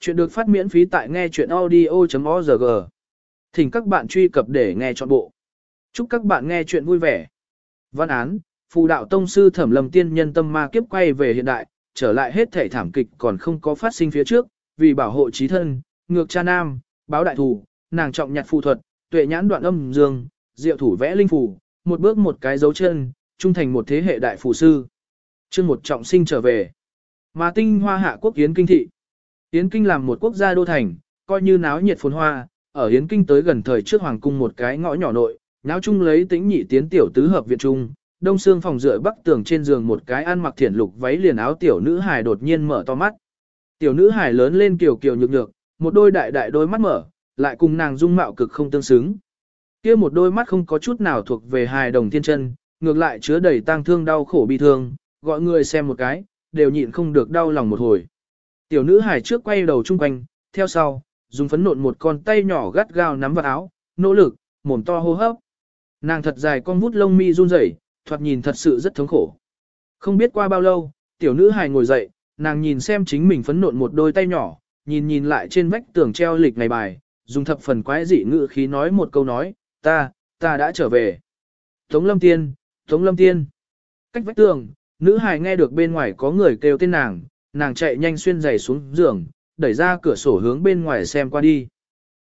Chuyện được phát miễn phí tại nghe chuyện audio.org. Thỉnh các bạn truy cập để nghe trọn bộ. Chúc các bạn nghe chuyện vui vẻ. Văn án, phù đạo tông sư thẩm lầm tiên nhân tâm ma kiếp quay về hiện đại, trở lại hết thể thảm kịch còn không có phát sinh phía trước, vì bảo hộ trí thân, ngược cha nam, báo đại thủ, nàng trọng nhặt phù thuật, tuệ nhãn đoạn âm dương, diệu thủ vẽ linh phù, một bước một cái dấu chân, trung thành một thế hệ đại phù sư. Chương một trọng sinh trở về. Mà tinh hoa hạ quốc yến kinh thị. Yến kinh làm một quốc gia đô thành, coi như náo nhiệt phồn hoa, ở Yến kinh tới gần thời trước hoàng cung một cái ngõ nhỏ nội, náo chung lấy tĩnh nhị tiến tiểu tứ hợp viện trung, đông xương phòng dựa bắc tường trên giường một cái ăn mặc thiển lục váy liền áo tiểu nữ hài đột nhiên mở to mắt. Tiểu nữ hài lớn lên kiều kiều nhược nhược, một đôi đại đại đôi mắt mở, lại cùng nàng dung mạo cực không tương xứng. Kia một đôi mắt không có chút nào thuộc về hài đồng thiên chân, ngược lại chứa đầy tang thương đau khổ bi thương, gọi người xem một cái, đều nhịn không được đau lòng một hồi. Tiểu nữ hải trước quay đầu chung quanh, theo sau, dùng phấn nộn một con tay nhỏ gắt gao nắm vào áo, nỗ lực, mồm to hô hấp. Nàng thật dài con vút lông mi run rẩy, thoạt nhìn thật sự rất thống khổ. Không biết qua bao lâu, tiểu nữ hài ngồi dậy, nàng nhìn xem chính mình phấn nộn một đôi tay nhỏ, nhìn nhìn lại trên vách tường treo lịch ngày bài, dùng thập phần quái dị ngữ khí nói một câu nói, ta, ta đã trở về. Tống lâm tiên, Tống lâm tiên. Cách vách tường, nữ hài nghe được bên ngoài có người kêu tên nàng, nàng chạy nhanh xuyên giày xuống giường, đẩy ra cửa sổ hướng bên ngoài xem qua đi.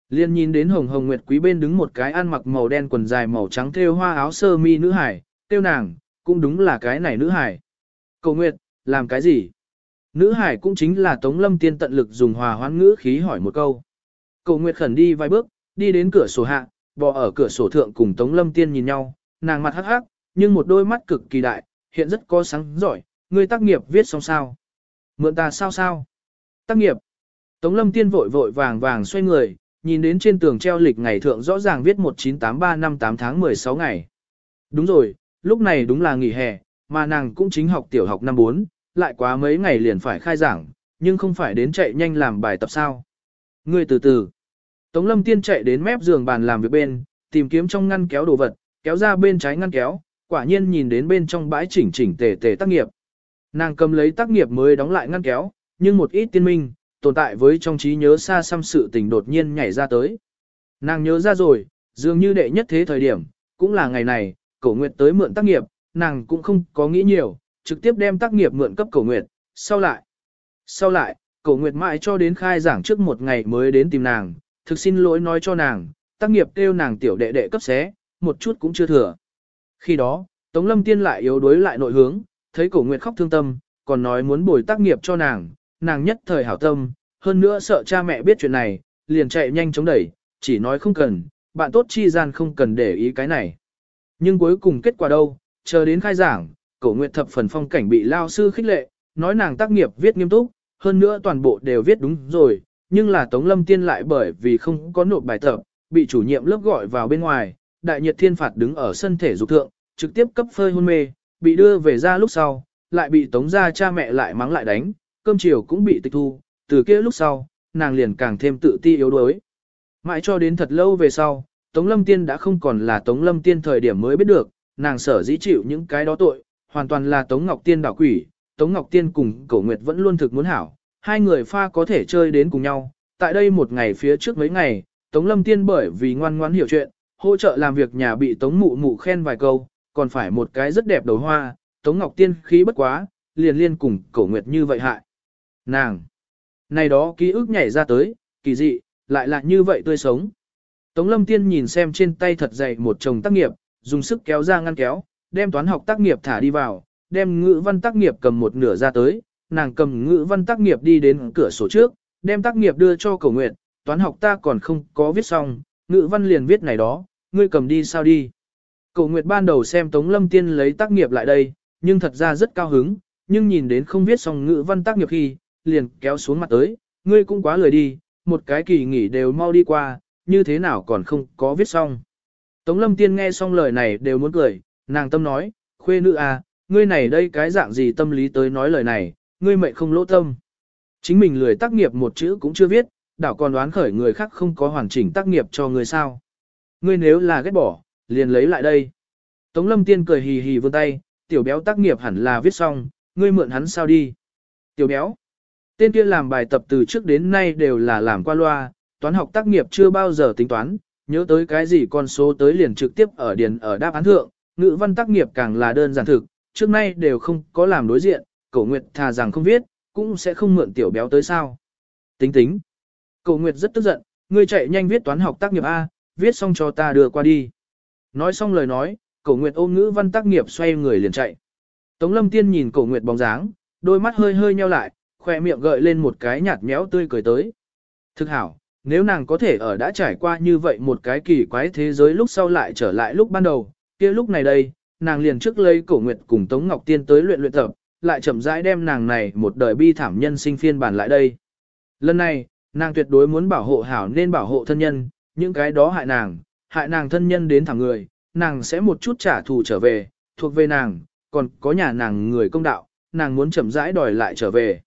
Liên nhìn đến hồng hồng nguyệt quý bên đứng một cái ăn mặc màu đen quần dài màu trắng thêu hoa áo sơ mi nữ hải, tiêu nàng, cũng đúng là cái này nữ hải. Cầu nguyệt, làm cái gì? Nữ hải cũng chính là Tống Lâm Tiên tận lực dùng hòa hoãn ngữ khí hỏi một câu. Cầu nguyệt khẩn đi vài bước, đi đến cửa sổ hạ, bò ở cửa sổ thượng cùng Tống Lâm Tiên nhìn nhau, nàng mặt hắc hắc, nhưng một đôi mắt cực kỳ đại, hiện rất có sáng giỏi, người tác nghiệp viết xong sao. Mượn ta sao sao? Tác nghiệp. Tống lâm tiên vội vội vàng vàng xoay người, nhìn đến trên tường treo lịch ngày thượng rõ ràng viết 1983 năm 8 tháng 16 ngày. Đúng rồi, lúc này đúng là nghỉ hè, mà nàng cũng chính học tiểu học năm 4, lại quá mấy ngày liền phải khai giảng, nhưng không phải đến chạy nhanh làm bài tập sao. Ngươi từ từ. Tống lâm tiên chạy đến mép giường bàn làm việc bên, tìm kiếm trong ngăn kéo đồ vật, kéo ra bên trái ngăn kéo, quả nhiên nhìn đến bên trong bãi chỉnh chỉnh tề tề tác nghiệp. Nàng cầm lấy tác nghiệp mới đóng lại ngăn kéo, nhưng một ít tiên minh, tồn tại với trong trí nhớ xa xăm sự tình đột nhiên nhảy ra tới. Nàng nhớ ra rồi, dường như đệ nhất thế thời điểm, cũng là ngày này, cổ nguyệt tới mượn tác nghiệp, nàng cũng không có nghĩ nhiều, trực tiếp đem tác nghiệp mượn cấp cổ nguyệt, sau lại. Sau lại, cổ nguyệt mãi cho đến khai giảng trước một ngày mới đến tìm nàng, thực xin lỗi nói cho nàng, tác nghiệp kêu nàng tiểu đệ đệ cấp xé, một chút cũng chưa thừa. Khi đó, Tống Lâm Tiên lại yếu đuối lại nội hướng, thấy cổ nguyệt khóc thương tâm, còn nói muốn bồi tác nghiệp cho nàng, nàng nhất thời hảo tâm, hơn nữa sợ cha mẹ biết chuyện này, liền chạy nhanh chống đẩy, chỉ nói không cần, bạn tốt chi gian không cần để ý cái này. Nhưng cuối cùng kết quả đâu, chờ đến khai giảng, cổ nguyệt thập phần phong cảnh bị lao sư khích lệ, nói nàng tác nghiệp viết nghiêm túc, hơn nữa toàn bộ đều viết đúng rồi, nhưng là Tống Lâm Tiên lại bởi vì không có nộp bài tập, bị chủ nhiệm lớp gọi vào bên ngoài, đại nhiệt thiên phạt đứng ở sân thể dục thượng, trực tiếp cấp phơi hôn mê, bị đưa về ra lúc sau, lại bị tống ra cha mẹ lại mắng lại đánh, cơm chiều cũng bị tịch thu, từ kia lúc sau, nàng liền càng thêm tự ti yếu đuối. Mãi cho đến thật lâu về sau, Tống Lâm Tiên đã không còn là Tống Lâm Tiên thời điểm mới biết được, nàng sở dĩ chịu những cái đó tội, hoàn toàn là Tống Ngọc Tiên đảo quỷ, Tống Ngọc Tiên cùng Cổ Nguyệt vẫn luôn thực muốn hảo, hai người pha có thể chơi đến cùng nhau. Tại đây một ngày phía trước mấy ngày, Tống Lâm Tiên bởi vì ngoan ngoãn hiểu chuyện, hỗ trợ làm việc nhà bị Tống Mụ Mụ khen vài câu, còn phải một cái rất đẹp đầu hoa, Tống Ngọc Tiên khí bất quá, liền liên cùng cổ nguyệt như vậy hại. Nàng! Này đó ký ức nhảy ra tới, kỳ dị, lại là như vậy tươi sống. Tống Lâm Tiên nhìn xem trên tay thật dày một chồng tác nghiệp, dùng sức kéo ra ngăn kéo, đem toán học tác nghiệp thả đi vào, đem ngữ văn tác nghiệp cầm một nửa ra tới, nàng cầm ngữ văn tác nghiệp đi đến cửa sổ trước, đem tác nghiệp đưa cho cổ nguyệt, toán học ta còn không có viết xong, ngữ văn liền viết này đó, ngươi cầm đi sao đi. Cổ Nguyệt ban đầu xem Tống Lâm Tiên lấy tác nghiệp lại đây, nhưng thật ra rất cao hứng, nhưng nhìn đến không viết xong ngữ văn tác nghiệp khi, liền kéo xuống mặt tới, ngươi cũng quá lười đi, một cái kỳ nghỉ đều mau đi qua, như thế nào còn không có viết xong. Tống Lâm Tiên nghe xong lời này đều muốn cười, nàng tâm nói, khuê nữ à, ngươi này đây cái dạng gì tâm lý tới nói lời này, ngươi mệnh không lỗ tâm. Chính mình lười tác nghiệp một chữ cũng chưa viết, đảo còn đoán khởi người khác không có hoàn chỉnh tác nghiệp cho ngươi sao. Ngươi nếu là ghét bỏ, liền lấy lại đây. Tống lâm tiên cười hì hì vươn tay, tiểu béo tác nghiệp hẳn là viết xong, ngươi mượn hắn sao đi. Tiểu béo. Tên kia làm bài tập từ trước đến nay đều là làm qua loa, toán học tác nghiệp chưa bao giờ tính toán, nhớ tới cái gì con số tới liền trực tiếp ở điền ở đáp án thượng, ngữ văn tác nghiệp càng là đơn giản thực, trước nay đều không có làm đối diện, Cổ Nguyệt thà rằng không viết, cũng sẽ không mượn tiểu béo tới sao. Tính tính. Cổ Nguyệt rất tức giận, ngươi chạy nhanh viết toán học tác nghiệp A, viết xong cho ta đưa qua đi. Nói xong lời nói, Cổ Nguyệt ôm ngữ văn tác nghiệp xoay người liền chạy. Tống Lâm Tiên nhìn Cổ Nguyệt bóng dáng, đôi mắt hơi hơi nheo lại, khoe miệng gợi lên một cái nhạt méo tươi cười tới. Thực hảo, nếu nàng có thể ở đã trải qua như vậy một cái kỳ quái thế giới lúc sau lại trở lại lúc ban đầu, kia lúc này đây, nàng liền trước lấy cổ nguyệt cùng Tống Ngọc Tiên tới luyện luyện tập, lại chậm rãi đem nàng này một đời bi thảm nhân sinh phiên bản lại đây. Lần này, nàng tuyệt đối muốn bảo hộ hảo nên bảo hộ thân nhân, những cái đó hại nàng, hại nàng thân nhân đến thẳng người, nàng sẽ một chút trả thù trở về, thuộc về nàng, còn có nhà nàng người công đạo, nàng muốn chậm rãi đòi lại trở về.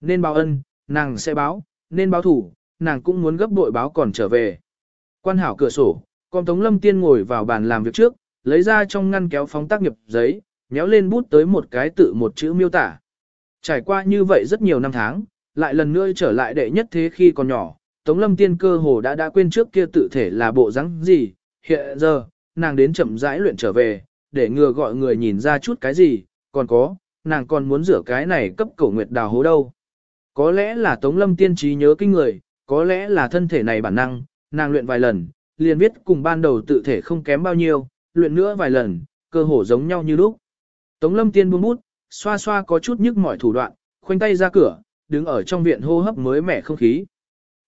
Nên báo ân, nàng sẽ báo, nên báo thủ, nàng cũng muốn gấp bội báo còn trở về. Quan hảo cửa sổ, con Tống Lâm Tiên ngồi vào bàn làm việc trước, lấy ra trong ngăn kéo phóng tác nghiệp giấy, méo lên bút tới một cái tự một chữ miêu tả. Trải qua như vậy rất nhiều năm tháng, lại lần nữa trở lại đệ nhất thế khi còn nhỏ, Tống Lâm Tiên cơ hồ đã đã quên trước kia tự thể là bộ dáng gì, hiện giờ, nàng đến chậm rãi luyện trở về, để ngừa gọi người nhìn ra chút cái gì, còn có, nàng còn muốn rửa cái này cấp cổ nguyệt đào hố đâu. Có lẽ là Tống Lâm tiên trí nhớ kinh người, có lẽ là thân thể này bản năng, nàng luyện vài lần, liền viết cùng ban đầu tự thể không kém bao nhiêu, luyện nữa vài lần, cơ hồ giống nhau như lúc. Tống Lâm tiên buông bút, xoa xoa có chút nhức mỏi thủ đoạn, khoanh tay ra cửa, đứng ở trong viện hô hấp mới mẻ không khí.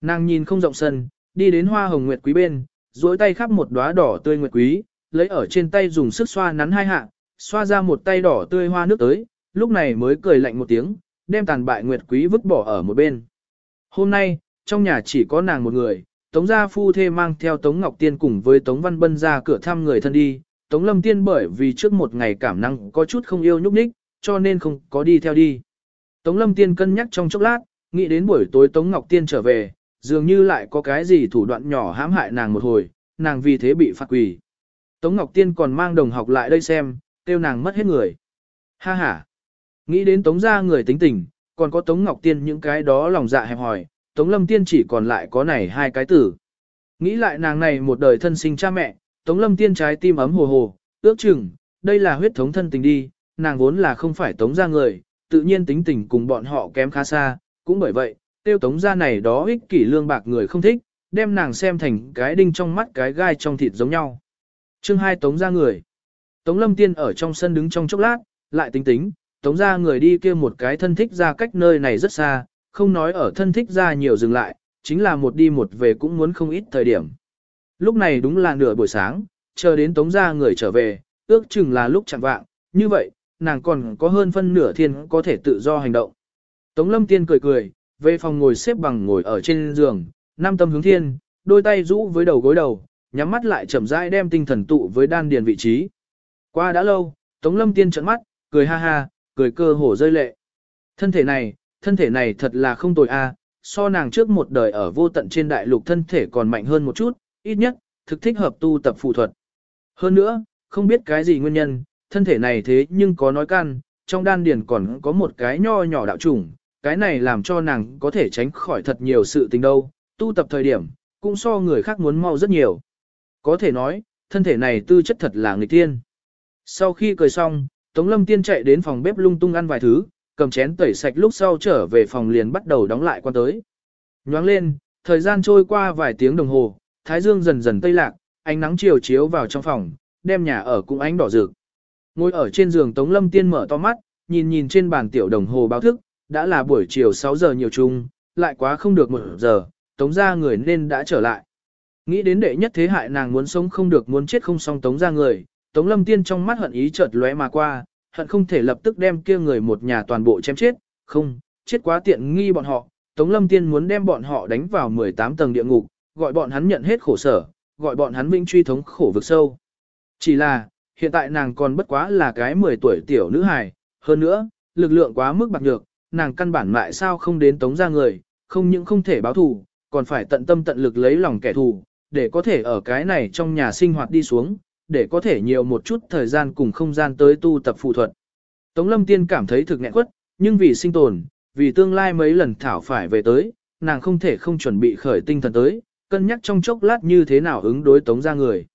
Nàng nhìn không rộng sân, đi đến hoa hồng nguyệt quý bên, duỗi tay khắp một đóa đỏ tươi nguyệt quý, lấy ở trên tay dùng sức xoa nắn hai hạ, xoa ra một tay đỏ tươi hoa nước tới, lúc này mới cười lạnh một tiếng, đem tàn bại nguyệt quý vứt bỏ ở một bên. Hôm nay, trong nhà chỉ có nàng một người, Tống gia phu thê mang theo Tống Ngọc Tiên cùng với Tống Văn Bân ra cửa thăm người thân đi, Tống Lâm Tiên bởi vì trước một ngày cảm năng có chút không yêu nhúc nhích, cho nên không có đi theo đi. Tống Lâm Tiên cân nhắc trong chốc lát, nghĩ đến buổi tối Tống Ngọc Tiên trở về, dường như lại có cái gì thủ đoạn nhỏ hãm hại nàng một hồi, nàng vì thế bị phạt quỳ. Tống Ngọc Tiên còn mang đồng học lại đây xem, tiêu nàng mất hết người. Ha ha! Nghĩ đến Tống gia người tính tình, còn có Tống Ngọc Tiên những cái đó lòng dạ hẹp hòi, Tống Lâm Tiên chỉ còn lại có này hai cái tử. Nghĩ lại nàng này một đời thân sinh cha mẹ, Tống Lâm Tiên trái tim ấm hồ hồ, ước chừng, đây là huyết thống thân tình đi, nàng vốn là không phải Tống gia người, tự nhiên tính tình cùng bọn họ kém khá xa, cũng bởi vậy, tiêu Tống gia này đó ích kỷ lương bạc người không thích, đem nàng xem thành cái đinh trong mắt cái gai trong thịt giống nhau. Chương hai Tống gia người. Tống Lâm Tiên ở trong sân đứng trong chốc lát, lại tính tính, tống ra người đi kia một cái thân thích ra cách nơi này rất xa, không nói ở thân thích ra nhiều dừng lại, chính là một đi một về cũng muốn không ít thời điểm. Lúc này đúng là nửa buổi sáng, chờ đến tống ra người trở về, ước chừng là lúc chẳng vạng, như vậy, nàng còn có hơn phân nửa thiên có thể tự do hành động. Tống lâm tiên cười cười, về phòng ngồi xếp bằng ngồi ở trên giường, nam tâm hướng thiên, đôi tay rũ với đầu gối đầu, nhắm mắt lại chậm rãi đem tinh thần tụ với đan điền vị trí. Qua đã lâu, Tống Lâm Tiên trợn mắt, cười ha ha, cười cơ hồ rơi lệ. Thân thể này, thân thể này thật là không tồi a, so nàng trước một đời ở vô tận trên đại lục thân thể còn mạnh hơn một chút, ít nhất, thực thích hợp tu tập phụ thuật. Hơn nữa, không biết cái gì nguyên nhân, thân thể này thế nhưng có nói can, trong đan điền còn có một cái nho nhỏ đạo trùng, cái này làm cho nàng có thể tránh khỏi thật nhiều sự tình đâu, tu tập thời điểm, cũng so người khác muốn mau rất nhiều. Có thể nói, thân thể này tư chất thật là nghịch tiên. Sau khi cười xong, Tống Lâm Tiên chạy đến phòng bếp lung tung ăn vài thứ, cầm chén tẩy sạch lúc sau trở về phòng liền bắt đầu đóng lại quan tới. Nhoáng lên, thời gian trôi qua vài tiếng đồng hồ, thái dương dần dần tây lạc, ánh nắng chiều chiếu vào trong phòng, đem nhà ở cũng ánh đỏ rực. Ngồi ở trên giường Tống Lâm Tiên mở to mắt, nhìn nhìn trên bàn tiểu đồng hồ báo thức, đã là buổi chiều 6 giờ nhiều chung, lại quá không được một giờ, Tống ra người nên đã trở lại. Nghĩ đến đệ nhất thế hại nàng muốn sống không được muốn chết không xong Tống ra người, Tống Lâm Tiên trong mắt hận ý chợt lóe mà qua, hận không thể lập tức đem kia người một nhà toàn bộ chém chết, không, chết quá tiện nghi bọn họ. Tống Lâm Tiên muốn đem bọn họ đánh vào 18 tầng địa ngục, gọi bọn hắn nhận hết khổ sở, gọi bọn hắn vĩnh truy thống khổ vực sâu. Chỉ là, hiện tại nàng còn bất quá là cái 10 tuổi tiểu nữ hài, hơn nữa, lực lượng quá mức bạc nhược, nàng căn bản mại sao không đến tống ra người, không những không thể báo thù, còn phải tận tâm tận lực lấy lòng kẻ thù, để có thể ở cái này trong nhà sinh hoạt đi xuống, để có thể nhiều một chút thời gian cùng không gian tới tu tập phụ thuật. Tống lâm tiên cảm thấy thực nghẹn quất, nhưng vì sinh tồn, vì tương lai mấy lần thảo phải về tới, nàng không thể không chuẩn bị khởi tinh thần tới, cân nhắc trong chốc lát như thế nào ứng đối tống ra người.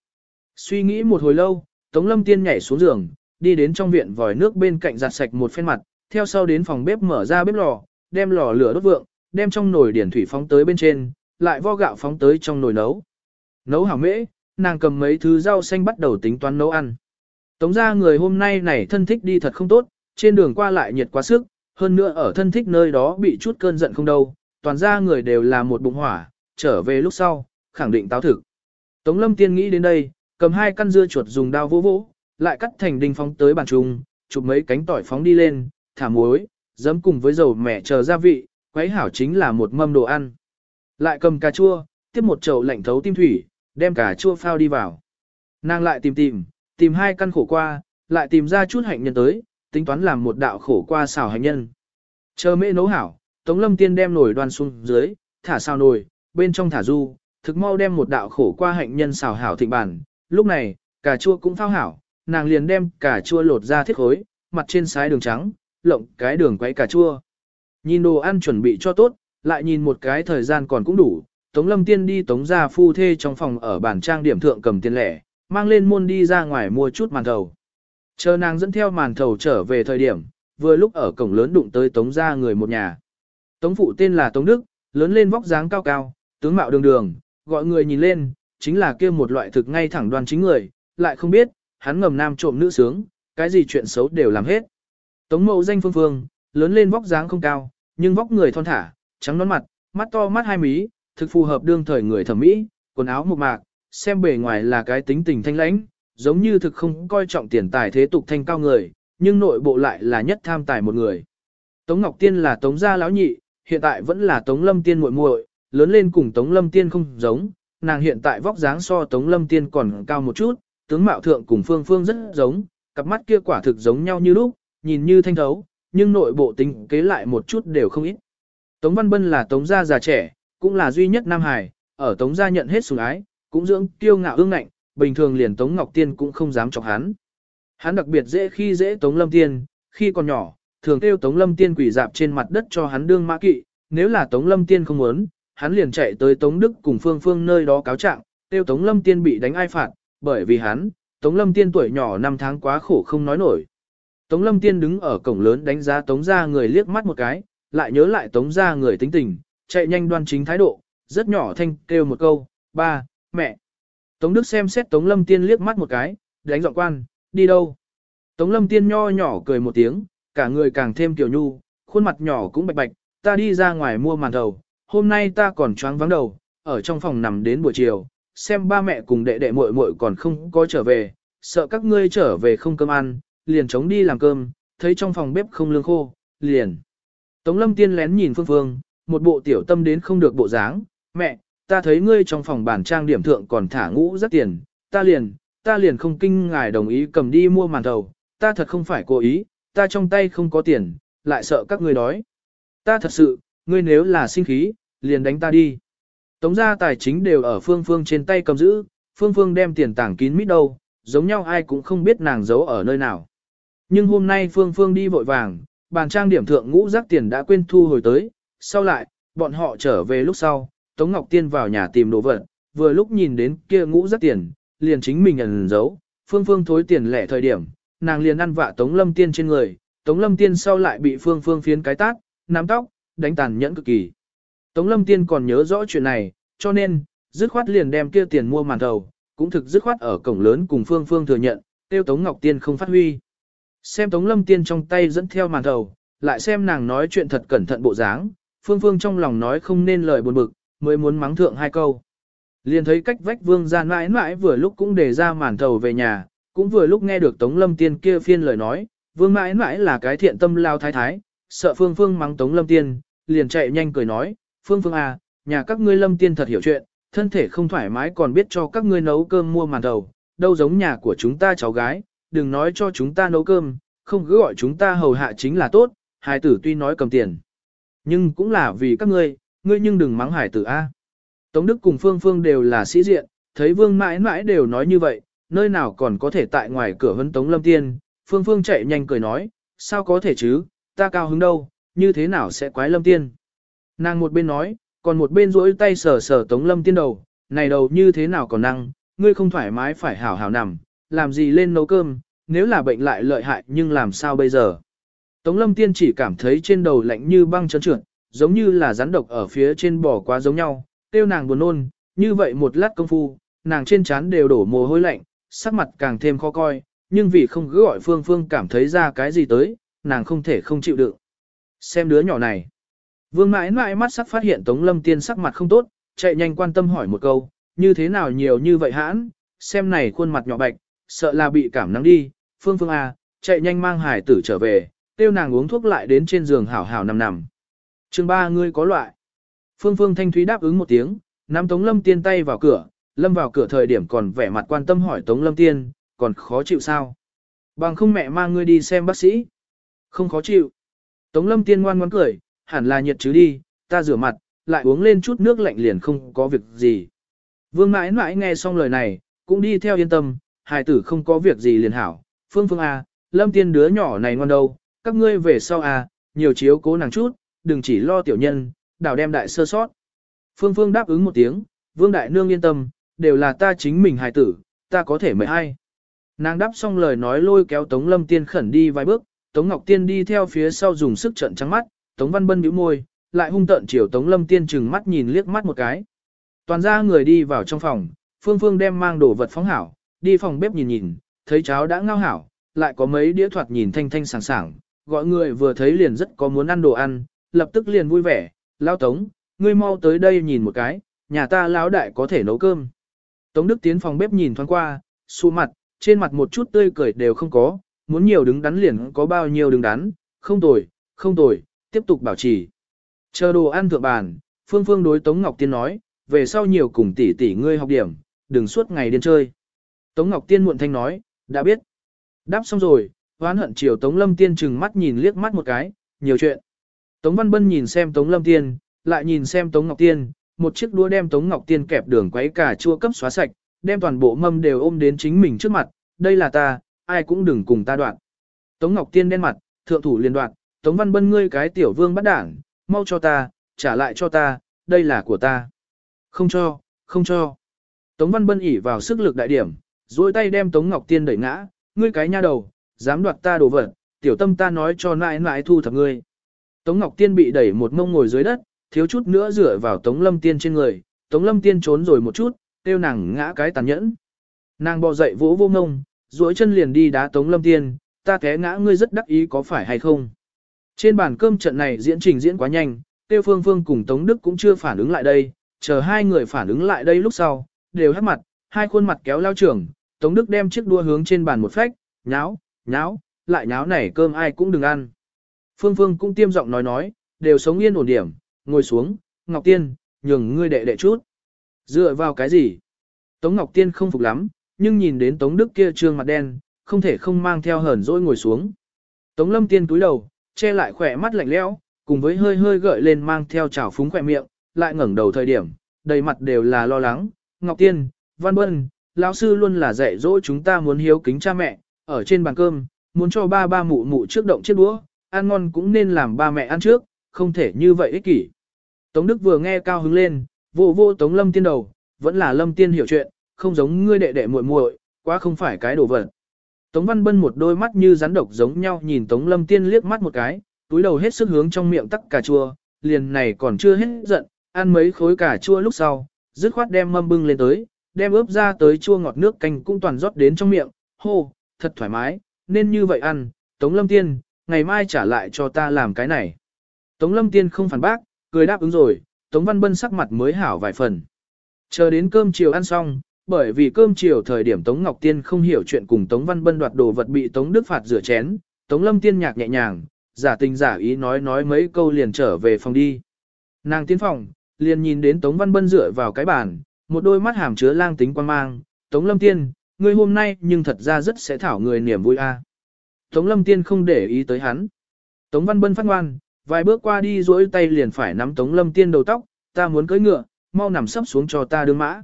Suy nghĩ một hồi lâu, tống lâm tiên nhảy xuống giường, đi đến trong viện vòi nước bên cạnh giặt sạch một phen mặt, theo sau đến phòng bếp mở ra bếp lò, đem lò lửa đốt vượng, đem trong nồi điển thủy phóng tới bên trên, lại vo gạo phóng tới trong nồi nấu. Nấu hảo mễ, nàng cầm mấy thứ rau xanh bắt đầu tính toán nấu ăn. Tống ra người hôm nay này thân thích đi thật không tốt, trên đường qua lại nhiệt quá sức, hơn nữa ở thân thích nơi đó bị chút cơn giận không đâu, toàn ra người đều là một bụng hỏa, trở về lúc sau, khẳng định táo thực. Tống lâm tiên nghĩ đến đây, cầm hai căn dưa chuột dùng đao vỗ vỗ, lại cắt thành đinh phóng tới bàn trùng, chụp mấy cánh tỏi phóng đi lên, thả muối, giấm cùng với dầu mẹ chờ gia vị, quấy hảo chính là một mâm đồ ăn. Lại cầm cà chua, tiếp một chậu lạnh thấu tim thủy, đem cà chua phao đi vào. Nàng lại tìm tìm, tìm hai căn khổ qua, lại tìm ra chút hạnh nhân tới, tính toán làm một đạo khổ qua xào hạnh nhân. Chờ mễ nấu hảo, Tống Lâm Tiên đem nồi đoan xuống dưới, thả xào nồi, bên trong thả du, thực mau đem một đạo khổ qua hạnh nhân xào hảo thịnh bản. Lúc này, cà chua cũng phao hảo, nàng liền đem cà chua lột ra thiết khối, mặt trên sái đường trắng, lộng cái đường quấy cà chua. Nhìn đồ ăn chuẩn bị cho tốt, lại nhìn một cái thời gian còn cũng đủ, Tống Lâm Tiên đi tống ra phu thê trong phòng ở bản trang điểm thượng cầm tiền lẻ, mang lên môn đi ra ngoài mua chút màn thầu. Chờ nàng dẫn theo màn thầu trở về thời điểm, vừa lúc ở cổng lớn đụng tới tống ra người một nhà. Tống phụ tên là Tống Đức, lớn lên vóc dáng cao cao, tướng mạo đường đường, gọi người nhìn lên, chính là kia một loại thực ngay thẳng đoan chính người, lại không biết, hắn ngầm nam trộm nữ sướng, cái gì chuyện xấu đều làm hết. Tống mậu danh phương phương, lớn lên vóc dáng không cao, nhưng vóc người thon thả, trắng nón mặt, mắt to mắt hai mí, thực phù hợp đương thời người thẩm mỹ, quần áo mộc mạc, xem bề ngoài là cái tính tình thanh lãnh, giống như thực không coi trọng tiền tài thế tục thanh cao người, nhưng nội bộ lại là nhất tham tài một người. Tống Ngọc Tiên là Tống gia lão nhị, hiện tại vẫn là Tống Lâm Tiên muội muội, lớn lên cùng Tống Lâm Tiên không giống, nàng hiện tại vóc dáng so Tống Lâm Tiên còn cao một chút, tướng mạo thượng cùng Phương Phương rất giống, cặp mắt kia quả thực giống nhau như lúc, nhìn như thanh thấu, nhưng nội bộ tính kế lại một chút đều không ít. Tống Văn Bân là Tống gia già trẻ, cũng là duy nhất Nam Hải, ở Tống gia nhận hết sủng ái, cũng dưỡng kiêu ngạo ương ngạnh, bình thường liền Tống Ngọc Tiên cũng không dám chọc hắn. Hắn đặc biệt dễ khi dễ Tống Lâm Tiên, khi còn nhỏ, thường kêu Tống Lâm Tiên quỷ dạp trên mặt đất cho hắn đương mã kỵ, nếu là Tống Lâm Tiên không muốn, hắn liền chạy tới Tống Đức cùng Phương Phương nơi đó cáo trạng, kêu Tống Lâm Tiên bị đánh ai phạt, bởi vì hắn, Tống Lâm Tiên tuổi nhỏ năm tháng quá khổ không nói nổi. Tống Lâm Tiên đứng ở cổng lớn đánh giá Tống gia người liếc mắt một cái, lại nhớ lại Tống gia người tính tình, chạy nhanh đoan chính thái độ, rất nhỏ thanh kêu một câu, ba, mẹ. Tống Đức xem xét Tống Lâm Tiên liếc mắt một cái, đánh dọn quan, đi đâu. Tống Lâm Tiên nho nhỏ cười một tiếng, cả người càng thêm tiểu nhu, khuôn mặt nhỏ cũng bạch bạch, ta đi ra ngoài mua màn đầu, hôm nay ta còn choáng vắng đầu, ở trong phòng nằm đến buổi chiều, xem ba mẹ cùng đệ đệ muội muội còn không có trở về, sợ các ngươi trở về không cơm ăn, liền chống đi làm cơm, thấy trong phòng bếp không lương khô, liền. Tống Lâm Tiên lén nhìn Phương Phương, một bộ tiểu tâm đến không được bộ dáng, mẹ, ta thấy ngươi trong phòng bản trang điểm thượng còn thả ngũ rất tiền, ta liền, ta liền không kinh ngài đồng ý cầm đi mua màn thầu, ta thật không phải cố ý, ta trong tay không có tiền, lại sợ các ngươi đói. Ta thật sự, ngươi nếu là sinh khí, liền đánh ta đi. Tống gia tài chính đều ở Phương Phương trên tay cầm giữ, Phương Phương đem tiền tảng kín mít đâu, giống nhau ai cũng không biết nàng giấu ở nơi nào. Nhưng hôm nay Phương Phương đi vội vàng, bàn trang điểm thượng ngũ rắc tiền đã quên thu hồi tới, sau lại, bọn họ trở về lúc sau, Tống Ngọc Tiên vào nhà tìm đồ vật, vừa lúc nhìn đến kia ngũ rắc tiền, liền chính mình ẩn giấu, Phương Phương thối tiền lẻ thời điểm, nàng liền ăn vạ Tống Lâm Tiên trên người, Tống Lâm Tiên sau lại bị Phương Phương phiến cái tát, nắm tóc, đánh tàn nhẫn cực kỳ. Tống Lâm Tiên còn nhớ rõ chuyện này, cho nên, dứt khoát liền đem kia tiền mua màn thầu, cũng thực dứt khoát ở cổng lớn cùng Phương Phương thừa nhận, tiêu Tống Ngọc Tiên không phát huy. Xem Tống Lâm Tiên trong tay dẫn theo màn thầu, lại xem nàng nói chuyện thật cẩn thận bộ dáng, Phương Phương trong lòng nói không nên lời buồn bực, mới muốn mắng thượng hai câu. Liền thấy cách vách vương ra mãi mãi vừa lúc cũng để ra màn thầu về nhà, cũng vừa lúc nghe được Tống Lâm Tiên kia phiên lời nói, vương mãi mãi là cái thiện tâm lao thái thái, sợ Phương Phương mắng Tống Lâm Tiên, liền chạy nhanh cười nói, Phương Phương à, nhà các ngươi Lâm Tiên thật hiểu chuyện, thân thể không thoải mái còn biết cho các ngươi nấu cơm mua màn thầu, đâu giống nhà của chúng ta cháu gái, đừng nói cho chúng ta nấu cơm, không cứ gọi chúng ta hầu hạ chính là tốt, Hải tử tuy nói cầm tiền. Nhưng cũng là vì các ngươi, ngươi nhưng đừng mắng hải tử A. Tống Đức cùng Phương Phương đều là sĩ diện, thấy vương mãi mãi đều nói như vậy, nơi nào còn có thể tại ngoài cửa hấn Tống Lâm Tiên, Phương Phương chạy nhanh cười nói, sao có thể chứ, ta cao hứng đâu, như thế nào sẽ quái lâm tiên. Nàng một bên nói, còn một bên duỗi tay sờ sờ tống lâm tiên đầu, này đầu như thế nào còn năng, ngươi không thoải mái phải hảo hảo nằm, làm gì lên nấu cơm, nếu là bệnh lại lợi hại nhưng làm sao bây giờ. Tống lâm tiên chỉ cảm thấy trên đầu lạnh như băng trơn trượt, giống như là rắn độc ở phía trên bò quá giống nhau, tiêu nàng buồn nôn, như vậy một lát công phu, nàng trên trán đều đổ mồ hôi lạnh, sắc mặt càng thêm khó coi, nhưng vì không cứ gọi Phương Phương cảm thấy ra cái gì tới, nàng không thể không chịu đựng. Xem đứa nhỏ này. Vương mãi mãi mắt sắc phát hiện Tống Lâm Tiên sắc mặt không tốt, chạy nhanh quan tâm hỏi một câu, như thế nào nhiều như vậy hãn, xem này khuôn mặt nhỏ bạch, sợ là bị cảm nắng đi, Phương Phương à, chạy nhanh mang hải tử trở về, tiêu nàng uống thuốc lại đến trên giường hảo hảo nằm nằm. chương ba ngươi có loại. Phương Phương Thanh Thúy đáp ứng một tiếng, nắm Tống Lâm Tiên tay vào cửa, lâm vào cửa thời điểm còn vẻ mặt quan tâm hỏi Tống Lâm Tiên, còn khó chịu sao? Bằng không mẹ mang ngươi đi xem bác sĩ. Không khó chịu. Tống Lâm Tiên ngoan ngoãn cười, hẳn là nhiệt chứ đi, ta rửa mặt, lại uống lên chút nước lạnh liền không có việc gì. Vương mãi mãi nghe xong lời này, cũng đi theo yên tâm, hài tử không có việc gì liền hảo. Phương Phương à, Lâm Tiên đứa nhỏ này ngoan đâu, các ngươi về sau à, nhiều chiếu cố nàng chút, đừng chỉ lo tiểu nhân, đảo đem đại sơ sót. Phương Phương đáp ứng một tiếng, Vương Đại Nương yên tâm, đều là ta chính mình hài tử, ta có thể mời ai. Nàng đáp xong lời nói lôi kéo Tống Lâm Tiên khẩn đi vài bước, Tống Ngọc Tiên đi theo phía sau dùng sức trận trắng mắt, Tống Văn Bân bĩu môi, lại hung tợn chiều Tống Lâm Tiên chừng mắt nhìn liếc mắt một cái. Toàn ra người đi vào trong phòng, Phương Phương đem mang đồ vật phóng hảo, đi phòng bếp nhìn nhìn, thấy cháo đã ngao hảo, lại có mấy đĩa thoạt nhìn thanh thanh sảng sảng, gọi người vừa thấy liền rất có muốn ăn đồ ăn, lập tức liền vui vẻ, lao Tống, ngươi mau tới đây nhìn một cái, nhà ta lão đại có thể nấu cơm. Tống Đức tiến phòng bếp nhìn thoáng qua, xu mặt, trên mặt một chút tươi cười đều không có, muốn nhiều đứng đắn liền có bao nhiêu đứng đắn, không tồi, không tồi, tiếp tục bảo trì. Chờ đồ ăn thượng bàn, Phương Phương đối Tống Ngọc Tiên nói, về sau nhiều cùng tỷ tỷ ngươi học điểm, đừng suốt ngày điên chơi. Tống Ngọc Tiên muộn thanh nói, đã biết. Đáp xong rồi, hoán hận chiều Tống Lâm Tiên chừng mắt nhìn liếc mắt một cái, nhiều chuyện. Tống Văn Bân nhìn xem Tống Lâm Tiên, lại nhìn xem Tống Ngọc Tiên, một chiếc đũa đem Tống Ngọc Tiên kẹp đường quấy cà chua cấp xóa sạch, đem toàn bộ mâm đều ôm đến chính mình trước mặt, đây là ta, ai cũng đừng cùng ta đoạn. Tống Ngọc Tiên đen mặt, thượng thủ liên đoạn, Tống Văn Bân ngươi cái tiểu vương bắt đảng, mau cho ta, trả lại cho ta, đây là của ta. Không cho, không cho. Tống Văn Bân ỉ vào sức lực đại điểm, duỗi tay đem Tống Ngọc Tiên đẩy ngã, ngươi cái nha đầu, dám đoạt ta đồ vật, tiểu tâm ta nói cho nãi nãi thu thập ngươi. Tống Ngọc Tiên bị đẩy một mông ngồi dưới đất, thiếu chút nữa rửa vào Tống Lâm Tiên trên người, Tống Lâm Tiên trốn rồi một chút, tiêu nàng ngã cái tàn nhẫn. Nàng bò dậy vỗ vô ngông, duỗi chân liền đi đá Tống Lâm Tiên, ta té ngã ngươi rất đắc ý có phải hay không. Trên bàn cơm trận này diễn trình diễn quá nhanh, Tiêu Phương Phương cùng Tống Đức cũng chưa phản ứng lại đây, chờ hai người phản ứng lại đây lúc sau, đều hắt mặt, hai khuôn mặt kéo lao trưởng, Tống Đức đem chiếc đua hướng trên bàn một phách, nháo, nháo, lại nháo này cơm ai cũng đừng ăn. Phương Phương cũng tiêm giọng nói nói, đều sống yên ổn điểm, ngồi xuống, Ngọc Tiên, nhường ngươi đệ đệ chút. Dựa vào cái gì? Tống Ngọc Tiên không phục lắm, nhưng nhìn đến Tống Đức kia trương mặt đen, không thể không mang theo hờn dỗi ngồi xuống. Tống Lâm Tiên túi đầu, che lại khỏe mắt lạnh lẽo, cùng với hơi hơi gợi lên mang theo trào phúng khỏe miệng, lại ngẩng đầu thời điểm, đầy mặt đều là lo lắng. Ngọc Tiên, Văn Bân, lão sư luôn là dạy dỗ chúng ta muốn hiếu kính cha mẹ, ở trên bàn cơm, muốn cho ba ba mụ mụ trước động chiếc đũa, ăn ngon cũng nên làm ba mẹ ăn trước, không thể như vậy ích kỷ. Tống Đức vừa nghe cao hứng lên, vô vô Tống Lâm Tiên đầu, vẫn là Lâm Tiên hiểu chuyện, không giống ngươi đệ đệ muội muội, quá không phải cái đồ vật. Tống Văn Bân một đôi mắt như rắn độc giống nhau nhìn Tống Lâm Tiên liếc mắt một cái, túi đầu hết sức hướng trong miệng tắc cà chua, liền này còn chưa hết giận, ăn mấy khối cà chua lúc sau, dứt khoát đem mâm bưng lên tới, đem ướp ra tới chua ngọt nước canh cũng toàn rót đến trong miệng, hô, thật thoải mái, nên như vậy ăn, Tống Lâm Tiên, ngày mai trả lại cho ta làm cái này. Tống Lâm Tiên không phản bác, cười đáp ứng rồi, Tống Văn Bân sắc mặt mới hảo vài phần. Chờ đến cơm chiều ăn xong, bởi vì cơm chiều thời điểm Tống Ngọc Tiên không hiểu chuyện cùng Tống Văn Bân đoạt đồ vật bị Tống Đức phạt rửa chén, Tống Lâm Tiên nhạc nhẹ nhàng, giả tình giả ý nói nói mấy câu liền trở về phòng đi. Nàng tiến phòng, liền nhìn đến Tống Văn Bân dựa vào cái bàn, một đôi mắt hàm chứa lang tính quan mang, Tống Lâm Tiên, ngươi hôm nay nhưng thật ra rất sẽ thảo người niềm vui a. Tống Lâm Tiên không để ý tới hắn. Tống Văn Bân phát ngoan, vài bước qua đi duỗi tay liền phải nắm Tống Lâm Tiên đầu tóc, ta muốn cưỡi ngựa, mau nằm sấp xuống cho ta đương mã.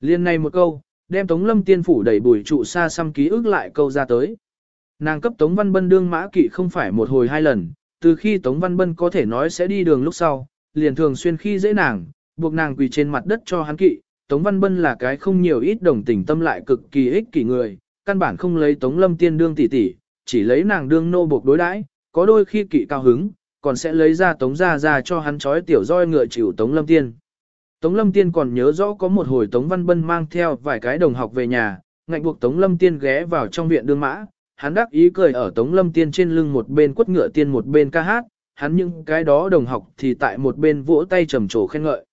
Liên này một câu, đem Tống Lâm Tiên phủ đẩy bùi trụ xa xăm ký ức lại câu ra tới. Nàng cấp Tống Văn Bân đương mã kỵ không phải một hồi hai lần, từ khi Tống Văn Bân có thể nói sẽ đi đường lúc sau, liền thường xuyên khi dễ nàng, buộc nàng quỳ trên mặt đất cho hắn kỵ. Tống Văn Bân là cái không nhiều ít đồng tình tâm lại cực kỳ ích kỷ người, căn bản không lấy Tống Lâm Tiên đương tỷ tỷ, chỉ lấy nàng đương nô buộc đối đãi, có đôi khi kỵ cao hứng, còn sẽ lấy ra Tống Gia ra cho hắn trói tiểu roi ngựa chịu Tống Lâm Tiên. Tống Lâm Tiên còn nhớ rõ có một hồi Tống Văn Bân mang theo vài cái đồng học về nhà, ngạnh buộc Tống Lâm Tiên ghé vào trong viện đương mã, hắn đắc ý cười ở Tống Lâm Tiên trên lưng một bên quất ngựa tiên một bên ca hát, hắn những cái đó đồng học thì tại một bên vỗ tay trầm trồ khen ngợi.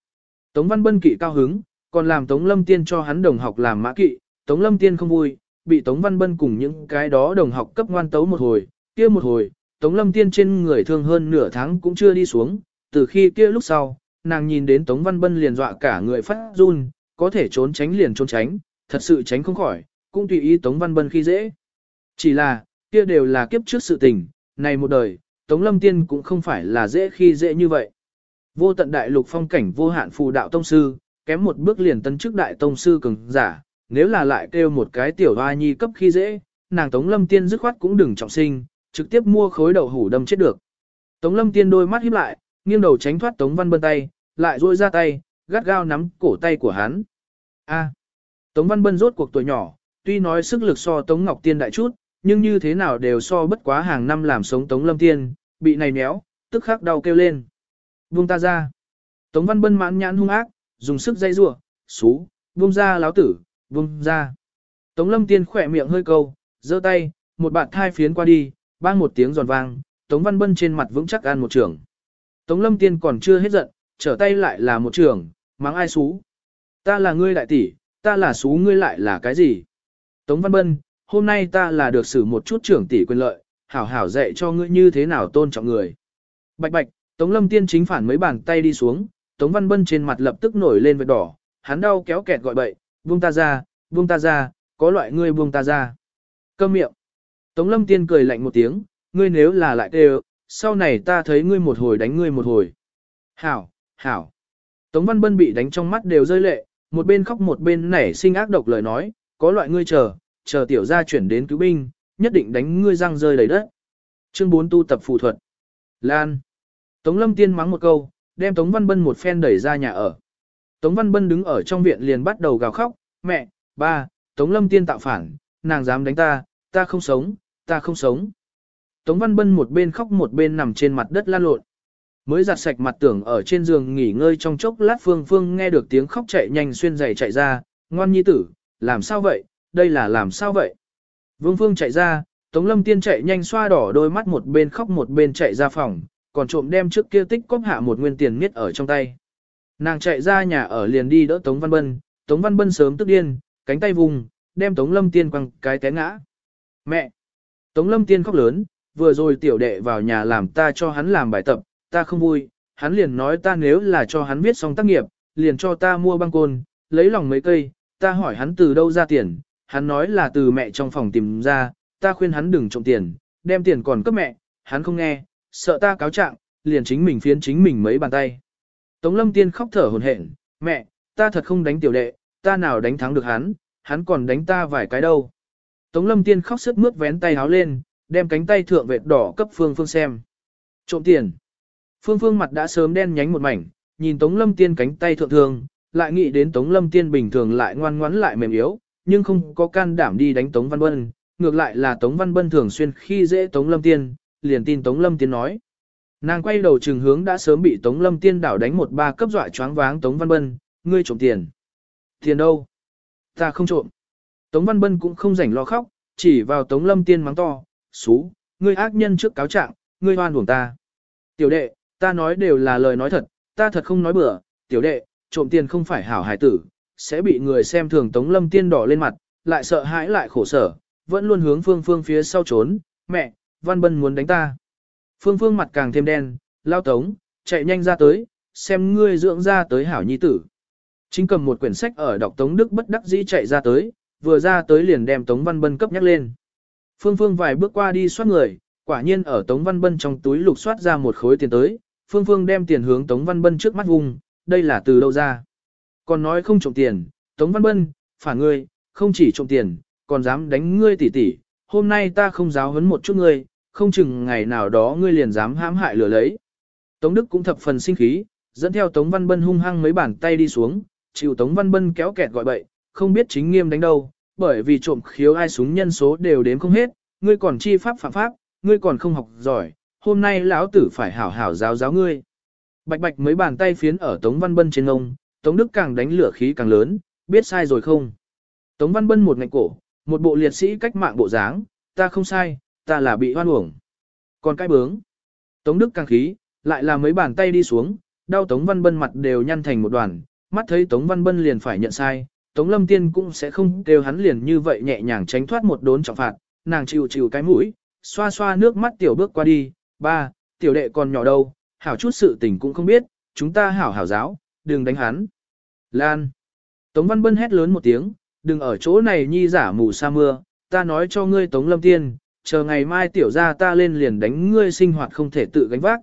Tống Văn Bân kỵ cao hứng, còn làm Tống Lâm Tiên cho hắn đồng học làm mã kỵ, Tống Lâm Tiên không vui, bị Tống Văn Bân cùng những cái đó đồng học cấp ngoan tấu một hồi, kia một hồi, Tống Lâm Tiên trên người thương hơn nửa tháng cũng chưa đi xuống, từ khi kia lúc sau, nàng nhìn đến Tống Văn Bân liền dọa cả người phát run, có thể trốn tránh liền trốn tránh, thật sự tránh không khỏi, cũng tùy ý Tống Văn Bân khi dễ. Chỉ là, kia đều là kiếp trước sự tình, này một đời, Tống Lâm Tiên cũng không phải là dễ khi dễ như vậy. Vô tận đại lục phong cảnh vô hạn phù đạo tông sư, kém một bước liền tân chức đại tông sư cường giả, nếu là lại kêu một cái tiểu hoa nhi cấp khi dễ, nàng Tống Lâm Tiên dứt khoát cũng đừng trọng sinh, trực tiếp mua khối đậu hủ đâm chết được. Tống Lâm Tiên đôi mắt híp lại, nghiêng đầu tránh thoát Tống Văn Bân tay, lại duỗi ra tay, gắt gao nắm cổ tay của hắn. A. Tống Văn Bân rốt cuộc tuổi nhỏ, tuy nói sức lực so Tống Ngọc Tiên đại chút, nhưng như thế nào đều so bất quá hàng năm làm sống Tống Lâm Tiên, bị này méo, tức khắc đau kêu lên. Buông ta ra. Tống Văn Bân mãn nhãn hung ác, dùng sức dây rủa, xú, buông ra láo tử, buông ra. Tống Lâm Tiên khỏe miệng hơi câu, giơ tay, một bạn thai phiến qua đi, bang một tiếng giòn vang, Tống Văn Bân trên mặt vững chắc ăn một trường. Tống Lâm Tiên còn chưa hết giận, trở tay lại là một trường, mắng ai xú. Ta là ngươi đại tỷ, ta là xú ngươi lại là cái gì? Tống Văn Bân, hôm nay ta là được xử một chút trưởng tỷ quyền lợi, hảo hảo dạy cho ngươi như thế nào tôn trọng người. Bạch bạch, Tống Lâm Tiên chính phản mấy bàn tay đi xuống, Tống Văn Bân trên mặt lập tức nổi lên vết đỏ, hắn đau kéo kẹt gọi bậy, buông ta ra, buông ta ra, có loại ngươi buông ta ra. Câm miệng. Tống Lâm Tiên cười lạnh một tiếng, ngươi nếu là lại kêu, sau này ta thấy ngươi một hồi đánh ngươi một hồi. Hảo, hảo. Tống Văn Bân bị đánh trong mắt đều rơi lệ, một bên khóc một bên nảy sinh ác độc lời nói, có loại ngươi chờ, chờ tiểu gia chuyển đến cứu binh, nhất định đánh ngươi răng rơi đầy đất. Chương 4 tu tập phù thuật. Lan. Tống Lâm Tiên mắng một câu, đem Tống Văn Bân một phen đẩy ra nhà ở. Tống Văn Bân đứng ở trong viện liền bắt đầu gào khóc, mẹ, ba, Tống Lâm Tiên tạo phản, nàng dám đánh ta, ta không sống, ta không sống. Tống Văn Bân một bên khóc một bên nằm trên mặt đất lan lộn. Mới giặt sạch mặt tưởng ở trên giường nghỉ ngơi trong chốc lát Phương Phương nghe được tiếng khóc chạy nhanh xuyên giày chạy ra, ngoan nhi tử, làm sao vậy, đây là làm sao vậy? Vương Phương chạy ra, Tống Lâm Tiên chạy nhanh xoa đỏ đôi mắt một bên khóc một bên chạy ra phòng, còn trộm đem trước kia tích cóp hạ một nguyên tiền miết ở trong tay. Nàng chạy ra nhà ở liền đi đỡ Tống Văn Bân, Tống Văn Bân sớm tức điên, cánh tay vùng, đem Tống Lâm Tiên quăng cái té ngã. Mẹ! Tống Lâm Tiên khóc lớn, vừa rồi tiểu đệ vào nhà làm ta cho hắn làm bài tập, ta không vui, hắn liền nói ta nếu là cho hắn viết xong tác nghiệp, liền cho ta mua băng côn, lấy lòng mấy cây, ta hỏi hắn từ đâu ra tiền, hắn nói là từ mẹ trong phòng tìm ra, ta khuyên hắn đừng trộm tiền, đem tiền còn cấp mẹ, hắn không nghe, sợ ta cáo trạng, liền chính mình phiến chính mình mấy bàn tay. Tống lâm tiên khóc thở hổn hển, mẹ, ta thật không đánh tiểu đệ, ta nào đánh thắng được hắn, hắn còn đánh ta vài cái đâu. Tống lâm tiên khóc sức mướt vén tay háo lên, đem cánh tay thượng vệt đỏ cấp phương phương xem. Trộm tiền. Phương phương mặt đã sớm đen nhánh một mảnh, nhìn Tống lâm tiên cánh tay thượng thường, lại nghĩ đến Tống lâm tiên bình thường lại ngoan ngoãn lại mềm yếu, nhưng không có can đảm đi đánh Tống Văn Bân, ngược lại là Tống Văn Bân thường xuyên khi dễ Tống Lâm Tiên, liền tin Tống Lâm Tiên nói. Nàng quay đầu trừng hướng đã sớm bị Tống Lâm Tiên đảo đánh một ba cấp dọa choáng váng Tống Văn Bân, ngươi trộm tiền. Tiền đâu? Ta không trộm. Tống Văn Bân cũng không rảnh lo khóc, chỉ vào Tống Lâm Tiên mắng to, xú, ngươi ác nhân trước cáo trạng, ngươi oan uổng ta. Tiểu đệ, ta nói đều là lời nói thật, ta thật không nói bừa, tiểu đệ, trộm tiền không phải hảo hải tử, sẽ bị người xem thường Tống Lâm Tiên đỏ lên mặt, lại sợ hãi lại khổ sở, vẫn luôn hướng Phương Phương phía sau trốn, mẹ, Văn Bân muốn đánh ta. Phương Phương mặt càng thêm đen, lao Tống, chạy nhanh ra tới, xem ngươi dưỡng ra tới hảo nhi tử. Chính cầm một quyển sách ở đọc Tống Đức bất đắc dĩ chạy ra tới, vừa ra tới liền đem Tống Văn Bân cấp nhắc lên. Phương Phương vài bước qua đi soát người, quả nhiên ở Tống Văn Bân trong túi lục soát ra một khối tiền tới, Phương Phương đem tiền hướng Tống Văn Bân trước mắt vùng, đây là từ đâu ra. Còn nói không trộm tiền, Tống Văn Bân, phản ngươi, không chỉ trộm tiền, còn dám đánh ngươi tỷ tỷ, hôm nay ta không giáo huấn một chút ngươi, không chừng ngày nào đó ngươi liền dám hãm hại lừa lấy. Tống Đức cũng thập phần sinh khí, dẫn theo Tống Văn Bân hung hăng mấy bàn tay đi xuống, chịu Tống Văn Bân kéo kẹt gọi bậy, không biết chính nghiêm đánh đâu, bởi vì trộm khiếu ai súng nhân số đều đếm không hết, ngươi còn chi pháp phạm pháp, ngươi còn không học giỏi, hôm nay lão tử phải hảo hảo giáo giáo ngươi. Bạch bạch mấy bàn tay phiến ở Tống Văn Bân trên ông, Tống Đức càng đánh lửa khí càng lớn, biết sai rồi không? Tống Văn Bân một ngạnh cổ, một bộ liệt sĩ cách mạng bộ dáng, ta không sai, ta là bị hoan uổng. Còn cái bướng. Tống Đức càng khí, lại là mấy bàn tay đi xuống, đau Tống Văn Bân mặt đều nhăn thành một đoàn, mắt thấy Tống Văn Bân liền phải nhận sai, Tống Lâm Tiên cũng sẽ không kêu hắn liền như vậy nhẹ nhàng tránh thoát một đốn trọng phạt, nàng chịu chịu cái mũi, xoa xoa nước mắt tiểu bước qua đi, ba, tiểu đệ còn nhỏ đâu, hảo chút sự tình cũng không biết, chúng ta hảo hảo giáo, đừng đánh hắn. Lan. Tống Văn Bân hét lớn một tiếng, đừng ở chỗ này nhi giả mù sa mưa, ta nói cho ngươi Tống Lâm Tiên, chờ ngày mai tiểu ra ta lên liền đánh ngươi sinh hoạt không thể tự gánh vác.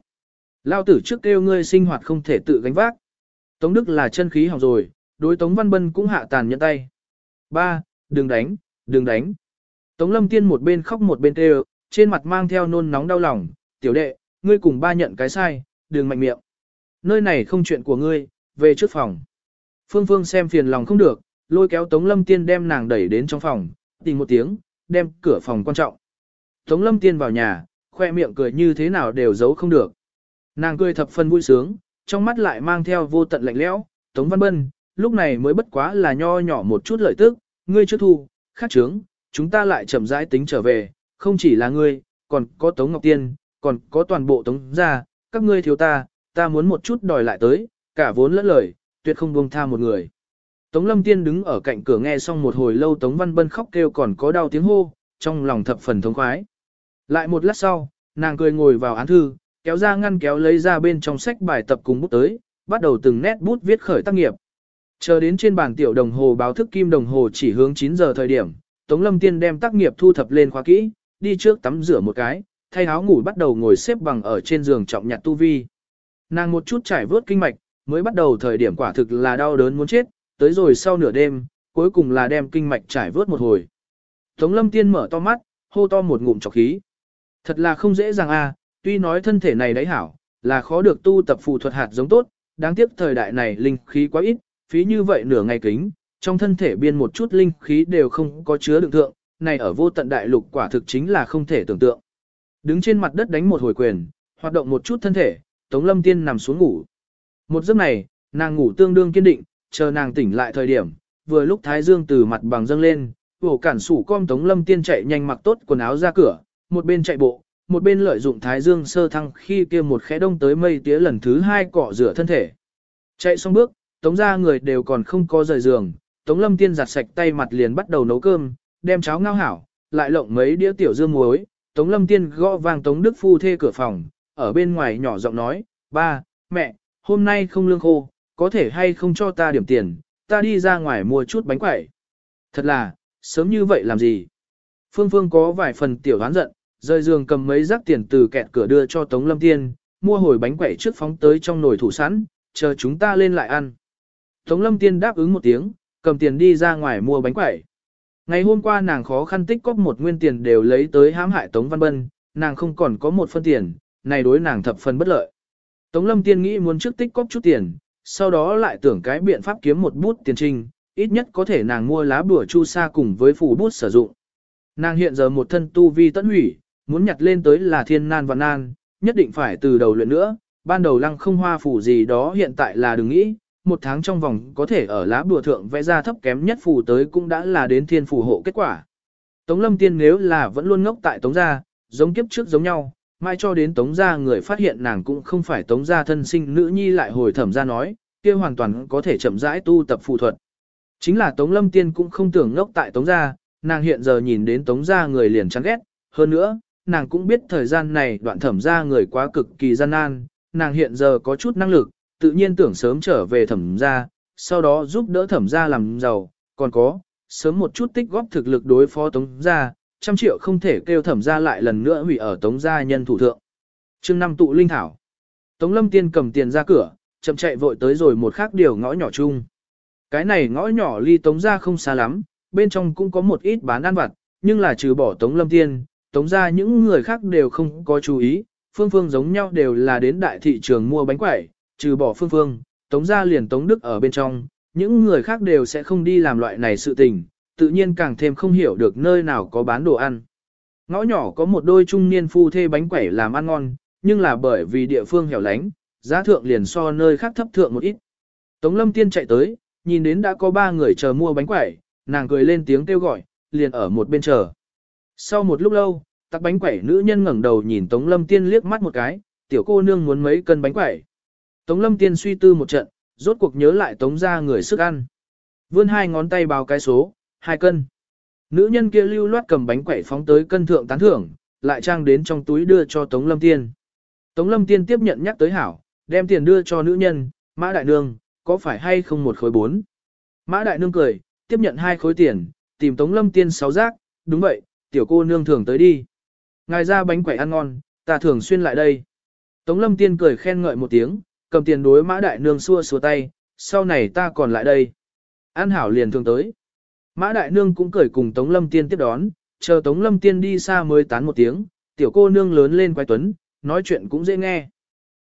Lao tử trước kêu ngươi sinh hoạt không thể tự gánh vác. Tống Đức là chân khí hỏng rồi, đối Tống Văn Bân cũng hạ tàn nhẫn tay. Ba, đừng đánh, đừng đánh. Tống Lâm Tiên một bên khóc một bên kêu, trên mặt mang theo nôn nóng đau lòng, tiểu đệ, ngươi cùng ba nhận cái sai, đừng mạnh miệng. Nơi này không chuyện của ngươi, về trước phòng. Phương Phương xem phiền lòng không được, lôi kéo Tống Lâm Tiên đem nàng đẩy đến trong phòng, tìm một tiếng, đem cửa phòng quan trọng. Tống Lâm Tiên vào nhà, khoe miệng cười như thế nào đều giấu không được. Nàng cười thập phần vui sướng, trong mắt lại mang theo vô tận lạnh lẽo. Tống Văn Bân, lúc này mới bất quá là nho nhỏ một chút lợi tức, ngươi chưa thu, khắc trướng, chúng ta lại chậm rãi tính trở về, không chỉ là ngươi, còn có Tống Ngọc Tiên, còn có toàn bộ Tống gia, các ngươi thiếu ta, ta muốn một chút đòi lại tới, cả vốn lẫn lời, tuyệt không buông tha một người. Tống Lâm Tiên đứng ở cạnh cửa nghe xong một hồi lâu Tống Văn Bân khóc kêu còn có đau tiếng hô, trong lòng thập phần thống khoái. Lại một lát sau, nàng cười ngồi vào án thư, kéo ra ngăn kéo lấy ra bên trong sách bài tập cùng bút tới, bắt đầu từng nét bút viết khởi tác nghiệp. Chờ đến trên bàn tiểu đồng hồ báo thức kim đồng hồ chỉ hướng 9 giờ thời điểm, Tống Lâm Tiên đem tác nghiệp thu thập lên khóa kỹ, đi trước tắm rửa một cái, thay áo ngủ bắt đầu ngồi xếp bằng ở trên giường trọng nhặt tu vi. Nàng một chút trải vớt kinh mạch, mới bắt đầu thời điểm quả thực là đau đớn muốn chết, tới rồi sau nửa đêm, cuối cùng là đem kinh mạch trải vớt một hồi. Tống Lâm Tiên mở to mắt, hô to một ngụm chọc khí. Thật là không dễ dàng a, tuy nói thân thể này đấy hảo, là khó được tu tập phù thuật hạt giống tốt, đáng tiếc thời đại này linh khí quá ít, phí như vậy nửa ngày kính, trong thân thể biên một chút linh khí đều không có chứa đựng thượng, này ở vô tận đại lục quả thực chính là không thể tưởng tượng. Đứng trên mặt đất đánh một hồi quyền, hoạt động một chút thân thể, Tống Lâm Tiên nằm xuống ngủ. Một giấc này, nàng ngủ tương đương kiên định, chờ nàng tỉnh lại thời điểm, vừa lúc Thái Dương từ mặt bằng dâng lên, ổ cản sủ com Tống Lâm Tiên chạy nhanh mặc tốt quần áo ra cửa, một bên chạy bộ, một bên lợi dụng Thái Dương sơ thăng khi kia một khẽ đông tới mây tía lần thứ hai cọ rửa thân thể. Chạy xong bước, Tống ra người đều còn không có rời giường, Tống Lâm Tiên giặt sạch tay mặt liền bắt đầu nấu cơm, đem cháo ngao hảo, lại lộng mấy đĩa tiểu dương muối, Tống Lâm Tiên gõ vang Tống Đức Phu thê cửa phòng, ở bên ngoài nhỏ giọng nói, ba, mẹ, hôm nay không lương khô, có thể hay không cho ta điểm tiền, ta đi ra ngoài mua chút bánh quẩy. Thật là, sớm như vậy làm gì? Phương Phương có vài phần tiểu đoán giận, rời giường cầm mấy rác tiền từ kẹt cửa đưa cho Tống Lâm Tiên, mua hồi bánh quẩy trước phóng tới trong nồi thủ sẵn, chờ chúng ta lên lại ăn. Tống Lâm Tiên đáp ứng một tiếng, cầm tiền đi ra ngoài mua bánh quẩy. Ngày hôm qua nàng khó khăn tích cóp một nguyên tiền đều lấy tới hãm hại Tống Văn Bân, nàng không còn có một phân tiền, này đối nàng thập phần bất lợi. Tống Lâm Tiên nghĩ muốn trước tích cóp chút tiền, sau đó lại tưởng cái biện pháp kiếm một bút tiền trinh, ít nhất có thể nàng mua lá bùa chu sa cùng với phủ bút sử dụng. Nàng hiện giờ một thân tu vi tận hủy, muốn nhặt lên tới là thiên nan và nan, nhất định phải từ đầu luyện nữa, ban đầu lăng không hoa phủ gì đó hiện tại là đừng nghĩ, một tháng trong vòng có thể ở lá bùa thượng vẽ ra thấp kém nhất phù tới cũng đã là đến thiên phù hộ kết quả. Tống lâm tiên nếu là vẫn luôn ngốc tại tống gia, giống kiếp trước giống nhau, mai cho đến tống gia người phát hiện nàng cũng không phải tống gia thân sinh nữ nhi lại hồi thẩm ra nói, kia hoàn toàn có thể chậm rãi tu tập phù thuật. Chính là tống lâm tiên cũng không tưởng ngốc tại tống gia, nàng hiện giờ nhìn đến tống gia người liền chán ghét, hơn nữa, nàng cũng biết thời gian này đoạn thẩm gia người quá cực kỳ gian nan, nàng hiện giờ có chút năng lực, tự nhiên tưởng sớm trở về thẩm gia, sau đó giúp đỡ thẩm gia làm giàu, còn có, sớm một chút tích góp thực lực đối phó tống gia, trăm triệu không thể kêu thẩm ra lại lần nữa hủy ở tống gia nhân thủ thượng. chương năm tụ linh thảo. Tống lâm tiên cầm tiền ra cửa, chậm chạy vội tới rồi một khác điều ngõ nhỏ chung. Cái này ngõ nhỏ ly tống gia không xa lắm, bên trong cũng có một ít bán ăn vặt, nhưng là trừ bỏ tống lâm tiên, tống ra những người khác đều không có chú ý, phương phương giống nhau đều là đến đại thị trường mua bánh quẩy, trừ bỏ phương phương, tống ra liền tống đức ở bên trong, những người khác đều sẽ không đi làm loại này sự tình, tự nhiên càng thêm không hiểu được nơi nào có bán đồ ăn. Ngõ nhỏ có một đôi trung niên phu thê bánh quẩy làm ăn ngon, nhưng là bởi vì địa phương hẻo lánh, giá thượng liền so nơi khác thấp thượng một ít. Tống lâm tiên chạy tới, nhìn đến đã có ba người chờ mua bánh quẩy, nàng cười lên tiếng kêu gọi, liền ở một bên chờ. Sau một lúc lâu, tắc bánh quẩy nữ nhân ngẩng đầu nhìn Tống lâm tiên liếc mắt một cái, tiểu cô nương muốn mấy cân bánh quẩy. Tống lâm tiên suy tư một trận, rốt cuộc nhớ lại tống ra người sức ăn. Vươn hai ngón tay báo cái số, hai cân. Nữ nhân kia lưu loát cầm bánh quẩy phóng tới cân thượng tán thưởng, lại trang đến trong túi đưa cho Tống Lâm Tiên. Tống Lâm Tiên tiếp nhận nhắc tới hảo, đem tiền đưa cho nữ nhân, Mã Đại Nương, có phải hay không một khối bốn? Mã Đại Nương cười, tiếp nhận hai khối tiền, tìm Tống Lâm Tiên sáu rác, đúng vậy, tiểu cô nương thường tới đi. Ngài ra bánh quẩy ăn ngon, ta thường xuyên lại đây. Tống Lâm Tiên cười khen ngợi một tiếng, cầm tiền đối Mã Đại Nương xua xua tay, sau này ta còn lại đây. An hảo liền thường tới. Mã Đại Nương cũng cười cùng Tống Lâm Tiên tiếp đón, chờ Tống Lâm Tiên đi xa mới tán một tiếng, tiểu cô nương lớn lên quay tuấn, nói chuyện cũng dễ nghe.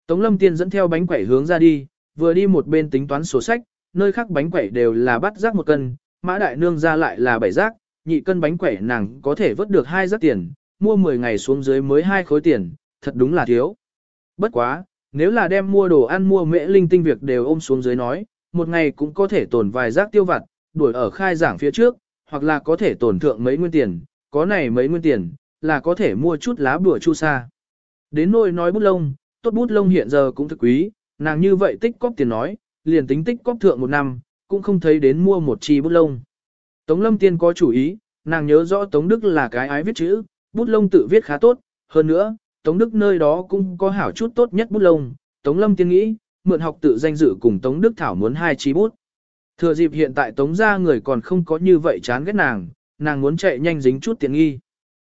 Tống Lâm Tiên dẫn theo bánh quẩy hướng ra đi, vừa đi một bên tính toán sổ sách, nơi khác bánh quẩy đều là bắt rác một cân, Mã Đại Nương ra lại là bảy rác, nhị cân bánh quẩy nàng có thể vớt được hai rác tiền, mua 10 ngày xuống dưới mới hai khối tiền, thật đúng là thiếu. Bất quá, nếu là đem mua đồ ăn mua mễ linh tinh việc đều ôm xuống dưới nói, một ngày cũng có thể tổn vài rác tiêu vặt, đuổi ở khai giảng phía trước, hoặc là có thể tổn thượng mấy nguyên tiền, có này mấy nguyên tiền, là có thể mua chút lá bùa chu sa. Đến nỗi nói bút lông, tốt bút lông hiện giờ cũng thực quý, nàng như vậy tích cóp tiền nói, liền tính tích cóp thượng một năm, cũng không thấy đến mua một chi bút lông. Tống lâm tiên có chủ ý, nàng nhớ rõ Tống Đức là cái ái viết chữ, bút lông tự viết khá tốt, hơn nữa, Tống Đức nơi đó cũng có hảo chút tốt nhất bút lông, Tống lâm tiên nghĩ, mượn học tự danh dự cùng Tống Đức Thảo muốn hai chi bút. Thừa dịp hiện tại tống ra người còn không có như vậy chán ghét nàng, nàng muốn chạy nhanh dính chút tiện nghi.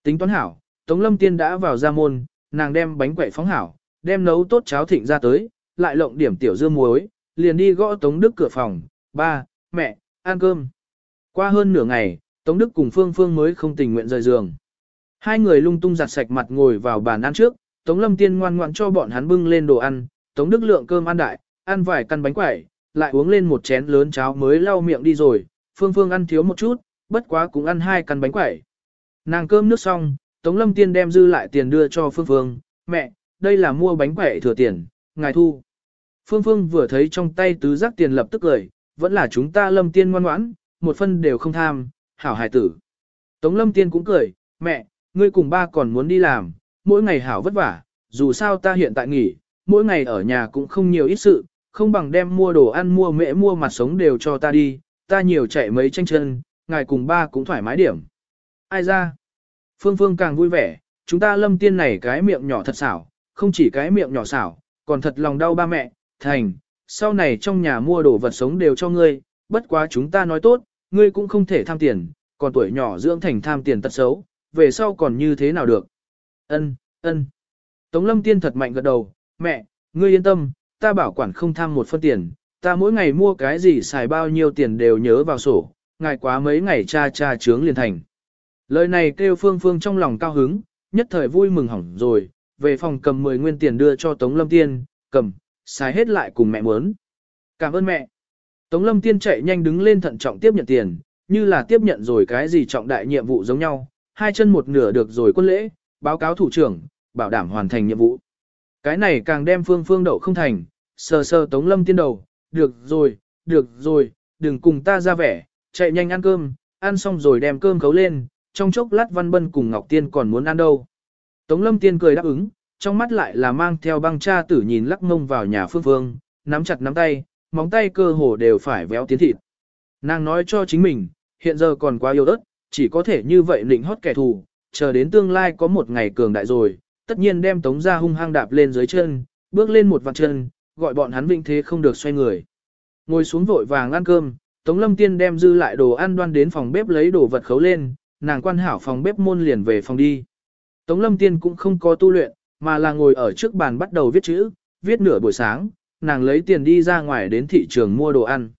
Tính toán hảo, tống lâm tiên đã vào ra môn, nàng đem bánh quậy phóng hảo, đem nấu tốt cháo thịnh ra tới, lại lộng điểm tiểu dưa muối, liền đi gõ tống đức cửa phòng, ba, mẹ, ăn cơm. Qua hơn nửa ngày, tống đức cùng phương phương mới không tình nguyện rời giường. Hai người lung tung giặt sạch mặt ngồi vào bàn ăn trước, tống lâm tiên ngoan ngoãn cho bọn hắn bưng lên đồ ăn, tống đức lượng cơm ăn đại, ăn vài căn bánh quẩy, lại uống lên một chén lớn cháo mới lau miệng đi rồi, Phương Phương ăn thiếu một chút, bất quá cũng ăn hai căn bánh quẩy. Nàng cơm nước xong, Tống Lâm Tiên đem dư lại tiền đưa cho Phương Phương, mẹ, đây là mua bánh quẩy thừa tiền, ngài thu. Phương Phương vừa thấy trong tay tứ giác tiền lập tức cười, vẫn là chúng ta Lâm Tiên ngoan ngoãn, một phân đều không tham, hảo hài tử. Tống Lâm Tiên cũng cười, mẹ, ngươi cùng ba còn muốn đi làm, mỗi ngày hảo vất vả, dù sao ta hiện tại nghỉ, mỗi ngày ở nhà cũng không nhiều ít sự, không bằng đem mua đồ ăn mua mễ mua mặt sống đều cho ta đi, ta nhiều chạy mấy tranh chân, ngài cùng ba cũng thoải mái điểm. Ai ra? Phương Phương càng vui vẻ, chúng ta lâm tiên này cái miệng nhỏ thật xảo, không chỉ cái miệng nhỏ xảo, còn thật lòng đau ba mẹ, thành, sau này trong nhà mua đồ vật sống đều cho ngươi, bất quá chúng ta nói tốt, ngươi cũng không thể tham tiền, còn tuổi nhỏ dưỡng thành tham tiền tật xấu, về sau còn như thế nào được. Ân, ân. Tống lâm tiên thật mạnh gật đầu, mẹ, ngươi yên tâm, ta bảo quản không tham một phân tiền, ta mỗi ngày mua cái gì xài bao nhiêu tiền đều nhớ vào sổ, ngài quá mấy ngày cha cha trướng liền thành. Lời này kêu Phương Phương trong lòng cao hứng, nhất thời vui mừng hỏng rồi, về phòng cầm 10 nguyên tiền đưa cho Tống Lâm Tiên, cầm, xài hết lại cùng mẹ muốn. Cảm ơn mẹ. Tống Lâm Tiên chạy nhanh đứng lên thận trọng tiếp nhận tiền, như là tiếp nhận rồi cái gì trọng đại nhiệm vụ giống nhau, hai chân một nửa được rồi quân lễ, báo cáo thủ trưởng, bảo đảm hoàn thành nhiệm vụ. Cái này càng đem Phương Phương đậu không thành, sờ sờ Tống Lâm tiên đầu, được rồi, được rồi, đừng cùng ta ra vẻ, chạy nhanh ăn cơm, ăn xong rồi đem cơm khấu lên, trong chốc lát Văn Bân cùng Ngọc Tiên còn muốn ăn đâu. Tống Lâm tiên cười đáp ứng, trong mắt lại là mang theo băng cha tử nhìn lắc mông vào nhà Phương Phương, nắm chặt nắm tay, móng tay cơ hồ đều phải véo tiến thịt. Nàng nói cho chính mình, hiện giờ còn quá yêu đất, chỉ có thể như vậy lĩnh hót kẻ thù, chờ đến tương lai có một ngày cường đại rồi, tất nhiên đem tống ra hung hăng đạp lên dưới chân, bước lên một vạn chân, gọi bọn hắn vinh thế không được xoay người. Ngồi xuống vội vàng ăn cơm, Tống Lâm Tiên đem dư lại đồ ăn đoan đến phòng bếp lấy đồ vật khấu lên, nàng quan hảo phòng bếp môn liền về phòng đi. Tống Lâm Tiên cũng không có tu luyện, mà là ngồi ở trước bàn bắt đầu viết chữ, viết nửa buổi sáng, nàng lấy tiền đi ra ngoài đến thị trường mua đồ ăn.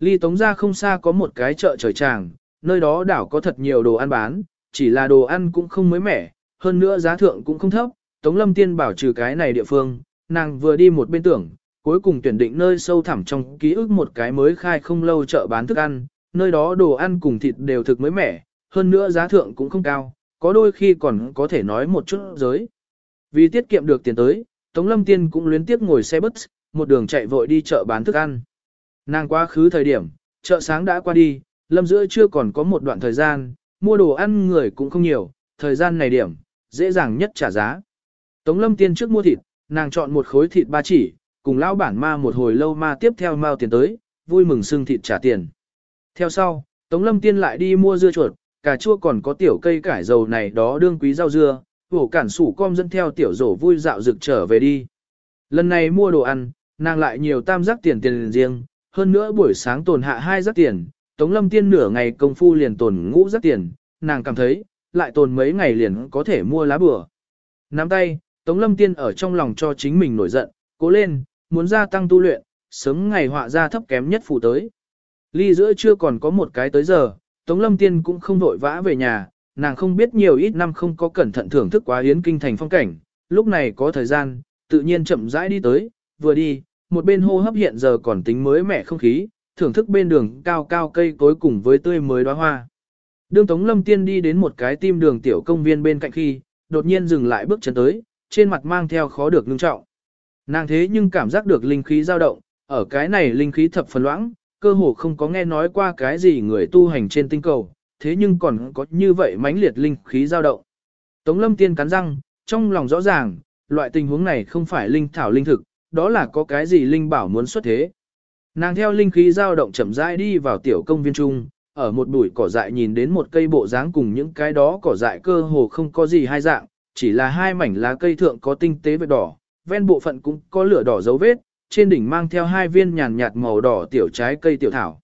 Ly Tống ra không xa có một cái chợ trời tràng, nơi đó đảo có thật nhiều đồ ăn bán, chỉ là đồ ăn cũng không mới mẻ, hơn nữa giá thượng cũng không thấp, Tống Lâm Tiên bảo trừ cái này địa phương, nàng vừa đi một bên tưởng, cuối cùng tuyển định nơi sâu thẳm trong ký ức một cái mới khai không lâu chợ bán thức ăn, nơi đó đồ ăn cùng thịt đều thực mới mẻ, hơn nữa giá thượng cũng không cao, có đôi khi còn có thể nói một chút giới. Vì tiết kiệm được tiền tới, Tống Lâm Tiên cũng luyến tiếp ngồi xe bus, một đường chạy vội đi chợ bán thức ăn. Nàng quá khứ thời điểm, chợ sáng đã qua đi, lâm giữa chưa còn có một đoạn thời gian, mua đồ ăn người cũng không nhiều, thời gian này điểm, dễ dàng nhất trả giá. Tống Lâm Tiên trước mua thịt, nàng chọn một khối thịt ba chỉ, cùng lão bản ma một hồi lâu ma tiếp theo mao tiền tới, vui mừng xưng thịt trả tiền. Theo sau, Tống Lâm Tiên lại đi mua dưa chuột, cà chua còn có tiểu cây cải dầu này đó đương quý rau dưa, hổ cản sủ com dẫn theo tiểu rổ vui dạo rực trở về đi. Lần này mua đồ ăn, nàng lại nhiều tam giác tiền tiền riêng, hơn nữa buổi sáng tồn hạ hai giác tiền, Tống Lâm Tiên nửa ngày công phu liền tồn ngũ giác tiền, nàng cảm thấy, lại tồn mấy ngày liền có thể mua lá bừa. Nắm tay, Tống Lâm Tiên ở trong lòng cho chính mình nổi giận, cố lên, muốn gia tăng tu luyện, sớm ngày họa ra thấp kém nhất phụ tới. Ly giữa chưa còn có một cái tới giờ, Tống Lâm Tiên cũng không vội vã về nhà, nàng không biết nhiều ít năm không có cẩn thận thưởng thức quá yến kinh thành phong cảnh, lúc này có thời gian, tự nhiên chậm rãi đi tới, vừa đi, một bên hô hấp hiện giờ còn tính mới mẻ không khí, thưởng thức bên đường cao cao cây cối cùng với tươi mới đóa hoa. Đương Tống Lâm Tiên đi đến một cái tim đường tiểu công viên bên cạnh khi, đột nhiên dừng lại bước chân tới, trên mặt mang theo khó được ngưng trọng. Nàng thế nhưng cảm giác được linh khí dao động, ở cái này linh khí thập phần loãng, cơ hồ không có nghe nói qua cái gì người tu hành trên tinh cầu, thế nhưng còn có như vậy mãnh liệt linh khí dao động. Tống lâm tiên cắn răng, trong lòng rõ ràng, loại tình huống này không phải linh thảo linh thực, đó là có cái gì linh bảo muốn xuất thế. Nàng theo linh khí dao động chậm rãi đi vào tiểu công viên trung, ở một bụi cỏ dại nhìn đến một cây bộ dáng cùng những cái đó cỏ dại cơ hồ không có gì hai dạng, chỉ là hai mảnh lá cây thượng có tinh tế vết đỏ, ven bộ phận cũng có lửa đỏ dấu vết, trên đỉnh mang theo hai viên nhàn nhạt màu đỏ tiểu trái cây tiểu thảo.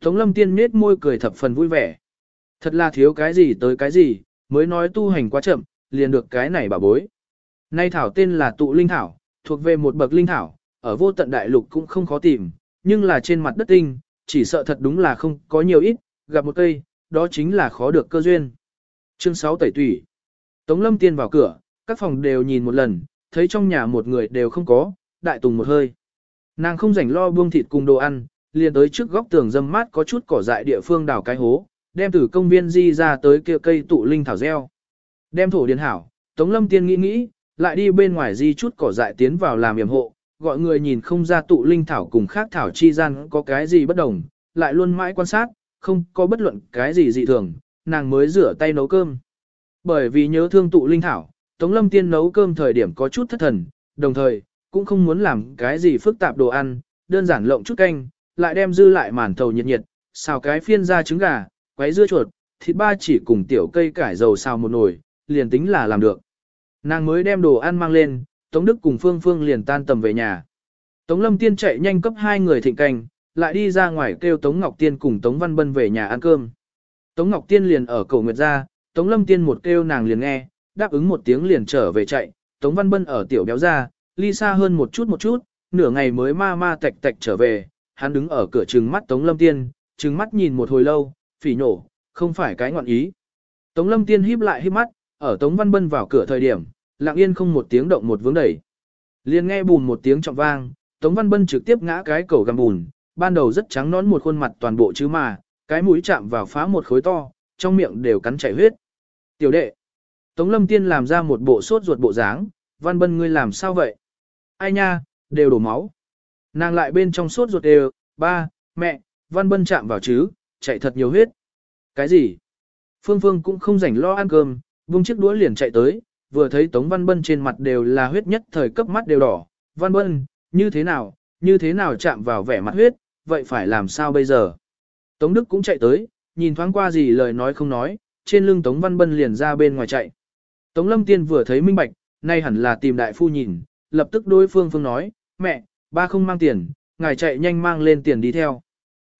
Tống lâm tiên nết môi cười thập phần vui vẻ. Thật là thiếu cái gì tới cái gì, mới nói tu hành quá chậm, liền được cái này bà bối. Nay thảo tên là tụ linh thảo, thuộc về một bậc linh thảo, ở vô tận đại lục cũng không khó tìm, nhưng là trên mặt đất tinh, chỉ sợ thật đúng là không có nhiều ít, gặp một cây, đó chính là khó được cơ duyên. Chương 6 tẩy tủy. Tống lâm tiên vào cửa, các phòng đều nhìn một lần, thấy trong nhà một người đều không có, đại tùng một hơi. Nàng không rảnh lo buông thịt cùng đồ ăn, liền tới trước góc tường dâm mát có chút cỏ dại địa phương đào cái hố, đem từ công viên di ra tới kia cây tụ linh thảo gieo. Đem thổ điền hảo, Tống Lâm Tiên nghĩ nghĩ, lại đi bên ngoài di chút cỏ dại tiến vào làm yểm hộ, gọi người nhìn không ra tụ linh thảo cùng khác thảo chi gian có cái gì bất đồng, lại luôn mãi quan sát, không có bất luận cái gì dị thường, nàng mới rửa tay nấu cơm. Bởi vì nhớ thương tụ linh thảo, Tống Lâm Tiên nấu cơm thời điểm có chút thất thần, đồng thời, cũng không muốn làm cái gì phức tạp đồ ăn, đơn giản lộng chút canh, lại đem dư lại màn thầu nhiệt nhiệt, xào cái phiên ra trứng gà, quấy dưa chuột, thịt ba chỉ cùng tiểu cây cải dầu xào một nồi, liền tính là làm được. Nàng mới đem đồ ăn mang lên, Tống Đức cùng Phương Phương liền tan tầm về nhà. Tống Lâm Tiên chạy nhanh cấp hai người thịnh canh, lại đi ra ngoài kêu Tống Ngọc Tiên cùng Tống Văn Bân về nhà ăn cơm. Tống Ngọc Tiên liền ở cầu nguyệt ra, Tống Lâm Tiên một kêu nàng liền nghe, đáp ứng một tiếng liền trở về chạy, Tống Văn Bân ở tiểu béo ra, ly xa hơn một chút một chút, nửa ngày mới ma ma tạch tạch trở về, hắn đứng ở cửa trừng mắt Tống Lâm Tiên, trừng mắt nhìn một hồi lâu, phỉ nổ, không phải cái ngọn ý. Tống Lâm Tiên híp lại híp mắt, ở Tống Văn Bân vào cửa thời điểm, lặng yên không một tiếng động một vướng đẩy. Liền nghe bùn một tiếng trọng vang, Tống Văn Bân trực tiếp ngã cái cầu gầm bùn, ban đầu rất trắng nón một khuôn mặt toàn bộ chứ mà, cái mũi chạm vào phá một khối to, trong miệng đều cắn chảy huyết. Tiểu đệ, Tống Lâm Tiên làm ra một bộ sốt ruột bộ dáng, Văn Bân ngươi làm sao vậy? Ai nha, đều đổ máu. Nàng lại bên trong sốt ruột đều, ba, mẹ, Văn Bân chạm vào chứ, chạy thật nhiều huyết. Cái gì? Phương Phương cũng không rảnh lo ăn cơm, vung chiếc đũa liền chạy tới, vừa thấy Tống Văn Bân trên mặt đều là huyết nhất thời cấp mắt đều đỏ. Văn Bân, như thế nào, như thế nào chạm vào vẻ mặt huyết, vậy phải làm sao bây giờ? Tống Đức cũng chạy tới, nhìn thoáng qua gì lời nói không nói, trên lưng Tống Văn Bân liền ra bên ngoài chạy. Tống Lâm Tiên vừa thấy minh bạch, nay hẳn là tìm đại phu nhìn, lập tức đối Phương Phương nói, mẹ, ba không mang tiền, ngài chạy nhanh mang lên tiền đi theo.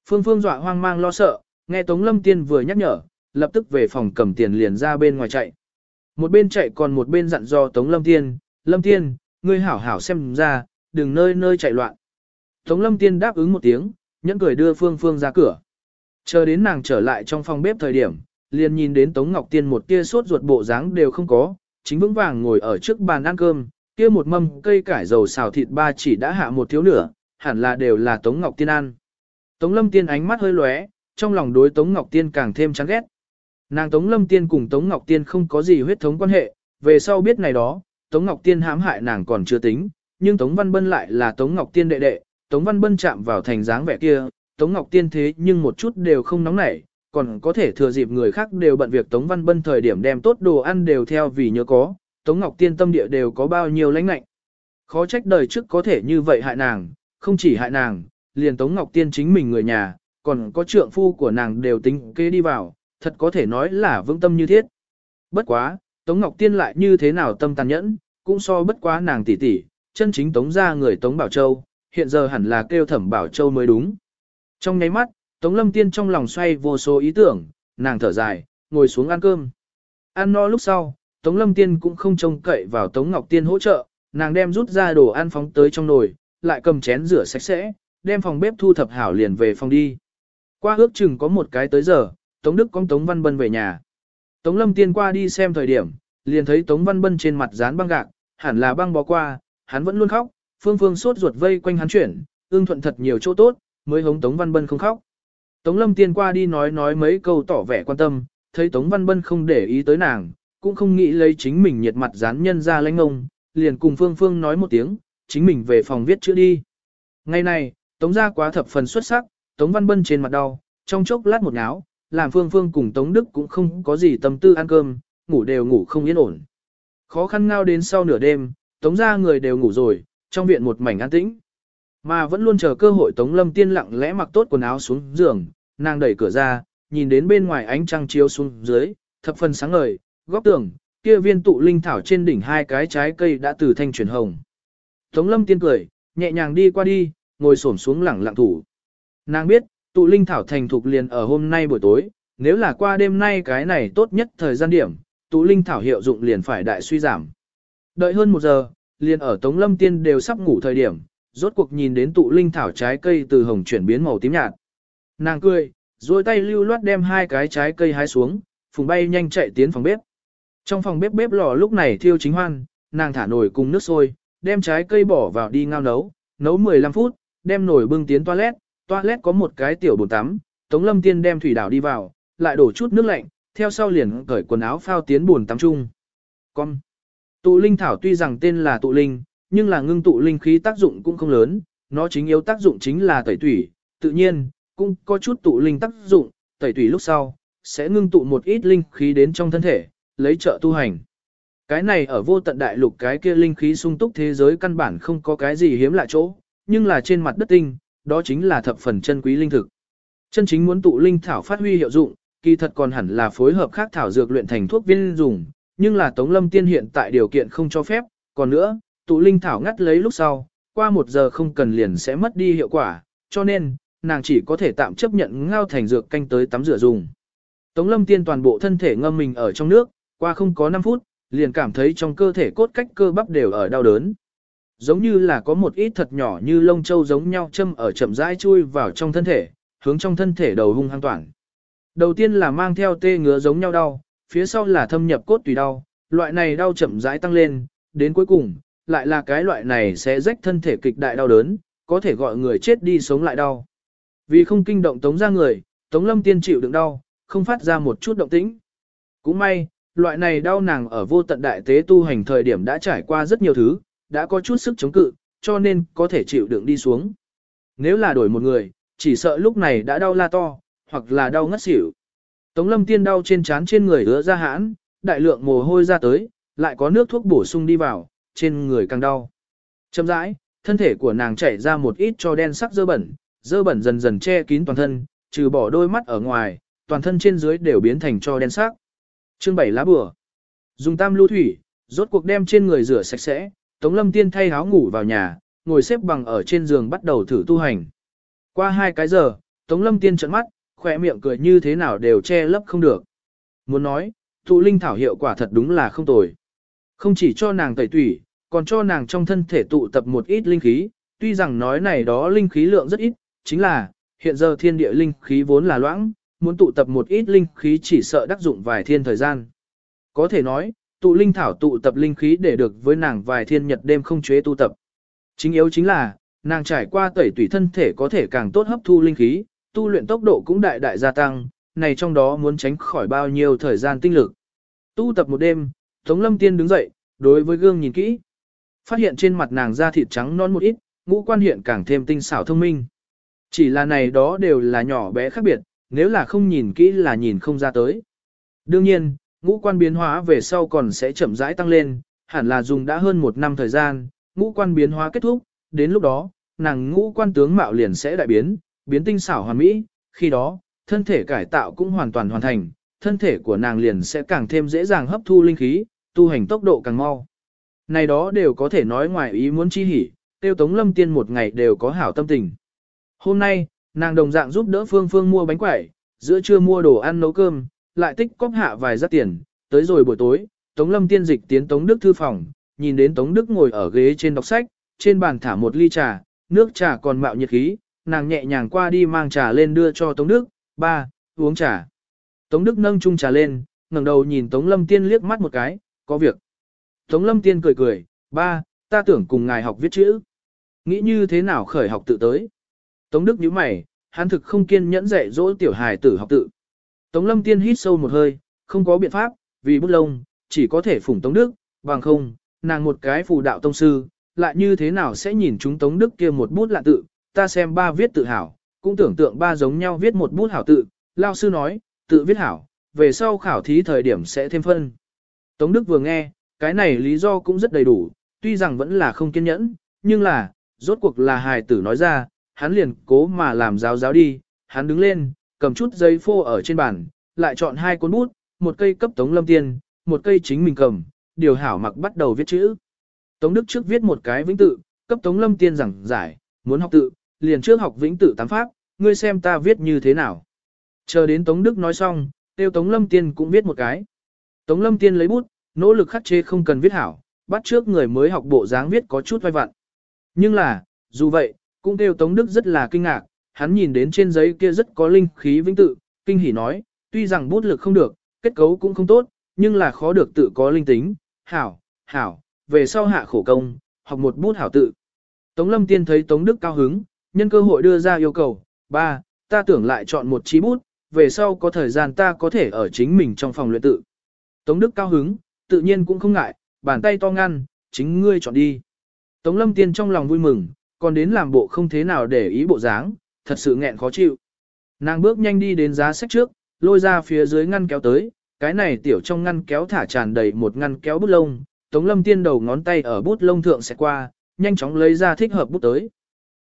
Phương Phương dọa hoang mang lo sợ, nghe Tống Lâm Tiên vừa nhắc nhở, lập tức về phòng cầm tiền liền ra bên ngoài chạy. Một bên chạy còn một bên dặn dò Tống Lâm Tiên, Lâm Tiên, ngươi hảo hảo xem ra, đừng nơi nơi chạy loạn. Tống Lâm Tiên đáp ứng một tiếng, nhẫn cười đưa Phương Phương ra cửa. Chờ đến nàng trở lại trong phòng bếp thời điểm, liền nhìn đến Tống Ngọc Tiên một tia sốt ruột bộ dáng đều không có, chính vững vàng ngồi ở trước bàn ăn cơm, kia một mâm cây cải dầu xào thịt ba chỉ đã hạ một thiếu nửa, hẳn là đều là Tống Ngọc Tiên ăn. Tống Lâm Tiên ánh mắt hơi lóe, trong lòng đối Tống Ngọc Tiên càng thêm chán ghét. Nàng Tống Lâm Tiên cùng Tống Ngọc Tiên không có gì huyết thống quan hệ, về sau biết này đó, Tống Ngọc Tiên hãm hại nàng còn chưa tính, nhưng Tống Văn Bân lại là Tống Ngọc Tiên đệ đệ, Tống Văn Bân chạm vào thành dáng vẻ kia, Tống Ngọc Tiên thế nhưng một chút đều không nóng nảy, còn có thể thừa dịp người khác đều bận việc Tống Văn Bân thời điểm đem tốt đồ ăn đều theo vì nhớ có, Tống Ngọc Tiên tâm địa đều có bao nhiêu lãnh lạnh. Khó trách đời trước có thể như vậy hại nàng, không chỉ hại nàng, liền Tống Ngọc Tiên chính mình người nhà, còn có trượng phu của nàng đều tính kế đi vào, thật có thể nói là vững tâm như thiết. Bất quá, Tống Ngọc Tiên lại như thế nào tâm tàn nhẫn, cũng so bất quá nàng tỷ tỷ, chân chính Tống ra người Tống Bảo Châu, hiện giờ hẳn là kêu thẩm Bảo Châu mới đúng. Trong nháy mắt, Tống Lâm Tiên trong lòng xoay vô số ý tưởng, nàng thở dài, ngồi xuống ăn cơm. Ăn no lúc sau, Tống Lâm Tiên cũng không trông cậy vào Tống Ngọc Tiên hỗ trợ, nàng đem rút ra đồ ăn phóng tới trong nồi, lại cầm chén rửa sạch sẽ, đem phòng bếp thu thập hảo liền về phòng đi. Qua ước chừng có một cái tới giờ, Tống Đức con Tống Văn Bân về nhà. Tống Lâm Tiên qua đi xem thời điểm, liền thấy Tống Văn Bân trên mặt dán băng gạc, hẳn là băng bó qua, hắn vẫn luôn khóc, Phương Phương sốt ruột vây quanh hắn chuyển, ương thuận thật nhiều chỗ tốt, mới hống Tống Văn Bân không khóc. Tống Lâm Tiên qua đi nói nói mấy câu tỏ vẻ quan tâm, thấy Tống Văn Bân không để ý tới nàng, cũng không nghĩ lấy chính mình nhiệt mặt dán nhân ra lãnh ông, liền cùng Phương Phương nói một tiếng, chính mình về phòng viết chữ đi. Ngày này, Tống gia quá thập phần xuất sắc, Tống Văn Bân trên mặt đau, trong chốc lát một áo, làm Phương Phương cùng Tống Đức cũng không có gì tâm tư ăn cơm, ngủ đều ngủ không yên ổn. Khó khăn ngao đến sau nửa đêm, Tống gia người đều ngủ rồi, trong viện một mảnh an tĩnh. Mà vẫn luôn chờ cơ hội Tống Lâm Tiên lặng lẽ mặc tốt quần áo xuống giường, nàng đẩy cửa ra, nhìn đến bên ngoài ánh trăng chiếu xuống dưới, thập phần sáng ngời, góc tường, kia viên tụ linh thảo trên đỉnh hai cái trái cây đã từ thanh chuyển hồng. Tống Lâm Tiên cười, nhẹ nhàng đi qua đi, ngồi xổm xuống lẳng lặng thủ. Nàng biết, tụ linh thảo thành thục liền ở hôm nay buổi tối, nếu là qua đêm nay cái này tốt nhất thời gian điểm, tụ linh thảo hiệu dụng liền phải đại suy giảm. Đợi hơn một giờ, liền ở Tống Lâm Tiên đều sắp ngủ thời điểm, rốt cuộc nhìn đến tụ linh thảo trái cây từ hồng chuyển biến màu tím nhạt. Nàng cười, rồi tay lưu loát đem hai cái trái cây hái xuống, phùng bay nhanh chạy tiến phòng bếp. Trong phòng bếp bếp lò lúc này thiêu chính hoan, nàng thả nồi cùng nước sôi, đem trái cây bỏ vào đi ngao nấu, nấu 15 phút, đem nồi bưng tiến toilet, toilet có một cái tiểu bồn tắm, Tống Lâm Tiên đem thủy đảo đi vào, lại đổ chút nước lạnh, theo sau liền cởi quần áo phao tiến bồn tắm chung. Con. Tụ linh thảo tuy rằng tên là tụ linh, nhưng là ngưng tụ linh khí tác dụng cũng không lớn, nó chính yếu tác dụng chính là tẩy tủy, tự nhiên, cũng có chút tụ linh tác dụng, tẩy tủy lúc sau, sẽ ngưng tụ một ít linh khí đến trong thân thể, lấy trợ tu hành. Cái này ở vô tận đại lục cái kia linh khí sung túc thế giới căn bản không có cái gì hiếm lạ chỗ, nhưng là trên mặt đất tinh, đó chính là thập phần chân quý linh thực. Chân chính muốn tụ linh thảo phát huy hiệu dụng, kỳ thật còn hẳn là phối hợp khác thảo dược luyện thành thuốc viên dùng, nhưng là Tống Lâm Tiên hiện tại điều kiện không cho phép, còn nữa, tụ linh thảo ngắt lấy lúc sau, qua một giờ không cần liền sẽ mất đi hiệu quả, cho nên, nàng chỉ có thể tạm chấp nhận ngao thành dược canh tới tắm rửa dùng. Tống Lâm Tiên toàn bộ thân thể ngâm mình ở trong nước, qua không có 5 phút, liền cảm thấy trong cơ thể cốt cách cơ bắp đều ở đau đớn. Giống như là có một ít thật nhỏ như lông châu giống nhau châm ở chậm rãi chui vào trong thân thể, hướng trong thân thể đầu hung hăng toàn. Đầu tiên là mang theo tê ngứa giống nhau đau, phía sau là thâm nhập cốt tùy đau, loại này đau chậm rãi tăng lên, đến cuối cùng, lại là cái loại này sẽ rách thân thể kịch đại đau đớn, có thể gọi người chết đi sống lại đau. Vì không kinh động tống ra người, tống lâm tiên chịu đựng đau, không phát ra một chút động tĩnh. Cũng may, loại này đau nàng ở vô tận đại tế tu hành thời điểm đã trải qua rất nhiều thứ, đã có chút sức chống cự, cho nên có thể chịu đựng đi xuống. Nếu là đổi một người, chỉ sợ lúc này đã đau la to, hoặc là đau ngất xỉu. Tống lâm tiên đau trên trán trên người ứa ra hãn, đại lượng mồ hôi ra tới, lại có nước thuốc bổ sung đi vào, trên người càng đau. Chậm rãi, thân thể của nàng chảy ra một ít cho đen sắc dơ bẩn, dơ bẩn dần dần che kín toàn thân, trừ bỏ đôi mắt ở ngoài, toàn thân trên dưới đều biến thành cho đen sắc. Chương 7 lá bừa. Dùng tam lưu thủy, rốt cuộc đem trên người rửa sạch sẽ, Tống Lâm Tiên thay áo ngủ vào nhà, ngồi xếp bằng ở trên giường bắt đầu thử tu hành. Qua hai cái giờ, Tống Lâm Tiên trợn mắt, khỏe miệng cười như thế nào đều che lấp không được. Muốn nói, thụ linh thảo hiệu quả thật đúng là không tồi. Không chỉ cho nàng tẩy tủy, còn cho nàng trong thân thể tụ tập một ít linh khí, tuy rằng nói này đó linh khí lượng rất ít, chính là, hiện giờ thiên địa linh khí vốn là loãng, muốn tụ tập một ít linh khí chỉ sợ đắc dụng vài thiên thời gian. Có thể nói, tụ linh thảo tụ tập linh khí để được với nàng vài thiên nhật đêm không chế tu tập. Chính yếu chính là, nàng trải qua tẩy tủy thân thể có thể càng tốt hấp thu linh khí, tu luyện tốc độ cũng đại đại gia tăng, này trong đó muốn tránh khỏi bao nhiêu thời gian tinh lực. Tu tập một đêm, Tống Lâm Tiên đứng dậy, đối với gương nhìn kỹ. Phát hiện trên mặt nàng da thịt trắng non một ít, ngũ quan hiện càng thêm tinh xảo thông minh. Chỉ là này đó đều là nhỏ bé khác biệt, nếu là không nhìn kỹ là nhìn không ra tới. Đương nhiên, ngũ quan biến hóa về sau còn sẽ chậm rãi tăng lên, hẳn là dùng đã hơn một năm thời gian, ngũ quan biến hóa kết thúc, đến lúc đó, nàng ngũ quan tướng mạo liền sẽ đại biến, biến tinh xảo hoàn mỹ, khi đó, thân thể cải tạo cũng hoàn toàn hoàn thành, thân thể của nàng liền sẽ càng thêm dễ dàng hấp thu linh khí, tu hành tốc độ càng mau. Này đó đều có thể nói ngoài ý muốn chi hỉ, tiêu tống lâm tiên một ngày đều có hảo tâm tình. Hôm nay, nàng đồng dạng giúp đỡ Phương Phương mua bánh quẩy, giữa trưa mua đồ ăn nấu cơm, lại tích cóp hạ vài giác tiền, tới rồi buổi tối, Tống Lâm tiên dịch tiến Tống Đức thư phòng, nhìn đến Tống Đức ngồi ở ghế trên đọc sách, trên bàn thả một ly trà, nước trà còn mạo nhiệt khí, nàng nhẹ nhàng qua đi mang trà lên đưa cho Tống Đức, ba, uống trà. Tống Đức nâng chung trà lên, ngẩng đầu nhìn Tống Lâm tiên liếc mắt một cái, có việc. Tống Lâm tiên cười cười, ba, ta tưởng cùng ngài học viết chữ. Nghĩ như thế nào khởi học tự tới. Tống Đức nhíu mày, hắn thực không kiên nhẫn dạy dỗ tiểu hài tử học tự. Tống Lâm Tiên hít sâu một hơi, không có biện pháp, vì bút lông, chỉ có thể phủng Tống Đức, bằng không, nàng một cái phù đạo tông sư, lại như thế nào sẽ nhìn chúng Tống Đức kia một bút lạ tự, ta xem ba viết tự hảo, cũng tưởng tượng ba giống nhau viết một bút hảo tự, lao sư nói, tự viết hảo, về sau khảo thí thời điểm sẽ thêm phân. Tống Đức vừa nghe, cái này lý do cũng rất đầy đủ, tuy rằng vẫn là không kiên nhẫn, nhưng là, rốt cuộc là hài tử nói ra, hắn liền cố mà làm giáo giáo đi, hắn đứng lên, cầm chút giấy phô ở trên bàn, lại chọn hai cuốn bút, một cây cấp Tống Lâm Tiên, một cây chính mình cầm, điều hảo mặc bắt đầu viết chữ. Tống Đức trước viết một cái vĩnh tự, cấp Tống Lâm Tiên giảng giải, muốn học tự, liền trước học vĩnh tự tám pháp, ngươi xem ta viết như thế nào. Chờ đến Tống Đức nói xong, tiêu Tống Lâm Tiên cũng viết một cái. Tống Lâm Tiên lấy bút, nỗ lực khắc chế không cần viết hảo, bắt trước người mới học bộ dáng viết có chút vai vặn. Nhưng là, dù vậy, cũng kêu Tống Đức rất là kinh ngạc, hắn nhìn đến trên giấy kia rất có linh khí vĩnh tự, kinh hỉ nói, tuy rằng bút lực không được, kết cấu cũng không tốt, nhưng là khó được tự có linh tính, hảo, hảo, về sau hạ khổ công, học một bút hảo tự. Tống Lâm Tiên thấy Tống Đức cao hứng, nhân cơ hội đưa ra yêu cầu, ba, ta tưởng lại chọn một chí bút, về sau có thời gian ta có thể ở chính mình trong phòng luyện tự. Tống Đức cao hứng, tự nhiên cũng không ngại, bàn tay to ngăn, chính ngươi chọn đi. Tống Lâm Tiên trong lòng vui mừng, còn đến làm bộ không thế nào để ý bộ dáng, thật sự nghẹn khó chịu. Nàng bước nhanh đi đến giá sách trước, lôi ra phía dưới ngăn kéo tới, cái này tiểu trong ngăn kéo thả tràn đầy một ngăn kéo bút lông, Tống Lâm Tiên đầu ngón tay ở bút lông thượng sẽ qua, nhanh chóng lấy ra thích hợp bút tới.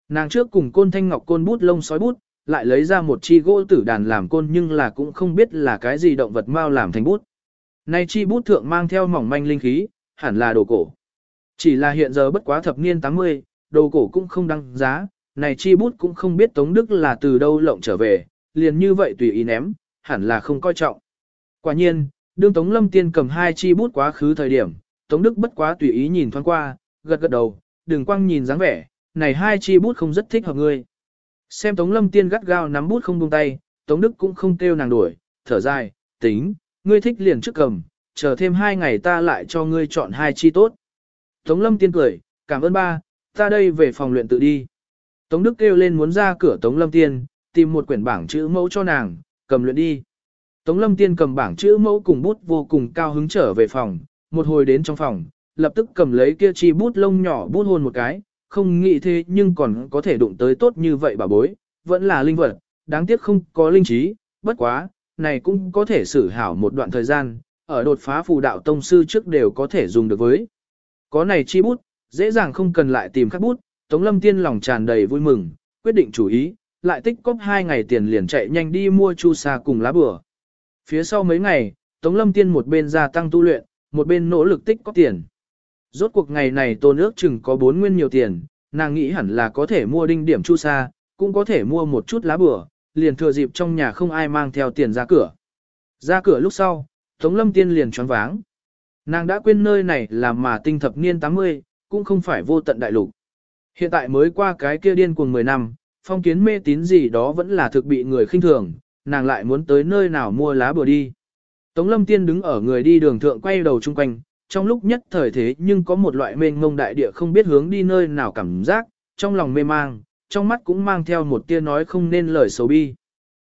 Nàng trước cùng côn thanh ngọc côn bút lông sói bút, lại lấy ra một chi gỗ tử đàn làm côn nhưng là cũng không biết là cái gì động vật mau làm thành bút. Nay chi bút thượng mang theo mỏng manh linh khí, hẳn là đồ cổ. Chỉ là hiện giờ bất quá thập niên 80, đồ cổ cũng không đăng giá, này chi bút cũng không biết Tống Đức là từ đâu lộng trở về, liền như vậy tùy ý ném, hẳn là không coi trọng. Quả nhiên, đương Tống Lâm Tiên cầm hai chi bút quá khứ thời điểm, Tống Đức bất quá tùy ý nhìn thoáng qua, gật gật đầu, đừng quăng nhìn dáng vẻ, này hai chi bút không rất thích hợp ngươi. Xem Tống Lâm Tiên gắt gao nắm bút không buông tay, Tống Đức cũng không kêu nàng đuổi, thở dài, tính, ngươi thích liền trước cầm, chờ thêm hai ngày ta lại cho ngươi chọn hai chi tốt. Tống Lâm Tiên cười, cảm ơn ba, ta đây về phòng luyện tự đi. Tống Đức kêu lên muốn ra cửa Tống Lâm Tiên, tìm một quyển bảng chữ mẫu cho nàng, cầm luyện đi. Tống Lâm Tiên cầm bảng chữ mẫu cùng bút vô cùng cao hứng trở về phòng, một hồi đến trong phòng, lập tức cầm lấy kia chi bút lông nhỏ bút hôn một cái, không nghĩ thế nhưng còn có thể đụng tới tốt như vậy bà bối, vẫn là linh vật, đáng tiếc không có linh trí, bất quá, này cũng có thể xử hảo một đoạn thời gian, ở đột phá phù đạo tông sư trước đều có thể dùng được với. Có này chi bút, dễ dàng không cần lại tìm khắc bút, Tống Lâm Tiên lòng tràn đầy vui mừng, quyết định chủ ý, lại tích cóp hai ngày tiền liền chạy nhanh đi mua chu sa cùng lá bừa. Phía sau mấy ngày, Tống Lâm Tiên một bên gia tăng tu luyện, một bên nỗ lực tích cóp tiền. Rốt cuộc ngày này tôn ước chừng có bốn nguyên nhiều tiền, nàng nghĩ hẳn là có thể mua đinh điểm chu sa, cũng có thể mua một chút lá bừa, liền thừa dịp trong nhà không ai mang theo tiền ra cửa. Ra cửa lúc sau, Tống Lâm Tiên liền choáng váng. Nàng đã quên nơi này là mà tinh thập niên 80, cũng không phải vô tận đại lục. Hiện tại mới qua cái kia điên cuồng 10 năm, phong kiến mê tín gì đó vẫn là thực bị người khinh thường, nàng lại muốn tới nơi nào mua lá bừa đi. Tống lâm tiên đứng ở người đi đường thượng quay đầu chung quanh, trong lúc nhất thời thế nhưng có một loại mênh mông đại địa không biết hướng đi nơi nào cảm giác, trong lòng mê mang, trong mắt cũng mang theo một tia nói không nên lời xấu bi.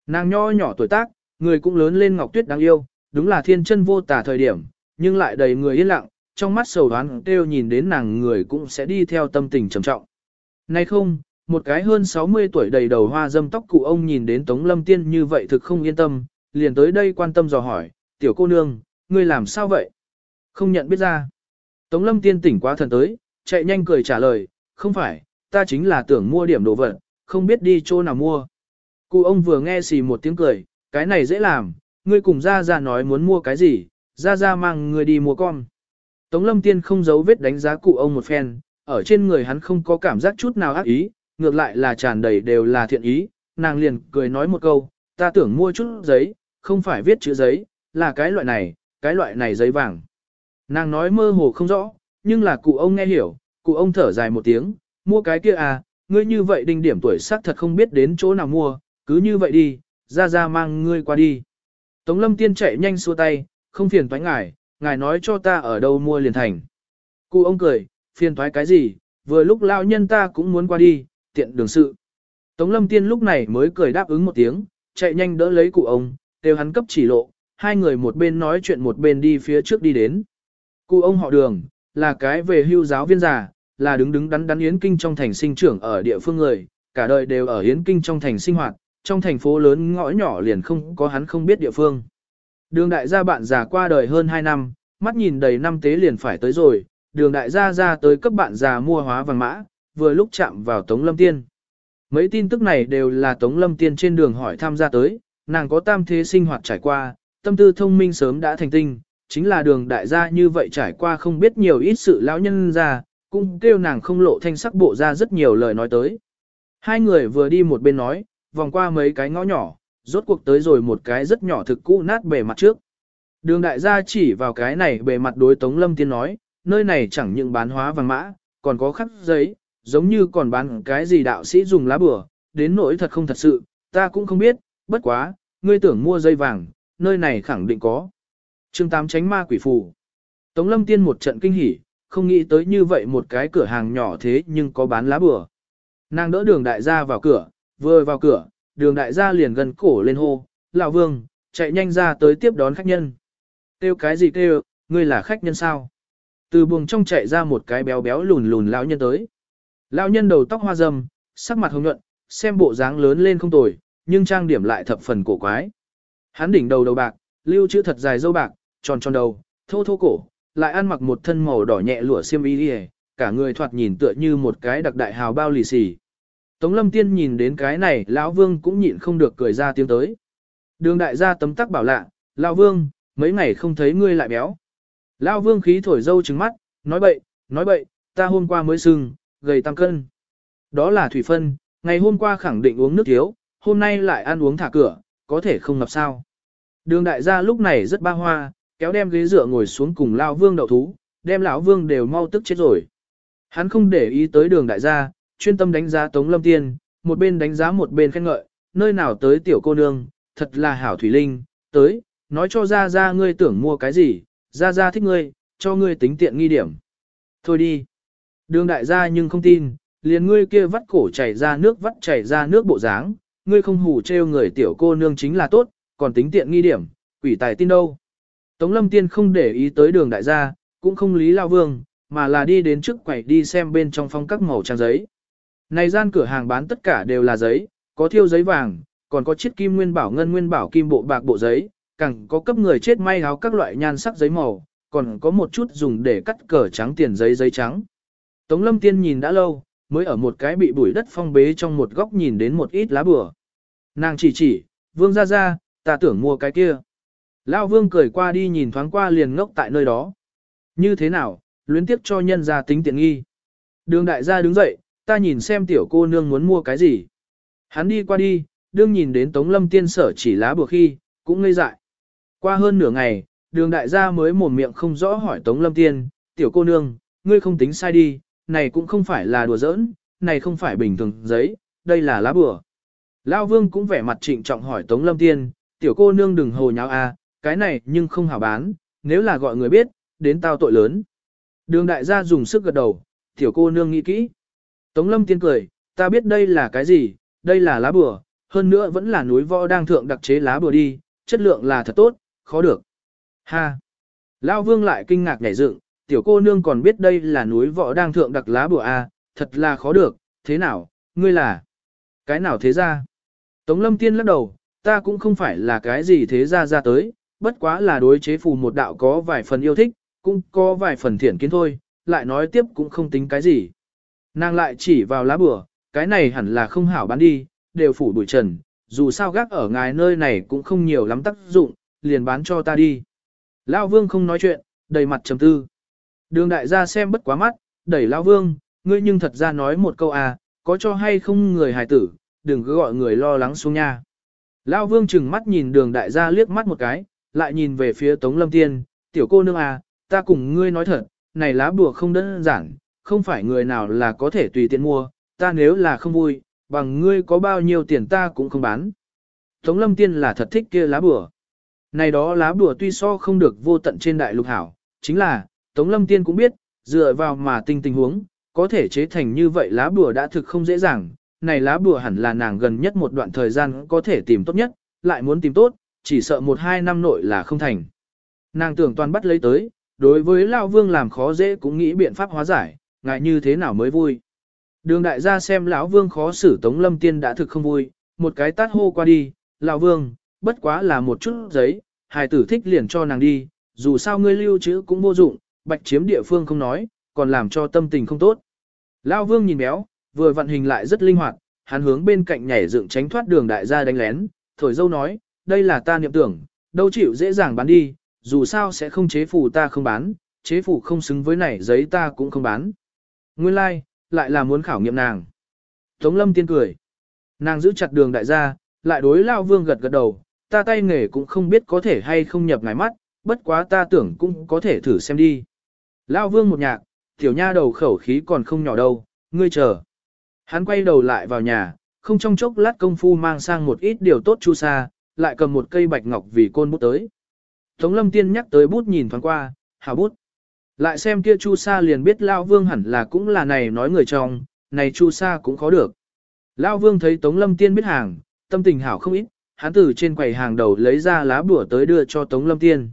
Nàng nho nhỏ tuổi tác, người cũng lớn lên ngọc tuyết đáng yêu, đúng là thiên chân vô tả thời điểm, nhưng lại đầy người yên lặng, trong mắt sầu đoán kêu nhìn đến nàng người cũng sẽ đi theo tâm tình trầm trọng. Nay không, một cái hơn 60 tuổi đầy đầu hoa dâm tóc cụ ông nhìn đến Tống Lâm Tiên như vậy thực không yên tâm, liền tới đây quan tâm dò hỏi, tiểu cô nương, ngươi làm sao vậy? Không nhận biết ra. Tống Lâm Tiên tỉnh quá thần tới, chạy nhanh cười trả lời, không phải, ta chính là tưởng mua điểm đồ vật, không biết đi chỗ nào mua. Cụ ông vừa nghe xì một tiếng cười, cái này dễ làm, ngươi cùng ra ra nói muốn mua cái gì, ra ra mang ngươi đi mua con. Tống lâm tiên không giấu vết đánh giá cụ ông một phen, ở trên người hắn không có cảm giác chút nào ác ý, ngược lại là tràn đầy đều là thiện ý, nàng liền cười nói một câu, ta tưởng mua chút giấy, không phải viết chữ giấy, là cái loại này, cái loại này giấy vàng. Nàng nói mơ hồ không rõ, nhưng là cụ ông nghe hiểu, cụ ông thở dài một tiếng, mua cái kia à, ngươi như vậy đinh điểm tuổi xác thật không biết đến chỗ nào mua, cứ như vậy đi, ra ra mang ngươi qua đi. Tống lâm tiên chạy nhanh xua tay, không phiền toái ngài, ngài nói cho ta ở đâu mua liền thành. Cụ ông cười, phiền thoái cái gì, vừa lúc lao nhân ta cũng muốn qua đi, tiện đường sự. Tống lâm tiên lúc này mới cười đáp ứng một tiếng, chạy nhanh đỡ lấy cụ ông, đều hắn cấp chỉ lộ, hai người một bên nói chuyện một bên đi phía trước đi đến. Cụ ông họ đường, là cái về hưu giáo viên già, là đứng đứng đắn đắn Yến Kinh trong thành sinh trưởng ở địa phương người, cả đời đều ở Yến Kinh trong thành sinh hoạt, trong thành phố lớn ngõ nhỏ liền không có hắn không biết địa phương. Đường đại gia bạn già qua đời hơn 2 năm, mắt nhìn đầy năm tế liền phải tới rồi, đường đại gia ra tới cấp bạn già mua hóa vàng mã, vừa lúc chạm vào Tống Lâm Tiên. Mấy tin tức này đều là Tống Lâm Tiên trên đường hỏi tham gia tới, nàng có tam thế sinh hoạt trải qua, tâm tư thông minh sớm đã thành tinh, chính là đường đại gia như vậy trải qua không biết nhiều ít sự lão nhân ra, cũng kêu nàng không lộ thanh sắc bộ ra rất nhiều lời nói tới. Hai người vừa đi một bên nói, vòng qua mấy cái ngõ nhỏ, rốt cuộc tới rồi một cái rất nhỏ thực cũ nát bề mặt trước. Đường đại gia chỉ vào cái này bề mặt đối Tống Lâm Tiên nói, nơi này chẳng những bán hóa vàng mã, còn có khắc giấy, giống như còn bán cái gì đạo sĩ dùng lá bừa, đến nỗi thật không thật sự, ta cũng không biết, bất quá, ngươi tưởng mua dây vàng, nơi này khẳng định có. chương 8 tránh ma quỷ phù. Tống Lâm Tiên một trận kinh hỉ, không nghĩ tới như vậy một cái cửa hàng nhỏ thế nhưng có bán lá bừa. Nàng đỡ đường đại gia vào cửa, vừa vào cửa, đường đại gia liền gần cổ lên hô, lão vương, chạy nhanh ra tới tiếp đón khách nhân. Kêu cái gì kêu, ngươi là khách nhân sao? Từ buồng trong chạy ra một cái béo béo lùn lùn lão nhân tới. Lão nhân đầu tóc hoa râm, sắc mặt hồng nhuận, xem bộ dáng lớn lên không tồi, nhưng trang điểm lại thập phần cổ quái. Hắn đỉnh đầu đầu bạc, lưu chữ thật dài dâu bạc, tròn tròn đầu, thô thô cổ, lại ăn mặc một thân màu đỏ nhẹ lụa xiêm y cả người thoạt nhìn tựa như một cái đặc đại hào bao lì xì. Tống lâm tiên nhìn đến cái này, lão vương cũng nhịn không được cười ra tiếng tới. Đường đại gia tấm tắc bảo lạ, lão vương, mấy ngày không thấy ngươi lại béo. Lão vương khí thổi dâu trứng mắt, nói bậy, nói bậy, ta hôm qua mới sưng, gầy tăng cân. Đó là thủy phân, ngày hôm qua khẳng định uống nước thiếu, hôm nay lại ăn uống thả cửa, có thể không ngập sao. Đường đại gia lúc này rất ba hoa, kéo đem ghế dựa ngồi xuống cùng lão vương đậu thú, đem lão vương đều mau tức chết rồi. Hắn không để ý tới đường đại gia, chuyên tâm đánh giá Tống Lâm Tiên, một bên đánh giá một bên khen ngợi, nơi nào tới tiểu cô nương, thật là hảo thủy linh, tới, nói cho ra ra ngươi tưởng mua cái gì, ra ra thích ngươi, cho ngươi tính tiện nghi điểm. Thôi đi. Đường đại gia nhưng không tin, liền ngươi kia vắt cổ chảy ra nước vắt chảy ra nước bộ dáng, ngươi không hù trêu người tiểu cô nương chính là tốt, còn tính tiện nghi điểm, quỷ tài tin đâu. Tống lâm tiên không để ý tới đường đại gia, cũng không lý lao vương, mà là đi đến trước quầy đi xem bên trong phong các màu trang giấy. Này gian cửa hàng bán tất cả đều là giấy, có thiêu giấy vàng, còn có chiết kim nguyên bảo ngân nguyên bảo kim bộ bạc bộ giấy, càng có cấp người chết may áo các loại nhan sắc giấy màu, còn có một chút dùng để cắt cờ trắng tiền giấy giấy trắng. Tống lâm tiên nhìn đã lâu, mới ở một cái bị bụi đất phong bế trong một góc nhìn đến một ít lá bừa. Nàng chỉ chỉ, vương ra ra, ta tưởng mua cái kia. Lão vương cười qua đi nhìn thoáng qua liền ngốc tại nơi đó. Như thế nào, luyến tiếp cho nhân gia tính tiện nghi. Đường đại gia đứng dậy, ta nhìn xem tiểu cô nương muốn mua cái gì. Hắn đi qua đi, đương nhìn đến Tống Lâm tiên sở chỉ lá bùa khi, cũng ngây dại. Qua hơn nửa ngày, đường đại gia mới mồm miệng không rõ hỏi Tống Lâm tiên, tiểu cô nương, ngươi không tính sai đi, này cũng không phải là đùa giỡn, này không phải bình thường giấy, đây là lá bùa. Lao vương cũng vẻ mặt trịnh trọng hỏi Tống Lâm tiên, tiểu cô nương đừng hồ nháo a, cái này nhưng không hảo bán, nếu là gọi người biết, đến tao tội lớn. Đường đại gia dùng sức gật đầu, tiểu cô nương nghĩ kỹ. Tống lâm tiên cười, ta biết đây là cái gì, đây là lá bùa, hơn nữa vẫn là núi võ đang thượng đặc chế lá bùa đi, chất lượng là thật tốt, khó được. Ha! Lao vương lại kinh ngạc nhảy dựng, tiểu cô nương còn biết đây là núi võ đang thượng đặc lá bùa à, thật là khó được, thế nào, ngươi là? Cái nào thế ra? Tống lâm tiên lắc đầu, ta cũng không phải là cái gì thế ra ra tới, bất quá là đối chế phù một đạo có vài phần yêu thích, cũng có vài phần thiện kiến thôi, lại nói tiếp cũng không tính cái gì. Nàng lại chỉ vào lá bửa, cái này hẳn là không hảo bán đi, đều phủ bụi trần, dù sao gác ở ngài nơi này cũng không nhiều lắm tác dụng, liền bán cho ta đi. Lao vương không nói chuyện, đầy mặt trầm tư. Đường đại gia xem bất quá mắt, đẩy Lao vương, ngươi nhưng thật ra nói một câu à, có cho hay không người hài tử, đừng cứ gọi người lo lắng xuống nha. Lao vương chừng mắt nhìn đường đại gia liếc mắt một cái, lại nhìn về phía Tống Lâm Tiên, tiểu cô nương à, ta cùng ngươi nói thật, này lá bùa không đơn giản, không phải người nào là có thể tùy tiện mua, ta nếu là không vui, bằng ngươi có bao nhiêu tiền ta cũng không bán. Tống Lâm Tiên là thật thích kia lá bùa. Này đó lá bùa tuy so không được vô tận trên đại lục hảo, chính là, Tống Lâm Tiên cũng biết, dựa vào mà tinh tình huống, có thể chế thành như vậy lá bùa đã thực không dễ dàng, này lá bùa hẳn là nàng gần nhất một đoạn thời gian có thể tìm tốt nhất, lại muốn tìm tốt, chỉ sợ một hai năm nội là không thành. Nàng tưởng toàn bắt lấy tới, đối với Lão Vương làm khó dễ cũng nghĩ biện pháp hóa giải, ngại như thế nào mới vui. Đường đại gia xem lão Vương khó xử Tống Lâm Tiên đã thực không vui, một cái tát hô qua đi, lão Vương, bất quá là một chút giấy, hài tử thích liền cho nàng đi, dù sao ngươi lưu trữ cũng vô dụng, bạch chiếm địa phương không nói, còn làm cho tâm tình không tốt. Lão Vương nhìn béo, vừa vận hình lại rất linh hoạt, hắn hướng bên cạnh nhảy dựng tránh thoát đường đại gia đánh lén, thổi dâu nói, đây là ta niệm tưởng, đâu chịu dễ dàng bán đi, dù sao sẽ không chế phủ ta không bán, chế phủ không xứng với này giấy ta cũng không bán. Nguyên lai, like, lại là muốn khảo nghiệm nàng. Tống lâm tiên cười. Nàng giữ chặt đường đại gia, lại đối lao vương gật gật đầu, ta tay nghề cũng không biết có thể hay không nhập ngài mắt, bất quá ta tưởng cũng có thể thử xem đi. Lao vương một nhạc, tiểu nha đầu khẩu khí còn không nhỏ đâu, ngươi chờ. Hắn quay đầu lại vào nhà, không trong chốc lát công phu mang sang một ít điều tốt chu sa, lại cầm một cây bạch ngọc vì côn bút tới. Tống lâm tiên nhắc tới bút nhìn thoáng qua, hào bút. Lại xem kia chu sa liền biết Lao Vương hẳn là cũng là này nói người trong, này chu sa cũng khó được. Lao Vương thấy Tống lâm tiên biết hàng, tâm tình hảo không ít, hắn từ trên quầy hàng đầu lấy ra lá bùa tới đưa cho Tống lâm tiên.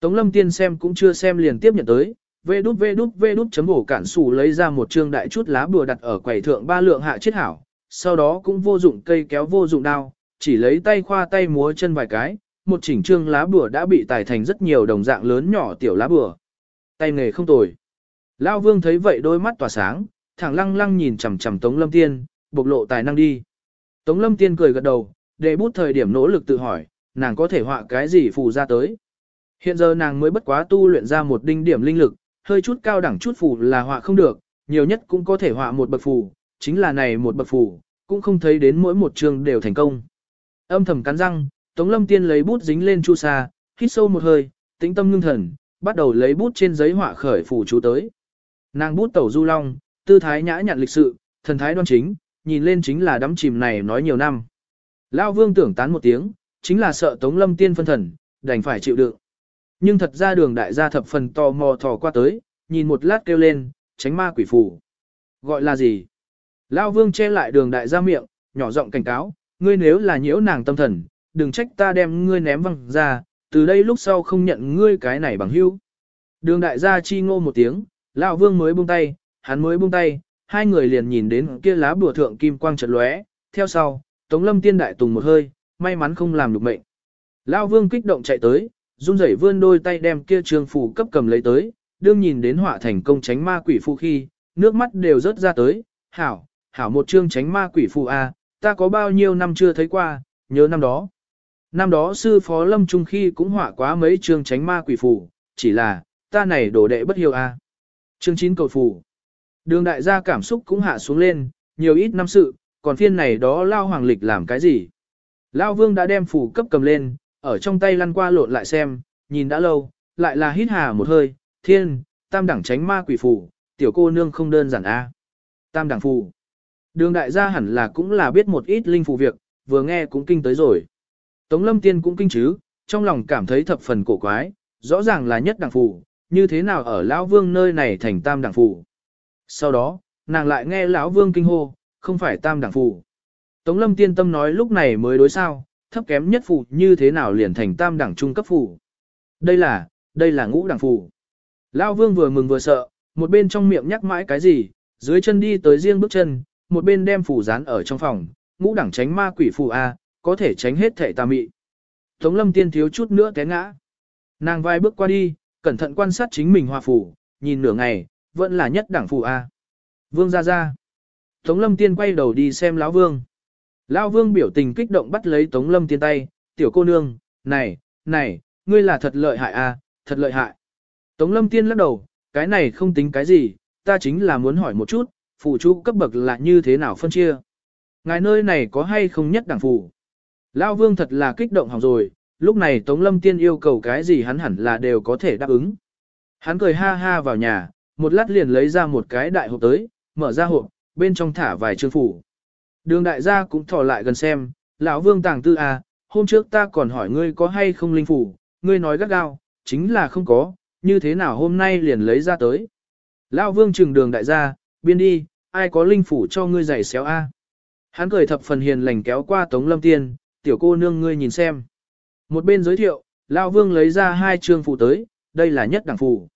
Tống lâm tiên xem cũng chưa xem liền tiếp nhận tới, vê đút vê đút vê đút chấm bổ cản sủ lấy ra một trương đại chút lá bùa đặt ở quầy thượng ba lượng hạ chết hảo, sau đó cũng vô dụng cây kéo vô dụng đao, chỉ lấy tay khoa tay múa chân vài cái, một chỉnh trương lá bùa đã bị tải thành rất nhiều đồng dạng lớn nhỏ tiểu lá bùa. Tay nghề không tồi. Lão Vương thấy vậy đôi mắt tỏa sáng, thẳng lăng lăng nhìn chằm chằm Tống Lâm Tiên, bộc lộ tài năng đi. Tống Lâm Tiên cười gật đầu, để bút thời điểm nỗ lực tự hỏi, nàng có thể họa cái gì phù ra tới. Hiện giờ nàng mới bất quá tu luyện ra một đinh điểm linh lực, hơi chút cao đẳng chút phù là họa không được, nhiều nhất cũng có thể họa một bậc phù, chính là này một bậc phù, cũng không thấy đến mỗi một trường đều thành công. Âm thầm cắn răng, Tống Lâm Tiên lấy bút dính lên chu sa, hít sâu một hơi, tĩnh tâm ngưng thần, bắt đầu lấy bút trên giấy họa khởi phù chú tới. Nàng bút tẩu du long, tư thái nhã nhặn lịch sự, thần thái đoan chính, nhìn lên chính là đắm chìm này nói nhiều năm. Lão Vương tưởng tán một tiếng, chính là sợ Tống Lâm Tiên phân thần, đành phải chịu đựng. Nhưng thật ra đường đại gia thập phần tò mò thò qua tới, nhìn một lát kêu lên, tránh ma quỷ phù. Gọi là gì? Lão Vương che lại đường đại gia miệng, nhỏ giọng cảnh cáo, ngươi nếu là nhiễu nàng tâm thần, đừng trách ta đem ngươi ném văng ra, từ đây lúc sau không nhận ngươi cái này bằng hữu. Đường đại gia chi ngô một tiếng, lão vương mới buông tay, hắn mới buông tay, hai người liền nhìn đến kia lá bùa thượng kim quang chợt lóe, theo sau, Tống Lâm tiên đại tùng một hơi, may mắn không làm được mệnh. Lão vương kích động chạy tới, run rẩy vươn đôi tay đem kia trường phủ cấp cầm lấy tới, đương nhìn đến họa thành công tránh ma quỷ phù khi, nước mắt đều rớt ra tới, hảo, hảo một chương tránh ma quỷ phù a, ta có bao nhiêu năm chưa thấy qua, nhớ năm đó. Năm đó sư phó lâm trung khi cũng họa quá mấy chương tránh ma quỷ phù, chỉ là, ta này đổ đệ bất hiếu a. Chương 9 cầu phù. Đường đại gia cảm xúc cũng hạ xuống lên, nhiều ít năm sự, còn phiên này đó lao hoàng lịch làm cái gì. Lao vương đã đem phù cấp cầm lên, ở trong tay lăn qua lộn lại xem, nhìn đã lâu, lại là hít hà một hơi, thiên, tam đẳng tránh ma quỷ phù, tiểu cô nương không đơn giản a. Tam đẳng phù. Đường đại gia hẳn là cũng là biết một ít linh phù việc, vừa nghe cũng kinh tới rồi. Tống lâm tiên cũng kinh chứ, trong lòng cảm thấy thập phần cổ quái, rõ ràng là nhất đẳng phủ, như thế nào ở lão vương nơi này thành tam đẳng phủ? Sau đó, nàng lại nghe lão vương kinh hô, không phải tam đẳng phủ. Tống lâm tiên tâm nói lúc này mới đối sao, thấp kém nhất phủ như thế nào liền thành tam đẳng trung cấp phủ? Đây là, đây là ngũ đẳng phủ. Lão vương vừa mừng vừa sợ, một bên trong miệng nhắc mãi cái gì, dưới chân đi tới riêng bước chân, một bên đem phủ dán ở trong phòng, ngũ đẳng tránh ma quỷ phủ A, có thể tránh hết thể tà mị. Tống lâm tiên thiếu chút nữa té ngã. Nàng vai bước qua đi, cẩn thận quan sát chính mình hòa phù, nhìn nửa ngày, vẫn là nhất đẳng phù A. Vương ra ra. Tống lâm tiên quay đầu đi xem lão vương. Lão vương biểu tình kích động bắt lấy tống lâm tiên tay, tiểu cô nương, này, này, ngươi là thật lợi hại A, thật lợi hại. Tống lâm tiên lắc đầu, cái này không tính cái gì, ta chính là muốn hỏi một chút, phù chú cấp bậc là như thế nào phân chia. Ngài nơi này có hay không nhất đẳng phù? Lão vương thật là kích động hỏng rồi, lúc này Tống Lâm Tiên yêu cầu cái gì hắn hẳn là đều có thể đáp ứng. Hắn cười ha ha vào nhà, một lát liền lấy ra một cái đại hộp tới, mở ra hộp, bên trong thả vài chương phủ. Đường đại gia cũng thò lại gần xem, lão vương tàng tư à, hôm trước ta còn hỏi ngươi có hay không linh phủ, ngươi nói gắt gao, chính là không có, như thế nào hôm nay liền lấy ra tới. Lão vương trừng đường đại gia, biên đi, ai có linh phủ cho ngươi giày xéo a? Hắn cười thập phần hiền lành kéo qua Tống Lâm Tiên, tiểu cô nương ngươi nhìn xem. Một bên giới thiệu, Lão Vương lấy ra hai trương phù tới, đây là nhất đẳng phù.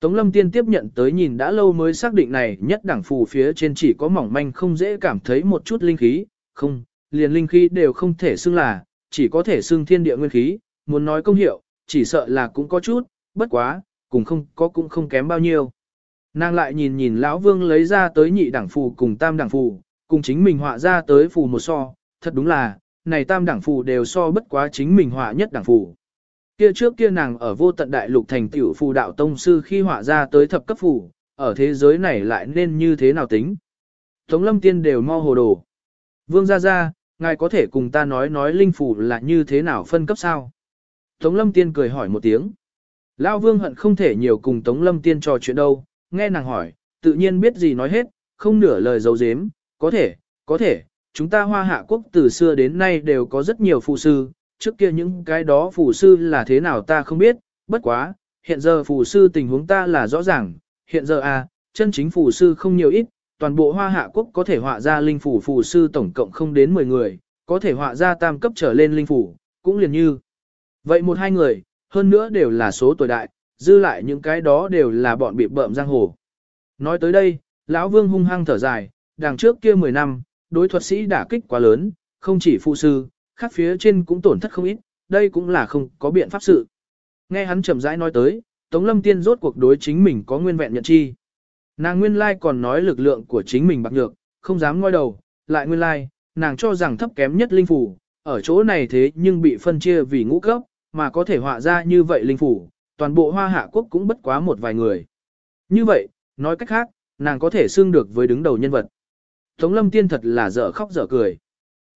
Tống Lâm Tiên tiếp nhận tới nhìn đã lâu mới xác định này nhất đẳng phù phía trên chỉ có mỏng manh không dễ cảm thấy một chút linh khí, không, liền linh khí đều không thể xưng là, chỉ có thể xưng thiên địa nguyên khí, muốn nói công hiệu, chỉ sợ là cũng có chút, bất quá, cũng không có cũng không kém bao nhiêu. Nàng lại nhìn nhìn lão Vương lấy ra tới nhị đẳng phù cùng tam đẳng phù, cùng chính mình họa ra tới phù một so, thật đúng là, này tam đẳng phù đều so bất quá chính mình họa nhất đẳng phù. Kia trước kia nàng ở vô tận đại lục thành tiểu phù đạo tông sư khi họa ra tới thập cấp phù, ở thế giới này lại nên như thế nào tính. Tống lâm tiên đều mo hồ đồ. Vương gia gia, ngài có thể cùng ta nói nói linh phù là như thế nào phân cấp sao? Tống lâm tiên cười hỏi một tiếng. Lão vương hận không thể nhiều cùng Tống lâm tiên trò chuyện đâu, nghe nàng hỏi, tự nhiên biết gì nói hết, không nửa lời giấu giếm, có thể, có thể, chúng ta hoa hạ quốc từ xưa đến nay đều có rất nhiều phù sư, trước kia những cái đó phù sư là thế nào ta không biết, bất quá, hiện giờ phù sư tình huống ta là rõ ràng, hiện giờ à, chân chính phù sư không nhiều ít, toàn bộ hoa hạ quốc có thể họa ra linh phù phù sư tổng cộng không đến 10 người, có thể họa ra tam cấp trở lên linh phù, cũng liền như. Vậy một hai người, hơn nữa đều là số tuổi đại, dư lại những cái đó đều là bọn bị bợm giang hồ. Nói tới đây, lão vương hung hăng thở dài, đằng trước kia 10 năm, đối thuật sĩ đả kích quá lớn, không chỉ phụ sư, khác phía trên cũng tổn thất không ít, đây cũng là không có biện pháp sự. Nghe hắn chậm rãi nói tới, Tống Lâm Tiên rốt cuộc đối chính mình có nguyên vẹn nhận chi. Nàng nguyên lai còn nói lực lượng của chính mình bạc nhược, không dám ngoi đầu, lại nguyên lai, nàng cho rằng thấp kém nhất linh phủ, ở chỗ này thế nhưng bị phân chia vì ngũ cấp, mà có thể họa ra như vậy linh phủ, toàn bộ hoa hạ quốc cũng bất quá một vài người. Như vậy, nói cách khác, nàng có thể xưng được với đứng đầu nhân vật. Tống lâm tiên thật là dở khóc dở cười.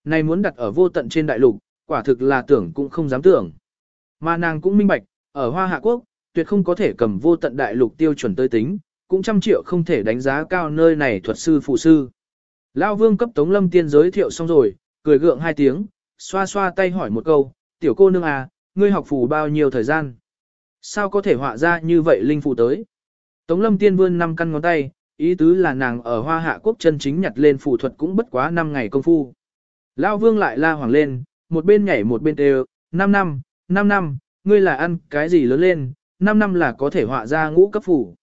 Này muốn đặt ở vô tận trên đại lục, quả thực là tưởng cũng không dám tưởng. Mà nàng cũng minh bạch, ở Hoa Hạ Quốc, tuyệt không có thể cầm vô tận đại lục tiêu chuẩn tới tính, cũng trăm triệu không thể đánh giá cao nơi này thuật sư phụ sư. Lão vương cấp Tống Lâm Tiên giới thiệu xong rồi, cười gượng hai tiếng, xoa xoa tay hỏi một câu, tiểu cô nương à, ngươi học phù bao nhiêu thời gian? Sao có thể họa ra như vậy linh phù tới? Tống Lâm Tiên vươn năm căn ngón tay, Ý tứ là nàng ở hoa hạ quốc chân chính nhặt lên phù thuật cũng bất quá 5 ngày công phu. Lao vương lại la hoàng lên, một bên nhảy một bên đều, 5 năm, 5 năm, ngươi là ăn cái gì lớn lên, 5 năm là có thể họa ra ngũ cấp phủ.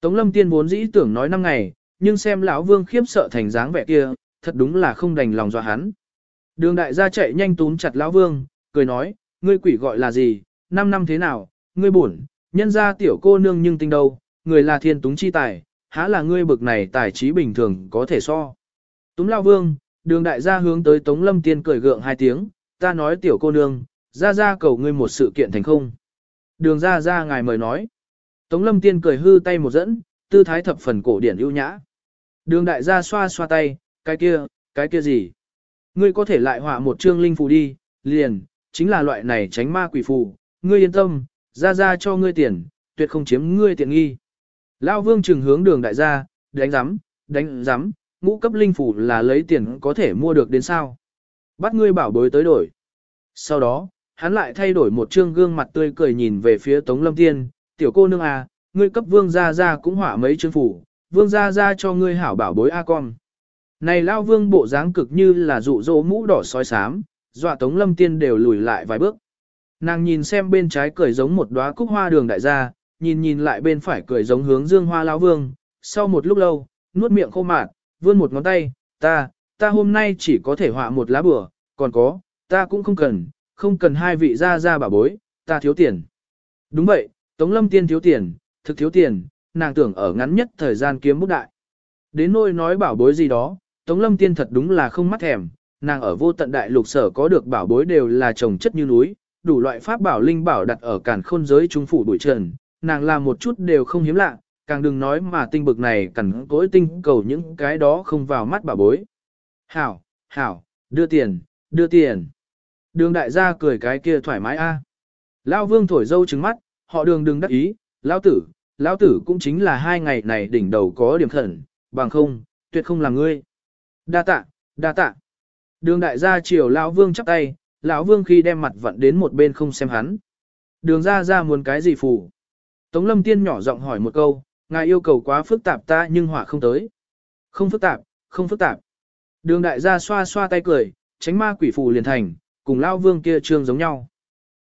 Tống lâm tiên vốn dĩ tưởng nói 5 ngày, nhưng xem lão vương khiếp sợ thành dáng vẻ kia, thật đúng là không đành lòng dọa hắn. Đường đại gia chạy nhanh túm chặt lão vương, cười nói, ngươi quỷ gọi là gì, 5 năm thế nào, ngươi buồn, nhân ra tiểu cô nương nhưng tinh đâu, người là thiên túng chi tài, há là ngươi bực này tài trí bình thường có thể so. Túm lao vương, đường đại gia hướng tới Tống Lâm Tiên cười gượng hai tiếng, ta nói tiểu cô nương, ra ra cầu ngươi một sự kiện thành không. Đường ra ra ngài mời nói. Tống Lâm Tiên cười hư tay một dẫn, tư thái thập phần cổ điển ưu nhã. Đường đại gia xoa xoa tay, cái kia, cái kia gì? Ngươi có thể lại họa một chương linh phù đi, liền, chính là loại này tránh ma quỷ phù, ngươi yên tâm, ra ra cho ngươi tiền, tuyệt không chiếm ngươi tiện nghi. Lao vương trừng hướng đường đại gia, đánh giám, đánh giám, ngũ cấp linh phủ là lấy tiền có thể mua được đến sao. Bắt ngươi bảo bối tới đổi. Sau đó, hắn lại thay đổi một trương gương mặt tươi cười nhìn về phía Tống Lâm Tiên, tiểu cô nương à, ngươi cấp vương gia gia cũng hỏa mấy chương phủ, vương gia gia cho ngươi hảo bảo bối A con. Này lao vương bộ dáng cực như là dụ dỗ mũ đỏ sói xám, dọa tống lâm tiên đều lùi lại vài bước. Nàng nhìn xem bên trái cười giống một đóa cúc hoa đường đại gia, nhìn nhìn lại bên phải cười giống hướng dương hoa Lão vương, sau một lúc lâu, nuốt miệng khô mạt, vươn một ngón tay, ta, ta hôm nay chỉ có thể họa một lá bừa, còn có, ta cũng không cần, không cần hai vị ra ra bảo bối, ta thiếu tiền. Đúng vậy, Tống Lâm Tiên thiếu tiền, thực thiếu tiền, nàng tưởng ở ngắn nhất thời gian kiếm bút đại. Đến nôi nói bảo bối gì đó, Tống Lâm Tiên thật đúng là không mắt thèm, nàng ở vô tận đại lục sở có được bảo bối đều là trồng chất như núi, đủ loại pháp bảo linh bảo đặt ở cản khôn giới trung phủ bụi trần, nàng làm một chút đều không hiếm lạ, càng đừng nói mà tinh bực này cẩn cối tinh cầu những cái đó không vào mắt bà bối. Hảo, hảo, đưa tiền, đưa tiền. Đường đại gia cười cái kia thoải mái a. Lão vương thổi dâu trứng mắt, họ đường đừng đắc ý, lão tử, lão tử cũng chính là hai ngày này đỉnh đầu có điểm khẩn, bằng không, tuyệt không là ngươi. Đa tạ, đa tạ. Đường đại gia chiều lão vương chắp tay, lão vương khi đem mặt vận đến một bên không xem hắn. Đường ra ra muốn cái gì phù. Tống lâm tiên nhỏ giọng hỏi một câu, ngài yêu cầu quá phức tạp ta nhưng họa không tới. Không phức tạp, không phức tạp. Đường đại gia xoa xoa tay cười, tránh ma quỷ phù liền thành, cùng lão vương kia trương giống nhau.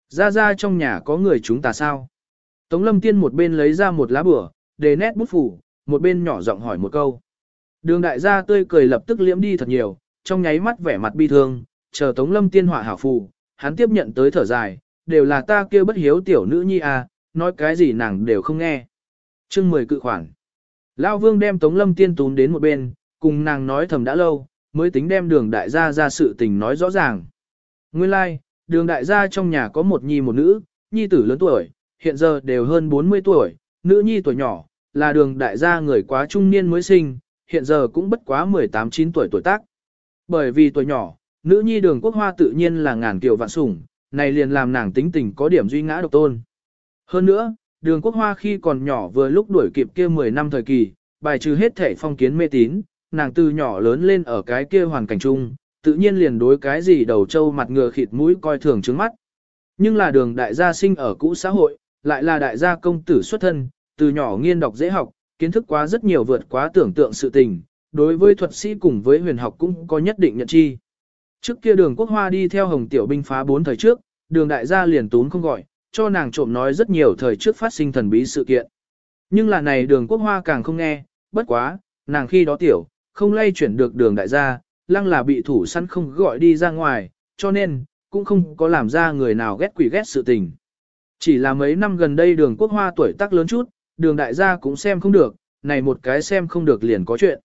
Ra ra trong nhà có người chúng ta sao? Tống lâm tiên một bên lấy ra một lá bửa, để nét bút phủ, một bên nhỏ giọng hỏi một câu. Đường đại gia tươi cười lập tức liễm đi thật nhiều, trong nháy mắt vẻ mặt bi thương, chờ Tống Lâm tiên họa hảo phù, hắn tiếp nhận tới thở dài, đều là ta kia bất hiếu tiểu nữ nhi à, nói cái gì nàng đều không nghe. Chương 10 cự khoản. Lão Vương đem Tống Lâm tiên tún đến một bên, cùng nàng nói thầm đã lâu, mới tính đem đường đại gia ra sự tình nói rõ ràng. Nguyên lai, like, đường đại gia trong nhà có một nhi một nữ, nhi tử lớn tuổi, hiện giờ đều hơn 40 tuổi, nữ nhi tuổi nhỏ, là đường đại gia người quá trung niên mới sinh, hiện giờ cũng bất quá 18-9 tuổi tuổi tác. Bởi vì tuổi nhỏ, nữ nhi đường quốc hoa tự nhiên là ngàn kiều vạn sủng, này liền làm nàng tính tình có điểm duy ngã độc tôn. Hơn nữa, đường quốc hoa khi còn nhỏ vừa lúc đuổi kịp kia 10 năm thời kỳ, bài trừ hết thể phong kiến mê tín, nàng từ nhỏ lớn lên ở cái kia hoàn cảnh chung, tự nhiên liền đối cái gì đầu trâu mặt ngựa khịt mũi coi thường trứng mắt. Nhưng là đường đại gia sinh ở cũ xã hội, lại là đại gia công tử xuất thân, từ nhỏ nghiên đọc dễ học, kiến thức quá rất nhiều vượt quá tưởng tượng sự tình, đối với thuật sĩ cùng với huyền học cũng có nhất định nhận chi. Trước kia đường quốc hoa đi theo hồng tiểu binh phá bốn thời trước, đường đại gia liền tún không gọi, cho nàng trộm nói rất nhiều thời trước phát sinh thần bí sự kiện. Nhưng là này đường quốc hoa càng không nghe, bất quá, nàng khi đó tiểu, không lay chuyển được đường đại gia, lăng là bị thủ săn không gọi đi ra ngoài, cho nên, cũng không có làm ra người nào ghét quỷ ghét sự tình. Chỉ là mấy năm gần đây đường quốc hoa tuổi tác lớn chút, đường đại gia cũng xem không được, này một cái xem không được liền có chuyện.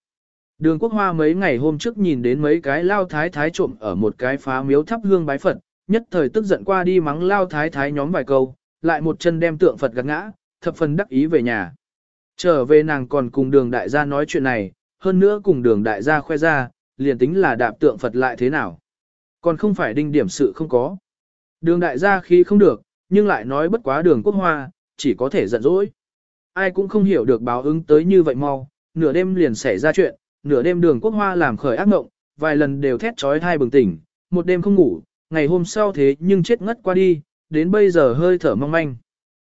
Đường quốc hoa mấy ngày hôm trước nhìn đến mấy cái lao thái thái trộm ở một cái phá miếu thắp hương bái Phật, nhất thời tức giận qua đi mắng lao thái thái nhóm vài câu, lại một chân đem tượng Phật gạt ngã, thập phần đắc ý về nhà. Trở về nàng còn cùng đường đại gia nói chuyện này, hơn nữa cùng đường đại gia khoe ra, liền tính là đạp tượng Phật lại thế nào. Còn không phải đinh điểm sự không có. Đường đại gia khi không được, nhưng lại nói bất quá đường quốc hoa, chỉ có thể giận dỗi. Ai cũng không hiểu được báo ứng tới như vậy mau, nửa đêm liền xảy ra chuyện, nửa đêm đường quốc hoa làm khởi ác mộng, vài lần đều thét trói thai bừng tỉnh, một đêm không ngủ, ngày hôm sau thế nhưng chết ngất qua đi, đến bây giờ hơi thở mong manh.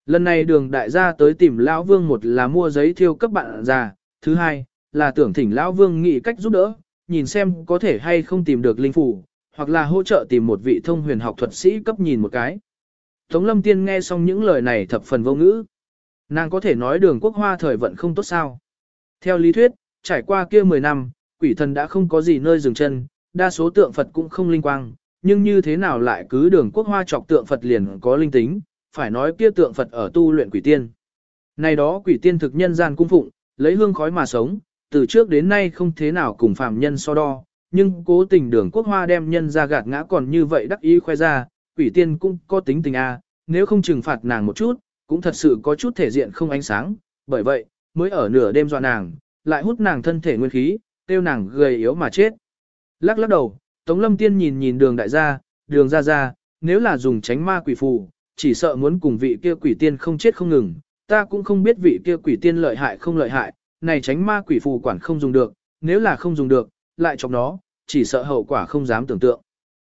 Lần này đường đại gia tới tìm Lão Vương một là mua giấy thiêu cấp bạn già, thứ hai là tưởng thỉnh Lão Vương nghĩ cách giúp đỡ, nhìn xem có thể hay không tìm được linh phủ, hoặc là hỗ trợ tìm một vị thông huyền học thuật sĩ cấp nhìn một cái. Tống Lâm Tiên nghe xong những lời này thập phần vô ngữ. Nàng có thể nói đường quốc hoa thời vận không tốt sao. Theo lý thuyết, trải qua kia 10 năm, quỷ thần đã không có gì nơi dừng chân, đa số tượng Phật cũng không linh quang, nhưng như thế nào lại cứ đường quốc hoa chọc tượng Phật liền có linh tính, phải nói kia tượng Phật ở tu luyện quỷ tiên. Này đó quỷ tiên thực nhân gian cung phụng, lấy hương khói mà sống, từ trước đến nay không thế nào cùng phàm nhân so đo, nhưng cố tình đường quốc hoa đem nhân ra gạt ngã còn như vậy đắc ý khoe ra, quỷ tiên cũng có tính tình a, nếu không trừng phạt nàng một chút, cũng thật sự có chút thể diện không ánh sáng, bởi vậy, mới ở nửa đêm dọa nàng, lại hút nàng thân thể nguyên khí, tiêu nàng gầy yếu mà chết. Lắc lắc đầu, Tống Lâm Tiên nhìn nhìn đường đại gia, đường ra ra, nếu là dùng tránh ma quỷ phù, chỉ sợ muốn cùng vị kia quỷ tiên không chết không ngừng, ta cũng không biết vị kia quỷ tiên lợi hại không lợi hại, này tránh ma quỷ phù quản không dùng được, nếu là không dùng được, lại chọc nó, chỉ sợ hậu quả không dám tưởng tượng.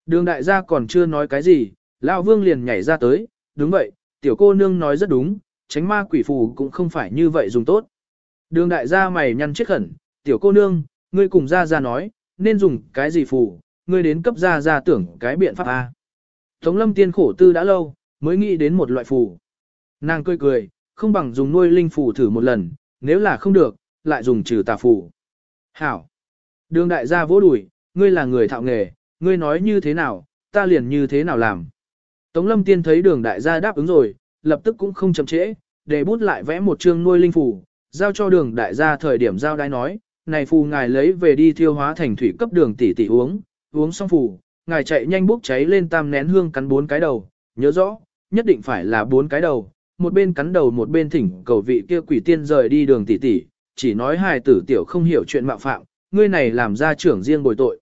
Đường đại gia còn chưa nói cái gì, Lão Vương liền nhảy ra tới, đúng vậy, tiểu cô nương nói rất đúng, tránh ma quỷ phù cũng không phải như vậy dùng tốt. Đường đại gia mày nhăn chết khẩn, tiểu cô nương, ngươi cùng ra ra nói, nên dùng cái gì phù, ngươi đến cấp ra ra tưởng cái biện pháp A. Tống lâm tiên khổ tư đã lâu, mới nghĩ đến một loại phù. Nàng cười cười, không bằng dùng nuôi linh phù thử một lần, nếu là không được, lại dùng trừ tà phù. Hảo! Đường đại gia vỗ đùi, ngươi là người thạo nghề, ngươi nói như thế nào, ta liền như thế nào làm. Tống lâm tiên thấy đường đại gia đáp ứng rồi, lập tức cũng không chậm trễ, để bút lại vẽ một chương nuôi linh phù, giao cho đường đại gia thời điểm giao đai nói, này phù ngài lấy về đi thiêu hóa thành thủy cấp đường tỷ tỷ uống, uống xong phù, ngài chạy nhanh bốc cháy lên tam nén hương cắn bốn cái đầu, nhớ rõ, nhất định phải là bốn cái đầu, một bên cắn đầu một bên thỉnh cầu vị kia quỷ tiên rời đi đường tỷ tỷ, chỉ nói hài tử tiểu không hiểu chuyện mạo phạm, ngươi này làm ra trưởng riêng bồi tội.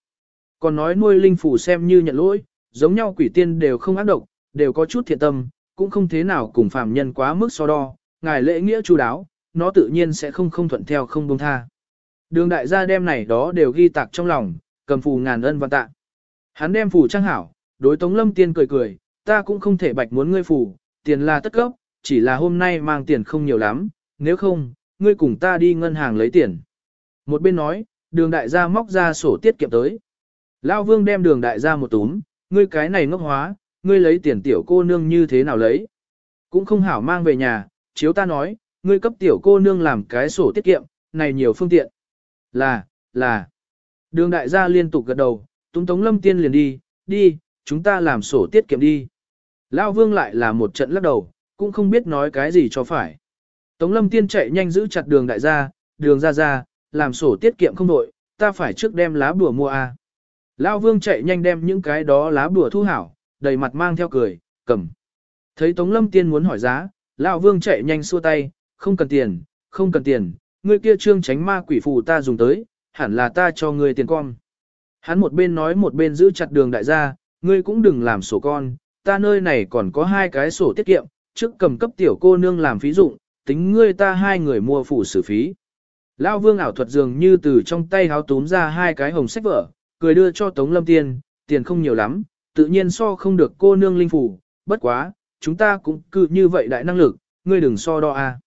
Còn nói nuôi linh phù xem như nhận lỗi, giống nhau quỷ tiên đều không ác độc, đều có chút thiện tâm, cũng không thế nào cùng phàm nhân quá mức so đo, ngài lễ nghĩa chu đáo, nó tự nhiên sẽ không không thuận theo không buông tha. Đường đại gia đem này đó đều ghi tạc trong lòng, cầm phù ngàn ân văn tạ. Hắn đem phù trang hảo, đối Tống Lâm Tiên cười cười, ta cũng không thể bạch muốn ngươi phù, tiền là tất cấp, chỉ là hôm nay mang tiền không nhiều lắm, nếu không, ngươi cùng ta đi ngân hàng lấy tiền. Một bên nói, đường đại gia móc ra sổ tiết kiệm tới. Lao vương đem đường đại gia một túm, ngươi cái này ngốc hóa, ngươi lấy tiền tiểu cô nương như thế nào lấy. Cũng không hảo mang về nhà, chiếu ta nói, ngươi cấp tiểu cô nương làm cái sổ tiết kiệm, này nhiều phương tiện. Là, là. Đường đại gia liên tục gật đầu, túng tống lâm tiên liền đi, đi, chúng ta làm sổ tiết kiệm đi. Lao vương lại là một trận lắc đầu, cũng không biết nói cái gì cho phải. Tống lâm tiên chạy nhanh giữ chặt đường đại gia, đường ra ra, làm sổ tiết kiệm không đội, ta phải trước đem lá bùa mua a. À. Lao vương chạy nhanh đem những cái đó lá bùa thu hảo, đầy mặt mang theo cười, cầm. Thấy Tống lâm tiên muốn hỏi giá, Lao vương chạy nhanh xua tay, không cần tiền, không cần tiền, người kia trương tránh ma quỷ phù ta dùng tới, hẳn là ta cho ngươi tiền con. Hắn một bên nói một bên giữ chặt đường đại gia, ngươi cũng đừng làm sổ con, ta nơi này còn có hai cái sổ tiết kiệm, trước cầm cấp tiểu cô nương làm phí dụng, tính ngươi ta hai người mua phủ xử phí. Lão vương ảo thuật dường như từ trong tay háo túm ra hai cái hồng sách vở, cười đưa cho Tống Lâm Tiên, tiền không nhiều lắm, tự nhiên so không được cô nương linh phủ, bất quá, chúng ta cũng cứ như vậy đại năng lực, ngươi đừng so đo a.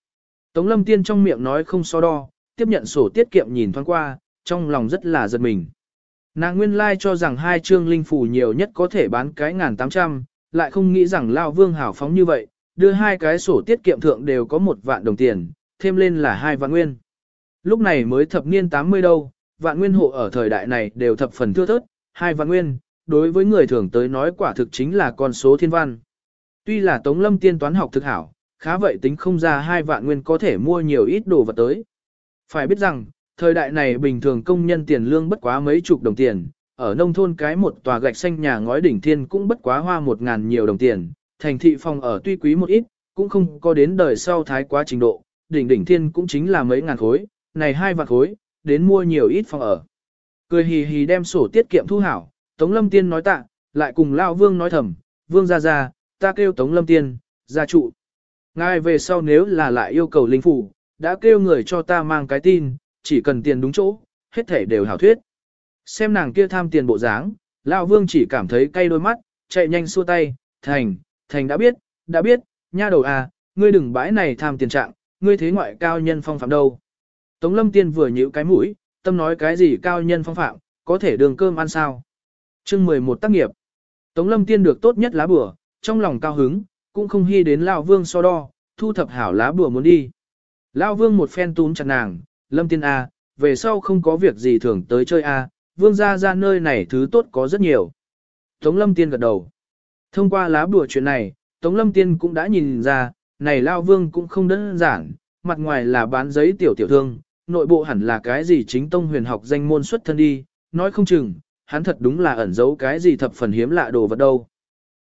Tống Lâm Tiên trong miệng nói không so đo, tiếp nhận sổ tiết kiệm nhìn thoáng qua, trong lòng rất là giật mình. Nàng nguyên lai like cho rằng hai chương linh phủ nhiều nhất có thể bán cái ngàn tám trăm, lại không nghĩ rằng Lao Vương hảo phóng như vậy, đưa hai cái sổ tiết kiệm thượng đều có một vạn đồng tiền, thêm lên là hai vạn nguyên. Lúc này mới thập niên 80 đâu, vạn nguyên hộ ở thời đại này đều thập phần thưa thớt, hai vạn nguyên, đối với người thường tới nói quả thực chính là con số thiên văn. Tuy là Tống Lâm tiên toán học thực hảo, khá vậy tính không ra hai vạn nguyên có thể mua nhiều ít đồ vật tới. Phải biết rằng, thời đại này bình thường công nhân tiền lương bất quá mấy chục đồng tiền, ở nông thôn cái một tòa gạch xanh nhà ngói đỉnh thiên cũng bất quá hoa một ngàn nhiều đồng tiền, thành thị phòng ở tuy quý một ít, cũng không có đến đời sau thái quá trình độ, đỉnh đỉnh thiên cũng chính là mấy ngàn khối, này hai vạn khối, đến mua nhiều ít phòng ở. Cười hì hì đem sổ tiết kiệm thu hảo, Tống Lâm Tiên nói tạ, lại cùng Lão Vương nói thầm, Vương ra ra, ta kêu Tống Lâm Tiên, gia trụ. Ngài về sau nếu là lại yêu cầu linh phủ, đã kêu người cho ta mang cái tin, chỉ cần tiền đúng chỗ, hết thể đều hảo thuyết. Xem nàng kia tham tiền bộ dáng, Lão Vương chỉ cảm thấy cay đôi mắt, chạy nhanh xua tay, thành, thành đã biết, đã biết, nha đầu à, ngươi đừng bãi này tham tiền trạng, ngươi thế ngoại cao nhân phong phạm đâu. Tống lâm tiên vừa nhíu cái mũi, tâm nói cái gì cao nhân phong phạm, có thể đường cơm ăn sao. chương 11 tác nghiệp. Tống lâm tiên được tốt nhất lá bùa, trong lòng cao hứng, cũng không hy đến lão Vương so đo, thu thập hảo lá bùa muốn đi. lão Vương một phen túm chặt nàng, lâm tiên A, về sau không có việc gì thường tới chơi A, Vương gia ra nơi này thứ tốt có rất nhiều. Tống lâm tiên gật đầu. Thông qua lá bùa chuyện này, Tống lâm tiên cũng đã nhìn ra, này Lao Vương cũng không đơn giản, mặt ngoài là bán giấy tiểu tiểu thương, nội bộ hẳn là cái gì chính tông huyền học danh môn xuất thân đi, nói không chừng, hắn thật đúng là ẩn giấu cái gì thập phần hiếm lạ đồ vật đâu.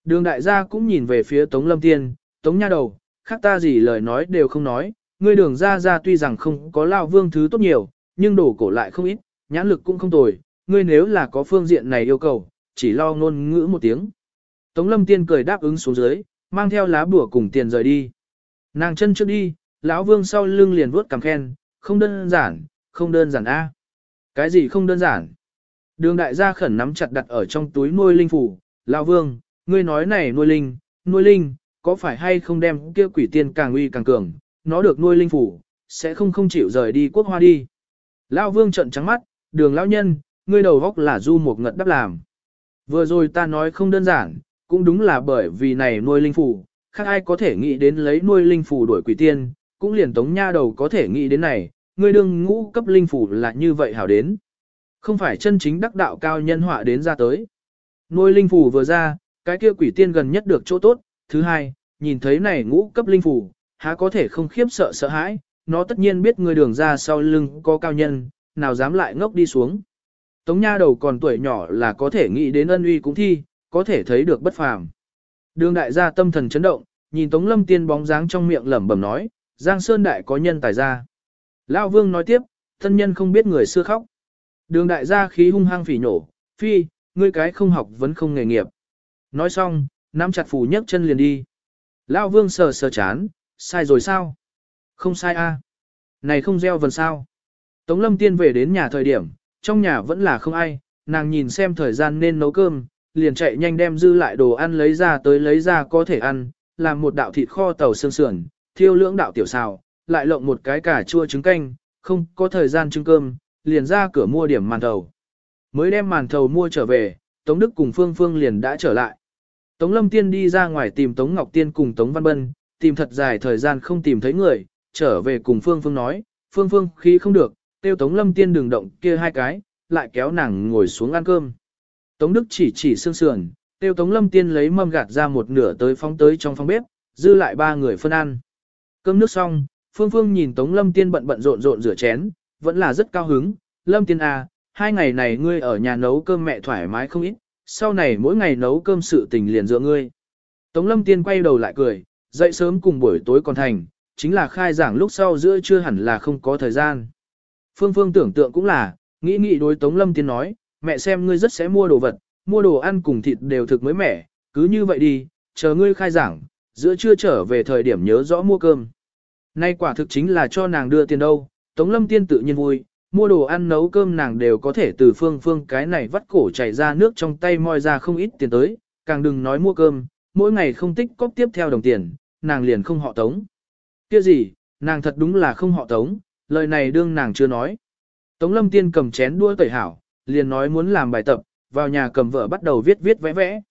Đường đại gia cũng nhìn về phía Tống Lâm Tiên, Tống nha đầu, khác ta gì lời nói đều không nói, ngươi đường ra ra tuy rằng không có lao vương thứ tốt nhiều, nhưng đồ cổ lại không ít, nhãn lực cũng không tồi, ngươi nếu là có phương diện này yêu cầu, chỉ lo ngôn ngữ một tiếng. Tống Lâm Tiên cười đáp ứng xuống dưới, mang theo lá bùa cùng tiền rời đi. Nàng chân trước đi, lão vương sau lưng liền vuốt cằm khen, không đơn giản, không đơn giản a. Cái gì không đơn giản? Đường đại gia khẩn nắm chặt đặt ở trong túi nuôi linh phủ, lão vương, ngươi nói này nuôi linh, nuôi linh, có phải hay không đem kia quỷ tiên càng uy càng cường, nó được nuôi linh phủ, sẽ không không chịu rời đi quốc hoa đi. Lão vương trận trắng mắt, đường lão nhân, ngươi đầu góc là du một ngật đắp làm. Vừa rồi ta nói không đơn giản, cũng đúng là bởi vì này nuôi linh phủ, khác ai có thể nghĩ đến lấy nuôi linh phủ đuổi quỷ tiên, cũng liền tống nha đầu có thể nghĩ đến này, ngươi đương ngũ cấp linh phủ là như vậy hảo đến. Không phải chân chính đắc đạo cao nhân họa đến ra tới. Nuôi linh phủ vừa ra, cái kia quỷ tiên gần nhất được chỗ tốt, thứ hai, nhìn thấy này ngũ cấp linh phủ, há có thể không khiếp sợ sợ hãi, nó tất nhiên biết người đường ra sau lưng có cao nhân, nào dám lại ngốc đi xuống. Tống nha đầu còn tuổi nhỏ là có thể nghĩ đến ân uy cũng thi, có thể thấy được bất phàm. Đường đại gia tâm thần chấn động, nhìn Tống Lâm Tiên bóng dáng trong miệng lẩm bẩm nói, Giang Sơn đại có nhân tài ra. Lão Vương nói tiếp, thân nhân không biết người xưa khóc. Đường đại gia khí hung hăng phỉ nổ, phi, ngươi cái không học vẫn không nghề nghiệp. Nói xong, nắm chặt phủ nhấc chân liền đi. Lão Vương sờ sờ chán, sai rồi sao? Không sai a. Này không gieo vần sao? Tống Lâm Tiên về đến nhà thời điểm, trong nhà vẫn là không ai, nàng nhìn xem thời gian nên nấu cơm, liền chạy nhanh đem dư lại đồ ăn lấy ra tới lấy ra có thể ăn, làm một đạo thịt kho tàu xương sườn, thiêu lưỡng đạo tiểu xào, lại lộng một cái cà chua trứng canh, không có thời gian trưng cơm, liền ra cửa mua điểm màn thầu. Mới đem màn thầu mua trở về, Tống Đức cùng Phương Phương liền đã trở lại. Tống Lâm Tiên đi ra ngoài tìm Tống Ngọc Tiên cùng Tống Văn Bân, tìm thật dài thời gian không tìm thấy người, trở về cùng Phương Phương nói, Phương Phương khi không được, tiêu Tống Lâm Tiên đừng động kia hai cái, lại kéo nàng ngồi xuống ăn cơm. Tống Đức chỉ chỉ xương sườn, tiêu Tống Lâm Tiên lấy mâm gạt ra một nửa tới phóng tới trong phòng bếp, dư lại ba người phân ăn. Cơm nước xong, Phương Phương nhìn Tống Lâm Tiên bận bận rộn rộn rửa chén, vẫn là rất cao hứng. Lâm Tiên à, hai ngày này ngươi ở nhà nấu cơm mẹ thoải mái không ít, sau này mỗi ngày nấu cơm sự tình liền dựa ngươi. Tống Lâm Tiên quay đầu lại cười, dậy sớm cùng buổi tối còn thành, chính là khai giảng lúc sau giữa chưa hẳn là không có thời gian. Phương Phương tưởng tượng cũng là, nghĩ nghĩ đối Tống Lâm Tiên nói, mẹ xem ngươi rất sẽ mua đồ vật, mua đồ ăn cùng thịt đều thực mới mẻ, cứ như vậy đi, chờ ngươi khai giảng, giữa trưa trở về thời điểm nhớ rõ mua cơm. Nay quả thực chính là cho nàng đưa tiền đâu, Tống Lâm Tiên tự nhiên vui, mua đồ ăn nấu cơm nàng đều có thể từ phương phương cái này vắt cổ chảy ra nước trong tay moi ra không ít tiền tới, càng đừng nói mua cơm, mỗi ngày không tích cóp tiếp theo đồng tiền, nàng liền không họ Tống. Kia gì, nàng thật đúng là không họ Tống, lời này đương nàng chưa nói. Tống Lâm Tiên cầm chén đua tẩy hảo, liền nói muốn làm bài tập, vào nhà cầm vợ bắt đầu viết viết vẽ vẽ.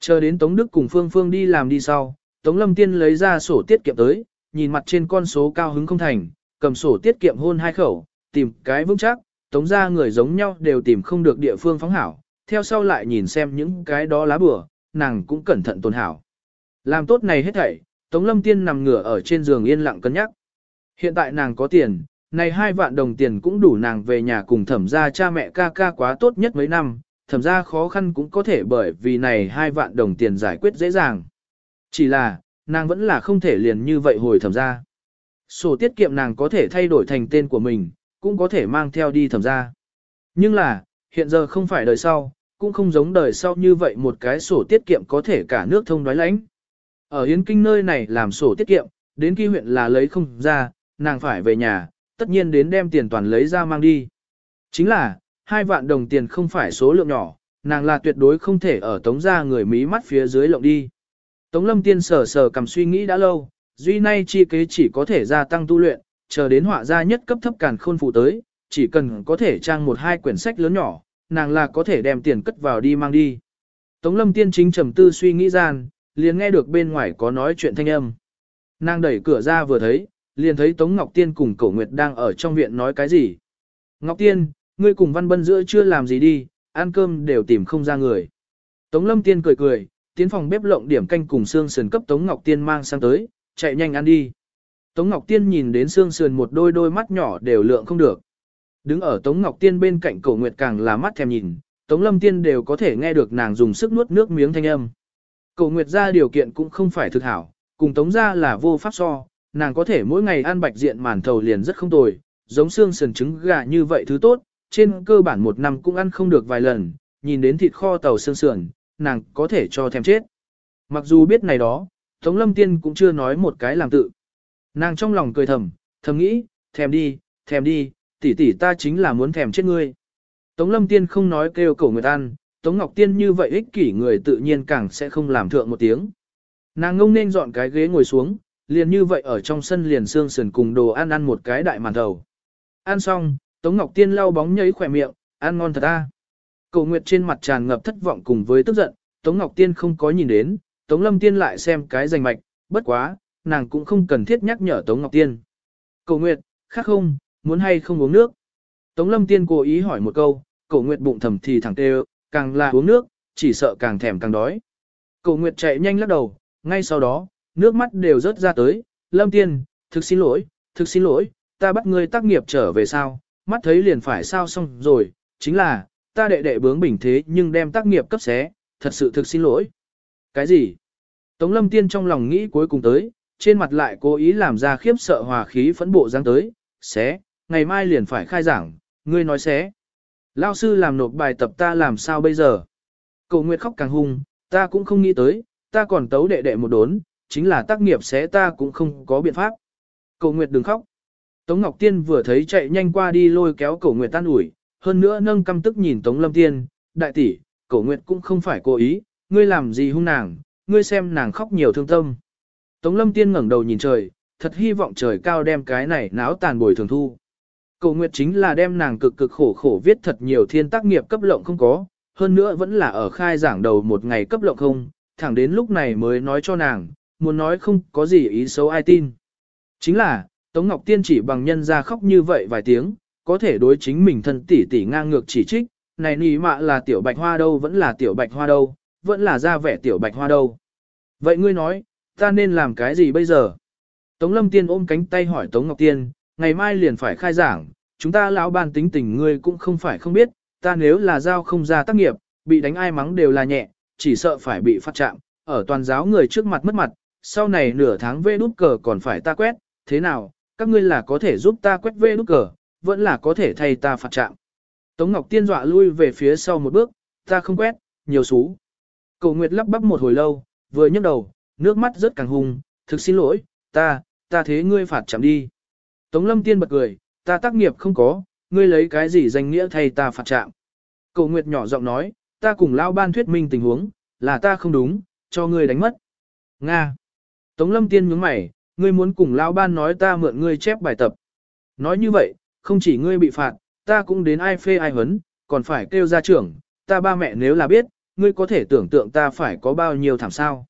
Chờ đến Tống Đức cùng Phương Phương đi làm đi sau, Tống Lâm Tiên lấy ra sổ tiết kiệm tới, nhìn mặt trên con số cao hứng không thành, cầm sổ tiết kiệm hôn hai khẩu, tìm cái vững chắc, Tống ra người giống nhau đều tìm không được địa phương phóng hảo, theo sau lại nhìn xem những cái đó lá bừa, nàng cũng cẩn thận tồn hảo. Làm tốt này hết thảy, Tống Lâm Tiên nằm ngửa ở trên giường yên lặng cân nhắc. Hiện tại nàng có tiền, này hai vạn đồng tiền cũng đủ nàng về nhà cùng thẩm gia cha mẹ ca ca quá tốt nhất mấy năm, thẩm gia khó khăn cũng có thể bởi vì này hai vạn đồng tiền giải quyết dễ dàng. Chỉ là, nàng vẫn là không thể liền như vậy hồi thẩm gia Sổ tiết kiệm nàng có thể thay đổi thành tên của mình, cũng có thể mang theo đi thẩm gia Nhưng là, hiện giờ không phải đời sau, cũng không giống đời sau như vậy một cái sổ tiết kiệm có thể cả nước thông đoái lãnh. Ở Yến Kinh nơi này làm sổ tiết kiệm, đến khi huyện là lấy không ra, nàng phải về nhà, tất nhiên đến đem tiền toàn lấy ra mang đi. Chính là, hai vạn đồng tiền không phải số lượng nhỏ, nàng là tuyệt đối không thể ở tống ra người mí mắt phía dưới lộng đi. Tống lâm tiên sờ sờ cầm suy nghĩ đã lâu, duy nay chi kế chỉ có thể gia tăng tu luyện, chờ đến họa gia nhất cấp thấp càn khôn phụ tới, chỉ cần có thể trang một hai quyển sách lớn nhỏ, nàng là có thể đem tiền cất vào đi mang đi. Tống lâm tiên chính trầm tư suy nghĩ gian, liền nghe được bên ngoài có nói chuyện thanh âm. Nàng đẩy cửa ra vừa thấy, liền thấy Tống Ngọc Tiên cùng Cổ Nguyệt đang ở trong viện nói cái gì. Ngọc Tiên, ngươi cùng Văn Bân giữa chưa làm gì đi, ăn cơm đều tìm không ra người. Tống Lâm Tiên cười cười, tiến phòng bếp lộng điểm canh cùng xương sườn cấp Tống Ngọc Tiên mang sang tới, chạy nhanh ăn đi. Tống Ngọc Tiên nhìn đến xương sườn một đôi đôi mắt nhỏ đều lượng không được. Đứng ở Tống Ngọc Tiên bên cạnh Cổ Nguyệt càng là mắt thèm nhìn, Tống Lâm Tiên đều có thể nghe được nàng dùng sức nuốt nước miếng thanh âm. Cổ Nguyệt ra điều kiện cũng không phải thực hảo, cùng Tống ra là vô pháp so, nàng có thể mỗi ngày ăn bạch diện màn thầu liền rất không tồi, giống xương sườn trứng gà như vậy thứ tốt, trên cơ bản một năm cũng ăn không được vài lần, nhìn đến thịt kho tàu xương sườn, nàng có thể cho thèm chết. Mặc dù biết này đó, Tống Lâm Tiên cũng chưa nói một cái làm tự. Nàng trong lòng cười thầm, thầm nghĩ, thèm đi, thèm đi, tỷ tỷ ta chính là muốn thèm chết ngươi. Tống Lâm Tiên không nói kêu cổ người ăn, Tống Ngọc Tiên như vậy ích kỷ người tự nhiên càng sẽ không làm thượng một tiếng. Nàng ngông nên dọn cái ghế ngồi xuống, liền như vậy ở trong sân liền xương sườn cùng đồ ăn ăn một cái đại màn đầu. Ăn xong, Tống Ngọc Tiên lau bóng nhấy khỏe miệng, ăn ngon thật a. Cổ Nguyệt trên mặt tràn ngập thất vọng cùng với tức giận, Tống Ngọc Tiên không có nhìn đến, Tống Lâm Tiên lại xem cái rành mạch, bất quá, nàng cũng không cần thiết nhắc nhở Tống Ngọc Tiên. Cổ Nguyệt, khác không, muốn hay không uống nước? Tống Lâm Tiên cố ý hỏi một câu, Cổ Nguyệt bụng thầm thì thẳng tê càng là uống nước, chỉ sợ càng thèm càng đói. Cổ Nguyệt chạy nhanh lắc đầu, ngay sau đó, nước mắt đều rớt ra tới, Lâm Tiên, thực xin lỗi, thực xin lỗi, ta bắt ngươi tác nghiệp trở về sao, mắt thấy liền phải sao xong rồi, chính là, ta đệ đệ bướng bình thế nhưng đem tác nghiệp cấp xé, thật sự thực xin lỗi. Cái gì? Tống lâm tiên trong lòng nghĩ cuối cùng tới, trên mặt lại cố ý làm ra khiếp sợ hòa khí phẫn bộ dáng tới, xé, ngày mai liền phải khai giảng, ngươi nói xé. Lao sư làm nộp bài tập ta làm sao bây giờ? Cậu Nguyệt khóc càng hung, ta cũng không nghĩ tới, ta còn tấu đệ đệ một đốn, chính là tác nghiệp xé ta cũng không có biện pháp. Cậu Nguyệt đừng khóc. Tống Ngọc Tiên vừa thấy chạy nhanh qua đi lôi kéo Cổ Nguyệt tan ủi, hơn nữa nâng căm tức nhìn Tống Lâm Tiên, đại tỷ, Cổ Nguyệt cũng không phải cố ý, ngươi làm gì hung nàng, ngươi xem nàng khóc nhiều thương tâm. Tống Lâm Tiên ngẩng đầu nhìn trời, thật hy vọng trời cao đem cái này náo tàn bồi thường thu. Cổ Nguyệt chính là đem nàng cực cực khổ khổ viết thật nhiều thiên tác nghiệp cấp lộng không có, hơn nữa vẫn là ở khai giảng đầu một ngày cấp lộng không, thẳng đến lúc này mới nói cho nàng, muốn nói không có gì ý xấu ai tin. Chính là, Tống Ngọc Tiên chỉ bằng nhân ra khóc như vậy vài tiếng, có thể đối chính mình thân tỷ tỷ ngang ngược chỉ trích, này nì mạ là tiểu bạch hoa đâu vẫn là tiểu bạch hoa đâu, vẫn là ra vẻ tiểu bạch hoa đâu. Vậy ngươi nói, ta nên làm cái gì bây giờ? Tống Lâm Tiên ôm cánh tay hỏi Tống Ngọc Tiên, ngày mai liền phải khai giảng, chúng ta lão ban tính tình ngươi cũng không phải không biết, ta nếu là giao không ra tác nghiệp, bị đánh ai mắng đều là nhẹ, chỉ sợ phải bị phát chạm, ở toàn giáo người trước mặt mất mặt, sau này nửa tháng vê đút cờ còn phải ta quét, thế nào, các ngươi là có thể giúp ta quét vê đút cờ, vẫn là có thể thay ta phạt chạm. Tống Ngọc Tiên dọa lui về phía sau một bước, ta không quét, nhiều xú. Cầu Nguyệt lắp bắp một hồi lâu, vừa nhấc đầu, nước mắt rất càng hung, thực xin lỗi, ta, ta thế ngươi phạt chạm đi. Tống Lâm Tiên bật cười, ta tác nghiệp không có, ngươi lấy cái gì danh nghĩa thay ta phạt trạm. Cầu Nguyệt nhỏ giọng nói, ta cùng lao ban thuyết minh tình huống, là ta không đúng, cho ngươi đánh mất. Nga. Tống Lâm Tiên nhướng mày, ngươi muốn cùng lão ban nói ta mượn ngươi chép bài tập. Nói như vậy, không chỉ ngươi bị phạt, ta cũng đến ai phê ai hấn, còn phải kêu ra trưởng, ta ba mẹ nếu là biết, ngươi có thể tưởng tượng ta phải có bao nhiêu thảm sao.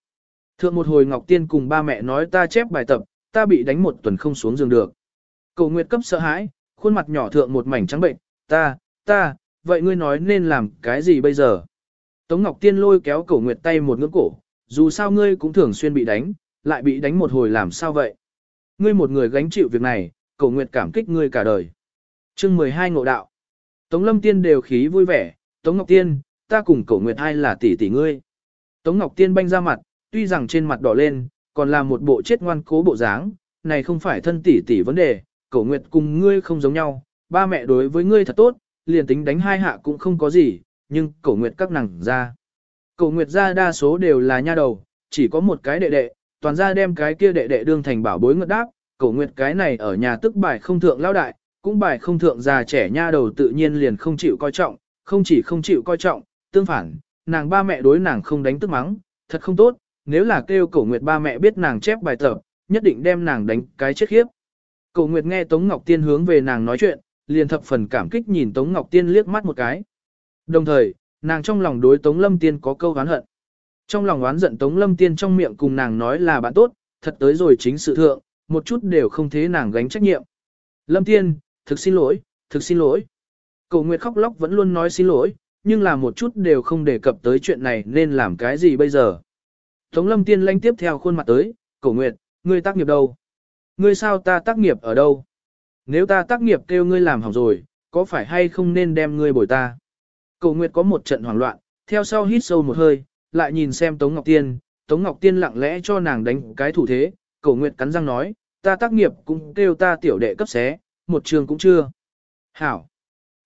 Thượng một hồi Ngọc Tiên cùng ba mẹ nói ta chép bài tập, ta bị đánh một tuần không xuống giường được. Cổ Nguyệt cấp sợ hãi, khuôn mặt nhỏ thượng một mảnh trắng bệnh, ta, ta, vậy ngươi nói nên làm cái gì bây giờ? Tống Ngọc Tiên lôi kéo Cổ Nguyệt tay một ngưỡng cổ, dù sao ngươi cũng thường xuyên bị đánh, lại bị đánh một hồi làm sao vậy? Ngươi một người gánh chịu việc này, Cổ Nguyệt cảm kích ngươi cả đời. chương 12 ngộ đạo. Tống Lâm Tiên đều khí vui vẻ, Tống Ngọc Tiên, ta cùng Cổ Nguyệt hai là tỷ tỷ ngươi. Tống Ngọc Tiên banh ra mặt, tuy rằng trên mặt đỏ lên, còn là một bộ chết ngoan cố bộ dáng, này không phải thân tỷ tỷ vấn đề, Cổ Nguyệt cùng ngươi không giống nhau, ba mẹ đối với ngươi thật tốt, liền tính đánh hai hạ cũng không có gì, nhưng Cổ Nguyệt các nàng ra. Cổ Nguyệt ra đa số đều là nha đầu, chỉ có một cái đệ đệ, toàn ra đem cái kia đệ đệ đương thành bảo bối ngợt đáp, cổ nguyệt cái này ở nhà tức bài không thượng lao đại, cũng bài không thượng già trẻ nha đầu tự nhiên liền không chịu coi trọng, không chỉ không chịu coi trọng, tương phản, nàng ba mẹ đối nàng không đánh tức mắng, thật không tốt, nếu là kêu cổ nguyệt ba mẹ biết nàng chép bài tập, nhất định đem nàng đánh cái chết khiếp. Cổ nguyệt nghe Tống Ngọc Tiên hướng về nàng nói chuyện, liền thập phần cảm kích nhìn Tống Ngọc Tiên liếc mắt một cái. Đồng thời, nàng trong lòng đối Tống Lâm Tiên có câu oán hận. Trong lòng oán giận Tống Lâm Tiên trong miệng cùng nàng nói là bạn tốt, thật tới rồi chính sự thượng, một chút đều không thế nàng gánh trách nhiệm. Lâm Tiên, thực xin lỗi, thực xin lỗi. Cậu Nguyệt khóc lóc vẫn luôn nói xin lỗi, nhưng là một chút đều không đề cập tới chuyện này nên làm cái gì bây giờ. Tống Lâm Tiên lanh tiếp theo khuôn mặt tới, Cậu Nguyệt, ngươi tác nghiệp đâu? Ngươi sao ta tác nghiệp ở đâu? Nếu ta tác nghiệp kêu ngươi làm hỏng rồi, có phải hay không nên đem ngươi bồi ta? Cầu Nguyệt có một trận hoảng loạn, theo sau hít sâu một hơi, lại nhìn xem Tống Ngọc Tiên, Tống Ngọc Tiên lặng lẽ cho nàng đánh cái thủ thế, cổ nguyệt cắn răng nói, ta tác nghiệp cũng kêu ta tiểu đệ cấp xé, một trường cũng chưa. Hảo.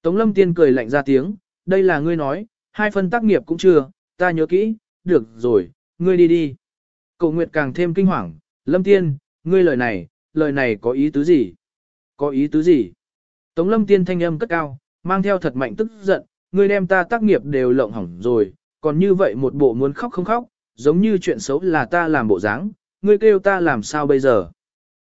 Tống Lâm Tiên cười lạnh ra tiếng, đây là ngươi nói, hai phần tác nghiệp cũng chưa, ta nhớ kỹ, được rồi, ngươi đi đi. Cổ nguyệt càng thêm kinh hoàng, Lâm Tiên, ngươi lời này, lời này có ý tứ gì? Có ý tứ gì? Tống Lâm Tiên thanh âm cất cao, mang theo thật mạnh tức giận, ngươi đem ta tác nghiệp đều lộng hỏng rồi, còn như vậy một bộ muốn khóc không khóc, giống như chuyện xấu là ta làm bộ dáng, ngươi kêu ta làm sao bây giờ.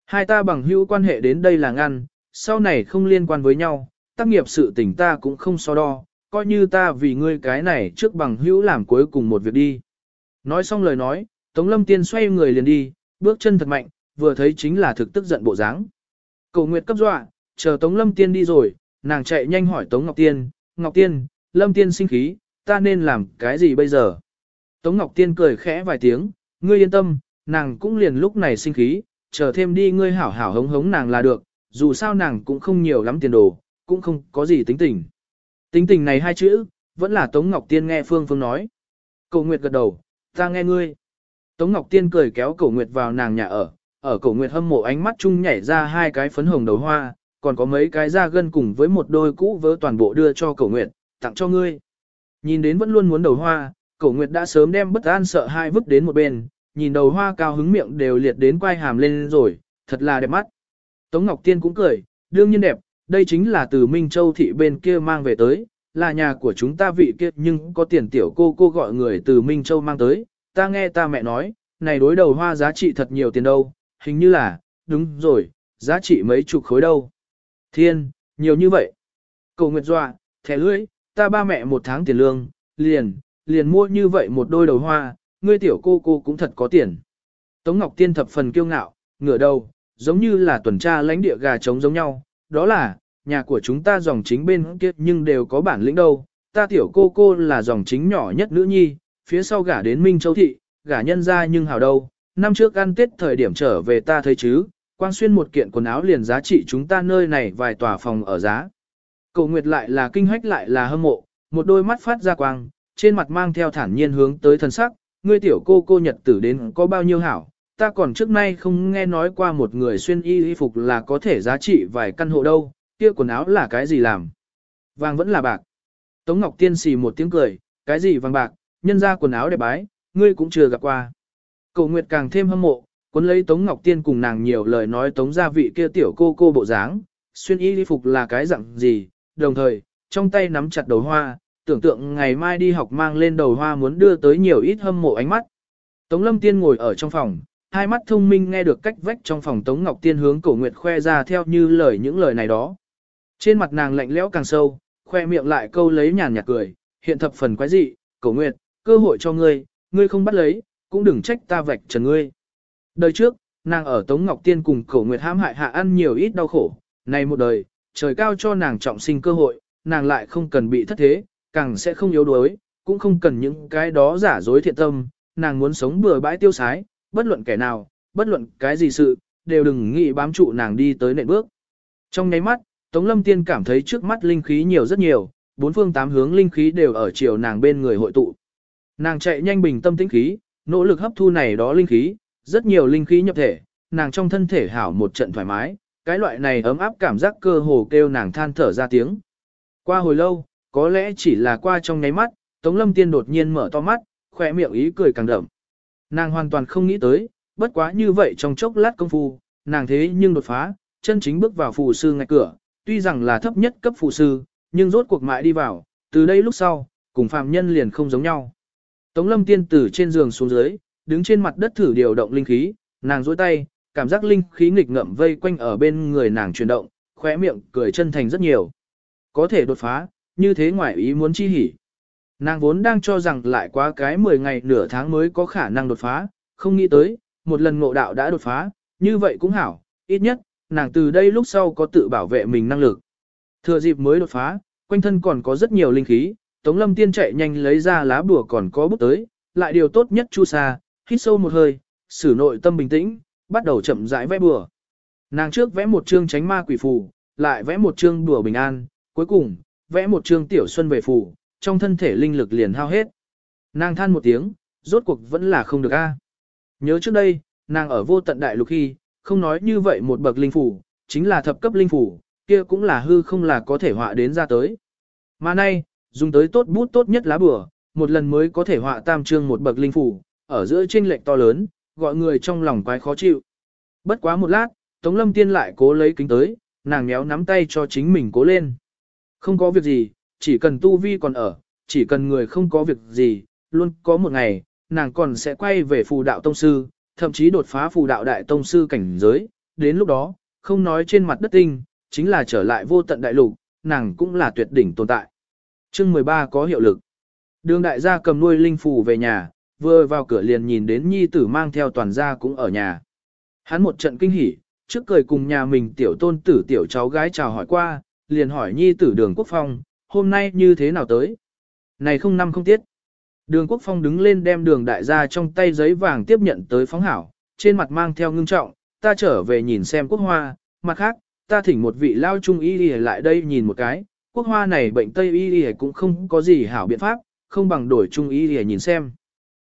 Hai ta bằng hữu quan hệ đến đây là ngăn, sau này không liên quan với nhau, tác nghiệp sự tình ta cũng không so đo, coi như ta vì ngươi cái này trước bằng hữu làm cuối cùng một việc đi. Nói xong lời nói, Tống Lâm Tiên xoay người liền đi, bước chân thật mạnh, vừa thấy chính là thực tức giận bộ dáng. Cầu Nguyệt cấp dọa, chờ Tống Lâm Tiên đi rồi, nàng chạy nhanh hỏi Tống Ngọc Tiên, Ngọc Tiên, Lâm Tiên sinh khí, ta nên làm cái gì bây giờ? Tống Ngọc Tiên cười khẽ vài tiếng, ngươi yên tâm, nàng cũng liền lúc này sinh khí, chờ thêm đi ngươi hảo hảo hống hống nàng là được, dù sao nàng cũng không nhiều lắm tiền đồ, cũng không có gì tính tình. Tính tình này hai chữ, vẫn là Tống Ngọc Tiên nghe Phương Phương nói. Cầu Nguyệt gật đầu, ta nghe ngươi. Tống Ngọc Tiên cười kéo Cầu Nguyệt vào nàng nhà ở, ở Cổ Nguyệt hâm mộ ánh mắt chung nhảy ra hai cái phấn hồng đầu hoa, còn có mấy cái da gân cùng với một đôi cũ vớ toàn bộ đưa cho Cổ Nguyệt, tặng cho ngươi. Nhìn đến vẫn luôn muốn đầu hoa, Cổ Nguyệt đã sớm đem bất an sợ hai vứt đến một bên, nhìn đầu hoa cao hứng miệng đều liệt đến quai hàm lên rồi, thật là đẹp mắt. Tống Ngọc Tiên cũng cười, đương nhiên đẹp, đây chính là từ Minh Châu thị bên kia mang về tới, là nhà của chúng ta vị kia nhưng có tiền tiểu cô cô gọi người từ Minh Châu mang tới, ta nghe ta mẹ nói, này đối đầu hoa giá trị thật nhiều tiền đâu, hình như là, đúng rồi, giá trị mấy chục khối đâu. Thiên, nhiều như vậy. cậu Nguyệt Dọa, thẻ lưỡi, ta ba mẹ một tháng tiền lương, liền, liền mua như vậy một đôi đầu hoa, ngươi tiểu cô cô cũng thật có tiền. Tống Ngọc Tiên thập phần kiêu ngạo, ngửa đầu, giống như là tuần tra lãnh địa gà trống giống nhau, đó là, nhà của chúng ta dòng chính bên kia nhưng đều có bản lĩnh đâu, ta tiểu cô cô là dòng chính nhỏ nhất nữ nhi, phía sau gả đến Minh Châu Thị, gả nhân ra nhưng hào đâu, năm trước ăn tết thời điểm trở về ta thấy chứ, quang xuyên một kiện quần áo liền giá trị chúng ta nơi này vài tòa phòng ở giá. Cầu Nguyệt lại là kinh hách lại là hâm mộ, một đôi mắt phát ra quang, trên mặt mang theo thản nhiên hướng tới thân sắc, ngươi tiểu cô cô nhật tử đến có bao nhiêu hảo, ta còn trước nay không nghe nói qua một người xuyên y y phục là có thể giá trị vài căn hộ đâu, kia quần áo là cái gì làm? Vàng vẫn là bạc. Tống Ngọc Tiên xì một tiếng cười, cái gì vàng bạc, nhân ra quần áo đẹp bái, ngươi cũng chưa gặp qua. Cổ Nguyệt càng thêm hâm mộ, cuốn lấy Tống Ngọc Tiên cùng nàng nhiều lời nói Tống gia vị kia tiểu cô cô bộ dáng, xuyên y y phục là cái dạng gì, đồng thời, trong tay nắm chặt đầu hoa, tưởng tượng ngày mai đi học mang lên đầu hoa muốn đưa tới nhiều ít hâm mộ ánh mắt. Tống Lâm Tiên ngồi ở trong phòng, hai mắt thông minh nghe được cách vách trong phòng Tống Ngọc Tiên hướng Cổ Nguyệt khoe ra theo như lời những lời này đó. Trên mặt nàng lạnh lẽo càng sâu, khoe miệng lại câu lấy nhàn nhạt cười, hiện thập phần quái dị, Cổ Nguyệt, cơ hội cho ngươi, ngươi không bắt lấy, cũng đừng trách ta vạch trần ngươi. Đời trước, nàng ở Tống Ngọc Tiên cùng Cổ Nguyệt hãm hại hạ ăn nhiều ít đau khổ, này một đời, trời cao cho nàng trọng sinh cơ hội, nàng lại không cần bị thất thế, càng sẽ không yếu đuối, cũng không cần những cái đó giả dối thiện tâm, nàng muốn sống bừa bãi tiêu sái, bất luận kẻ nào, bất luận cái gì sự, đều đừng nghĩ bám trụ nàng đi tới nền bước. Trong nháy mắt, Tống Lâm Tiên cảm thấy trước mắt linh khí nhiều rất nhiều, bốn phương tám hướng linh khí đều ở chiều nàng bên người hội tụ. Nàng chạy nhanh bình tâm tĩnh khí, nỗ lực hấp thu này đó linh khí, rất nhiều linh khí nhập thể, nàng trong thân thể hảo một trận thoải mái, cái loại này ấm áp cảm giác cơ hồ kêu nàng than thở ra tiếng. Qua hồi lâu, có lẽ chỉ là qua trong nháy mắt, Tống Lâm Tiên đột nhiên mở to mắt, khỏe miệng ý cười càng đậm. Nàng hoàn toàn không nghĩ tới, bất quá như vậy trong chốc lát công phu, nàng thế nhưng đột phá, chân chính bước vào phù sư ngay cửa, tuy rằng là thấp nhất cấp phù sư, nhưng rốt cuộc mãi đi vào, từ đây lúc sau, cùng phàm nhân liền không giống nhau. Tống lâm tiên tử trên giường xuống dưới, đứng trên mặt đất thử điều động linh khí, nàng duỗi tay, cảm giác linh khí nghịch ngậm vây quanh ở bên người nàng chuyển động, khóe miệng cười chân thành rất nhiều. Có thể đột phá, như thế ngoại ý muốn chi hỉ. Nàng vốn đang cho rằng lại quá cái 10 ngày nửa tháng mới có khả năng đột phá, không nghĩ tới, một lần ngộ đạo đã đột phá, như vậy cũng hảo, ít nhất, nàng từ đây lúc sau có tự bảo vệ mình năng lực. Thừa dịp mới đột phá, quanh thân còn có rất nhiều linh khí, Tống Lâm Tiên chạy nhanh lấy ra lá bùa còn có bút tới, lại điều tốt nhất chu sa, hít sâu một hơi, xử nội tâm bình tĩnh, bắt đầu chậm rãi vẽ bùa. Nàng trước vẽ một chương tránh ma quỷ phù, lại vẽ một chương đùa bình an, cuối cùng, vẽ một chương tiểu xuân về phù, trong thân thể linh lực liền hao hết. Nàng than một tiếng, rốt cuộc vẫn là không được a. Nhớ trước đây, nàng ở vô tận đại lục khi, không nói như vậy một bậc linh phủ, chính là thập cấp linh phủ, kia cũng là hư không là có thể họa đến ra tới. Mà nay, dùng tới tốt bút tốt nhất lá bừa, một lần mới có thể họa tam trương một bậc linh phủ, ở giữa chênh lệch to lớn, gọi người trong lòng quái khó chịu. Bất quá một lát, Tống Lâm Tiên lại cố lấy kính tới, nàng méo nắm tay cho chính mình cố lên. Không có việc gì, chỉ cần tu vi còn ở, chỉ cần người không có việc gì, luôn có một ngày, nàng còn sẽ quay về phù đạo tông sư, thậm chí đột phá phù đạo đại tông sư cảnh giới, đến lúc đó, không nói trên mặt đất tinh, chính là trở lại vô tận đại lục, nàng cũng là tuyệt đỉnh tồn tại. Chương 13 có hiệu lực. Đường đại gia cầm nuôi linh phù về nhà, vừa vào cửa liền nhìn đến nhi tử mang theo toàn gia cũng ở nhà. Hắn một trận kinh hỉ, trước cười cùng nhà mình tiểu tôn tử tiểu cháu gái chào hỏi qua, liền hỏi nhi tử đường quốc phong, hôm nay như thế nào tới? Này không năm không tiết. Đường quốc phong đứng lên đem đường đại gia trong tay giấy vàng tiếp nhận tới phóng hảo, trên mặt mang theo ngưng trọng, ta trở về nhìn xem quốc hoa, mặt khác, ta thỉnh một vị lao trung y đi lại đây nhìn một cái, quốc hoa này bệnh tây y y cũng không có gì hảo biện pháp, không bằng đổi trung y y nhìn xem.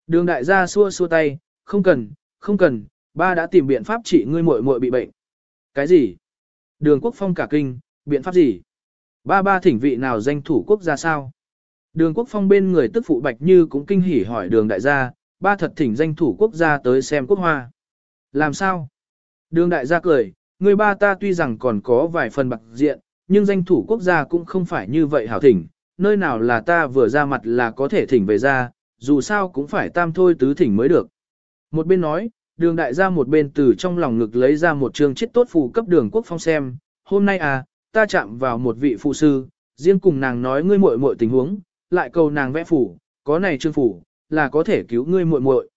Đường đại gia xua xua tay, không cần, không cần, ba đã tìm biện pháp trị ngươi muội muội bị bệnh. Cái gì? Đường quốc phong cả kinh, biện pháp gì? Ba ba thỉnh vị nào danh thủ quốc gia sao? Đường quốc phong bên người tức phụ bạch như cũng kinh hỉ hỏi đường đại gia, ba thật thỉnh danh thủ quốc gia tới xem quốc hoa. Làm sao? Đường đại gia cười, người ba ta tuy rằng còn có vài phần bạc diện, nhưng danh thủ quốc gia cũng không phải như vậy hảo thỉnh, nơi nào là ta vừa ra mặt là có thể thỉnh về ra, dù sao cũng phải tam thôi tứ thỉnh mới được. Một bên nói, đường đại gia một bên từ trong lòng ngực lấy ra một trường chết tốt phù cấp đường quốc phong xem, hôm nay à, ta chạm vào một vị phụ sư, riêng cùng nàng nói ngươi muội muội tình huống, lại cầu nàng vẽ phủ, có này trương phủ, là có thể cứu ngươi muội muội.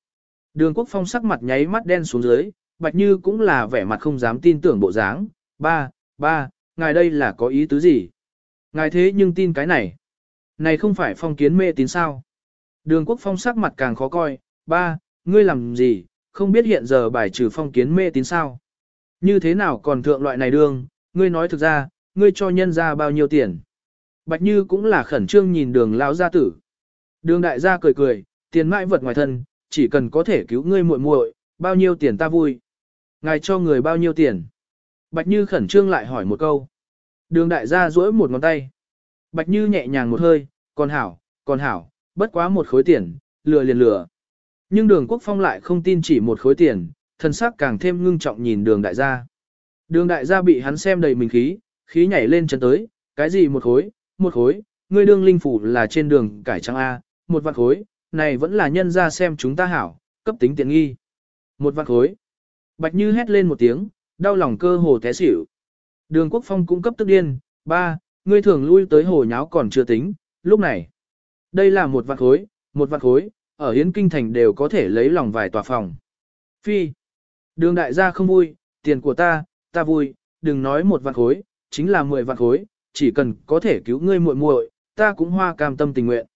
Đường quốc phong sắc mặt nháy mắt đen xuống dưới, bạch như cũng là vẻ mặt không dám tin tưởng bộ dáng, ba, ba, ngài đây là có ý tứ gì? Ngài thế nhưng tin cái này. Này không phải phong kiến mê tín sao? Đường quốc phong sắc mặt càng khó coi, ba, ngươi làm gì, không biết hiện giờ bài trừ phong kiến mê tín sao? Như thế nào còn thượng loại này đường, ngươi nói thực ra, ngươi cho nhân ra bao nhiêu tiền? Bạch Như cũng là khẩn trương nhìn đường lão gia tử. Đường đại gia cười cười, tiền mãi vật ngoài thân, chỉ cần có thể cứu ngươi muội muội, bao nhiêu tiền ta vui. Ngài cho người bao nhiêu tiền? Bạch Như khẩn trương lại hỏi một câu. Đường đại gia duỗi một ngón tay. Bạch Như nhẹ nhàng một hơi, còn hảo, còn hảo, bất quá một khối tiền, lừa liền lừa. Nhưng đường quốc phong lại không tin chỉ một khối tiền, thân sắc càng thêm ngưng trọng nhìn đường đại gia. Đường đại gia bị hắn xem đầy mình khí, khí nhảy lên chân tới, cái gì một khối, một khối, ngươi đương linh phủ là trên đường cải trang A, một vạn khối, này vẫn là nhân ra xem chúng ta hảo, cấp tính tiện nghi. Một vạn khối. Bạch Như hét lên một tiếng, đau lòng cơ hồ té xỉu. Đường Quốc Phong cũng cấp tức điên, ba, ngươi thường lui tới hồ nháo còn chưa tính, lúc này. Đây là một vạn khối, một vạn khối, ở Hiến Kinh Thành đều có thể lấy lòng vài tòa phòng. Phi. Đường đại gia không vui, tiền của ta, ta vui, đừng nói một vạn khối, chính là mười vạn khối, chỉ cần có thể cứu ngươi muội muội, ta cũng hoa cam tâm tình nguyện.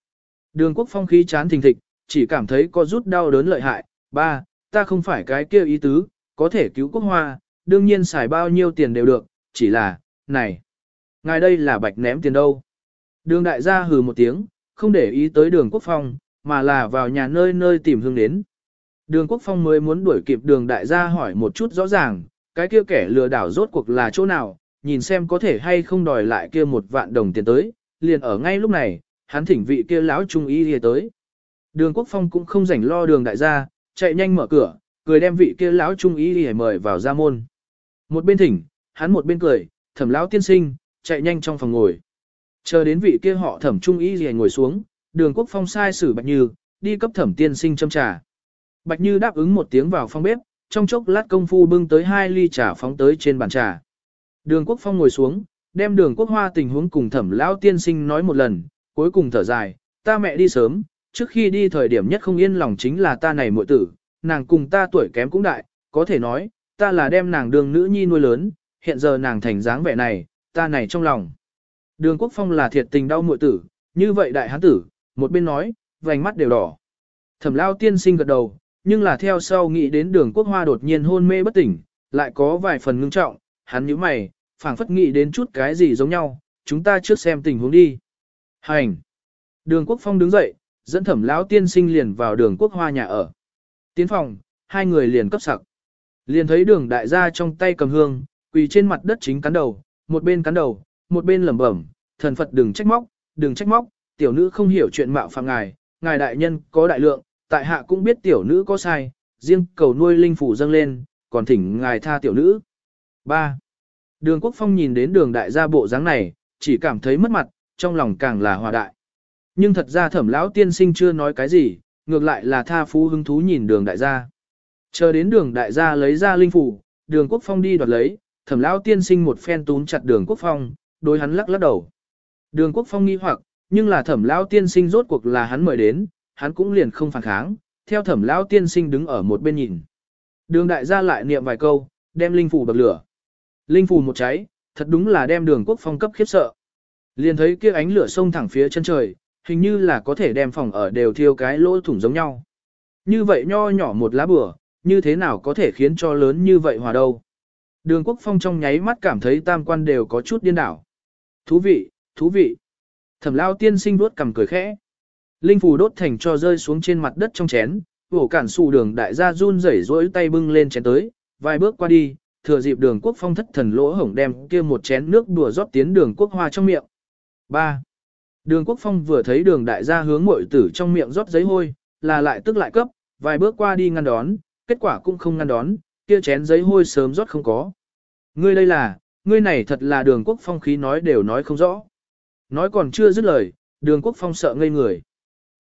Đường quốc phong khí chán thình thịch, chỉ cảm thấy có rút đau đớn lợi hại, ba, ta không phải cái kia ý tứ, có thể cứu quốc hoa, đương nhiên xài bao nhiêu tiền đều được, chỉ là, này, ngài đây là bạch ném tiền đâu. Đường đại gia hừ một tiếng, không để ý tới đường quốc phong, mà là vào nhà nơi nơi tìm hương đến. Đường quốc phong mới muốn đuổi kịp đường đại gia hỏi một chút rõ ràng, cái kia kẻ lừa đảo rốt cuộc là chỗ nào, nhìn xem có thể hay không đòi lại kia một vạn đồng tiền tới, liền ở ngay lúc này, hắn thỉnh vị kia lão trung y đi tới. Đường Quốc Phong cũng không rảnh lo đường đại gia, chạy nhanh mở cửa, cười đem vị kia lão trung y đi mời vào ra môn. Một bên thỉnh, hắn một bên cười, thẩm lão tiên sinh, chạy nhanh trong phòng ngồi. Chờ đến vị kia họ thẩm trung y gì ngồi xuống, đường Quốc Phong sai sử Bạch Như, đi cấp thẩm tiên sinh châm trà. Bạch Như đáp ứng một tiếng vào phòng bếp, trong chốc lát công phu bưng tới hai ly trà phóng tới trên bàn trà. Đường Quốc Phong ngồi xuống, đem đường Quốc Hoa tình huống cùng thẩm lão tiên sinh nói một lần, cuối cùng thở dài, ta mẹ đi sớm, trước khi đi thời điểm nhất không yên lòng chính là ta này muội tử, nàng cùng ta tuổi kém cũng đại, có thể nói, ta là đem nàng đường nữ nhi nuôi lớn, hiện giờ nàng thành dáng vẻ này, ta này trong lòng. Đường Quốc Phong là thiệt tình đau muội tử, như vậy đại hán tử, một bên nói, vành mắt đều đỏ. Thẩm lão tiên sinh gật đầu, nhưng là theo sau nghĩ đến đường Quốc Hoa đột nhiên hôn mê bất tỉnh, lại có vài phần ngưng trọng, hắn nhíu mày, phảng phất nghĩ đến chút cái gì giống nhau, chúng ta trước xem tình huống đi. Hành! Đường Quốc Phong đứng dậy, dẫn thẩm lão tiên sinh liền vào đường Quốc Hoa nhà ở. Tiến phòng, hai người liền cấp sặc. Liền thấy đường đại gia trong tay cầm hương, quỳ trên mặt đất chính cắn đầu, một bên cắn đầu, một bên lẩm bẩm, thần Phật đừng trách móc, đừng trách móc, tiểu nữ không hiểu chuyện mạo phạm ngài, ngài đại nhân có đại lượng, tại hạ cũng biết tiểu nữ có sai, riêng cầu nuôi linh phủ dâng lên, còn thỉnh ngài tha tiểu nữ. 3. Đường Quốc Phong nhìn đến đường đại gia bộ dáng này, chỉ cảm thấy mất mặt, trong lòng càng là hòa đại. Nhưng thật ra thẩm lão tiên sinh chưa nói cái gì, ngược lại là tha phú hứng thú nhìn đường đại gia. Chờ đến đường đại gia lấy ra linh phủ, đường quốc phong đi đoạt lấy, thẩm lão tiên sinh một phen túm chặt đường quốc phong, đối hắn lắc lắc đầu. Đường quốc phong nghi hoặc, nhưng là thẩm lão tiên sinh rốt cuộc là hắn mời đến, hắn cũng liền không phản kháng, theo thẩm lão tiên sinh đứng ở một bên nhìn. Đường đại gia lại niệm vài câu, đem linh phủ bậc lửa. Linh phủ một cháy, thật đúng là đem đường quốc phong cấp khiếp sợ. Liền thấy kia ánh lửa sông thẳng phía chân trời, hình như là có thể đem phòng ở đều thiêu cái lỗ thủng giống nhau. Như vậy nho nhỏ một lá bửa, như thế nào có thể khiến cho lớn như vậy hòa đâu. Đường quốc phong trong nháy mắt cảm thấy tam quan đều có chút điên đảo. Thú vị, thú vị. Thẩm lao tiên sinh vuốt cầm cười khẽ. Linh phù đốt thành cho rơi xuống trên mặt đất trong chén, vổ cản sụ đường đại gia run rẩy rỗi tay bưng lên chén tới, vài bước qua đi, thừa dịp đường quốc phong thất thần lỗ hổng đem kia một chén nước đùa rót tiến đường quốc hoa trong miệng. 3. Đường quốc phong vừa thấy đường đại gia hướng mội tử trong miệng rót giấy hôi, là lại tức lại cấp, vài bước qua đi ngăn đón, kết quả cũng không ngăn đón, kia chén giấy hôi sớm rót không có. Ngươi đây là, ngươi này thật là đường quốc phong khí nói đều nói không rõ. Nói còn chưa dứt lời, đường quốc phong sợ ngây người.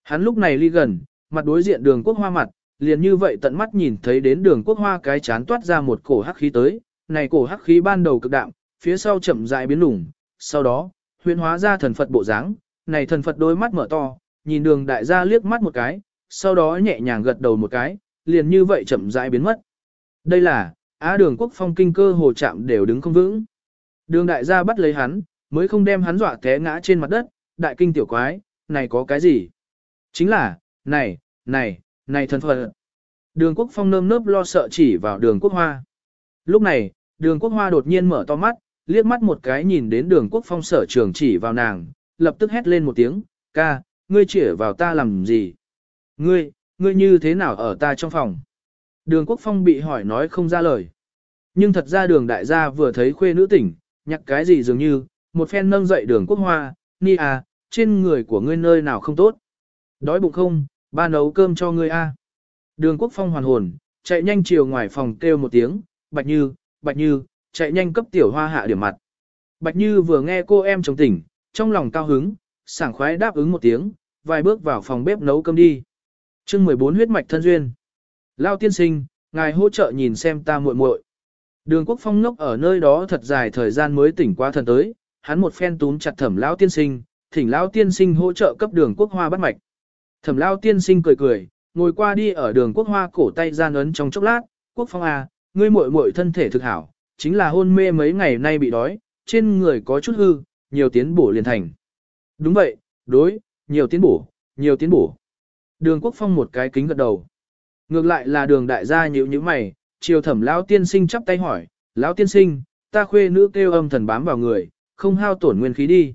Hắn lúc này ly gần, mặt đối diện đường quốc hoa mặt, liền như vậy tận mắt nhìn thấy đến đường quốc hoa cái chán toát ra một cổ hắc khí tới, này cổ hắc khí ban đầu cực đạm, phía sau chậm rãi biến lủng, sau đó, huyễn hóa ra thần Phật bộ dáng, này thần Phật đôi mắt mở to, nhìn đường đại gia liếc mắt một cái, sau đó nhẹ nhàng gật đầu một cái, liền như vậy chậm rãi biến mất. Đây là, á đường quốc phong kinh cơ hồ chạm đều đứng không vững. Đường đại gia bắt lấy hắn, mới không đem hắn dọa té ngã trên mặt đất, đại kinh tiểu quái, này có cái gì? Chính là, này, này, này thần Phật. Đường quốc phong nơm nớp lo sợ chỉ vào đường quốc hoa. Lúc này, đường quốc hoa đột nhiên mở to mắt, liếc mắt một cái nhìn đến đường quốc phong sở trường chỉ vào nàng, lập tức hét lên một tiếng, ca, ngươi chỉ vào ta làm gì? Ngươi, ngươi như thế nào ở ta trong phòng? Đường quốc phong bị hỏi nói không ra lời. Nhưng thật ra đường đại gia vừa thấy khuê nữ tỉnh, nhặt cái gì dường như, một phen nâng dậy đường quốc hoa, ni à, trên người của ngươi nơi nào không tốt. Đói bụng không, ba nấu cơm cho ngươi a. Đường quốc phong hoàn hồn, chạy nhanh chiều ngoài phòng kêu một tiếng, bạch như, bạch như, chạy nhanh cấp tiểu hoa hạ điểm mặt. Bạch như vừa nghe cô em chồng tỉnh, trong lòng cao hứng, sảng khoái đáp ứng một tiếng, vài bước vào phòng bếp nấu cơm đi chương 14 huyết mạch thân duyên. Lao tiên sinh, ngài hỗ trợ nhìn xem ta muội muội. Đường quốc phong ngốc ở nơi đó thật dài thời gian mới tỉnh qua thần tới, hắn một phen túm chặt thẩm lão tiên sinh, thỉnh lão tiên sinh hỗ trợ cấp đường quốc hoa bắt mạch. Thẩm lão tiên sinh cười cười, ngồi qua đi ở đường quốc hoa cổ tay gian ấn trong chốc lát, quốc phong à, ngươi muội muội thân thể thực hảo, chính là hôn mê mấy ngày nay bị đói, trên người có chút hư, nhiều tiến bổ liền thành. Đúng vậy, đối, nhiều tiến bổ, nhiều tiến bổ. Đường quốc phong một cái kính gật đầu. Ngược lại là đường đại gia nhíu như mày, chiều thẩm lão tiên sinh chắp tay hỏi, lão tiên sinh, ta khuê nữ kêu âm thần bám vào người, không hao tổn nguyên khí đi.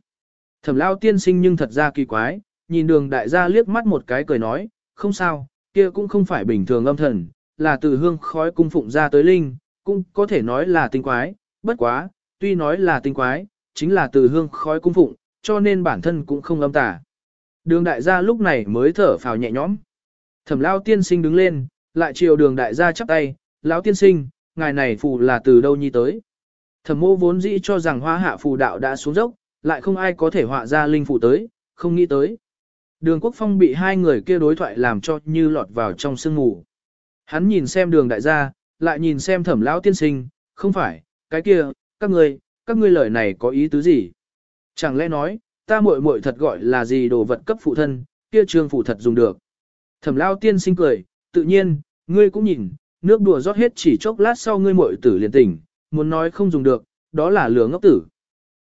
Thẩm lão tiên sinh nhưng thật ra kỳ quái, nhìn đường đại gia liếc mắt một cái cười nói, không sao, kia cũng không phải bình thường âm thần, là từ hương khói cung phụng ra tới linh, cũng có thể nói là tinh quái, bất quá, tuy nói là tinh quái, chính là từ hương khói cung phụng, cho nên bản thân cũng không âm tả. Đường đại gia lúc này mới thở phào nhẹ nhõm. Thẩm lao tiên sinh đứng lên, lại chiều đường đại gia chắp tay, lão tiên sinh, ngài này phù là từ đâu nhi tới. Thẩm mô vốn dĩ cho rằng hoa hạ phù đạo đã xuống dốc, lại không ai có thể họa ra linh phù tới, không nghĩ tới. Đường quốc phong bị hai người kia đối thoại làm cho như lọt vào trong sương ngủ. Hắn nhìn xem đường đại gia, lại nhìn xem thẩm lão tiên sinh, không phải, cái kia, các ngươi, các ngươi lời này có ý tứ gì? Chẳng lẽ nói, ta muội muội thật gọi là gì đồ vật cấp phụ thân, kia trương phụ thật dùng được. Thẩm lão tiên sinh cười, tự nhiên, ngươi cũng nhìn, nước đùa rót hết chỉ chốc lát sau ngươi muội tử liền tỉnh, muốn nói không dùng được, đó là lừa ngốc tử.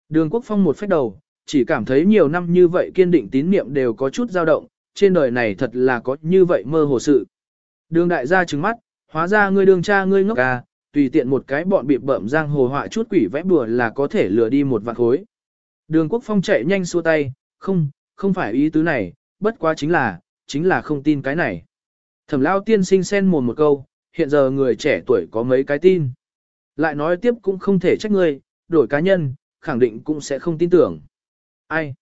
Đường quốc phong một phép đầu, chỉ cảm thấy nhiều năm như vậy kiên định tín niệm đều có chút dao động, trên đời này thật là có như vậy mơ hồ sự. Đường đại gia trừng mắt, hóa ra ngươi đường cha ngươi ngốc à, tùy tiện một cái bọn bị bợm giang hồ họa chút quỷ vẽ bùa là có thể lừa đi một vạn khối. Đường quốc phong chạy nhanh xua tay, không, không phải ý tứ này, bất quá chính là, chính là không tin cái này. Thẩm lao tiên sinh xen mồm một câu, hiện giờ người trẻ tuổi có mấy cái tin. Lại nói tiếp cũng không thể trách người, đổi cá nhân, khẳng định cũng sẽ không tin tưởng. Ai?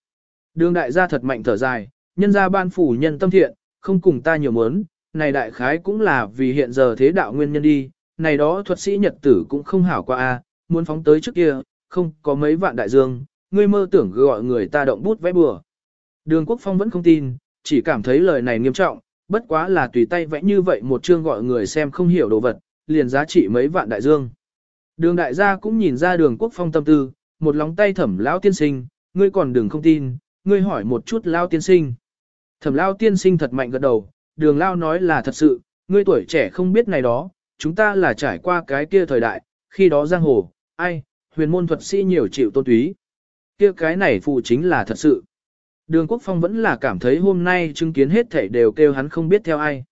Đường đại gia thật mạnh thở dài, nhân gia ban phủ nhân tâm thiện, không cùng ta nhiều muốn, này đại khái cũng là vì hiện giờ thế đạo nguyên nhân đi, này đó thuật sĩ nhật tử cũng không hảo qua a, muốn phóng tới trước kia, không có mấy vạn đại dương, ngươi mơ tưởng gọi người ta động bút vẽ bừa. Đường Quốc Phong vẫn không tin, chỉ cảm thấy lời này nghiêm trọng, bất quá là tùy tay vẽ như vậy một chương gọi người xem không hiểu đồ vật, liền giá trị mấy vạn đại dương. Đường đại gia cũng nhìn ra đường quốc phong tâm tư, một lóng tay thẩm lão tiên sinh, ngươi còn đừng không tin, ngươi hỏi một chút lao tiên sinh. Thẩm lao tiên sinh thật mạnh gật đầu, đường lao nói là thật sự, ngươi tuổi trẻ không biết này đó, chúng ta là trải qua cái kia thời đại, khi đó giang hồ, ai, huyền môn thuật sĩ nhiều chịu tôn túy. Kia cái này phụ chính là thật sự. Đường Quốc Phong vẫn là cảm thấy hôm nay chứng kiến hết thảy đều kêu hắn không biết theo ai.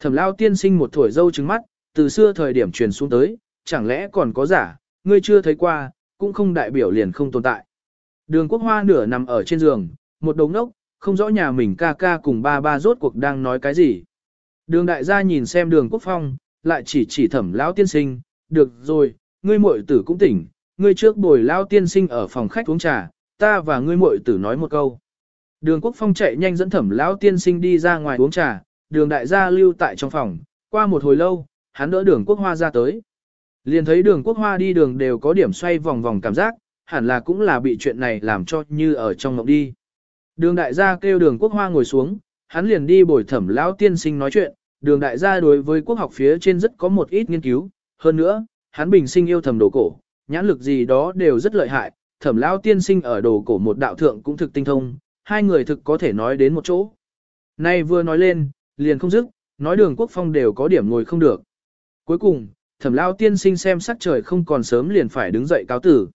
Thẩm lao tiên sinh một tuổi dâu trứng mắt, từ xưa thời điểm truyền xuống tới, chẳng lẽ còn có giả, ngươi chưa thấy qua, cũng không đại biểu liền không tồn tại. Đường Quốc Hoa nửa nằm ở trên giường, một đống nốc, không rõ nhà mình ca ca cùng ba ba rốt cuộc đang nói cái gì. Đường đại gia nhìn xem đường Quốc Phong, lại chỉ chỉ thẩm lão tiên sinh, được rồi, ngươi muội tử cũng tỉnh, ngươi trước bồi lao tiên sinh ở phòng khách uống trà, ta và ngươi muội tử nói một câu. Đường Quốc Phong chạy nhanh dẫn thẩm lão tiên sinh đi ra ngoài uống trà, đường đại gia lưu tại trong phòng, qua một hồi lâu, hắn đỡ đường Quốc Hoa ra tới. Liền thấy đường Quốc Hoa đi đường đều có điểm xoay vòng vòng cảm giác, hẳn là cũng là bị chuyện này làm cho như ở trong mộng đi. Đường đại gia kêu đường Quốc Hoa ngồi xuống, hắn liền đi bồi thẩm lão tiên sinh nói chuyện, đường đại gia đối với quốc học phía trên rất có một ít nghiên cứu, hơn nữa, hắn bình sinh yêu thầm đồ cổ, nhãn lực gì đó đều rất lợi hại, thẩm lão tiên sinh ở đồ cổ một đạo thượng cũng thực tinh thông, hai người thực có thể nói đến một chỗ. Nay vừa nói lên, liền không dứt, nói đường quốc phong đều có điểm ngồi không được. Cuối cùng, thẩm lão tiên sinh xem sắc trời không còn sớm liền phải đứng dậy cáo tử.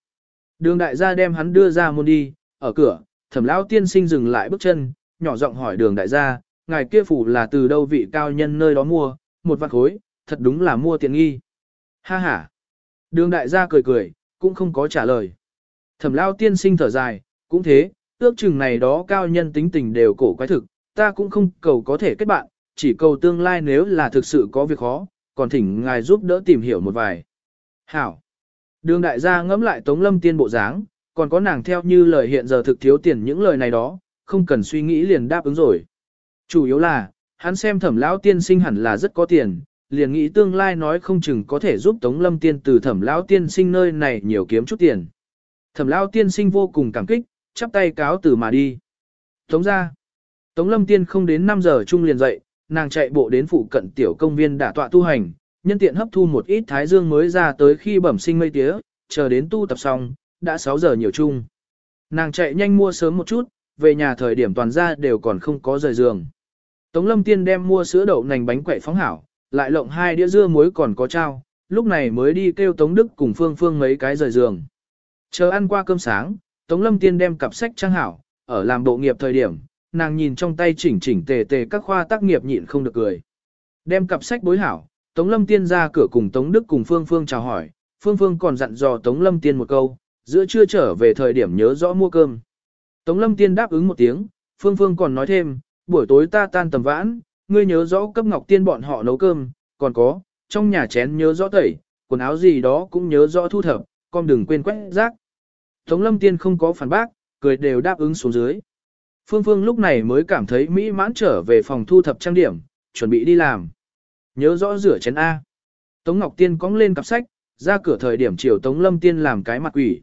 Đường đại gia đem hắn đưa ra môn đi, ở cửa, thẩm lão tiên sinh dừng lại bước chân, nhỏ giọng hỏi đường đại gia, ngài kia phủ là từ đâu vị cao nhân nơi đó mua, một vạn khối, thật đúng là mua tiện nghi. Ha ha. Đường đại gia cười cười, cũng không có trả lời. Thẩm lao tiên sinh thở dài, cũng thế, ước chừng này đó cao nhân tính tình đều cổ quái thực, ta cũng không cầu có thể kết bạn, chỉ cầu tương lai nếu là thực sự có việc khó, còn thỉnh ngài giúp đỡ tìm hiểu một vài. Hảo. Đường đại gia ngẫm lại Tống Lâm tiên bộ dáng, còn có nàng theo như lời hiện giờ thực thiếu tiền những lời này đó, không cần suy nghĩ liền đáp ứng rồi. Chủ yếu là, hắn xem thẩm lão tiên sinh hẳn là rất có tiền, liền nghĩ tương lai nói không chừng có thể giúp Tống Lâm tiên từ thẩm lão tiên sinh nơi này nhiều kiếm chút tiền. Thẩm lão tiên sinh vô cùng cảm kích, chắp tay cáo từ mà đi. Tống ra. Tống Lâm tiên không đến 5 giờ chung liền dậy, nàng chạy bộ đến phụ cận tiểu công viên đả tọa tu hành, nhân tiện hấp thu một ít thái dương mới ra tới khi bẩm sinh mây tía, chờ đến tu tập xong, đã 6 giờ nhiều chung. Nàng chạy nhanh mua sớm một chút, về nhà thời điểm toàn ra đều còn không có rời giường. Tống Lâm Tiên đem mua sữa đậu nành bánh quậy phóng hảo, lại lộng hai đĩa dưa muối còn có trao, lúc này mới đi kêu Tống Đức cùng Phương Phương mấy cái rời giường. Chờ ăn qua cơm sáng, Tống Lâm Tiên đem cặp sách trang hảo, ở làm bộ nghiệp thời điểm, nàng nhìn trong tay chỉnh chỉnh tề tề các khoa tác nghiệp nhịn không được cười. Đem cặp sách bối hảo, Tống Lâm Tiên ra cửa cùng Tống Đức cùng Phương Phương chào hỏi, Phương Phương còn dặn dò Tống Lâm Tiên một câu, giữa trưa trở về thời điểm nhớ rõ mua cơm. Tống Lâm Tiên đáp ứng một tiếng, Phương Phương còn nói thêm, buổi tối ta tan tầm vãn, ngươi nhớ rõ cấp Ngọc Tiên bọn họ nấu cơm, còn có, trong nhà chén nhớ rõ tẩy, quần áo gì đó cũng nhớ rõ thu thập, con đừng quên quét rác. Tống Lâm Tiên không có phản bác, cười đều đáp ứng xuống dưới. Phương Phương lúc này mới cảm thấy mỹ mãn trở về phòng thu thập trang điểm, chuẩn bị đi làm. Nhớ rõ rửa chén A. Tống Ngọc Tiên cong lên cặp sách, ra cửa thời điểm chiều Tống Lâm Tiên làm cái mặt quỷ.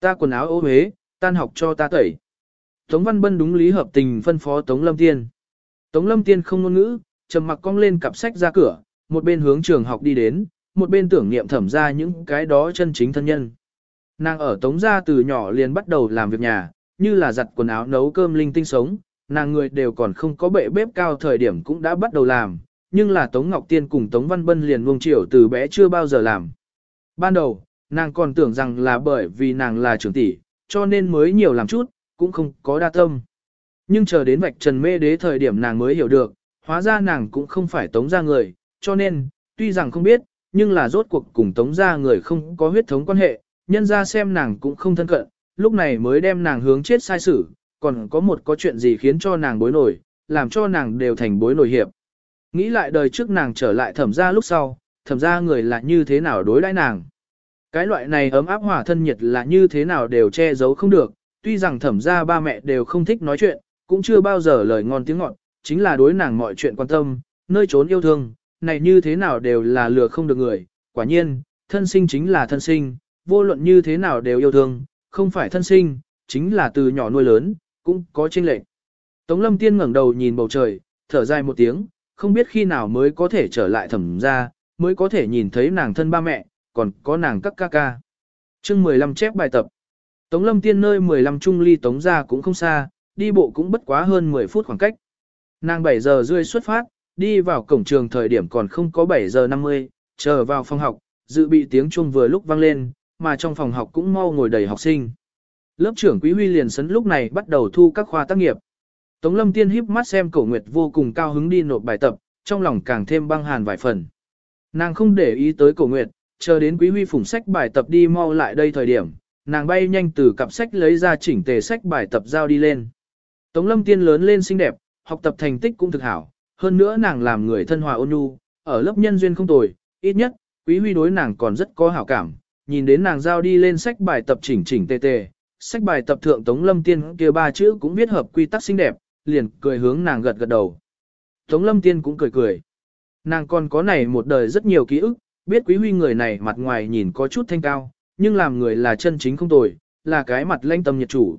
Ta quần áo ô huế, tan học cho ta tẩy. Tống Văn Bân đúng lý hợp tình phân phó Tống Lâm Tiên. Tống Lâm Tiên không ngôn ngữ, trầm mặc cong lên cặp sách ra cửa, một bên hướng trường học đi đến, một bên tưởng niệm thẩm ra những cái đó chân chính thân nhân. Nàng ở Tống gia từ nhỏ liền bắt đầu làm việc nhà, như là giặt quần áo nấu cơm linh tinh sống, nàng người đều còn không có bệ bếp cao thời điểm cũng đã bắt đầu làm, nhưng là Tống Ngọc Tiên cùng Tống Văn Bân liền buông chiều từ bé chưa bao giờ làm. Ban đầu, nàng còn tưởng rằng là bởi vì nàng là trưởng tỷ, cho nên mới nhiều làm chút, cũng không có đa tâm. Nhưng chờ đến vạch trần mê đế thời điểm nàng mới hiểu được, hóa ra nàng cũng không phải tống ra người, cho nên, tuy rằng không biết, nhưng là rốt cuộc cùng tống ra người không có huyết thống quan hệ, nhân ra xem nàng cũng không thân cận, lúc này mới đem nàng hướng chết sai xử, còn có một có chuyện gì khiến cho nàng bối nổi, làm cho nàng đều thành bối nổi hiệp. Nghĩ lại đời trước nàng trở lại thẩm ra lúc sau, thẩm ra người là như thế nào đối đãi nàng. Cái loại này ấm áp hỏa thân nhiệt là như thế nào đều che giấu không được, tuy rằng thẩm ra ba mẹ đều không thích nói chuyện, cũng chưa bao giờ lời ngon tiếng ngọt, chính là đối nàng mọi chuyện quan tâm, nơi trốn yêu thương, này như thế nào đều là lừa không được người, quả nhiên, thân sinh chính là thân sinh, vô luận như thế nào đều yêu thương, không phải thân sinh, chính là từ nhỏ nuôi lớn, cũng có chênh lệch. Tống lâm tiên ngẩng đầu nhìn bầu trời, thở dài một tiếng, không biết khi nào mới có thể trở lại thẩm ra, mới có thể nhìn thấy nàng thân ba mẹ, còn có nàng các ca ca. chương 15 chép bài tập. Tống lâm tiên nơi 15 trung ly tống ra cũng không xa, đi bộ cũng bất quá hơn 10 phút khoảng cách. Nàng 7 giờ rưỡi xuất phát, đi vào cổng trường thời điểm còn không có 7 giờ 50, chờ vào phòng học, dự bị tiếng chuông vừa lúc vang lên, mà trong phòng học cũng mau ngồi đầy học sinh. Lớp trưởng Quý Huy liền sấn lúc này bắt đầu thu các khoa tác nghiệp. Tống Lâm Tiên híp mắt xem Cổ Nguyệt vô cùng cao hứng đi nộp bài tập, trong lòng càng thêm băng hàn vài phần. Nàng không để ý tới Cổ Nguyệt, chờ đến Quý Huy phủng sách bài tập đi mau lại đây thời điểm, nàng bay nhanh từ cặp sách lấy ra chỉnh tề sách bài tập giao đi lên. Tống Lâm Tiên lớn lên xinh đẹp, học tập thành tích cũng thực hảo, hơn nữa nàng làm người thân hòa ôn nhu, ở lớp nhân duyên không tồi, ít nhất, Quý Huy đối nàng còn rất có hảo cảm, nhìn đến nàng giao đi lên sách bài tập chỉnh chỉnh tề tề, sách bài tập thượng Tống Lâm Tiên kia ba chữ cũng viết hợp quy tắc xinh đẹp, liền cười hướng nàng gật gật đầu. Tống Lâm Tiên cũng cười cười. Nàng còn có này một đời rất nhiều ký ức, biết Quý Huy người này mặt ngoài nhìn có chút thanh cao, nhưng làm người là chân chính không tồi, là cái mặt lanh tâm nhiệt chủ.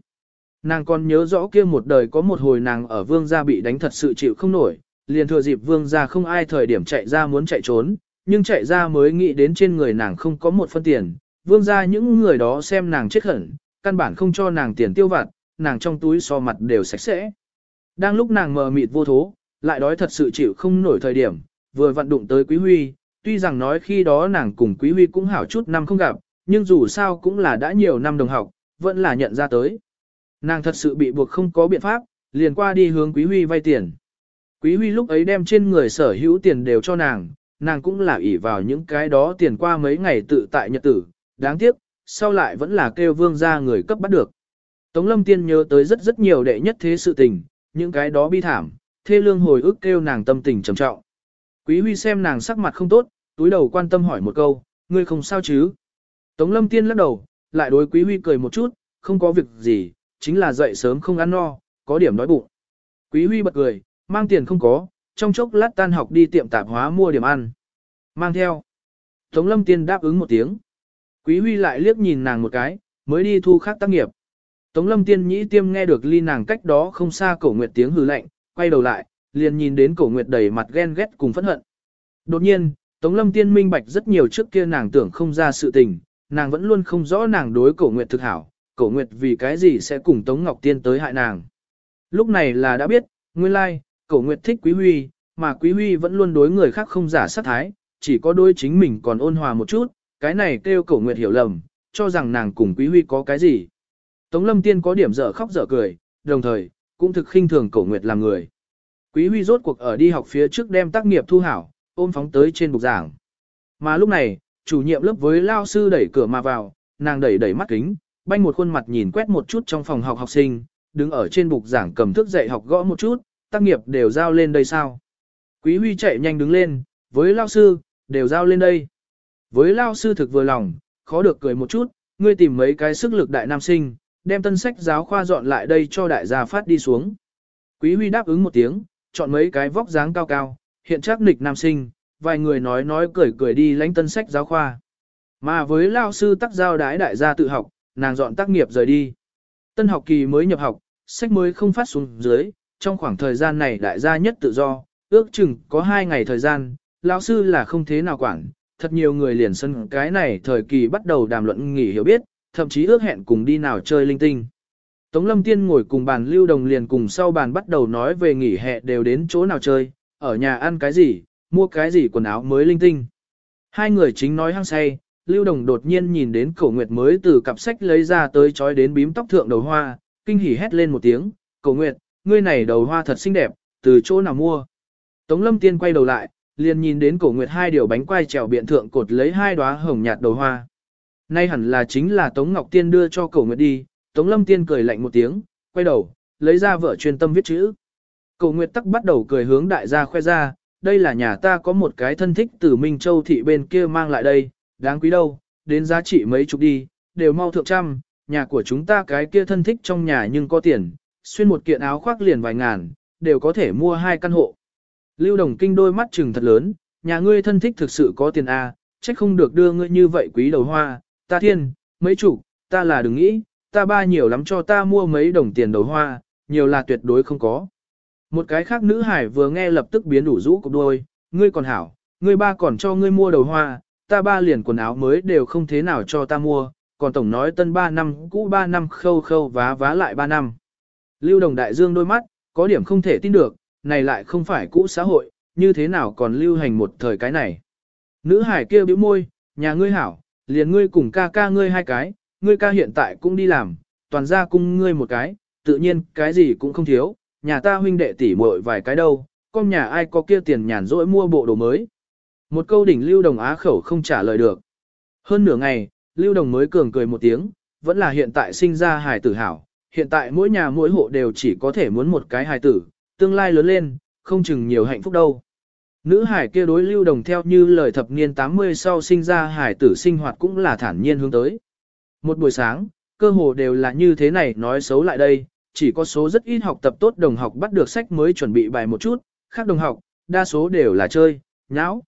Nàng còn nhớ rõ kia một đời có một hồi nàng ở vương gia bị đánh thật sự chịu không nổi, liền thừa dịp vương gia không ai thời điểm chạy ra muốn chạy trốn, nhưng chạy ra mới nghĩ đến trên người nàng không có một phân tiền, vương gia những người đó xem nàng chết hẳn, căn bản không cho nàng tiền tiêu vặt, nàng trong túi so mặt đều sạch sẽ. Đang lúc nàng mờ mịt vô thố, lại đói thật sự chịu không nổi thời điểm, vừa vận đụng tới Quý Huy, tuy rằng nói khi đó nàng cùng Quý Huy cũng hảo chút năm không gặp, nhưng dù sao cũng là đã nhiều năm đồng học, vẫn là nhận ra tới. Nàng thật sự bị buộc không có biện pháp, liền qua đi hướng Quý Huy vay tiền. Quý Huy lúc ấy đem trên người sở hữu tiền đều cho nàng, nàng cũng là ỷ vào những cái đó tiền qua mấy ngày tự tại nhật tử, đáng tiếc, sau lại vẫn là kêu vương ra người cấp bắt được. Tống lâm tiên nhớ tới rất rất nhiều đệ nhất thế sự tình, những cái đó bi thảm, thê lương hồi ức kêu nàng tâm tình trầm trọng. Quý Huy xem nàng sắc mặt không tốt, túi đầu quan tâm hỏi một câu, ngươi không sao chứ? Tống lâm tiên lắc đầu, lại đối Quý Huy cười một chút, không có việc gì, chính là dậy sớm không ăn no, có điểm đói bụng. Quý Huy bật cười, mang tiền không có, trong chốc lát tan học đi tiệm tạp hóa mua điểm ăn. Mang theo. Tống lâm tiên đáp ứng một tiếng. Quý Huy lại liếc nhìn nàng một cái, mới đi thu khác tác nghiệp. Tống lâm tiên nhĩ tiêm nghe được ly nàng cách đó không xa cổ nguyệt tiếng hừ lạnh, quay đầu lại, liền nhìn đến cổ nguyệt đầy mặt ghen ghét cùng phẫn hận. Đột nhiên, Tống lâm tiên minh bạch rất nhiều trước kia nàng tưởng không ra sự tình, nàng vẫn luôn không rõ nàng đối cổ nguyệt thực hảo, cổ nguyệt vì cái gì sẽ cùng Tống Ngọc Tiên tới hại nàng. Lúc này là đã biết, nguyên lai, like, cổ nguyệt thích Quý Huy, mà Quý Huy vẫn luôn đối người khác không giả sát thái, chỉ có đôi chính mình còn ôn hòa một chút, cái này kêu cổ nguyệt hiểu lầm, cho rằng nàng cùng Quý Huy có cái gì. Tống Lâm Tiên có điểm dở khóc dở cười, đồng thời, cũng thực khinh thường cổ nguyệt làm người. Quý Huy rốt cuộc ở đi học phía trước đem tác nghiệp thu hảo, ôm phóng tới trên bục giảng. Mà lúc này, chủ nhiệm lớp với lao sư đẩy cửa mà vào, nàng đẩy đẩy mắt kính, banh một khuôn mặt nhìn quét một chút trong phòng học học sinh, đứng ở trên bục giảng cầm thước dạy học gõ một chút, tác nghiệp đều giao lên đây sao. Quý Huy chạy nhanh đứng lên, với lao sư, đều giao lên đây. Với lao sư thực vừa lòng, khó được cười một chút, ngươi tìm mấy cái sức lực đại nam sinh, đem tân sách giáo khoa dọn lại đây cho đại gia phát đi xuống. Quý Huy đáp ứng một tiếng, chọn mấy cái vóc dáng cao cao, hiện chắc nịch nam sinh, vài người nói nói cười cười đi lánh tân sách giáo khoa. Mà với lao sư tác giao đái đại gia tự học, nàng dọn tác nghiệp rời đi. Tân học kỳ mới nhập học, sách mới không phát xuống dưới, trong khoảng thời gian này đại gia nhất tự do, ước chừng có hai ngày thời gian, lão sư là không thế nào quản, thật nhiều người liền sân cái này thời kỳ bắt đầu đàm luận nghỉ hiểu biết, thậm chí ước hẹn cùng đi nào chơi linh tinh. Tống Lâm Tiên ngồi cùng bàn lưu đồng liền cùng sau bàn bắt đầu nói về nghỉ hè đều đến chỗ nào chơi, ở nhà ăn cái gì, mua cái gì quần áo mới linh tinh. Hai người chính nói hăng say, lưu đồng đột nhiên nhìn đến cổ nguyệt mới từ cặp sách lấy ra tới chói đến bím tóc thượng đầu hoa, kinh hỉ hét lên một tiếng, cổ nguyệt, ngươi này đầu hoa thật xinh đẹp, từ chỗ nào mua. Tống Lâm Tiên quay đầu lại, liền nhìn đến cổ nguyệt hai điều bánh quai trèo biện thượng cột lấy hai đóa hồng nhạt đầu hoa. Nay hẳn là chính là Tống Ngọc Tiên đưa cho cổ nguyệt đi, Tống Lâm Tiên cười lạnh một tiếng, quay đầu, lấy ra vợ chuyên tâm viết chữ. Cổ nguyệt tắc bắt đầu cười hướng đại gia khoe ra, đây là nhà ta có một cái thân thích từ Minh Châu thị bên kia mang lại đây, đáng quý đâu, đến giá trị mấy chục đi, đều mau thượng trăm, nhà của chúng ta cái kia thân thích trong nhà nhưng có tiền, xuyên một kiện áo khoác liền vài ngàn, đều có thể mua hai căn hộ. Lưu Đồng Kinh đôi mắt trừng thật lớn, nhà ngươi thân thích thực sự có tiền a, à, trách không được đưa ngươi như vậy quý đầu hoa, ta thiên, mấy chủ, ta là đừng nghĩ, ta ba nhiều lắm cho ta mua mấy đồng tiền đầu hoa, nhiều là tuyệt đối không có. Một cái khác nữ hải vừa nghe lập tức biến đủ rũ cục đôi, ngươi còn hảo, ngươi ba còn cho ngươi mua đầu hoa, ta ba liền quần áo mới đều không thế nào cho ta mua, còn tổng nói tân 3 năm cũ 3 năm khâu khâu vá vá lại 3 năm. Lưu Đồng Đại Dương đôi mắt, có điểm không thể tin được, này lại không phải cũ xã hội, như thế nào còn lưu hành một thời cái này. Nữ hải kia bĩu môi, nhà ngươi hảo, liền ngươi cùng ca ca ngươi hai cái, ngươi ca hiện tại cũng đi làm, toàn ra cung ngươi một cái, tự nhiên cái gì cũng không thiếu, nhà ta huynh đệ tỷ muội vài cái đâu, con nhà ai có kia tiền nhàn rỗi mua bộ đồ mới. Một câu đỉnh Lưu Đồng á khẩu không trả lời được. Hơn nửa ngày, Lưu Đồng mới cường cười một tiếng, vẫn là hiện tại sinh ra hài tử hảo, hiện tại mỗi nhà mỗi hộ đều chỉ có thể muốn một cái hài tử, tương lai lớn lên, không chừng nhiều hạnh phúc đâu. Nữ hải kia đối Lưu Đồng theo như lời thập niên 80 sau sinh ra hải tử sinh hoạt cũng là thản nhiên hướng tới. Một buổi sáng, cơ hồ đều là như thế này nói xấu lại đây, chỉ có số rất ít học tập tốt đồng học bắt được sách mới chuẩn bị bài một chút, khác đồng học, đa số đều là chơi, nháo.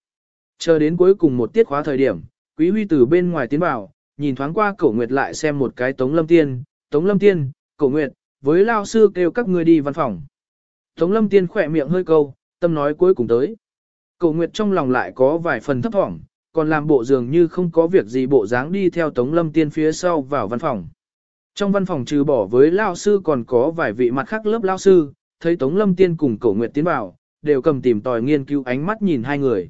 Chờ đến cuối cùng một tiết khóa thời điểm, Quý Huy từ bên ngoài tiến vào, nhìn thoáng qua Cổ Nguyệt lại xem một cái Tống Lâm Tiên, Tống Lâm Tiên, Cổ Nguyệt, với lao sư kêu các ngươi đi văn phòng. Tống Lâm Tiên khỏe miệng hơi câu, tâm nói cuối cùng tới. Cổ Nguyệt trong lòng lại có vài phần thấp thỏm, còn làm bộ dường như không có việc gì bộ dáng đi theo Tống Lâm Tiên phía sau vào văn phòng. Trong văn phòng trừ bỏ với lao sư còn có vài vị mặt khác lớp lao sư, thấy Tống Lâm Tiên cùng Cổ Nguyệt tiến vào, đều cầm tìm tòi nghiên cứu ánh mắt nhìn hai người.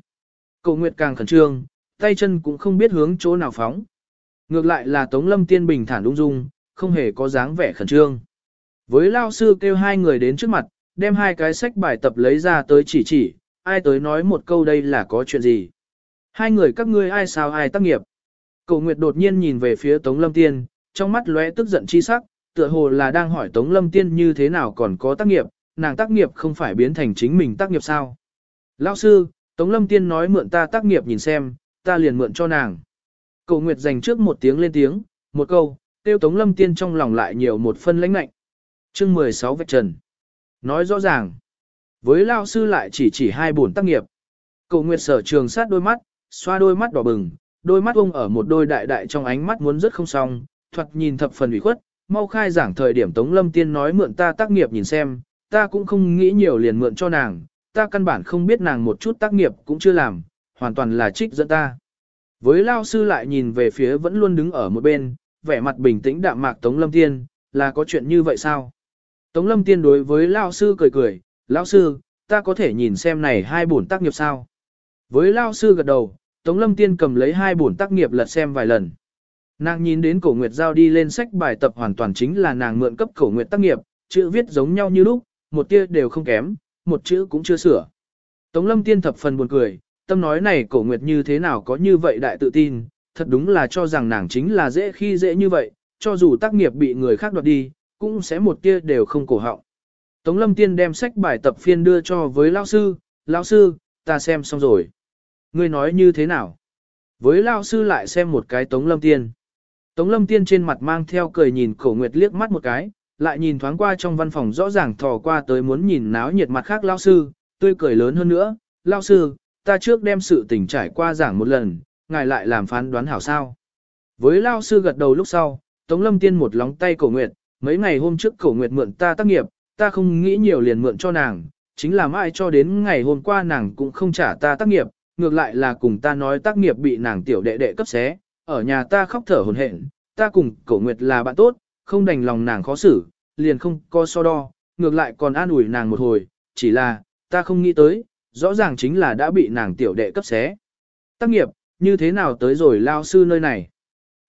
Cổ Nguyệt càng khẩn trương, tay chân cũng không biết hướng chỗ nào phóng. Ngược lại là Tống Lâm Tiên bình thản ung dung, không hề có dáng vẻ khẩn trương. Với lao sư kêu hai người đến trước mặt, đem hai cái sách bài tập lấy ra tới chỉ chỉ, ai tới nói một câu đây là có chuyện gì. Hai người các ngươi ai sao ai tác nghiệp. Cổ Nguyệt đột nhiên nhìn về phía Tống Lâm Tiên, trong mắt lóe tức giận chi sắc, tựa hồ là đang hỏi Tống Lâm Tiên như thế nào còn có tác nghiệp, nàng tác nghiệp không phải biến thành chính mình tác nghiệp sao. Lão sư, Tống Lâm Tiên nói mượn ta tác nghiệp nhìn xem, ta liền mượn cho nàng. Cậu Nguyệt dành trước một tiếng lên tiếng, một câu, tiêu Tống Lâm Tiên trong lòng lại nhiều một phân lãnh lạnh. Chương 16 vạch trần. Nói rõ ràng. Với lao sư lại chỉ chỉ hai bổn tác nghiệp. Cậu Nguyệt sở trường sát đôi mắt, xoa đôi mắt đỏ bừng, đôi mắt ông ở một đôi đại đại trong ánh mắt muốn rất không xong, thoạt nhìn thập phần ủy khuất, mau khai giảng thời điểm Tống Lâm Tiên nói mượn ta tác nghiệp nhìn xem, ta cũng không nghĩ nhiều liền mượn cho nàng, ta căn bản không biết nàng một chút tác nghiệp cũng chưa làm, hoàn toàn là trích dẫn ta. Với lao sư lại nhìn về phía vẫn luôn đứng ở một bên, vẻ mặt bình tĩnh đạm mạc Tống Lâm Tiên, là có chuyện như vậy sao? Tống Lâm Tiên đối với lao sư cười cười, lão sư, ta có thể nhìn xem này hai bổn tác nghiệp sao? Với lao sư gật đầu, Tống Lâm Tiên cầm lấy hai bổn tác nghiệp lật xem vài lần. Nàng nhìn đến cổ nguyệt giao đi lên sách bài tập hoàn toàn chính là nàng mượn cấp cổ nguyệt tác nghiệp, chữ viết giống nhau như lúc, một tia đều không kém, một chữ cũng chưa sửa. Tống lâm tiên thập phần buồn cười, tâm nói này cổ nguyệt như thế nào có như vậy đại tự tin, thật đúng là cho rằng nàng chính là dễ khi dễ như vậy, cho dù tác nghiệp bị người khác đoạt đi, cũng sẽ một tia đều không cổ họng. Tống lâm tiên đem sách bài tập phiên đưa cho với lão sư, lão sư, ta xem xong rồi. Ngươi nói như thế nào? Với lão sư lại xem một cái tống lâm tiên. Tống lâm tiên trên mặt mang theo cười nhìn cổ nguyệt liếc mắt một cái, lại nhìn thoáng qua trong văn phòng rõ ràng thò qua tới muốn nhìn náo nhiệt mặt khác lao sư, tươi cười lớn hơn nữa, lao sư, ta trước đem sự tình trải qua giảng một lần, ngài lại làm phán đoán hảo sao. Với lao sư gật đầu lúc sau, Tống lâm tiên một lóng tay cổ nguyệt, mấy ngày hôm trước cổ nguyệt mượn ta tác nghiệp, ta không nghĩ nhiều liền mượn cho nàng, chính là mãi cho đến ngày hôm qua nàng cũng không trả ta tác nghiệp, ngược lại là cùng ta nói tác nghiệp bị nàng tiểu đệ đệ cấp xé, ở nhà ta khóc thở hồn hển, ta cùng cổ nguyệt là bạn tốt, không đành lòng nàng khó xử, liền không có so đo, ngược lại còn an ủi nàng một hồi, chỉ là, ta không nghĩ tới, rõ ràng chính là đã bị nàng tiểu đệ cấp xé. Tác nghiệp, như thế nào tới rồi lao sư nơi này?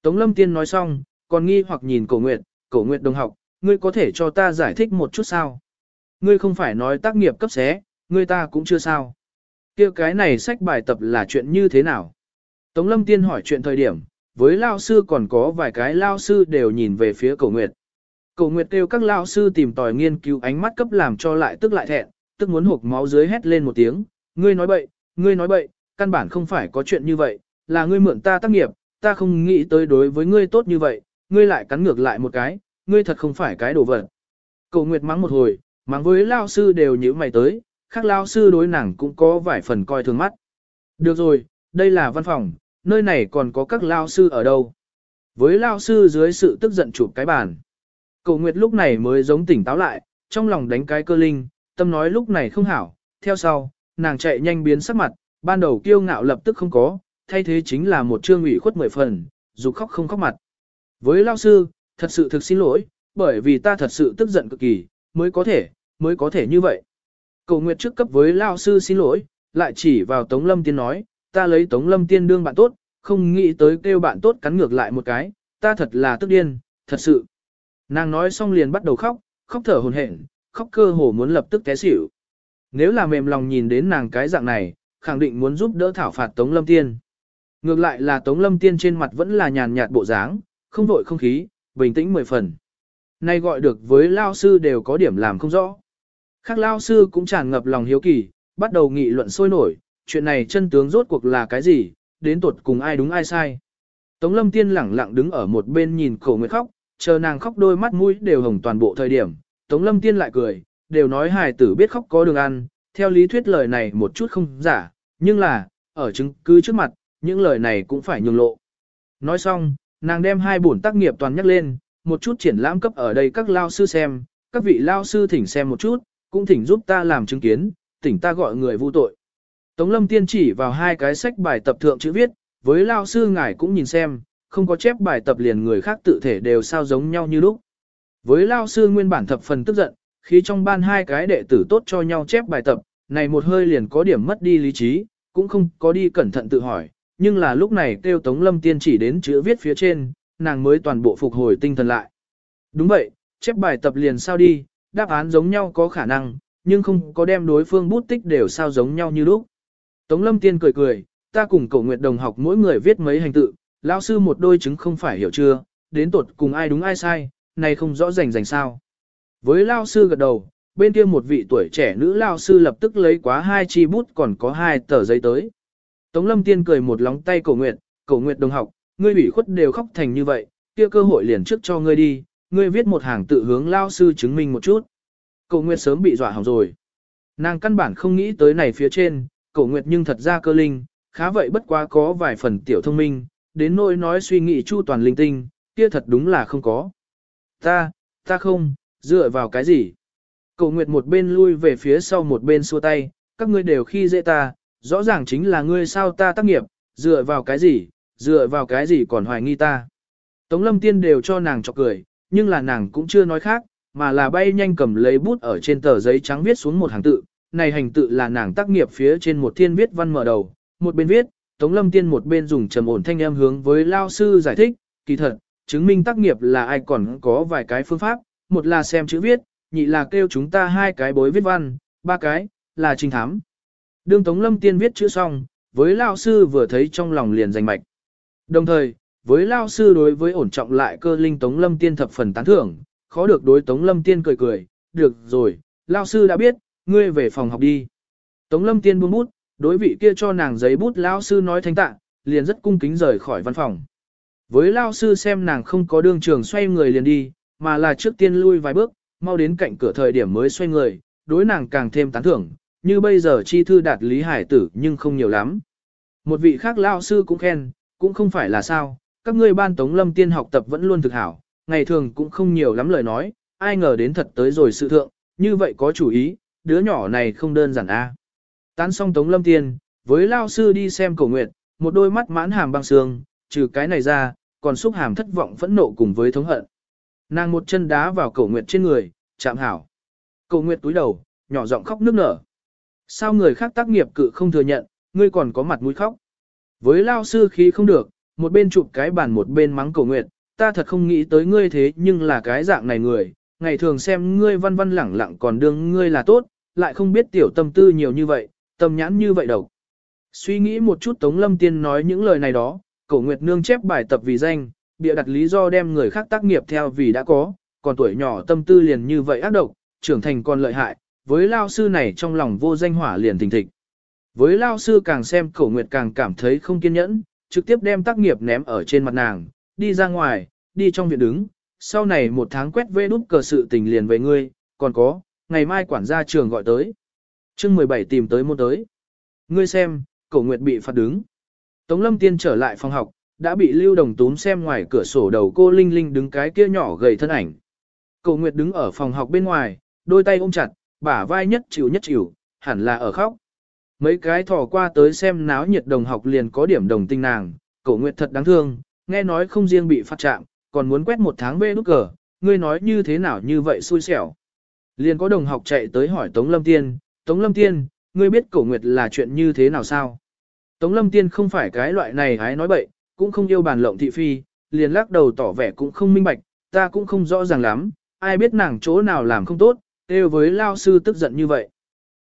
Tống lâm tiên nói xong, còn nghi hoặc nhìn cổ nguyệt, cổ nguyệt đồng học, ngươi có thể cho ta giải thích một chút sao? Ngươi không phải nói tác nghiệp cấp xé, ngươi ta cũng chưa sao. kia cái này sách bài tập là chuyện như thế nào? Tống lâm tiên hỏi chuyện thời điểm, với lao sư còn có vài cái lao sư đều nhìn về phía cầu nguyệt. Cầu nguyệt kêu các lao sư tìm tòi nghiên cứu ánh mắt cấp làm cho lại tức lại thẹn, tức muốn hộp máu dưới hét lên một tiếng, ngươi nói bậy, ngươi nói bậy, căn bản không phải có chuyện như vậy, là ngươi mượn ta tác nghiệp, ta không nghĩ tới đối với ngươi tốt như vậy, ngươi lại cắn ngược lại một cái, ngươi thật không phải cái đồ vật. Cầu nguyệt mắng một hồi, mắng với lao sư đều như mày tới, khác lao sư đối nàng cũng có vài phần coi thường mắt. Được rồi, đây là văn phòng, nơi này còn có các lao sư ở đâu. Với lao sư dưới sự tức giận chụp cái bàn. Cầu Nguyệt lúc này mới giống tỉnh táo lại, trong lòng đánh cái cơ linh, tâm nói lúc này không hảo, theo sau, nàng chạy nhanh biến sắc mặt, ban đầu kiêu ngạo lập tức không có, thay thế chính là một trương ủy khuất mười phần, dù khóc không khóc mặt. Với lao sư, thật sự thực xin lỗi, bởi vì ta thật sự tức giận cực kỳ, mới có thể, mới có thể như vậy. Cầu nguyệt trước cấp với lao sư xin lỗi, lại chỉ vào Tống Lâm Tiên nói, ta lấy Tống Lâm Tiên đương bạn tốt, không nghĩ tới kêu bạn tốt cắn ngược lại một cái, ta thật là tức điên, thật sự. Nàng nói xong liền bắt đầu khóc, khóc thở hồn hển, khóc cơ hồ muốn lập tức té xỉu. Nếu là mềm lòng nhìn đến nàng cái dạng này, khẳng định muốn giúp đỡ thảo phạt Tống Lâm Tiên. Ngược lại là Tống Lâm Tiên trên mặt vẫn là nhàn nhạt bộ dáng, không vội không khí, bình tĩnh mười phần. Nay gọi được với lao sư đều có điểm làm không rõ. Khác lao sư cũng tràn ngập lòng hiếu kỳ, bắt đầu nghị luận sôi nổi, chuyện này chân tướng rốt cuộc là cái gì, đến tuột cùng ai đúng ai sai. Tống lâm tiên lẳng lặng đứng ở một bên nhìn khổ nguyệt khóc, chờ nàng khóc đôi mắt mũi đều hồng toàn bộ thời điểm. Tống lâm tiên lại cười, đều nói hài tử biết khóc có đường ăn, theo lý thuyết lời này một chút không giả, nhưng là, ở chứng cứ trước mặt, những lời này cũng phải nhường lộ. Nói xong, nàng đem hai bổn tác nghiệp toàn nhắc lên, một chút triển lãm cấp ở đây các lao sư xem, các vị lao sư thỉnh xem một chút, cũng thỉnh giúp ta làm chứng kiến, thỉnh ta gọi người vu tội. Tống lâm tiên chỉ vào hai cái sách bài tập thượng chữ viết, với lao sư ngài cũng nhìn xem, không có chép bài tập liền người khác tự thể đều sao giống nhau như lúc. Với lao sư nguyên bản thập phần tức giận, khi trong ban hai cái đệ tử tốt cho nhau chép bài tập, này một hơi liền có điểm mất đi lý trí, cũng không có đi cẩn thận tự hỏi, nhưng là lúc này kêu Tống Lâm Tiên chỉ đến chữ viết phía trên, nàng mới toàn bộ phục hồi tinh thần lại. Đúng vậy, chép bài tập liền sao đi, đáp án giống nhau có khả năng, nhưng không có đem đối phương bút tích đều sao giống nhau như lúc. Tống Lâm Tiên cười cười, ta cùng Cổ Nguyệt đồng học mỗi người viết mấy hành tự, lão sư một đôi chứng không phải hiểu chưa, đến tột cùng ai đúng ai sai, này không rõ rành rành sao. Với lão sư gật đầu, bên kia một vị tuổi trẻ nữ lão sư lập tức lấy quá hai chi bút còn có hai tờ giấy tới. Tống Lâm Tiên cười một lóng tay cổ Nguyệt, cổ Nguyệt đồng học, ngươi ủy khuất đều khóc thành như vậy, kia cơ hội liền trước cho ngươi đi, ngươi viết một hàng tự hướng Lão sư chứng minh một chút. Cổ Nguyệt sớm bị dọa hỏng rồi. Nàng căn bản không nghĩ tới này phía trên, cổ Nguyệt nhưng thật ra cơ linh, khá vậy bất quá có vài phần tiểu thông minh, đến nỗi nói suy nghĩ chu toàn linh tinh, kia thật đúng là không có. Ta, ta không, dựa vào cái gì? Cổ Nguyệt một bên lui về phía sau một bên xua tay, các ngươi đều khi dễ ta, rõ ràng chính là ngươi sao ta tác nghiệp, dựa vào cái gì, dựa vào cái gì còn hoài nghi ta. Tống lâm tiên đều cho nàng chọc cười, nhưng là nàng cũng chưa nói khác, mà là bay nhanh cầm lấy bút ở trên tờ giấy trắng viết xuống một hàng tự, này hành tự là nàng tác nghiệp phía trên một thiên viết văn mở đầu, một bên viết, Tống Lâm Tiên một bên dùng trầm ổn thanh em hướng với lao sư giải thích, kỳ thật, chứng minh tác nghiệp là ai còn có vài cái phương pháp, một là xem chữ viết, nhị là kêu chúng ta hai cái bối viết văn, ba cái, là trình thám. Đương Tống Lâm Tiên viết chữ xong, với lao sư vừa thấy trong lòng liền giành mạch. Đồng thời, với lao sư đối với ổn trọng lại cơ linh Tống Lâm Tiên thập phần tán thưởng, khó được đối Tống Lâm Tiên cười cười, được rồi, lao sư đã biết, ngươi về phòng học đi. Tống Lâm Tiên buông bút, đối vị kia cho nàng giấy bút lão sư nói thanh tạ, liền rất cung kính rời khỏi văn phòng. Với lão sư xem nàng không có đường trường xoay người liền đi, mà là trước tiên lui vài bước, mau đến cạnh cửa thời điểm mới xoay người, đối nàng càng thêm tán thưởng, như bây giờ chi thư đạt lý hải tử nhưng không nhiều lắm. Một vị khác lão sư cũng khen, cũng không phải là sao, các ngươi ban tống lâm tiên học tập vẫn luôn thực hảo, ngày thường cũng không nhiều lắm lời nói, ai ngờ đến thật tới rồi sự thượng, như vậy có chủ ý, đứa nhỏ này không đơn giản a. Tán xong tống lâm tiên, với lao sư đi xem cổ nguyệt, một đôi mắt mãn hàm băng sương, trừ cái này ra, còn xúc hàm thất vọng phẫn nộ cùng với thống hận. Nàng một chân đá vào cổ nguyệt trên người, chạm hảo. Cổ nguyệt túi đầu, nhỏ giọng khóc nức nở. Sao người khác tác nghiệp cự không thừa nhận, ngươi còn có mặt mũi khóc. Với lao sư khí không được, một bên chụp cái bàn một bên mắng cổ nguyện, ta thật không nghĩ tới ngươi thế nhưng là cái dạng này người, ngày thường xem ngươi văn văn lẳng lặng còn đương ngươi là tốt, lại không biết tiểu tâm tư nhiều như vậy, tâm nhãn như vậy đâu. Suy nghĩ một chút Tống Lâm Tiên nói những lời này đó, cổ nguyệt nương chép bài tập vì danh, bịa đặt lý do đem người khác tác nghiệp theo vì đã có, còn tuổi nhỏ tâm tư liền như vậy ác độc, trưởng thành còn lợi hại, với lao sư này trong lòng vô danh hỏa liền thình thịch. Với lao sư càng xem cổ nguyệt càng cảm thấy không kiên nhẫn, trực tiếp đem tác nghiệp ném ở trên mặt nàng, đi ra ngoài, đi trong viện đứng, sau này một tháng quét vê đút cờ sự tình liền về ngươi, còn có, ngày mai quản gia trường gọi tới. chương 17 tìm tới môn tới. Ngươi xem, cổ nguyệt bị phạt đứng. Tống lâm tiên trở lại phòng học, đã bị lưu đồng túm xem ngoài cửa sổ đầu cô Linh Linh đứng cái kia nhỏ gầy thân ảnh. Cổ nguyệt đứng ở phòng học bên ngoài, đôi tay ôm chặt, bả vai nhất chịu nhất chịu, hẳn là ở khóc. Mấy cái thò qua tới xem náo nhiệt đồng học liền có điểm đồng tình nàng, cổ nguyệt thật đáng thương, nghe nói không riêng bị phát chạm, còn muốn quét một tháng bê nút cờ, ngươi nói như thế nào như vậy xui xẻo. Liền có đồng học chạy tới hỏi Tống Lâm Tiên, Tống Lâm Tiên, ngươi biết cổ nguyệt là chuyện như thế nào sao? Tống Lâm Tiên không phải cái loại này hái nói bậy, cũng không yêu bàn lộng thị phi, liền lắc đầu tỏ vẻ cũng không minh bạch, ta cũng không rõ ràng lắm, ai biết nàng chỗ nào làm không tốt, đều với lao sư tức giận như vậy.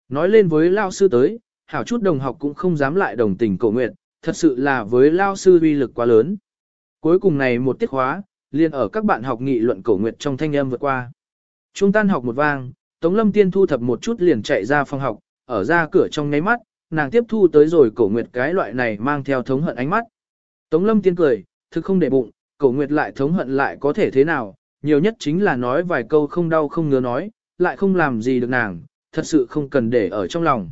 Nói lên với lao sư tới, hảo chút đồng học cũng không dám lại đồng tình cổ nguyệt, thật sự là với lao sư uy lực quá lớn. Cuối cùng này một tiết khóa, liền ở các bạn học nghị luận cổ nguyệt trong thanh âm vượt qua. Trung tan học một vang, Tống Lâm Tiên thu thập một chút liền chạy ra phòng học, ở ra cửa trong ngáy mắt, nàng tiếp thu tới rồi cổ nguyệt cái loại này mang theo thống hận ánh mắt. Tống Lâm Tiên cười, thực không để bụng, cổ nguyệt lại thống hận lại có thể thế nào, nhiều nhất chính là nói vài câu không đau không ngứa nói, lại không làm gì được nàng, thật sự không cần để ở trong lòng.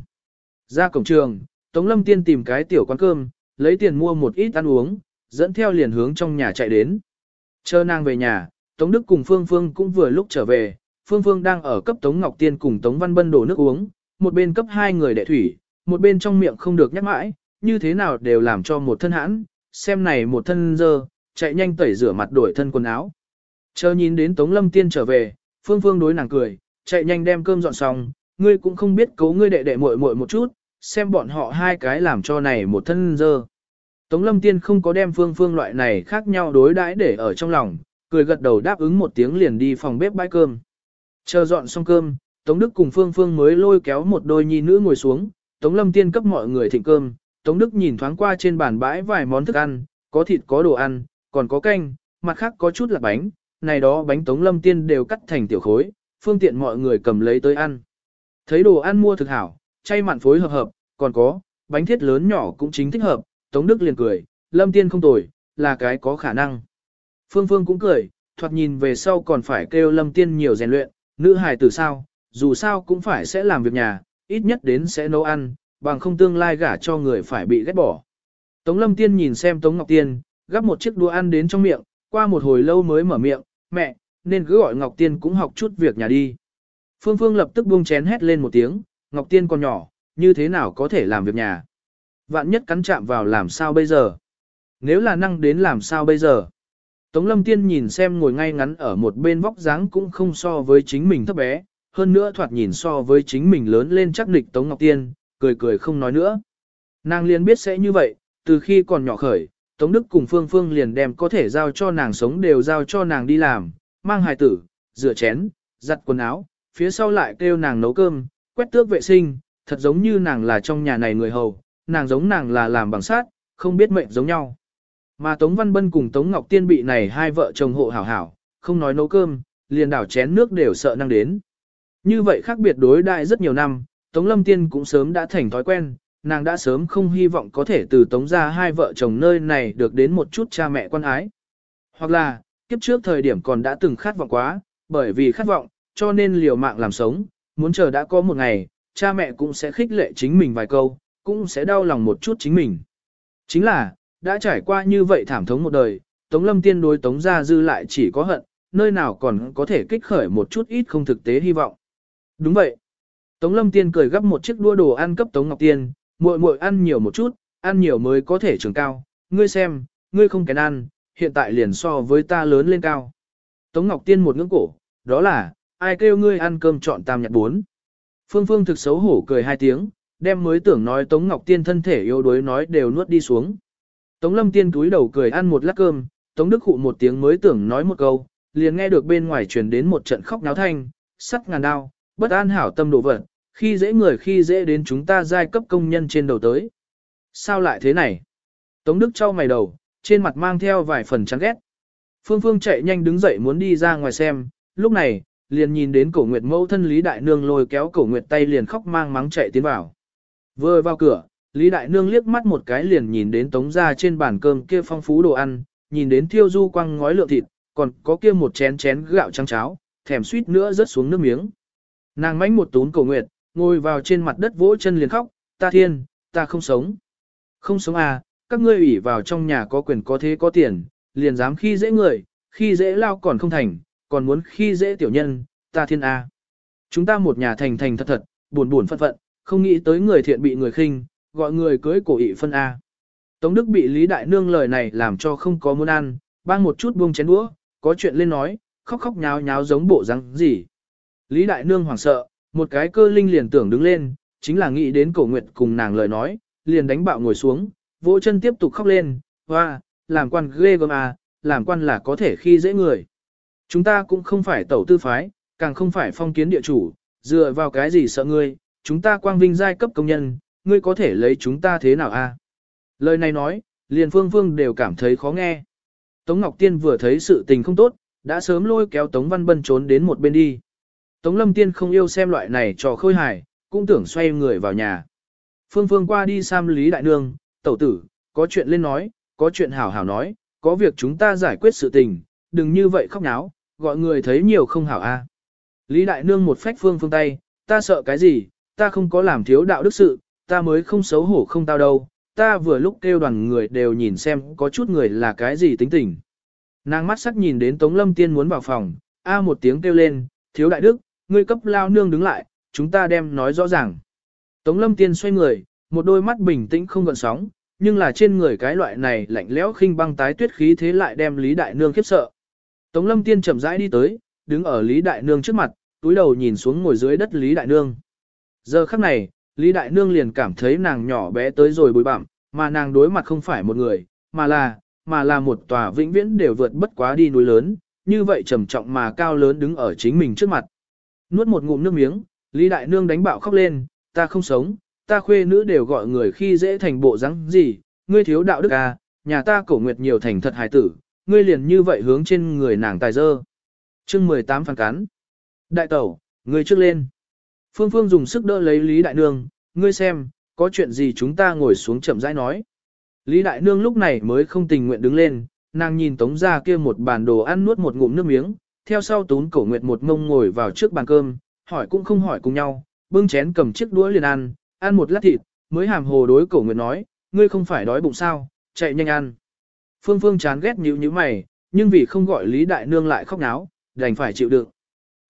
Ra cổng trường, Tống Lâm Tiên tìm cái tiểu quán cơm, lấy tiền mua một ít ăn uống, dẫn theo liền hướng trong nhà chạy đến. Chờ nàng về nhà, Tống Đức cùng Phương Phương cũng vừa lúc trở về, Phương Phương đang ở cấp Tống Ngọc Tiên cùng Tống Văn Bân đổ nước uống, một bên cấp hai người đệ thủy, một bên trong miệng không được nhắc mãi, như thế nào đều làm cho một thân hãn, xem này một thân dơ, chạy nhanh tẩy rửa mặt đổi thân quần áo. Chờ nhìn đến Tống Lâm Tiên trở về, Phương Phương đối nàng cười, chạy nhanh đem cơm dọn xong, ngươi cũng không biết cấu ngươi đệ đệ muội muội một chút, xem bọn họ hai cái làm cho này một thân dơ. Tống Lâm Tiên không có đem Phương Phương loại này khác nhau đối đãi để ở trong lòng, cười gật đầu đáp ứng một tiếng liền đi phòng bếp bãi cơm. Chờ dọn xong cơm, Tống Đức cùng Phương Phương mới lôi kéo một đôi nhi nữ ngồi xuống, Tống Lâm Tiên cấp mọi người thịnh cơm, Tống Đức nhìn thoáng qua trên bàn bãi vài món thức ăn, có thịt có đồ ăn, còn có canh, mặt khác có chút là bánh, này đó bánh Tống Lâm Tiên đều cắt thành tiểu khối, phương tiện mọi người cầm lấy tới ăn. Thấy đồ ăn mua thực hảo, chay mặn phối hợp hợp, còn có, bánh thiết lớn nhỏ cũng chính thích hợp, Tống Đức liền cười, Lâm Tiên không tồi, là cái có khả năng. Phương Phương cũng cười, thoạt nhìn về sau còn phải kêu Lâm Tiên nhiều rèn luyện, nữ hài từ sao, dù sao cũng phải sẽ làm việc nhà, ít nhất đến sẽ nấu ăn, bằng không tương lai gả cho người phải bị ghét bỏ. Tống Lâm Tiên nhìn xem Tống Ngọc Tiên, gắp một chiếc đũa ăn đến trong miệng, qua một hồi lâu mới mở miệng, mẹ, nên cứ gọi Ngọc Tiên cũng học chút việc nhà đi. Phương Phương lập tức buông chén hét lên một tiếng, Ngọc Tiên còn nhỏ, như thế nào có thể làm việc nhà. Vạn nhất cắn chạm vào làm sao bây giờ? Nếu là năng đến làm sao bây giờ? Tống Lâm Tiên nhìn xem ngồi ngay ngắn ở một bên vóc dáng cũng không so với chính mình thấp bé, hơn nữa thoạt nhìn so với chính mình lớn lên chắc nịch Tống Ngọc Tiên, cười cười không nói nữa. Nàng liền biết sẽ như vậy, từ khi còn nhỏ khởi, Tống Đức cùng Phương Phương liền đem có thể giao cho nàng sống đều giao cho nàng đi làm, mang hài tử, rửa chén, giặt quần áo, phía sau lại kêu nàng nấu cơm, quét tước vệ sinh, thật giống như nàng là trong nhà này người hầu, nàng giống nàng là làm bằng sát, không biết mệnh giống nhau. Mà Tống Văn Bân cùng Tống Ngọc Tiên bị này hai vợ chồng hộ hảo hảo, không nói nấu cơm, liền đảo chén nước đều sợ năng đến. Như vậy khác biệt đối đại rất nhiều năm, Tống Lâm Tiên cũng sớm đã thành thói quen, nàng đã sớm không hy vọng có thể từ Tống ra hai vợ chồng nơi này được đến một chút cha mẹ quan ái. Hoặc là, kiếp trước thời điểm còn đã từng khát vọng quá, bởi vì khát vọng, cho nên liều mạng làm sống, muốn chờ đã có một ngày, cha mẹ cũng sẽ khích lệ chính mình vài câu, cũng sẽ đau lòng một chút chính mình. Chính là, đã trải qua như vậy thảm thống một đời, Tống Lâm Tiên đối Tống Gia Dư lại chỉ có hận, nơi nào còn có thể kích khởi một chút ít không thực tế hy vọng. Đúng vậy. Tống Lâm Tiên cười gấp một chiếc đua đồ ăn cấp Tống Ngọc Tiên, muội muội ăn nhiều một chút, ăn nhiều mới có thể trưởng cao, ngươi xem, ngươi không kén ăn, hiện tại liền so với ta lớn lên cao. Tống Ngọc Tiên một ngưỡng cổ, đó là, ai kêu ngươi ăn cơm chọn tam nhặt bốn. Phương Phương thực xấu hổ cười hai tiếng, đem mới tưởng nói Tống Ngọc Tiên thân thể yếu đuối nói đều nuốt đi xuống. Tống Lâm Tiên túi đầu cười ăn một lát cơm, Tống Đức hụ một tiếng mới tưởng nói một câu, liền nghe được bên ngoài truyền đến một trận khóc náo thanh, sắt ngàn đao, bất an hảo tâm đổ vật, khi dễ người khi dễ đến chúng ta giai cấp công nhân trên đầu tới. Sao lại thế này? Tống Đức trao mày đầu, trên mặt mang theo vài phần chán ghét. Phương Phương chạy nhanh đứng dậy muốn đi ra ngoài xem, lúc này, liền nhìn đến cổ nguyệt mẫu thân Lý Đại Nương lôi kéo cổ nguyệt tay liền khóc mang mắng chạy tiến vào. Vừa vào cửa, Lý Đại Nương liếc mắt một cái liền nhìn đến tống ra trên bàn cơm kia phong phú đồ ăn, nhìn đến thiêu du quăng ngói lượng thịt, còn có kia một chén chén gạo trắng cháo, thèm suýt nữa rớt xuống nước miếng. Nàng mánh một tún cầu nguyệt, ngồi vào trên mặt đất vỗ chân liền khóc, ta thiên, ta không sống. Không sống à, các ngươi ủy vào trong nhà có quyền có thế có tiền, liền dám khi dễ người, khi dễ lao còn không thành, còn muốn khi dễ tiểu nhân, ta thiên a. Chúng ta một nhà thành thành thật thật, buồn buồn phận phận, không nghĩ tới người thiện bị người khinh, gọi người cưới cổ ị phân A. Tống Đức bị Lý Đại Nương lời này làm cho không có muốn ăn, bang một chút buông chén đũa, có chuyện lên nói, khóc khóc nháo nháo giống bộ răng gì. Lý Đại Nương hoảng sợ, một cái cơ linh liền tưởng đứng lên, chính là nghĩ đến cổ nguyệt cùng nàng lời nói, liền đánh bạo ngồi xuống, vỗ chân tiếp tục khóc lên, hoa, làm quan ghê gớm à, làm quan là có thể khi dễ người. Chúng ta cũng không phải tẩu tư phái, càng không phải phong kiến địa chủ, dựa vào cái gì sợ ngươi, chúng ta quang vinh giai cấp công nhân, ngươi có thể lấy chúng ta thế nào a? À? Lời này nói, liền phương phương đều cảm thấy khó nghe. Tống Ngọc Tiên vừa thấy sự tình không tốt, đã sớm lôi kéo Tống Văn Bân trốn đến một bên đi. Tống Lâm Tiên không yêu xem loại này trò khôi hài, cũng tưởng xoay người vào nhà. Phương Phương qua đi Sam Lý Đại Nương, tẩu tử, có chuyện lên nói, có chuyện hảo hảo nói, có việc chúng ta giải quyết sự tình, đừng như vậy khóc náo, gọi người thấy nhiều không hảo a. Lý Đại Nương một phách Phương Phương tay, ta sợ cái gì, ta không có làm thiếu đạo đức sự, ta mới không xấu hổ không tao đâu, ta vừa lúc kêu đoàn người đều nhìn xem có chút người là cái gì tính tình. Nàng mắt sắc nhìn đến Tống Lâm Tiên muốn vào phòng, a một tiếng kêu lên, thiếu đại đức, ngươi cấp lao nương đứng lại, chúng ta đem nói rõ ràng. Tống Lâm Tiên xoay người, một đôi mắt bình tĩnh không gợn sóng, nhưng là trên người cái loại này lạnh lẽo khinh băng tái tuyết khí thế lại đem Lý Đại Nương khiếp sợ. Tống Lâm Tiên chậm rãi đi tới, đứng ở Lý Đại Nương trước mặt, túi đầu nhìn xuống ngồi dưới đất Lý Đại Nương. Giờ khắc này, Lý Đại Nương liền cảm thấy nàng nhỏ bé tới rồi bối bặm, mà nàng đối mặt không phải một người, mà là, mà là một tòa vĩnh viễn đều vượt bất quá đi núi lớn, như vậy trầm trọng mà cao lớn đứng ở chính mình trước mặt. Nuốt một ngụm nước miếng, Lý Đại Nương đánh bạo khóc lên, ta không sống, ta khuê nữ đều gọi người khi dễ thành bộ rắn gì, ngươi thiếu đạo đức à, nhà ta cổ nguyệt nhiều thành thật hài tử, ngươi liền như vậy hướng trên người nàng tài dơ. chương 18 phản cán. Đại tẩu, ngươi trước lên. Phương Phương dùng sức đỡ lấy Lý Đại Nương, ngươi xem, có chuyện gì chúng ta ngồi xuống chậm rãi nói. Lý Đại Nương lúc này mới không tình nguyện đứng lên, nàng nhìn tống ra kia một bàn đồ ăn nuốt một ngụm nước miếng, theo sau tún cổ nguyệt một ngông ngồi vào trước bàn cơm, hỏi cũng không hỏi cùng nhau, bưng chén cầm chiếc đũa liền ăn, ăn một lát thịt, mới hàm hồ đối cổ nguyệt nói, ngươi không phải đói bụng sao, chạy nhanh ăn. Phương Phương chán ghét nhíu nhíu mày, nhưng vì không gọi Lý Đại Nương lại khóc náo, đành phải chịu đựng.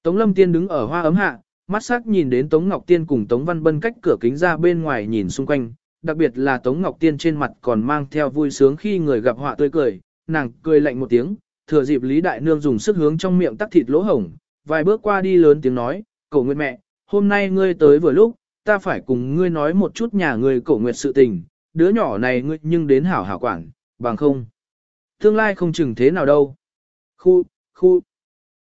Tống Lâm Tiên đứng ở hoa ấm hạ, mắt sắc nhìn đến Tống Ngọc Tiên cùng Tống Văn Bân cách cửa kính ra bên ngoài nhìn xung quanh, đặc biệt là Tống Ngọc Tiên trên mặt còn mang theo vui sướng khi người gặp họa tươi cười, nàng cười lạnh một tiếng, thừa dịp Lý Đại Nương dùng sức hướng trong miệng tắc thịt lỗ hổng, vài bước qua đi lớn tiếng nói, cổ nguyệt mẹ, hôm nay ngươi tới vừa lúc, ta phải cùng ngươi nói một chút nhà ngươi cổ nguyệt sự tình, đứa nhỏ này ngươi nhưng đến hảo hảo quản, bằng không. Tương lai không chừng thế nào đâu. Khu, khu.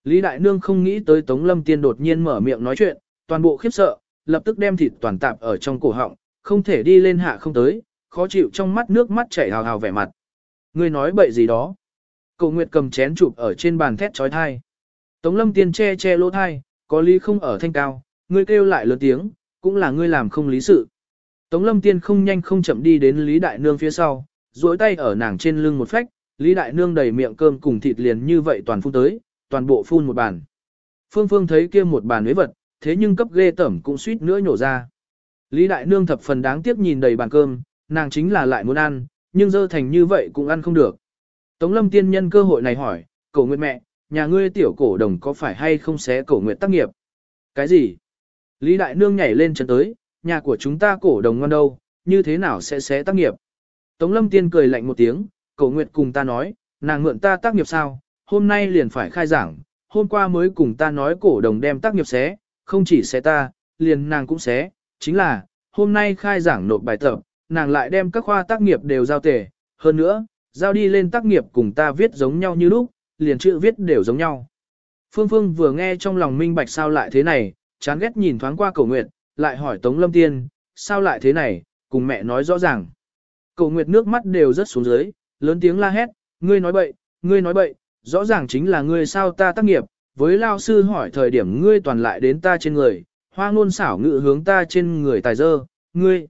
Lý Đại Nương không nghĩ tới Tống Lâm Tiên đột nhiên mở miệng nói chuyện, toàn bộ khiếp sợ, lập tức đem thịt toàn tạp ở trong cổ họng, không thể đi lên hạ không tới, khó chịu trong mắt nước mắt chảy hào hào vẻ mặt. Ngươi nói bậy gì đó. Cậu Nguyệt cầm chén chụp ở trên bàn thét trói thai. Tống Lâm Tiên che che lỗ thai, có lý không ở thanh cao, ngươi kêu lại lớn tiếng, cũng là ngươi làm không lý sự. Tống Lâm Tiên không nhanh không chậm đi đến Lý Đại Nương phía sau, duỗi tay ở nàng trên lưng một phách, Lý Đại Nương đầy miệng cơm cùng thịt liền như vậy toàn phun tới, toàn bộ phun một bàn. Phương Phương thấy kia một bàn mấy vật, thế nhưng cấp ghê tẩm cũng suýt nữa nhổ ra. Lý Đại Nương thập phần đáng tiếc nhìn đầy bàn cơm, nàng chính là lại muốn ăn, nhưng dơ thành như vậy cũng ăn không được. Tống Lâm tiên nhân cơ hội này hỏi, cổ nguyệt mẹ, nhà ngươi tiểu cổ đồng có phải hay không xé cổ nguyệt tác nghiệp? Cái gì? Lý Đại Nương nhảy lên chân tới, nhà của chúng ta cổ đồng ngon đâu, như thế nào sẽ xé tác nghiệp? Tống Lâm tiên cười lạnh một tiếng, cổ nguyệt cùng ta nói, nàng mượn ta tác nghiệp sao, hôm nay liền phải khai giảng, hôm qua mới cùng ta nói cổ đồng đem tác nghiệp xé, không chỉ xé ta, liền nàng cũng xé, chính là, hôm nay khai giảng nộp bài tập, nàng lại đem các khoa tác nghiệp đều giao tề, hơn nữa, giao đi lên tác nghiệp cùng ta viết giống nhau như lúc, liền chữ viết đều giống nhau. Phương Phương vừa nghe trong lòng minh bạch sao lại thế này, chán ghét nhìn thoáng qua Cổ nguyệt, lại hỏi Tống Lâm Tiên, sao lại thế này, cùng mẹ nói rõ ràng. Cổ nguyệt nước mắt đều rất xuống dưới, lớn tiếng la hét, ngươi nói bậy, ngươi nói bậy, rõ ràng chính là ngươi sao ta tác nghiệp, với lao sư hỏi thời điểm ngươi toàn lại đến ta trên người, hoa ngôn xảo ngự hướng ta trên người tài dơ, ngươi.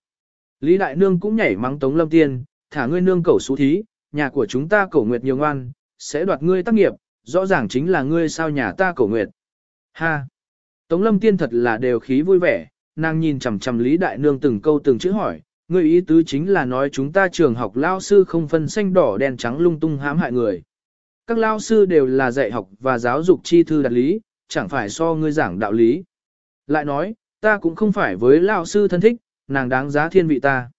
Lý Đại Nương cũng nhảy mắng Tống Lâm Tiên, thả ngươi nương cẩu xú thí, nhà của chúng ta cổ nguyệt nhiều ngoan, sẽ đoạt ngươi tác nghiệp, rõ ràng chính là ngươi sao nhà ta cổ nguyệt. Ha! Tống Lâm Tiên thật là đều khí vui vẻ, nàng nhìn chằm chằm Lý Đại Nương từng câu từng chữ hỏi, ngươi ý tứ chính là nói chúng ta trường học lao sư không phân xanh đỏ đen trắng lung tung hãm hại người. Các lao sư đều là dạy học và giáo dục chi thư đạt lý, chẳng phải so ngươi giảng đạo lý. Lại nói, ta cũng không phải với lão sư thân thích, nàng đáng giá thiên vị ta.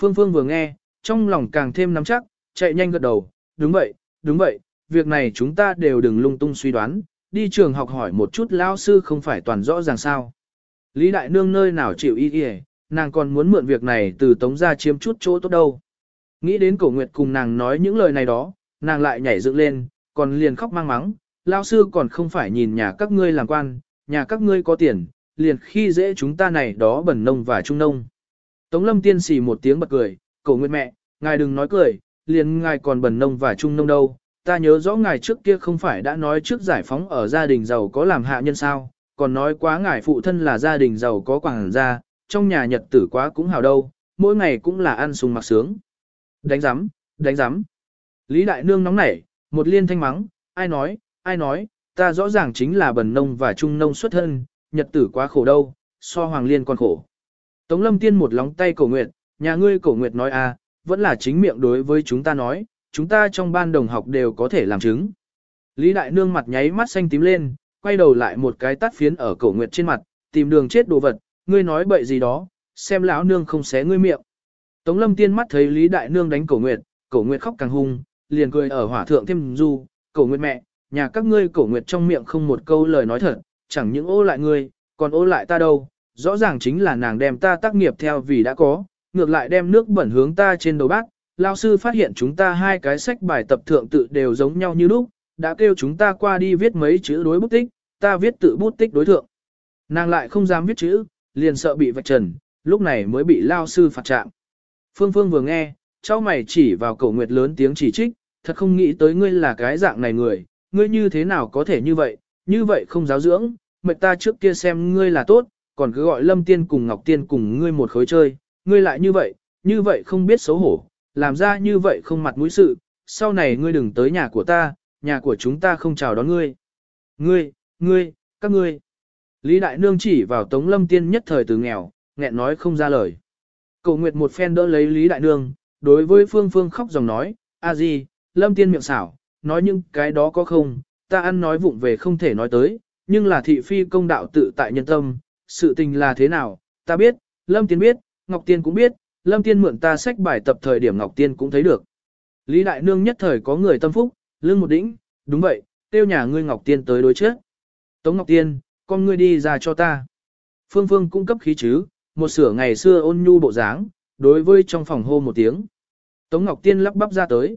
Phương Phương vừa nghe, trong lòng càng thêm nắm chắc, chạy nhanh gật đầu, đúng vậy, đúng vậy, việc này chúng ta đều đừng lung tung suy đoán, đi trường học hỏi một chút lão sư không phải toàn rõ ràng sao. Lý Đại Nương nơi nào chịu ý kìa, nàng còn muốn mượn việc này từ tống ra chiếm chút chỗ tốt đâu. Nghĩ đến cổ nguyệt cùng nàng nói những lời này đó, nàng lại nhảy dựng lên, còn liền khóc mang mắng, lão sư còn không phải nhìn nhà các ngươi làm quan, nhà các ngươi có tiền, liền khi dễ chúng ta này đó bẩn nông và trung nông. Tống lâm tiên xì một tiếng bật cười, cậu nguyệt mẹ, ngài đừng nói cười, liền ngài còn bẩn nông và trung nông đâu, ta nhớ rõ ngài trước kia không phải đã nói trước giải phóng ở gia đình giàu có làm hạ nhân sao, còn nói quá ngài phụ thân là gia đình giàu có quảng gia, trong nhà nhật tử quá cũng hào đâu, mỗi ngày cũng là ăn sung mặc sướng. Đánh giám, đánh giám. Lý Đại Nương nóng nảy, một liên thanh mắng, ai nói, ai nói, ta rõ ràng chính là bần nông và trung nông xuất thân, nhật tử quá khổ đâu, so hoàng liên còn khổ. Tống lâm tiên một lóng tay cổ nguyệt, nhà ngươi cổ nguyệt nói a, à, vẫn là chính miệng đối với chúng ta nói, chúng ta trong ban đồng học đều có thể làm chứng. Lý Đại Nương mặt nháy mắt xanh tím lên, quay đầu lại một cái tắt phiến ở cổ nguyệt trên mặt, tìm đường chết đồ vật, ngươi nói bậy gì đó, xem lão nương không xé ngươi miệng. Tống lâm tiên mắt thấy Lý Đại Nương đánh cổ nguyệt, cổ nguyệt khóc càng hung, liền cười ở hỏa thượng thêm du, cổ nguyệt mẹ, nhà các ngươi cổ nguyệt trong miệng không một câu lời nói thật, chẳng những ô lại ngươi, còn ô lại ta đâu, rõ ràng chính là nàng đem ta tác nghiệp theo vì đã có, ngược lại đem nước bẩn hướng ta trên đầu bát, lao sư phát hiện chúng ta hai cái sách bài tập thượng tự đều giống nhau như lúc, đã kêu chúng ta qua đi viết mấy chữ đối bút tích, ta viết tự bút tích đối thượng. Nàng lại không dám viết chữ, liền sợ bị vạch trần, lúc này mới bị lao sư phạt trạng. Phương Phương vừa nghe, cháu mày chỉ vào cầu nguyệt lớn tiếng chỉ trích, thật không nghĩ tới ngươi là cái dạng này người, ngươi như thế nào có thể như vậy, như vậy không giáo dưỡng, mệt ta trước kia xem ngươi là tốt, còn cứ gọi Lâm Tiên cùng Ngọc Tiên cùng ngươi một khối chơi, ngươi lại như vậy, như vậy không biết xấu hổ, làm ra như vậy không mặt mũi sự, sau này ngươi đừng tới nhà của ta, nhà của chúng ta không chào đón ngươi. Ngươi, ngươi, các ngươi. Lý Đại Nương chỉ vào Tống Lâm Tiên nhất thời từ nghèo, nghẹn nói không ra lời. Cầu Nguyệt một phen đỡ lấy Lý Đại Nương, đối với Phương Phương khóc dòng nói, a gì, Lâm Tiên miệng xảo, nói những cái đó có không, ta ăn nói vụng về không thể nói tới, nhưng là thị phi công đạo tự tại nhân tâm, sự tình là thế nào, ta biết, Lâm Tiên biết, Ngọc Tiên cũng biết, Lâm Tiên mượn ta sách bài tập thời điểm Ngọc Tiên cũng thấy được. Lý Đại Nương nhất thời có người tâm phúc, lưng một đỉnh, đúng vậy, tiêu nhà ngươi Ngọc Tiên tới đối trước. Tống Ngọc Tiên, con ngươi đi ra cho ta. Phương Phương cung cấp khí chứ, một sửa ngày xưa ôn nhu bộ dáng, đối với trong phòng hô một tiếng. Tống Ngọc Tiên lắp bắp ra tới.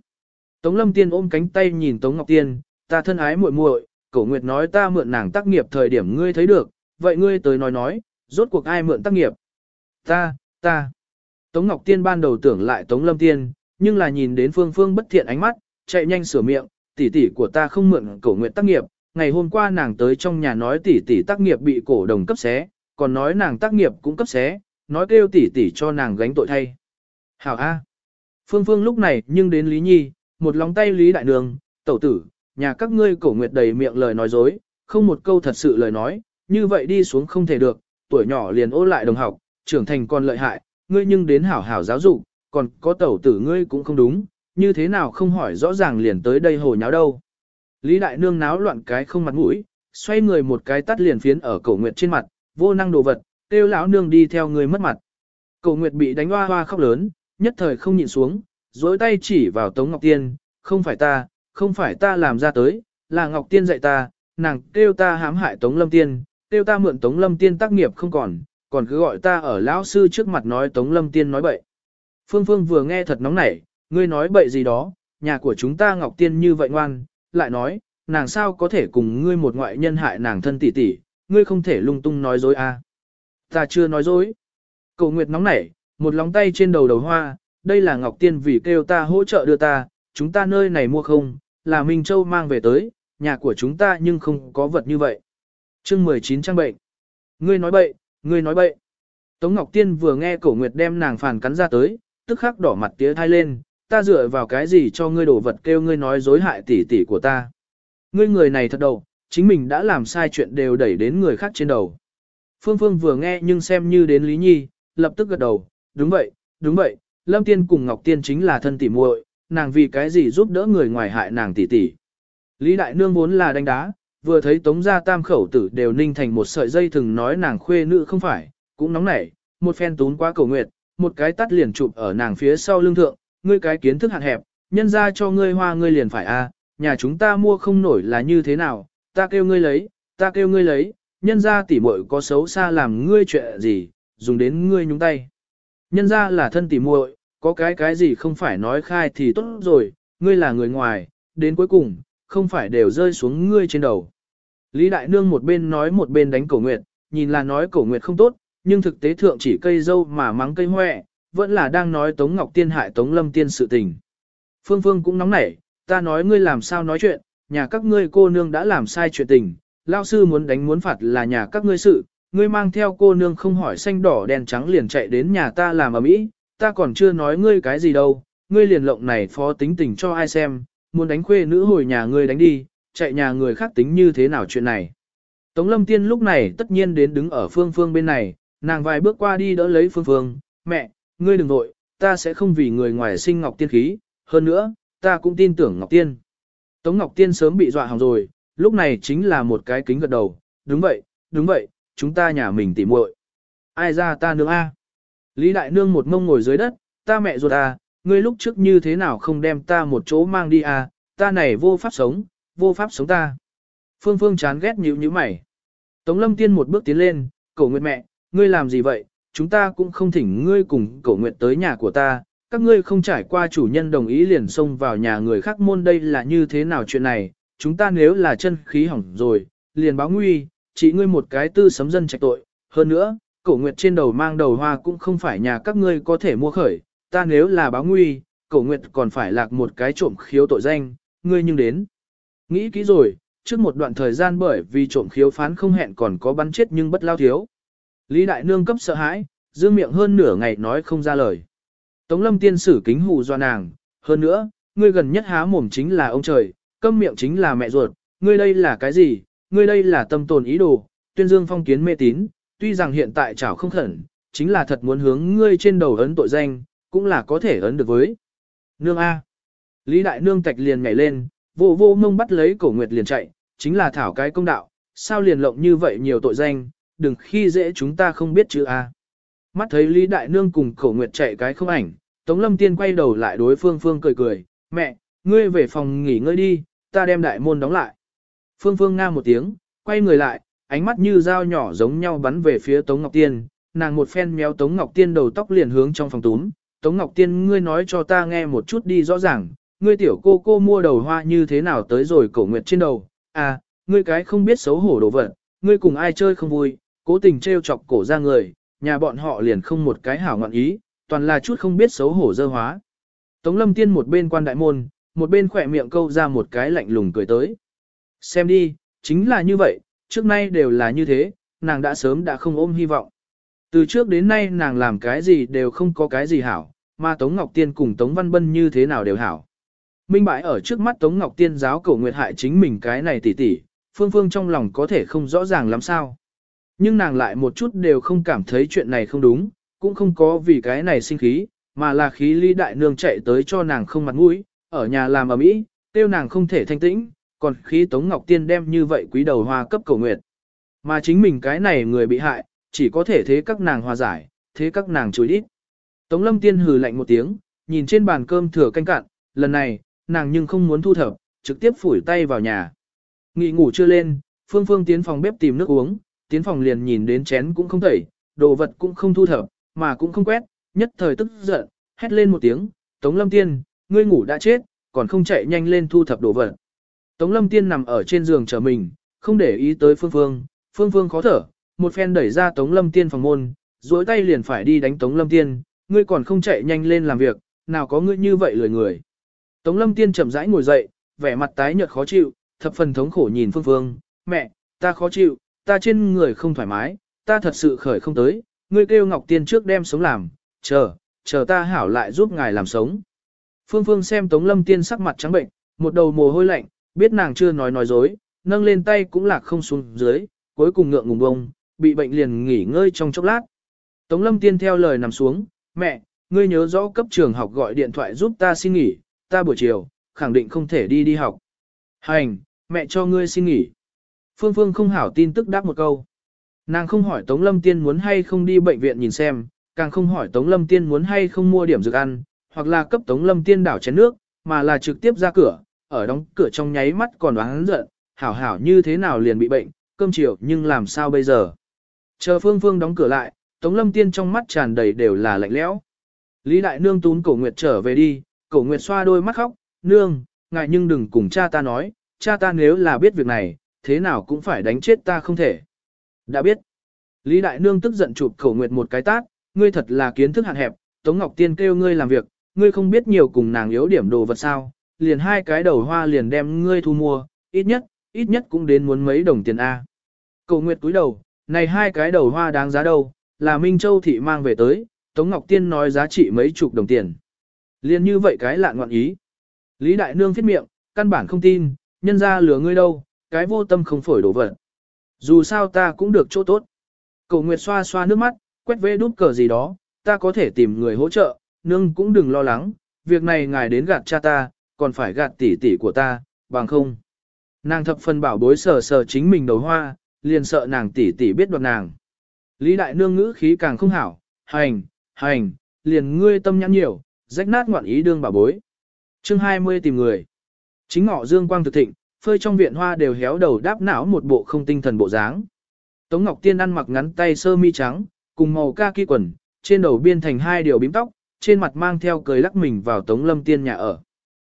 Tống Lâm Tiên ôm cánh tay nhìn Tống Ngọc Tiên, ta thân ái muội muội, Cổ Nguyệt nói ta mượn nàng tác nghiệp thời điểm ngươi thấy được, vậy ngươi tới nói nói, rốt cuộc ai mượn tác nghiệp? Ta, ta. Tống Ngọc Tiên ban đầu tưởng lại Tống Lâm Tiên, nhưng là nhìn đến Phương Phương bất thiện ánh mắt, chạy nhanh sửa miệng, tỷ tỷ của ta không mượn Cổ Nguyệt tác nghiệp, ngày hôm qua nàng tới trong nhà nói tỷ tỷ tác nghiệp bị cổ đồng cấp xé, còn nói nàng tác nghiệp cũng cấp xé, nói kêu tỷ tỷ cho nàng gánh tội thay. Hảo A. Phương Phương lúc này nhưng đến Lý Nhi, một lòng tay Lý Đại Nương, tẩu tử, nhà các ngươi cổ nguyệt đầy miệng lời nói dối, không một câu thật sự lời nói, như vậy đi xuống không thể được, tuổi nhỏ liền ô lại đồng học, trưởng thành còn lợi hại, ngươi nhưng đến hảo hảo giáo dục, còn có tẩu tử ngươi cũng không đúng, như thế nào không hỏi rõ ràng liền tới đây hồ nháo đâu. Lý Đại Nương náo loạn cái không mặt mũi, xoay người một cái tắt liền phiến ở cổ nguyệt trên mặt, vô năng đồ vật, kêu lão nương đi theo người mất mặt. Cổ nguyệt bị đánh hoa hoa khóc lớn, nhất thời không nhịn xuống, dối tay chỉ vào Tống Ngọc Tiên, không phải ta, không phải ta làm ra tới, là Ngọc Tiên dạy ta, nàng kêu ta hãm hại Tống Lâm Tiên, kêu ta mượn Tống Lâm Tiên tác nghiệp không còn, còn cứ gọi ta ở lão sư trước mặt nói Tống Lâm Tiên nói bậy. Phương Phương vừa nghe thật nóng nảy, ngươi nói bậy gì đó, nhà của chúng ta Ngọc Tiên như vậy ngoan, lại nói, nàng sao có thể cùng ngươi một ngoại nhân hại nàng thân tỷ tỷ, ngươi không thể lung tung nói dối à. Ta chưa nói dối. Cậu Nguyệt nóng nảy, một lóng tay trên đầu đầu hoa, đây là Ngọc Tiên vì kêu ta hỗ trợ đưa ta, chúng ta nơi này mua không, là Minh Châu mang về tới, nhà của chúng ta nhưng không có vật như vậy. chương 19 trang bệnh. Ngươi nói bậy, ngươi nói bậy. Tống Ngọc Tiên vừa nghe cổ nguyệt đem nàng phản cắn ra tới, tức khắc đỏ mặt tía thai lên, ta dựa vào cái gì cho ngươi đổ vật kêu ngươi nói dối hại tỷ tỷ của ta. Ngươi người này thật đầu, chính mình đã làm sai chuyện đều đẩy đến người khác trên đầu. Phương Phương vừa nghe nhưng xem như đến Lý Nhi, lập tức gật đầu, đúng vậy, đúng vậy, Lâm Tiên cùng Ngọc Tiên chính là thân tỷ muội, nàng vì cái gì giúp đỡ người ngoài hại nàng tỷ tỷ. Lý Đại Nương vốn là đánh đá, vừa thấy tống gia tam khẩu tử đều ninh thành một sợi dây thừng nói nàng khuê nữ không phải, cũng nóng nảy, một phen tún quá cầu nguyệt, một cái tắt liền chụp ở nàng phía sau lưng thượng, ngươi cái kiến thức hạn hẹp, nhân ra cho ngươi hoa ngươi liền phải a, à, nhà chúng ta mua không nổi là như thế nào, ta kêu ngươi lấy, ta kêu ngươi lấy, nhân ra tỉ muội có xấu xa làm ngươi chuyện gì, dùng đến ngươi nhúng tay. Nhân ra là thân tỉ muội, có cái cái gì không phải nói khai thì tốt rồi, ngươi là người ngoài, đến cuối cùng, không phải đều rơi xuống ngươi trên đầu. Lý Đại Nương một bên nói một bên đánh cổ nguyệt, nhìn là nói cổ nguyệt không tốt, nhưng thực tế thượng chỉ cây dâu mà mắng cây hoẹ, vẫn là đang nói Tống Ngọc Tiên hại Tống Lâm Tiên sự tình. Phương Phương cũng nóng nảy, ta nói ngươi làm sao nói chuyện, nhà các ngươi cô nương đã làm sai chuyện tình, lao sư muốn đánh muốn phạt là nhà các ngươi sự, ngươi mang theo cô nương không hỏi xanh đỏ đen trắng liền chạy đến nhà ta làm ở mỹ, ta còn chưa nói ngươi cái gì đâu, ngươi liền lộng này phó tính tình cho ai xem, muốn đánh khuê nữ hồi nhà ngươi đánh đi, chạy nhà người khác tính như thế nào chuyện này. Tống lâm tiên lúc này tất nhiên đến đứng ở phương phương bên này, nàng vài bước qua đi đỡ lấy phương phương, mẹ, ngươi đừng nội, ta sẽ không vì người ngoài sinh ngọc tiên khí, hơn nữa, ta cũng tin tưởng ngọc tiên. Tống ngọc tiên sớm bị dọa hỏng rồi, lúc này chính là một cái kính gật đầu, đúng vậy, đúng vậy, chúng ta nhà mình tỉ muội. Ai ra ta nương a? Lý đại nương một mông ngồi dưới đất, ta mẹ ruột à, ngươi lúc trước như thế nào không đem ta một chỗ mang đi à, ta này vô pháp sống, vô pháp sống ta. Phương Phương chán ghét nhíu nhíu mày. Tống Lâm Tiên một bước tiến lên, cổ nguyệt mẹ, ngươi làm gì vậy, chúng ta cũng không thỉnh ngươi cùng cổ nguyệt tới nhà của ta, các ngươi không trải qua chủ nhân đồng ý liền xông vào nhà người khác môn đây là như thế nào chuyện này, chúng ta nếu là chân khí hỏng rồi, liền báo nguy, chỉ ngươi một cái tư sấm dân trạch tội, hơn nữa, cổ nguyệt trên đầu mang đầu hoa cũng không phải nhà các ngươi có thể mua khởi, ta nếu là báo nguy, cổ nguyệt còn phải lạc một cái trộm khiếu tội danh, ngươi nhưng đến. Nghĩ kỹ rồi, trước một đoạn thời gian bởi vì trộm khiếu phán không hẹn còn có bắn chết nhưng bất lao thiếu. Lý Đại Nương cấp sợ hãi, dương miệng hơn nửa ngày nói không ra lời. Tống lâm tiên sử kính hù do nàng, hơn nữa, ngươi gần nhất há mồm chính là ông trời, câm miệng chính là mẹ ruột, ngươi đây là cái gì, ngươi đây là tâm tồn ý đồ, tuyên dương phong kiến mê tín, tuy rằng hiện tại chảo không khẩn, chính là thật muốn hướng ngươi trên đầu ấn tội danh, cũng là có thể ấn được với. Nương A. Lý Đại Nương tạch liền nhảy lên, vô vô mông bắt lấy cổ nguyệt liền chạy, chính là thảo cái công đạo, sao liền lộng như vậy nhiều tội danh, đừng khi dễ chúng ta không biết chữ A. Mắt thấy Lý Đại Nương cùng cổ nguyệt chạy cái không ảnh, Tống Lâm Tiên quay đầu lại đối Phương Phương cười cười, mẹ, ngươi về phòng nghỉ ngơi đi, ta đem đại môn đóng lại. Phương Phương nga một tiếng, quay người lại, ánh mắt như dao nhỏ giống nhau bắn về phía Tống Ngọc Tiên, nàng một phen méo Tống Ngọc Tiên đầu tóc liền hướng trong phòng túm. Tống Ngọc Tiên ngươi nói cho ta nghe một chút đi rõ ràng, ngươi tiểu cô cô mua đầu hoa như thế nào tới rồi cổ nguyệt trên đầu, à, ngươi cái không biết xấu hổ đồ vật, ngươi cùng ai chơi không vui, cố tình trêu chọc cổ ra người, nhà bọn họ liền không một cái hảo ngọn ý, toàn là chút không biết xấu hổ dơ hóa. Tống Lâm Tiên một bên quan đại môn, một bên khỏe miệng câu ra một cái lạnh lùng cười tới. Xem đi, chính là như vậy, trước nay đều là như thế, nàng đã sớm đã không ôm hy vọng. Từ trước đến nay nàng làm cái gì đều không có cái gì hảo, mà Tống Ngọc Tiên cùng Tống Văn Bân như thế nào đều hảo. Minh bại ở trước mắt Tống Ngọc Tiên giáo cổ nguyệt hại chính mình cái này tỉ tỉ, phương phương trong lòng có thể không rõ ràng lắm sao. Nhưng nàng lại một chút đều không cảm thấy chuyện này không đúng, cũng không có vì cái này sinh khí, mà là khí ly đại nương chạy tới cho nàng không mặt mũi, ở nhà làm ở mỹ, tiêu nàng không thể thanh tĩnh, còn khí Tống Ngọc Tiên đem như vậy quý đầu hoa cấp cầu nguyệt. Mà chính mình cái này người bị hại, chỉ có thể thế các nàng hòa giải, thế các nàng chối đít. Tống Lâm Tiên hừ lạnh một tiếng, nhìn trên bàn cơm thừa canh cạn, lần này, nàng nhưng không muốn thu thập, trực tiếp phủi tay vào nhà. Nghỉ ngủ chưa lên, Phương Phương tiến phòng bếp tìm nước uống, tiến phòng liền nhìn đến chén cũng không tẩy, đồ vật cũng không thu thập, mà cũng không quét, nhất thời tức giận, hét lên một tiếng, Tống Lâm Tiên, ngươi ngủ đã chết, còn không chạy nhanh lên thu thập đồ vật. Tống Lâm Tiên nằm ở trên giường chờ mình, không để ý tới Phương Phương, Phương Phương khó thở, một phen đẩy ra Tống Lâm Tiên phòng môn, duỗi tay liền phải đi đánh Tống Lâm Tiên, ngươi còn không chạy nhanh lên làm việc, nào có ngươi như vậy lười người. Tống Lâm Tiên chậm rãi ngồi dậy, vẻ mặt tái nhợt khó chịu, thập phần thống khổ nhìn Phương Phương, mẹ, ta khó chịu, ta trên người không thoải mái, ta thật sự khởi không tới, ngươi kêu Ngọc Tiên trước đem sống làm, chờ, chờ ta hảo lại giúp ngài làm sống. Phương Phương xem Tống Lâm Tiên sắc mặt trắng bệnh, một đầu mồ hôi lạnh, biết nàng chưa nói nói dối, nâng lên tay cũng lạc không xuống dưới, cuối cùng ngượng ngùng bông, bị bệnh liền nghỉ ngơi trong chốc lát. Tống Lâm Tiên theo lời nằm xuống, mẹ, ngươi nhớ rõ cấp trường học gọi điện thoại giúp ta xin nghỉ, ta buổi chiều, khẳng định không thể đi đi học. Hành, mẹ cho ngươi xin nghỉ. Phương Phương không hảo tin tức đáp một câu. Nàng không hỏi Tống Lâm Tiên muốn hay không đi bệnh viện nhìn xem, càng không hỏi Tống Lâm Tiên muốn hay không mua điểm dược ăn, hoặc là cấp Tống Lâm Tiên đảo chén nước, mà là trực tiếp ra cửa, ở đóng cửa trong nháy mắt còn đoán giận, hảo hảo như thế nào liền bị bệnh, cơm chiều nhưng làm sao bây giờ. Chờ Phương Phương đóng cửa lại, Tống Lâm Tiên trong mắt tràn đầy đều là lạnh lẽo. Lý Đại Nương tún Cổ Nguyệt trở về đi, Cổ Nguyệt xoa đôi mắt khóc, Nương, ngại nhưng đừng cùng cha ta nói, cha ta nếu là biết việc này, thế nào cũng phải đánh chết ta không thể. Đã biết. Lý Đại Nương tức giận chụp Cổ Nguyệt một cái tát, ngươi thật là kiến thức hạn hẹp, Tống Ngọc Tiên kêu ngươi làm việc, ngươi không biết nhiều cùng nàng yếu điểm đồ vật sao, liền hai cái đầu hoa liền đem ngươi thu mua, ít nhất, ít nhất cũng đến muốn mấy đồng tiền A. cậu Nguyệt túi đầu, này hai cái đầu hoa đáng giá đâu, là Minh Châu Thị mang về tới, Tống Ngọc Tiên nói giá trị mấy chục đồng tiền. Liên như vậy cái lạ ngoạn ý. Lý Đại Nương viết miệng, căn bản không tin, nhân ra lừa ngươi đâu, cái vô tâm không phổi đổ vật. Dù sao ta cũng được chỗ tốt. Cầu Nguyệt xoa xoa nước mắt, quét vê đút cờ gì đó, ta có thể tìm người hỗ trợ, nương cũng đừng lo lắng, việc này ngài đến gạt cha ta, còn phải gạt tỷ tỷ của ta, bằng không. Nàng thập phần bảo bối sờ sờ chính mình đầu hoa, liền sợ nàng tỷ tỷ biết đoạt nàng. Lý đại nương ngữ khí càng không hảo, hành, hành, liền ngươi tâm nhãn nhiều, rách nát ngoạn ý đương bảo bối. chương 20 tìm người. Chính ngọ dương quang thực thịnh, phơi trong viện hoa đều héo đầu đáp não một bộ không tinh thần bộ dáng. Tống Ngọc Tiên ăn mặc ngắn tay sơ mi trắng, cùng màu ca kỳ quần, trên đầu biên thành hai điều bím tóc, trên mặt mang theo cười lắc mình vào Tống Lâm Tiên nhà ở.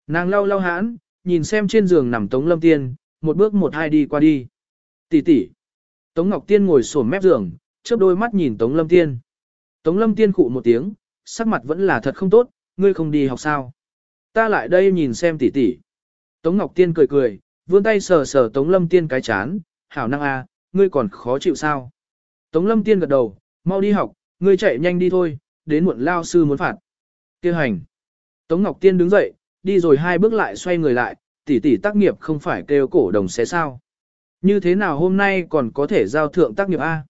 Nàng lau lau hãn, nhìn xem trên giường nằm Tống Lâm Tiên, một bước một hai đi qua đi. Tỷ tỷ. Tống Ngọc Tiên ngồi xổm mép giường, chớp đôi mắt nhìn Tống Lâm Tiên. Tống Lâm Tiên khụ một tiếng, sắc mặt vẫn là thật không tốt, ngươi không đi học sao? Ta lại đây nhìn xem tỷ tỷ. Tống Ngọc Tiên cười cười, vươn tay sờ sờ Tống Lâm Tiên cái chán, hảo năng a, ngươi còn khó chịu sao? Tống Lâm Tiên gật đầu, mau đi học, ngươi chạy nhanh đi thôi, đến muộn lao sư muốn phạt. Kêu hành. Tống Ngọc Tiên đứng dậy, đi rồi hai bước lại xoay người lại, tỷ tỷ tác nghiệp không phải kêu cổ đồng xé sao. Như thế nào hôm nay còn có thể giao thượng tác nghiệp A?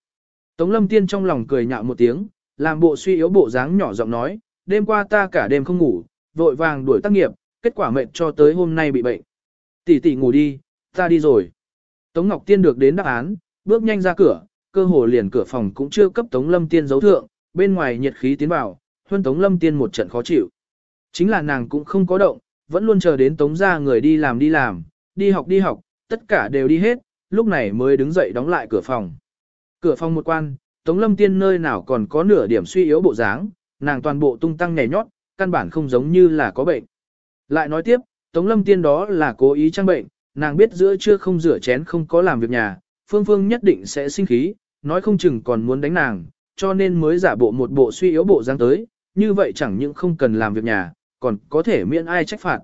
Tống Lâm Tiên trong lòng cười nhạo một tiếng, làm bộ suy yếu bộ dáng nhỏ giọng nói, đêm qua ta cả đêm không ngủ, vội vàng đuổi tác nghiệp, kết quả mệnh cho tới hôm nay bị bệnh. Tỷ tỷ ngủ đi, ta đi rồi. Tống Ngọc Tiên được đến đáp án, bước nhanh ra cửa, cơ hồ liền cửa phòng cũng chưa cấp Tống Lâm Tiên dấu thượng, bên ngoài nhiệt khí tiến vào, huân Tống Lâm Tiên một trận khó chịu. Chính là nàng cũng không có động, vẫn luôn chờ đến Tống ra người đi làm đi làm, đi học đi học, tất cả đều đi hết, lúc này mới đứng dậy đóng lại cửa phòng. Cửa phòng một quan, Tống Lâm Tiên nơi nào còn có nửa điểm suy yếu bộ dáng, nàng toàn bộ tung tăng nhảy nhót, căn bản không giống như là có bệnh. Lại nói tiếp, Tống Lâm Tiên đó là cố ý trang bệnh, nàng biết giữa trưa không rửa chén không có làm việc nhà, Phương Phương nhất định sẽ sinh khí, nói không chừng còn muốn đánh nàng, cho nên mới giả bộ một bộ suy yếu bộ dáng tới, như vậy chẳng những không cần làm việc nhà, còn có thể miễn ai trách phạt.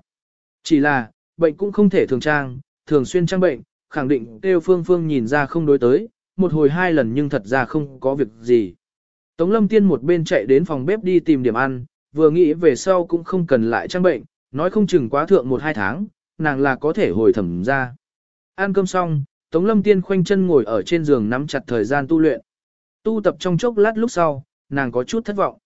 Chỉ là, bệnh cũng không thể thường trang, thường xuyên trang bệnh, khẳng định kêu Phương Phương nhìn ra không đối tới, một hồi hai lần nhưng thật ra không có việc gì. Tống Lâm Tiên một bên chạy đến phòng bếp đi tìm điểm ăn, vừa nghĩ về sau cũng không cần lại trang bệnh, nói không chừng quá thượng một hai tháng, nàng là có thể hồi thẩm ra. Ăn cơm xong, Tống Lâm Tiên khoanh chân ngồi ở trên giường nắm chặt thời gian tu luyện. Tu tập trong chốc lát lúc sau, nàng có chút thất vọng.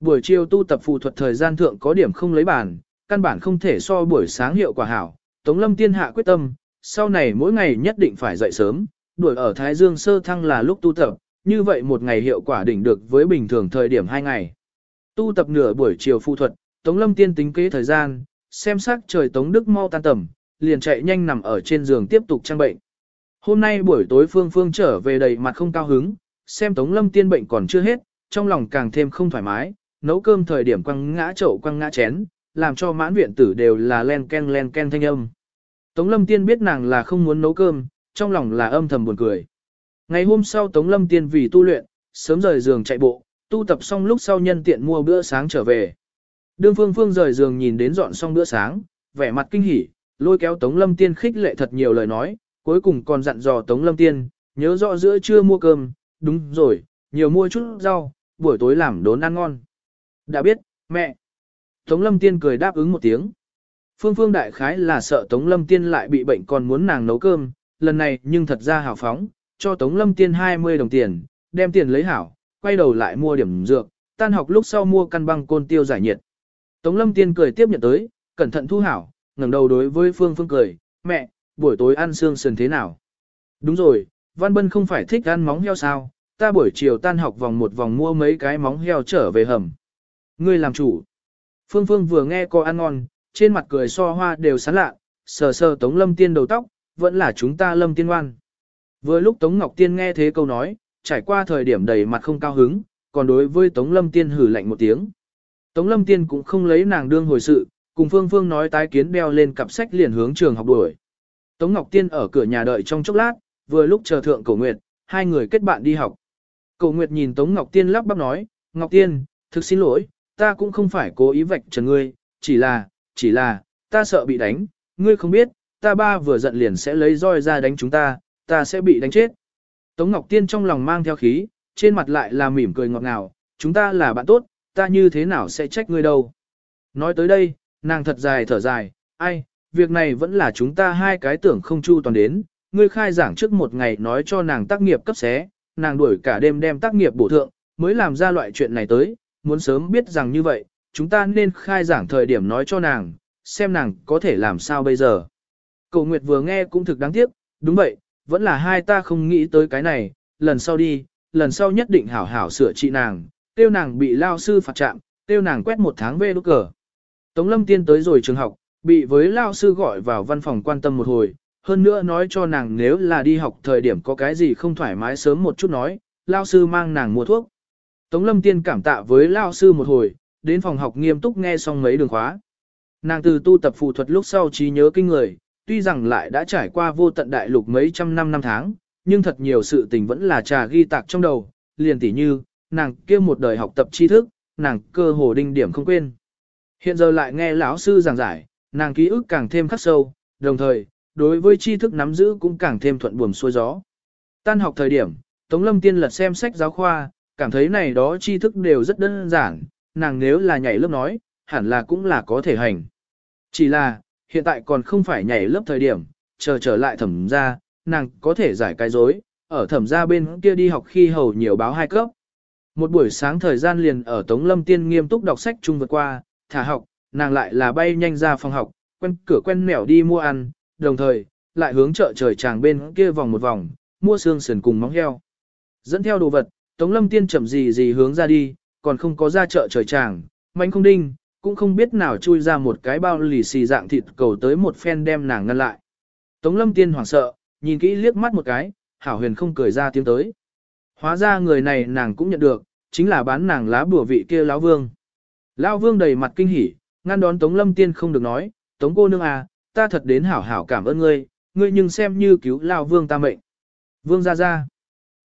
Buổi chiều tu tập phù thuật thời gian thượng có điểm không lấy bản, căn bản không thể so buổi sáng hiệu quả hảo. Tống Lâm Tiên hạ quyết tâm, sau này mỗi ngày nhất định phải dậy sớm, đuổi ở Thái Dương sơ thăng là lúc tu tập, như vậy một ngày hiệu quả đỉnh được với bình thường thời điểm hai ngày. Tu tập nửa buổi chiều phù thuật, Tống Lâm Tiên tính kế thời gian, xem sắc trời Tống Đức mau tan tầm, liền chạy nhanh nằm ở trên giường tiếp tục trang bệnh. Hôm nay buổi tối Phương Phương trở về đầy mặt không cao hứng, xem Tống Lâm Tiên bệnh còn chưa hết, trong lòng càng thêm không thoải mái, nấu cơm thời điểm quăng ngã chậu quăng ngã chén, làm cho mãn viện tử đều là len ken len ken thanh âm. Tống Lâm Tiên biết nàng là không muốn nấu cơm, trong lòng là âm thầm buồn cười. Ngày hôm sau Tống Lâm Tiên vì tu luyện, sớm rời giường chạy bộ, tu tập xong lúc sau nhân tiện mua bữa sáng trở về. Đương Phương Phương rời giường nhìn đến dọn xong bữa sáng, vẻ mặt kinh hỉ, lôi kéo Tống Lâm Tiên khích lệ thật nhiều lời nói, cuối cùng còn dặn dò Tống Lâm Tiên, nhớ rõ giữa trưa mua cơm, đúng rồi, nhiều mua chút rau, buổi tối làm đốn ăn ngon. Đã biết, mẹ. Tống Lâm Tiên cười đáp ứng một tiếng. Phương Phương đại khái là sợ Tống Lâm Tiên lại bị bệnh còn muốn nàng nấu cơm, lần này nhưng thật ra hào phóng, cho Tống Lâm Tiên 20 đồng tiền, đem tiền lấy hảo, quay đầu lại mua điểm dược, tan học lúc sau mua căn băng côn tiêu giải nhiệt. Tống Lâm Tiên cười tiếp nhận tới, cẩn thận thu hảo, ngẩng đầu đối với Phương Phương cười, mẹ, buổi tối ăn xương sườn thế nào? Đúng rồi, Văn Bân không phải thích ăn móng heo sao, ta buổi chiều tan học vòng một vòng mua mấy cái móng heo trở về hầm. Ngươi làm chủ. Phương Phương vừa nghe có ăn ngon, trên mặt cười so hoa đều sán lạ, sờ sờ Tống Lâm Tiên đầu tóc, vẫn là chúng ta Lâm Tiên ngoan. Vừa lúc Tống Ngọc Tiên nghe thế câu nói, trải qua thời điểm đầy mặt không cao hứng, còn đối với Tống Lâm Tiên hử lạnh một tiếng. Tống Lâm Tiên cũng không lấy nàng đương hồi sự, cùng Phương Phương nói tái kiến đeo lên cặp sách liền hướng trường học đuổi. Tống Ngọc Tiên ở cửa nhà đợi trong chốc lát, vừa lúc chờ thượng Cổ Nguyệt, hai người kết bạn đi học. Cổ Nguyệt nhìn Tống Ngọc Tiên lắp bắp nói, Ngọc Tiên, thực xin lỗi, ta cũng không phải cố ý vạch trần ngươi, chỉ là, chỉ là, ta sợ bị đánh, ngươi không biết, ta ba vừa giận liền sẽ lấy roi ra đánh chúng ta, ta sẽ bị đánh chết. Tống Ngọc Tiên trong lòng mang theo khí, trên mặt lại là mỉm cười ngọt ngào, chúng ta là bạn tốt, ta như thế nào sẽ trách ngươi đâu. Nói tới đây, nàng thật dài thở dài, ai, việc này vẫn là chúng ta hai cái tưởng không chu toàn đến, ngươi khai giảng trước một ngày nói cho nàng tác nghiệp cấp xé, nàng đuổi cả đêm đem tác nghiệp bổ thượng, mới làm ra loại chuyện này tới, muốn sớm biết rằng như vậy, chúng ta nên khai giảng thời điểm nói cho nàng, xem nàng có thể làm sao bây giờ. Cậu Nguyệt vừa nghe cũng thực đáng tiếc, đúng vậy, vẫn là hai ta không nghĩ tới cái này, lần sau đi, lần sau nhất định hảo hảo sửa trị nàng, tiêu nàng bị lao sư phạt chạm, tiêu nàng quét một tháng về lúc cờ. Tống Lâm Tiên tới rồi trường học, bị với lao sư gọi vào văn phòng quan tâm một hồi, hơn nữa nói cho nàng nếu là đi học thời điểm có cái gì không thoải mái sớm một chút nói, lao sư mang nàng mua thuốc. Tống Lâm Tiên cảm tạ với lao sư một hồi, đến phòng học nghiêm túc nghe xong mấy đường khóa. Nàng từ tu tập phù thuật lúc sau trí nhớ kinh người, tuy rằng lại đã trải qua vô tận đại lục mấy trăm năm năm tháng, nhưng thật nhiều sự tình vẫn là trà ghi tạc trong đầu, liền tỉ như, nàng kia một đời học tập tri thức, nàng cơ hồ đinh điểm không quên. Hiện giờ lại nghe lão sư giảng giải, nàng ký ức càng thêm khắc sâu, đồng thời, đối với tri thức nắm giữ cũng càng thêm thuận buồm xuôi gió. Tan học thời điểm, Tống Lâm Tiên lật xem sách giáo khoa, cảm thấy này đó tri thức đều rất đơn giản, nàng nếu là nhảy lớp nói, hẳn là cũng là có thể hành. Chỉ là, hiện tại còn không phải nhảy lớp thời điểm, chờ trở lại thẩm ra, nàng có thể giải cái dối, ở thẩm ra bên kia đi học khi hầu nhiều báo hai cấp. Một buổi sáng thời gian liền ở Tống Lâm Tiên nghiêm túc đọc sách chung vượt qua, thả học, nàng lại là bay nhanh ra phòng học, quen cửa quen mẻo đi mua ăn, đồng thời, lại hướng chợ trời tràng bên kia vòng một vòng, mua xương sườn cùng móng heo. Dẫn theo đồ vật, Tống Lâm Tiên chậm gì gì hướng ra đi, còn không có ra chợ trời tràng, mạnh không đinh, cũng không biết nào chui ra một cái bao lì xì dạng thịt cầu tới một phen đem nàng ngăn lại. Tống Lâm Tiên hoảng sợ, nhìn kỹ liếc mắt một cái, Hảo Huyền không cười ra tiếng tới. Hóa ra người này nàng cũng nhận được, chính là bán nàng lá bùa vị kia lão vương. Lão vương đầy mặt kinh hỉ, ngăn đón Tống Lâm Tiên không được nói, Tống cô nương à, ta thật đến hảo hảo cảm ơn ngươi, ngươi nhưng xem như cứu lão vương ta mệnh. Vương ra ra.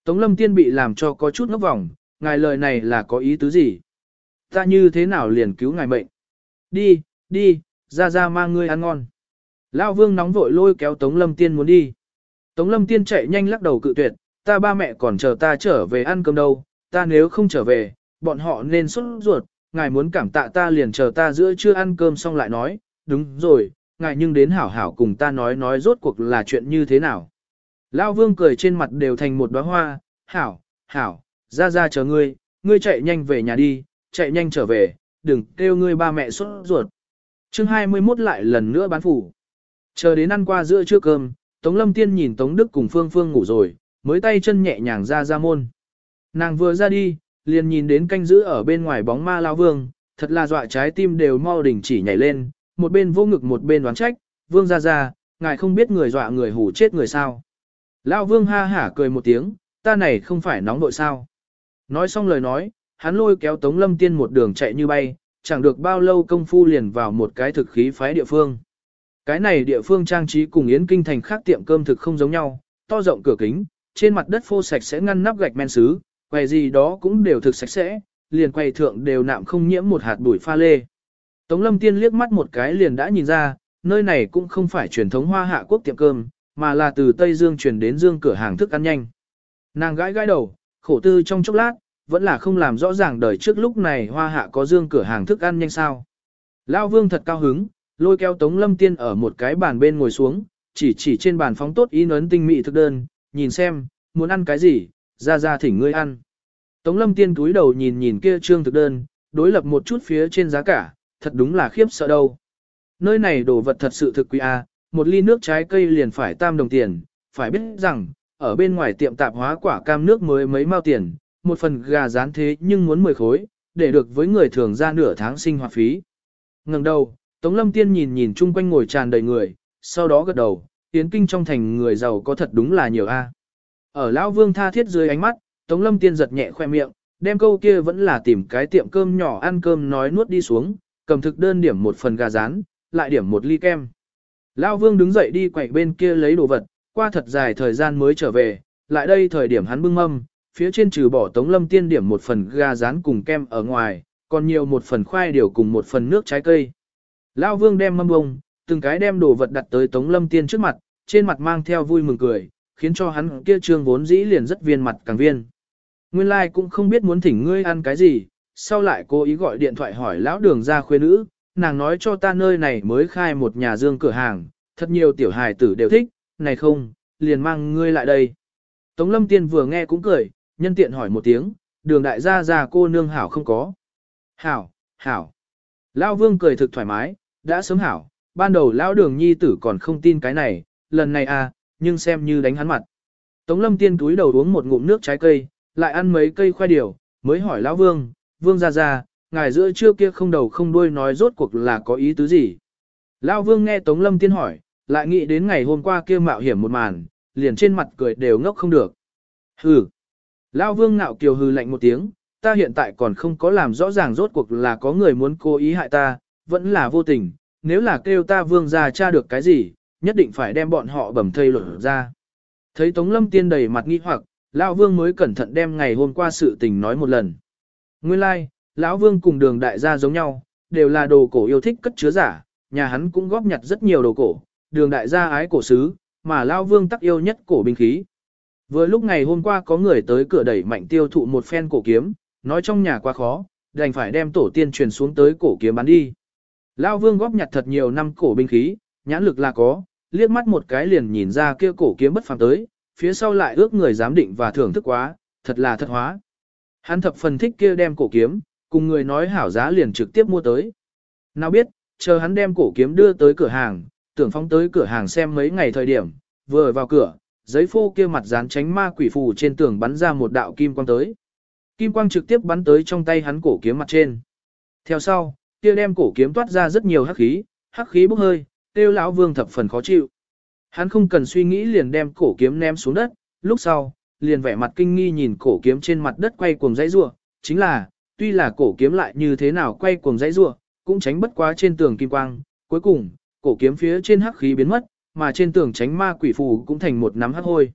Tống Lâm Tiên bị làm cho có chút ngốc vòng, ngài lời này là có ý tứ gì? Ta như thế nào liền cứu ngài mệnh? Đi, đi, ra ra mang ngươi ăn ngon. Lão vương nóng vội lôi kéo Tống Lâm Tiên muốn đi. Tống Lâm Tiên chạy nhanh lắc đầu cự tuyệt, ta ba mẹ còn chờ ta trở về ăn cơm đâu, ta nếu không trở về, bọn họ nên xuất ruột, ngài muốn cảm tạ ta liền chờ ta giữa trưa ăn cơm xong lại nói, đúng rồi, ngài nhưng đến hảo hảo cùng ta nói nói rốt cuộc là chuyện như thế nào. Lão vương cười trên mặt đều thành một đóa hoa, hảo, hảo, ra ra chờ ngươi, ngươi chạy nhanh về nhà đi, chạy nhanh trở về, đừng kêu ngươi ba mẹ xuất ruột. chương 21 lại lần nữa bán phủ. Chờ đến ăn qua giữa trưa cơm, Tống Lâm Tiên nhìn Tống Đức cùng Phương Phương ngủ rồi, mới tay chân nhẹ nhàng ra ra môn. Nàng vừa ra đi, liền nhìn đến canh giữ ở bên ngoài bóng ma lao vương, thật là dọa trái tim đều mau đỉnh chỉ nhảy lên, một bên vô ngực một bên đoán trách, vương ra ra, ngài không biết người dọa người hủ chết người sao. Lão vương ha hả cười một tiếng, ta này không phải nóng nội sao. Nói xong lời nói, hắn lôi kéo Tống Lâm Tiên một đường chạy như bay, chẳng được bao lâu công phu liền vào một cái thực khí phái địa phương. Cái này địa phương trang trí cùng Yến Kinh thành khác tiệm cơm thực không giống nhau, to rộng cửa kính, trên mặt đất phô sạch sẽ ngăn nắp gạch men sứ, quầy gì đó cũng đều thực sạch sẽ, liền quầy thượng đều nạm không nhiễm một hạt bụi pha lê. Tống Lâm Tiên liếc mắt một cái liền đã nhìn ra, nơi này cũng không phải truyền thống hoa hạ quốc tiệm cơm, mà là từ Tây Dương truyền đến Dương cửa hàng thức ăn nhanh. Nàng gãi gãi đầu, khổ tư trong chốc lát, vẫn là không làm rõ ràng đời trước lúc này hoa hạ có Dương cửa hàng thức ăn nhanh sao. Lão Vương thật cao hứng, lôi kéo Tống Lâm Tiên ở một cái bàn bên ngồi xuống, chỉ chỉ trên bàn phóng tốt ý nấn tinh mỹ thực đơn, nhìn xem, muốn ăn cái gì, ra ra thỉnh ngươi ăn. Tống lâm tiên túi đầu nhìn nhìn kia trương thực đơn, đối lập một chút phía trên giá cả, thật đúng là khiếp sợ đâu. Nơi này đồ vật thật sự thực quý a, một ly nước trái cây liền phải tam đồng tiền, phải biết rằng, ở bên ngoài tiệm tạp hóa quả cam nước mới mấy mao tiền, một phần gà rán thế nhưng muốn 10 khối, để được với người thường ra nửa tháng sinh hoạt phí. Ngừng đầu, Tống Lâm Tiên nhìn nhìn chung quanh ngồi tràn đầy người, sau đó gật đầu, tiến kinh trong thành người giàu có thật đúng là nhiều a. Ở Lão Vương tha thiết dưới ánh mắt, Tống Lâm Tiên giật nhẹ khoe miệng, đem câu kia vẫn là tìm cái tiệm cơm nhỏ ăn cơm nói nuốt đi xuống, cầm thực đơn điểm một phần gà rán, lại điểm một ly kem. Lão Vương đứng dậy đi quậy bên kia lấy đồ vật, qua thật dài thời gian mới trở về, lại đây thời điểm hắn bưng mâm, phía trên trừ bỏ Tống Lâm Tiên điểm một phần gà rán cùng kem ở ngoài, còn nhiều một phần khoai điều cùng một phần nước trái cây. Lão Vương đem mâm bông, từng cái đem đồ vật đặt tới Tống Lâm Tiên trước mặt, trên mặt mang theo vui mừng cười, khiến cho hắn kia trương vốn dĩ liền rất viên mặt càng viên. Nguyên lai like cũng không biết muốn thỉnh ngươi ăn cái gì, sau lại cô ý gọi điện thoại hỏi lão đường ra khuê nữ, nàng nói cho ta nơi này mới khai một nhà dương cửa hàng, thật nhiều tiểu hài tử đều thích, này không, liền mang ngươi lại đây. Tống lâm tiên vừa nghe cũng cười, nhân tiện hỏi một tiếng, đường đại gia già cô nương hảo không có. Hảo, hảo. Lão vương cười thực thoải mái, đã sớm hảo, ban đầu lão đường nhi tử còn không tin cái này, lần này à, nhưng xem như đánh hắn mặt. Tống lâm tiên túi đầu uống một ngụm nước trái cây, lại ăn mấy cây khoai điều, mới hỏi lão vương, vương ra ra, ngài giữa trưa kia không đầu không đuôi nói rốt cuộc là có ý tứ gì. Lão vương nghe Tống lâm tiên hỏi, lại nghĩ đến ngày hôm qua kia mạo hiểm một màn, liền trên mặt cười đều ngốc không được. Hừ. Lão vương ngạo kiều hừ lạnh một tiếng, ta hiện tại còn không có làm rõ ràng rốt cuộc là có người muốn cố ý hại ta, vẫn là vô tình, nếu là kêu ta vương ra tra được cái gì, nhất định phải đem bọn họ bầm thây lột ra. Thấy Tống Lâm Tiên đầy mặt nghi hoặc, Lão Vương mới cẩn thận đem ngày hôm qua sự tình nói một lần. Nguyên lai, like, Lão Vương cùng đường đại gia giống nhau, đều là đồ cổ yêu thích cất chứa giả, nhà hắn cũng góp nhặt rất nhiều đồ cổ, đường đại gia ái cổ sứ, mà Lão Vương tắc yêu nhất cổ binh khí. Vừa lúc ngày hôm qua có người tới cửa đẩy mạnh tiêu thụ một phen cổ kiếm, nói trong nhà quá khó, đành phải đem tổ tiên truyền xuống tới cổ kiếm bán đi. Lão Vương góp nhặt thật nhiều năm cổ binh khí, nhãn lực là có, liếc mắt một cái liền nhìn ra kia cổ kiếm bất phàm tới, phía sau lại ước người giám định và thưởng thức quá, thật là thật hóa. Hắn thập phần thích kia đem cổ kiếm, cùng người nói hảo giá liền trực tiếp mua tới. Nào biết, chờ hắn đem cổ kiếm đưa tới cửa hàng, tưởng phóng tới cửa hàng xem mấy ngày thời điểm, vừa vào cửa, giấy phô kia mặt dán tránh ma quỷ phù trên tường bắn ra một đạo kim quang tới. Kim quang trực tiếp bắn tới trong tay hắn cổ kiếm mặt trên. Theo sau, kia đem cổ kiếm toát ra rất nhiều hắc khí, hắc khí bốc hơi, tiêu lão vương thập phần khó chịu. Hắn không cần suy nghĩ liền đem cổ kiếm ném xuống đất, lúc sau, liền vẻ mặt kinh nghi nhìn cổ kiếm trên mặt đất quay cuồng dãy rủa, chính là, tuy là cổ kiếm lại như thế nào quay cuồng dãy rua, cũng tránh bất quá trên tường kim quang, cuối cùng, cổ kiếm phía trên hắc khí biến mất, mà trên tường tránh ma quỷ phù cũng thành một nắm hắc hôi.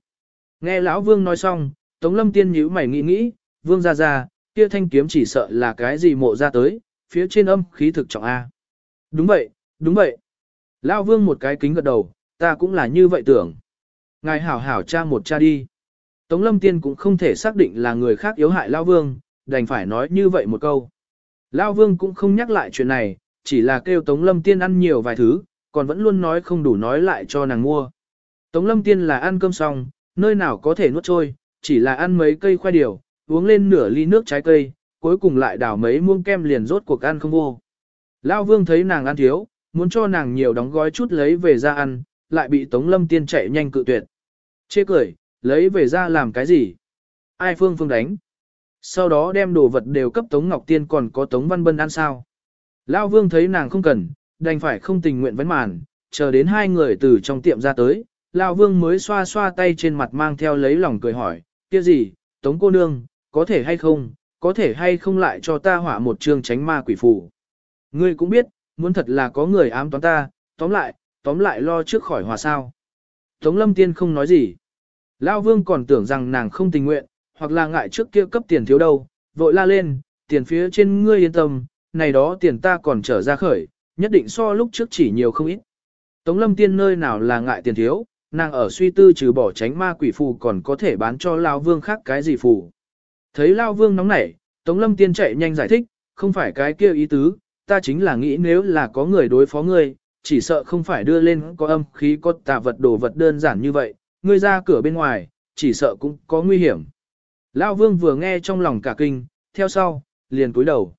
Nghe lão vương nói xong, Tống Lâm Tiên nhíu mày nghĩ nghĩ, vương ra ra, kia thanh kiếm chỉ sợ là cái gì mộ ra tới, phía trên âm khí thực trọng A. Đúng vậy, đúng vậy. Lão vương một cái kính gật đầu, ta cũng là như vậy tưởng. Ngài hảo hảo cha một cha đi. Tống lâm tiên cũng không thể xác định là người khác yếu hại Lão vương, đành phải nói như vậy một câu. Lão vương cũng không nhắc lại chuyện này, chỉ là kêu Tống lâm tiên ăn nhiều vài thứ, còn vẫn luôn nói không đủ nói lại cho nàng mua. Tống lâm tiên là ăn cơm xong, nơi nào có thể nuốt trôi, chỉ là ăn mấy cây khoai điều, uống lên nửa ly nước trái cây, cuối cùng lại đảo mấy muông kem liền rốt cuộc ăn không vô. Lão vương thấy nàng ăn thiếu, muốn cho nàng nhiều đóng gói chút lấy về ra ăn, lại bị Tống Lâm Tiên chạy nhanh cự tuyệt. Chê cười, lấy về ra làm cái gì? Ai phương phương đánh? Sau đó đem đồ vật đều cấp Tống Ngọc Tiên còn có Tống Văn Bân ăn sao? Lão Vương thấy nàng không cần, đành phải không tình nguyện vấn màn, chờ đến hai người từ trong tiệm ra tới, Lão Vương mới xoa xoa tay trên mặt mang theo lấy lòng cười hỏi, kia gì, Tống cô nương, có thể hay không, có thể hay không lại cho ta hỏa một chương tránh ma quỷ phù. Ngươi cũng biết, muốn thật là có người ám toán ta, tóm lại, tóm lại lo trước khỏi hòa sao. Tống lâm tiên không nói gì. Lao vương còn tưởng rằng nàng không tình nguyện, hoặc là ngại trước kia cấp tiền thiếu đâu, vội la lên, tiền phía trên ngươi yên tâm, này đó tiền ta còn trở ra khởi, nhất định so lúc trước chỉ nhiều không ít. Tống lâm tiên nơi nào là ngại tiền thiếu, nàng ở suy tư trừ bỏ tránh ma quỷ phù còn có thể bán cho Lao vương khác cái gì phù. Thấy Lao vương nóng nảy, Tống lâm tiên chạy nhanh giải thích, không phải cái kia ý tứ, ta chính là nghĩ nếu là có người đối phó ngươi, chỉ sợ không phải đưa lên có âm khí có tà vật đồ vật đơn giản như vậy, ngươi ra cửa bên ngoài, chỉ sợ cũng có nguy hiểm. Lão Vương vừa nghe trong lòng cả kinh, theo sau, liền cúi đầu.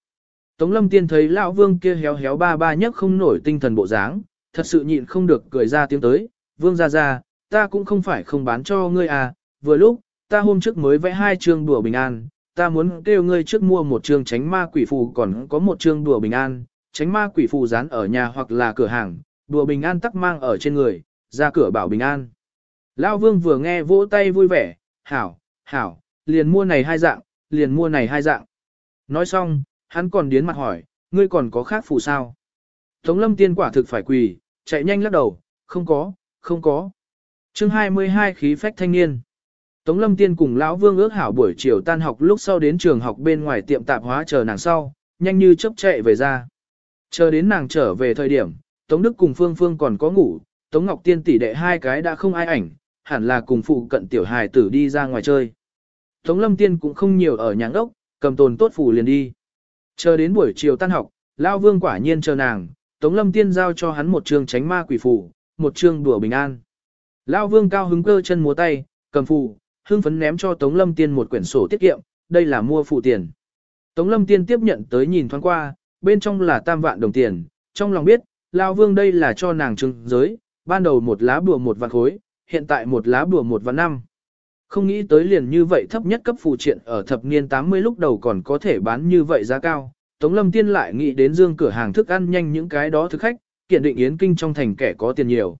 Tống Lâm Tiên thấy Lão Vương kia héo héo ba ba nhất không nổi tinh thần bộ dáng, thật sự nhịn không được cười ra tiếng tới, Vương ra ra, ta cũng không phải không bán cho ngươi à, vừa lúc, ta hôm trước mới vẽ hai chương đùa bình an, ta muốn kêu ngươi trước mua một chương tránh ma quỷ phù còn có một chương đùa bình an, tránh ma quỷ phù dán ở nhà hoặc là cửa hàng, đùa bình an tắc mang ở trên người, ra cửa bảo bình an. Lão vương vừa nghe vỗ tay vui vẻ, hảo, hảo, liền mua này hai dạng, liền mua này hai dạng. Nói xong, hắn còn điến mặt hỏi, ngươi còn có khác phù sao? Tống lâm tiên quả thực phải quỳ, chạy nhanh lắc đầu, không có, không có. chương 22 khí phách thanh niên. Tống lâm tiên cùng lão vương ước hảo buổi chiều tan học lúc sau đến trường học bên ngoài tiệm tạp hóa chờ nàng sau, nhanh như chớp chạy về ra. Chờ đến nàng trở về thời điểm, Tống Đức cùng Phương Phương còn có ngủ, Tống Ngọc Tiên tỷ đệ hai cái đã không ai ảnh, hẳn là cùng phụ cận tiểu hài tử đi ra ngoài chơi. Tống Lâm Tiên cũng không nhiều ở nhà ốc, cầm tồn tốt phủ liền đi. Chờ đến buổi chiều tan học, Lao Vương quả nhiên chờ nàng, Tống Lâm Tiên giao cho hắn một trường tránh ma quỷ phủ, một trường đùa bình an. Lao Vương cao hứng cơ chân múa tay, cầm phù, hương phấn ném cho Tống Lâm Tiên một quyển sổ tiết kiệm, đây là mua phụ tiền. Tống Lâm Tiên tiếp nhận tới nhìn thoáng qua, bên trong là tam vạn đồng tiền, trong lòng biết, Lao Vương đây là cho nàng trưng giới, ban đầu một lá bùa một vạn khối, hiện tại một lá bùa một vạn năm. Không nghĩ tới liền như vậy thấp nhất cấp phụ triện ở thập niên 80 lúc đầu còn có thể bán như vậy giá cao. Tống Lâm Tiên lại nghĩ đến dương cửa hàng thức ăn nhanh những cái đó thực khách, kiện định yến kinh trong thành kẻ có tiền nhiều.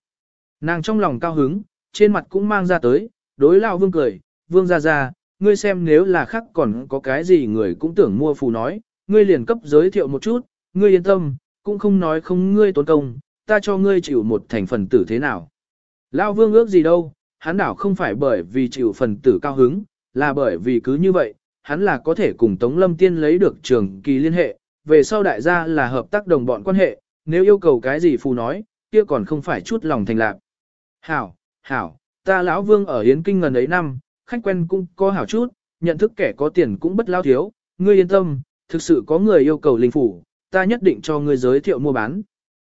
Nàng trong lòng cao hứng, trên mặt cũng mang ra tới, đối lão vương cười, vương ra ra, ngươi xem nếu là khác còn có cái gì người cũng tưởng mua phù nói, ngươi liền cấp giới thiệu một chút, ngươi yên tâm, cũng không nói không ngươi tốn công, ta cho ngươi chịu một thành phần tử thế nào. Lão vương ước gì đâu, hắn đảo không phải bởi vì chịu phần tử cao hứng, là bởi vì cứ như vậy, hắn là có thể cùng Tống Lâm Tiên lấy được trường kỳ liên hệ, về sau đại gia là hợp tác đồng bọn quan hệ, nếu yêu cầu cái gì phù nói, kia còn không phải chút lòng thành lạc. Hảo, hảo, ta lão vương ở Yến Kinh ngần ấy năm, khách quen cũng có hảo chút, nhận thức kẻ có tiền cũng bất lao thiếu, ngươi yên tâm, thực sự có người yêu cầu linh phủ, ta nhất định cho ngươi giới thiệu mua bán.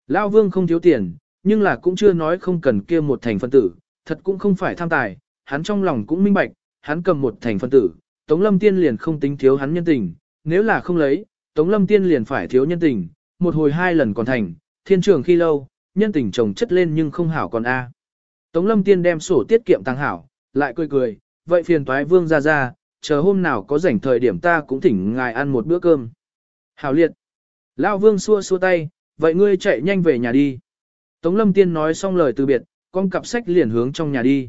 Lão vương không thiếu tiền, nhưng là cũng chưa nói không cần kia một thành phân tử, thật cũng không phải tham tài, hắn trong lòng cũng minh bạch, hắn cầm một thành phân tử, Tống Lâm Tiên liền không tính thiếu hắn nhân tình, nếu là không lấy, Tống Lâm Tiên liền phải thiếu nhân tình, một hồi hai lần còn thành, thiên trường khi lâu, nhân tình chồng chất lên nhưng không hảo còn a. Tống Lâm Tiên đem sổ tiết kiệm tăng hảo, lại cười cười, vậy phiền toái vương ra ra, chờ hôm nào có rảnh thời điểm ta cũng thỉnh ngài ăn một bữa cơm. Hảo liệt. Lão vương xua xua tay, vậy ngươi chạy nhanh về nhà đi. Tống Lâm Tiên nói xong lời từ biệt, con cặp sách liền hướng trong nhà đi.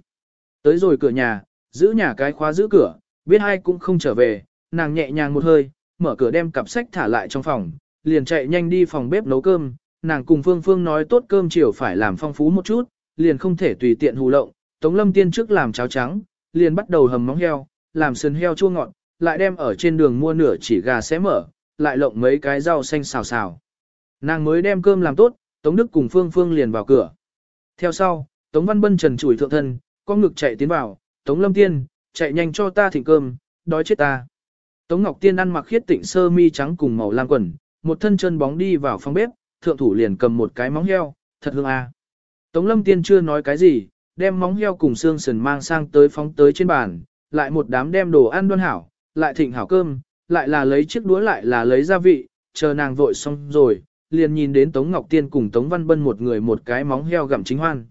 Tới rồi cửa nhà, giữ nhà cái khóa giữ cửa, biết ai cũng không trở về, nàng nhẹ nhàng một hơi, mở cửa đem cặp sách thả lại trong phòng, liền chạy nhanh đi phòng bếp nấu cơm, nàng cùng Phương Phương nói tốt cơm chiều phải làm phong phú một chút, liền không thể tùy tiện hù lộng, Tống Lâm Tiên trước làm cháo trắng, liền bắt đầu hầm móng heo, làm sườn heo chua ngọt, lại đem ở trên đường mua nửa chỉ gà xé mở, lại lộng mấy cái rau xanh xào xào. Nàng mới đem cơm làm tốt, Tống Đức cùng Phương Phương liền vào cửa. Theo sau, Tống Văn Bân trần chủi thượng thân, con ngực chạy tiến vào, Tống Lâm Tiên, chạy nhanh cho ta thịnh cơm, đói chết ta. Tống Ngọc Tiên ăn mặc khiết tịnh sơ mi trắng cùng màu lam quần, một thân chân bóng đi vào phòng bếp, thượng thủ liền cầm một cái móng heo, thật hương à. Tống Lâm Tiên chưa nói cái gì, đem móng heo cùng xương sườn mang sang tới phóng tới trên bàn, lại một đám đem đồ ăn đoan hảo, lại thịnh hảo cơm, lại là lấy chiếc đũa lại là lấy gia vị, chờ nàng vội xong rồi, liền nhìn đến Tống Ngọc Tiên cùng Tống Văn Bân một người một cái móng heo gặm chính hoan.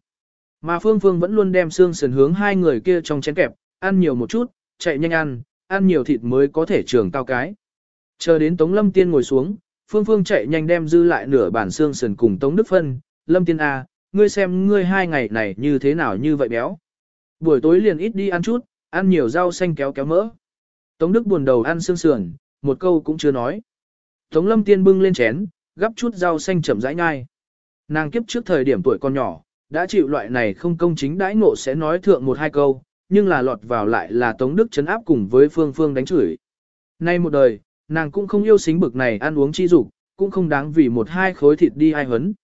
Mà Phương Phương vẫn luôn đem xương sườn hướng hai người kia trong chén kẹp, ăn nhiều một chút, chạy nhanh ăn, ăn nhiều thịt mới có thể trường cao cái. Chờ đến Tống Lâm Tiên ngồi xuống, Phương Phương chạy nhanh đem dư lại nửa bản xương sườn cùng Tống Đức Phân, Lâm Tiên A, ngươi xem ngươi hai ngày này như thế nào như vậy béo. Buổi tối liền ít đi ăn chút, ăn nhiều rau xanh kéo kéo mỡ. Tống Đức buồn đầu ăn xương sườn, một câu cũng chưa nói. Tống Lâm Tiên bưng lên chén, gắp chút rau xanh chậm rãi nhai. Nàng kiếp trước thời điểm tuổi còn nhỏ, đã chịu loại này không công chính đãi ngộ sẽ nói thượng một hai câu, nhưng là lọt vào lại là Tống Đức chấn áp cùng với Phương Phương đánh chửi. Nay một đời, nàng cũng không yêu xính bực này ăn uống chi dục, cũng không đáng vì một hai khối thịt đi ai hấn.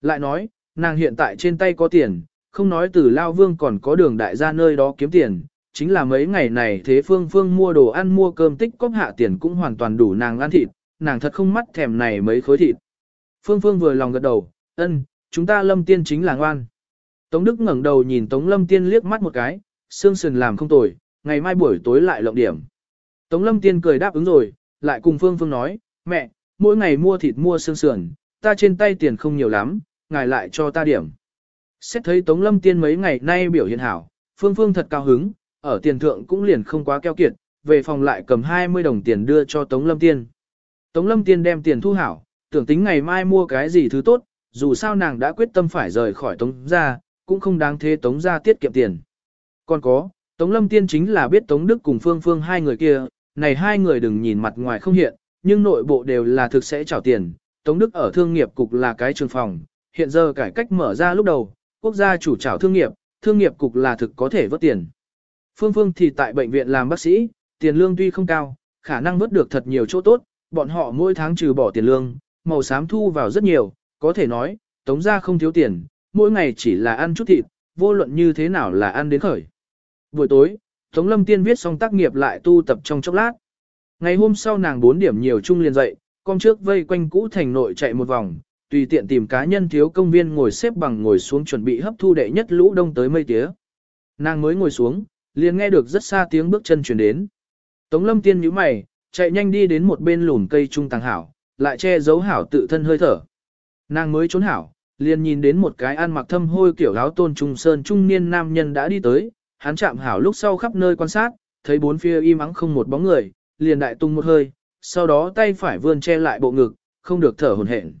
Lại nói, nàng hiện tại trên tay có tiền, không nói từ Lao Vương còn có đường đại gia nơi đó kiếm tiền, chính là mấy ngày này thế Phương Phương mua đồ ăn mua cơm tích cóp hạ tiền cũng hoàn toàn đủ nàng ăn thịt, nàng thật không mắt thèm này mấy khối thịt. Phương Phương vừa lòng gật đầu, ân, chúng ta lâm tiên chính là ngoan. Tống Đức ngẩng đầu nhìn Tống Lâm Tiên liếc mắt một cái, xương sườn làm không tồi, ngày mai buổi tối lại lộng điểm. Tống Lâm Tiên cười đáp ứng rồi, lại cùng Phương Phương nói, mẹ, mỗi ngày mua thịt mua xương sườn, ta trên tay tiền không nhiều lắm, ngài lại cho ta điểm. Xét thấy Tống Lâm Tiên mấy ngày nay biểu hiện hảo, Phương Phương thật cao hứng, ở tiền thượng cũng liền không quá keo kiệt, về phòng lại cầm 20 đồng tiền đưa cho Tống Lâm Tiên. Tống Lâm Tiên đem tiền thu hảo, tưởng tính ngày mai mua cái gì thứ tốt, dù sao nàng đã quyết tâm phải rời khỏi Tống gia, cũng không đáng thế Tống gia tiết kiệm tiền. Còn có, Tống Lâm Tiên chính là biết Tống Đức cùng Phương Phương hai người kia, này hai người đừng nhìn mặt ngoài không hiện, nhưng nội bộ đều là thực sẽ trả tiền. Tống Đức ở thương nghiệp cục là cái trường phòng, hiện giờ cải cách mở ra lúc đầu, quốc gia chủ trảo thương nghiệp, thương nghiệp cục là thực có thể vớt tiền. Phương Phương thì tại bệnh viện làm bác sĩ, tiền lương tuy không cao, khả năng vớt được thật nhiều chỗ tốt, bọn họ mỗi tháng trừ bỏ tiền lương, màu xám thu vào rất nhiều, có thể nói, tống ra không thiếu tiền, mỗi ngày chỉ là ăn chút thịt, vô luận như thế nào là ăn đến khởi. Buổi tối, Tống Lâm Tiên viết xong tác nghiệp lại tu tập trong chốc lát. Ngày hôm sau nàng 4 điểm nhiều chung liền dậy, con trước vây quanh cũ thành nội chạy một vòng, tùy tiện tìm cá nhân thiếu công viên ngồi xếp bằng ngồi xuống chuẩn bị hấp thu đệ nhất lũ đông tới mây tía. Nàng mới ngồi xuống, liền nghe được rất xa tiếng bước chân chuyển đến. Tống lâm tiên nhíu mày, chạy nhanh đi đến một bên lùn cây trung tàng hảo, lại che giấu hảo tự thân hơi thở. Nàng mới trốn hảo, liền nhìn đến một cái ăn mặc thâm hôi kiểu áo tôn trung sơn trung niên nam nhân đã đi tới, hắn chạm hảo lúc sau khắp nơi quan sát, thấy bốn phía im ắng không một bóng người, liền đại tung một hơi, sau đó tay phải vươn che lại bộ ngực, không được thở hổn hển.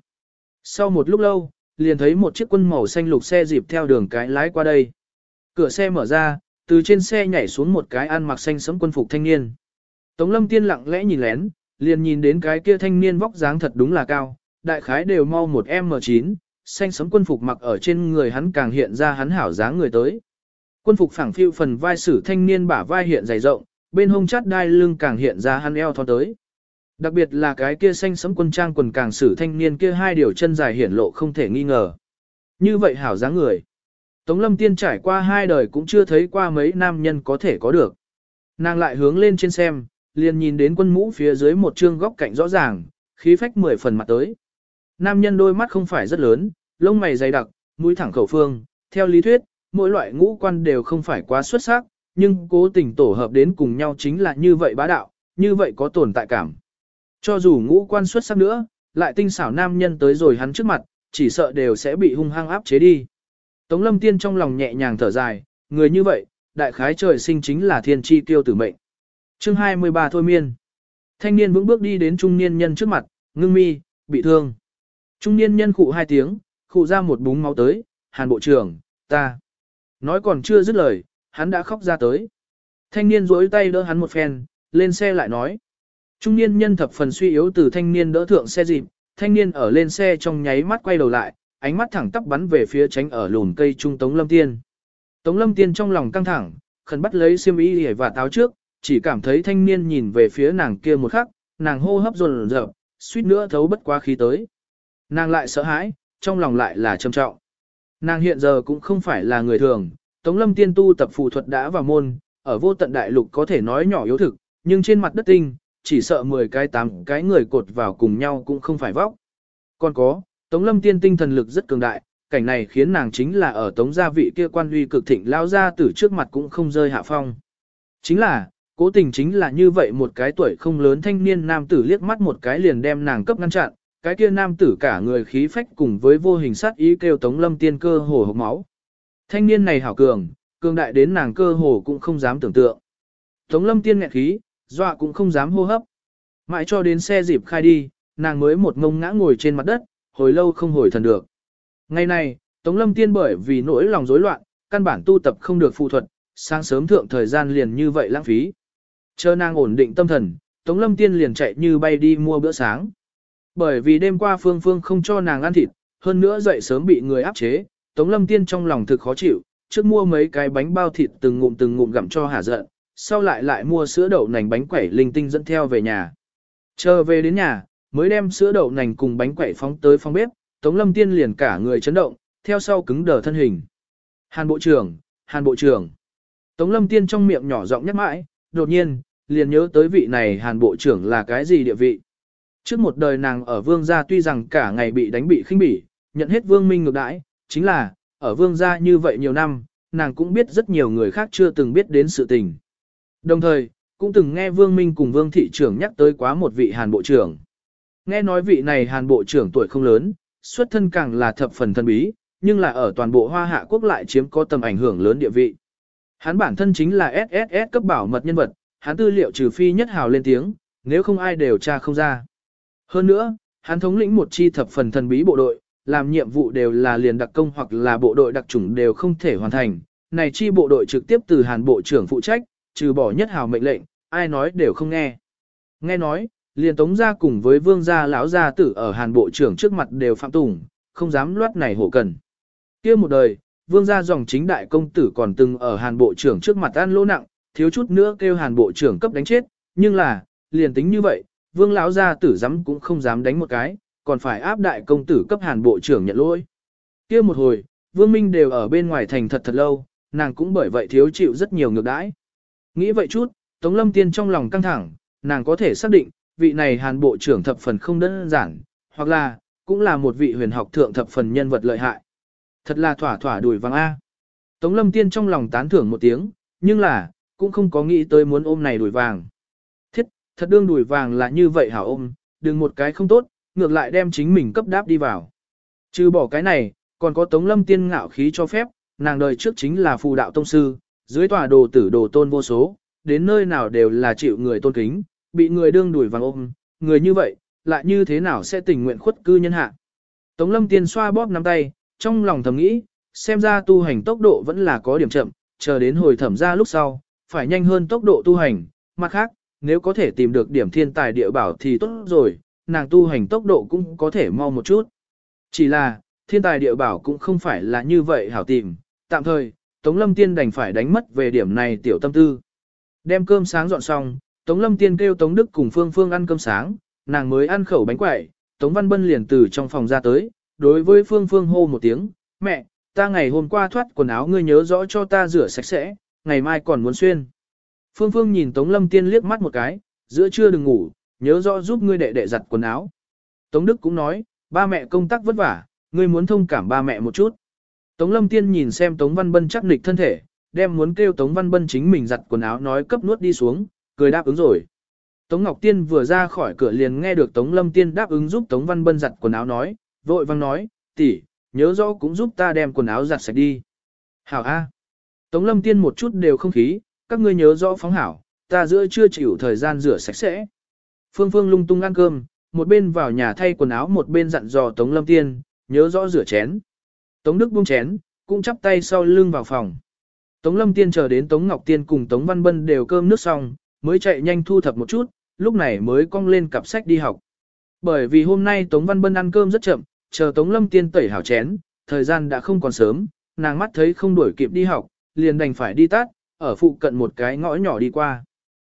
Sau một lúc lâu, liền thấy một chiếc quân màu xanh lục xe dịp theo đường cái lái qua đây. Cửa xe mở ra, từ trên xe nhảy xuống một cái ăn mặc xanh sẫm quân phục thanh niên. Tống lâm tiên lặng lẽ nhìn lén, liền nhìn đến cái kia thanh niên vóc dáng thật đúng là cao, đại khái đều mau một M9, xanh sẫm quân phục mặc ở trên người hắn càng hiện ra hắn hảo dáng người tới. Quân phục phẳng phiu phần vai sử thanh niên bả vai hiện dày rộng, bên hông chát đai lưng càng hiện ra hắn eo thon tới. Đặc biệt là cái kia xanh sẫm quân trang quần càng sử thanh niên kia hai điều chân dài hiển lộ không thể nghi ngờ. Như vậy hảo dáng người. Tống lâm tiên trải qua hai đời cũng chưa thấy qua mấy nam nhân có thể có được. Nàng lại hướng lên trên xem, liền nhìn đến quân mũ phía dưới một trương góc cạnh rõ ràng, khí phách mười phần mặt tới. Nam nhân đôi mắt không phải rất lớn, lông mày dày đặc, mũi thẳng khẩu phương, theo lý thuyết, mỗi loại ngũ quan đều không phải quá xuất sắc, nhưng cố tình tổ hợp đến cùng nhau chính là như vậy bá đạo, như vậy có tồn tại cảm. Cho dù ngũ quan xuất sắc nữa, lại tinh xảo nam nhân tới rồi hắn trước mặt, chỉ sợ đều sẽ bị hung hăng áp chế đi. Tống lâm tiên trong lòng nhẹ nhàng thở dài, người như vậy, đại khái trời sinh chính là thiên chi tiêu tử mệnh. chương 23 thôi miên. Thanh niên vững bước đi đến trung niên nhân trước mặt, ngưng mi, bị thương. Trung niên nhân khụ hai tiếng, khụ ra một búng máu tới, hàn bộ trưởng, ta. Nói còn chưa dứt lời, hắn đã khóc ra tới. Thanh niên duỗi tay đỡ hắn một phen, lên xe lại nói. Trung niên nhân thập phần suy yếu từ thanh niên đỡ thượng xe dịp, thanh niên ở lên xe trong nháy mắt quay đầu lại, ánh mắt thẳng tắp bắn về phía tránh ở lùn cây trung Tống Lâm Tiên. Tống Lâm Tiên trong lòng căng thẳng, khẩn bắt lấy xiêm y và táo trước, chỉ cảm thấy thanh niên nhìn về phía nàng kia một khắc, nàng hô hấp dồn dập, suýt nữa thấu bất quá khí tới. Nàng lại sợ hãi, trong lòng lại là trầm trọng. Nàng hiện giờ cũng không phải là người thường, Tống Lâm Tiên tu tập phù thuật đã vào môn, ở vô tận đại lục có thể nói nhỏ yếu thực, nhưng trên mặt đất tinh, chỉ sợ 10 cái 8 cái người cột vào cùng nhau cũng không phải vóc. Còn có, Tống Lâm Tiên tinh thần lực rất cường đại, cảnh này khiến nàng chính là ở Tống gia vị kia quan uy cực thịnh lao ra từ trước mặt cũng không rơi hạ phong. Chính là, cố tình chính là như vậy một cái tuổi không lớn thanh niên nam tử liếc mắt một cái liền đem nàng cấp ngăn chặn, cái kia nam tử cả người khí phách cùng với vô hình sát ý kêu Tống Lâm Tiên cơ hồ hộc máu. Thanh niên này hảo cường, cường đại đến nàng cơ hồ cũng không dám tưởng tượng. Tống Lâm Tiên nghẹn khí, dọa cũng không dám hô hấp. Mãi cho đến xe dịp khai đi, nàng mới một ngông ngã ngồi trên mặt đất, hồi lâu không hồi thần được. Ngày này, Tống Lâm Tiên bởi vì nỗi lòng rối loạn, căn bản tu tập không được phụ thuật, sáng sớm thượng thời gian liền như vậy lãng phí. Chờ nàng ổn định tâm thần, Tống Lâm Tiên liền chạy như bay đi mua bữa sáng. Bởi vì đêm qua Phương Phương không cho nàng ăn thịt, hơn nữa dậy sớm bị người áp chế, Tống Lâm Tiên trong lòng thực khó chịu, trước mua mấy cái bánh bao thịt từng ngụm từng ngụm gặm cho hả giận, sau lại lại mua sữa đậu nành bánh quẩy linh tinh dẫn theo về nhà. Chờ về đến nhà, mới đem sữa đậu nành cùng bánh quẩy phóng tới phòng bếp, Tống Lâm Tiên liền cả người chấn động, theo sau cứng đờ thân hình. Hàn Bộ trưởng, Hàn Bộ trưởng. Tống Lâm Tiên trong miệng nhỏ giọng nhắc mãi, đột nhiên, liền nhớ tới vị này Hàn Bộ trưởng là cái gì địa vị. Trước một đời nàng ở vương gia tuy rằng cả ngày bị đánh bị khinh bỉ, nhận hết vương minh ngược đãi, chính là, ở vương gia như vậy nhiều năm, nàng cũng biết rất nhiều người khác chưa từng biết đến sự tình. Đồng thời, cũng từng nghe vương minh cùng vương thị trưởng nhắc tới quá một vị hàn bộ trưởng. Nghe nói vị này hàn bộ trưởng tuổi không lớn, xuất thân càng là thập phần thân bí, nhưng là ở toàn bộ hoa hạ quốc lại chiếm có tầm ảnh hưởng lớn địa vị. Hắn bản thân chính là SSS cấp bảo mật nhân vật, hắn tư liệu trừ phi nhất hào lên tiếng, nếu không ai đều tra không ra. Hơn nữa, hắn thống lĩnh một chi thập phần thần bí bộ đội, làm nhiệm vụ đều là liền đặc công hoặc là bộ đội đặc chủng đều không thể hoàn thành. Này chi bộ đội trực tiếp từ Hàn Bộ trưởng phụ trách, trừ bỏ nhất hào mệnh lệnh, ai nói đều không nghe. Nghe nói, liền tống gia cùng với vương gia lão gia tử ở Hàn Bộ trưởng trước mặt đều phạm tùng, không dám loát này hổ cần. kia một đời, vương gia dòng chính đại công tử còn từng ở Hàn Bộ trưởng trước mặt ăn lỗ nặng, thiếu chút nữa kêu Hàn Bộ trưởng cấp đánh chết, nhưng là, liền tính như vậy, vương lão gia tử dám cũng không dám đánh một cái, còn phải áp đại công tử cấp hàn bộ trưởng nhận lỗi. kia một hồi, vương minh đều ở bên ngoài thành thật thật lâu, nàng cũng bởi vậy thiếu chịu rất nhiều ngược đãi. Nghĩ vậy chút, Tống Lâm Tiên trong lòng căng thẳng, nàng có thể xác định, vị này hàn bộ trưởng thập phần không đơn giản, hoặc là, cũng là một vị huyền học thượng thập phần nhân vật lợi hại. Thật là thỏa thỏa đùi vàng A. Tống Lâm Tiên trong lòng tán thưởng một tiếng, nhưng là, cũng không có nghĩ tới muốn ôm này đùi vàng. Thật đương đùi vàng là như vậy hảo ôm, đừng một cái không tốt, ngược lại đem chính mình cấp đáp đi vào. Trừ bỏ cái này, còn có Tống Lâm Tiên ngạo khí cho phép, nàng đời trước chính là phù đạo tông sư, dưới tòa đồ tử đồ tôn vô số, đến nơi nào đều là chịu người tôn kính, bị người đương đuổi vàng ôm, người như vậy, lại như thế nào sẽ tình nguyện khuất cư nhân hạ. Tống Lâm Tiên xoa bóp nắm tay, trong lòng thầm nghĩ, xem ra tu hành tốc độ vẫn là có điểm chậm, chờ đến hồi thẩm ra lúc sau, phải nhanh hơn tốc độ tu hành, mặt khác, nếu có thể tìm được điểm thiên tài địa bảo thì tốt rồi, nàng tu hành tốc độ cũng có thể mau một chút. Chỉ là, thiên tài địa bảo cũng không phải là như vậy hảo tìm, tạm thời, Tống Lâm Tiên đành phải đánh mất về điểm này tiểu tâm tư. Đem cơm sáng dọn xong, Tống Lâm Tiên kêu Tống Đức cùng Phương Phương ăn cơm sáng, nàng mới ăn khẩu bánh quẩy, Tống Văn Bân liền từ trong phòng ra tới, đối với Phương Phương hô một tiếng, mẹ, ta ngày hôm qua thoát quần áo ngươi nhớ rõ cho ta rửa sạch sẽ, ngày mai còn muốn xuyên. Phương Phương nhìn Tống Lâm Tiên liếc mắt một cái, giữa trưa đừng ngủ, nhớ rõ giúp ngươi đệ đệ giặt quần áo. Tống Đức cũng nói, ba mẹ công tác vất vả, ngươi muốn thông cảm ba mẹ một chút. Tống Lâm Tiên nhìn xem Tống Văn Bân chắc nịch thân thể, đem muốn kêu Tống Văn Bân chính mình giặt quần áo nói cấp nuốt đi xuống, cười đáp ứng rồi. Tống Ngọc Tiên vừa ra khỏi cửa liền nghe được Tống Lâm Tiên đáp ứng giúp Tống Văn Bân giặt quần áo nói, vội vang nói, tỷ, nhớ rõ cũng giúp ta đem quần áo giặt sạch đi. Hảo A. Tống Lâm Tiên một chút đều không khí, các ngươi nhớ rõ phóng hảo, ta giữa chưa chịu thời gian rửa sạch sẽ. Phương Phương lung tung ăn cơm, một bên vào nhà thay quần áo một bên dặn dò Tống Lâm Tiên, nhớ rõ rửa chén. Tống Đức buông chén, cũng chắp tay sau lưng vào phòng. Tống Lâm Tiên chờ đến Tống Ngọc Tiên cùng Tống Văn Bân đều cơm nước xong, mới chạy nhanh thu thập một chút, lúc này mới cong lên cặp sách đi học. Bởi vì hôm nay Tống Văn Bân ăn cơm rất chậm, chờ Tống Lâm Tiên tẩy hảo chén, thời gian đã không còn sớm, nàng mắt thấy không đuổi kịp đi học, liền đành phải đi tắt, ở phụ cận một cái ngõ nhỏ đi qua.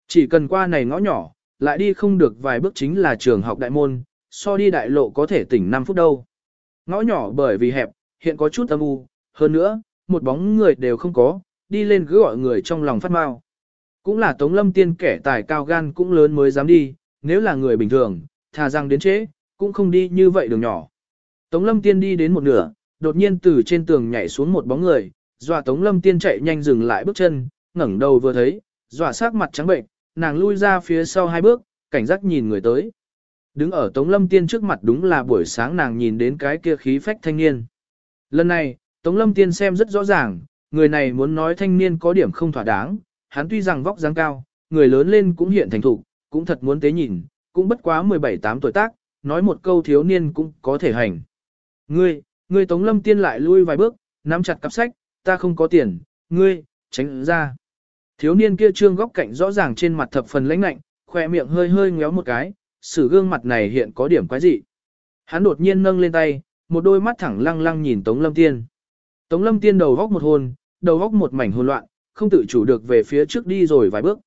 Chỉ cần qua này ngõ nhỏ, lại đi không được vài bước chính là trường học đại môn, so đi đại lộ có thể tỉnh 5 phút đâu. Ngõ nhỏ bởi vì hẹp, hiện có chút âm u, hơn nữa, một bóng người đều không có, đi lên cứ gọi người trong lòng phát mau. Cũng là Tống Lâm Tiên kẻ tài cao gan cũng lớn mới dám đi, nếu là người bình thường, thà rằng đến trễ, cũng không đi như vậy đường nhỏ. Tống Lâm Tiên đi đến một nửa, đột nhiên từ trên tường nhảy xuống một bóng người, dọa Tống Lâm Tiên chạy nhanh dừng lại bước chân, ngẩng đầu vừa thấy, dọa sắc mặt trắng bệnh, nàng lui ra phía sau hai bước, cảnh giác nhìn người tới. Đứng ở Tống Lâm Tiên trước mặt đúng là buổi sáng nàng nhìn đến cái kia khí phách thanh niên. Lần này, Tống Lâm Tiên xem rất rõ ràng, người này muốn nói thanh niên có điểm không thỏa đáng, hắn tuy rằng vóc dáng cao, người lớn lên cũng hiện thành thục, cũng thật muốn tế nhìn, cũng bất quá 17-8 tuổi tác, nói một câu thiếu niên cũng có thể hành. Ngươi, ngươi Tống Lâm Tiên lại lui vài bước, nắm chặt cặp sách, ta không có tiền, ngươi, tránh ra. Thiếu niên kia trương góc cạnh rõ ràng trên mặt thập phần lãnh lạnh, khoe miệng hơi hơi ngéo một cái, sử gương mặt này hiện có điểm quái dị. Hắn đột nhiên nâng lên tay, một đôi mắt thẳng lăng lăng nhìn Tống Lâm Tiên. Tống Lâm Tiên đầu góc một hồn, đầu góc một mảnh hỗn loạn, không tự chủ được về phía trước đi rồi vài bước.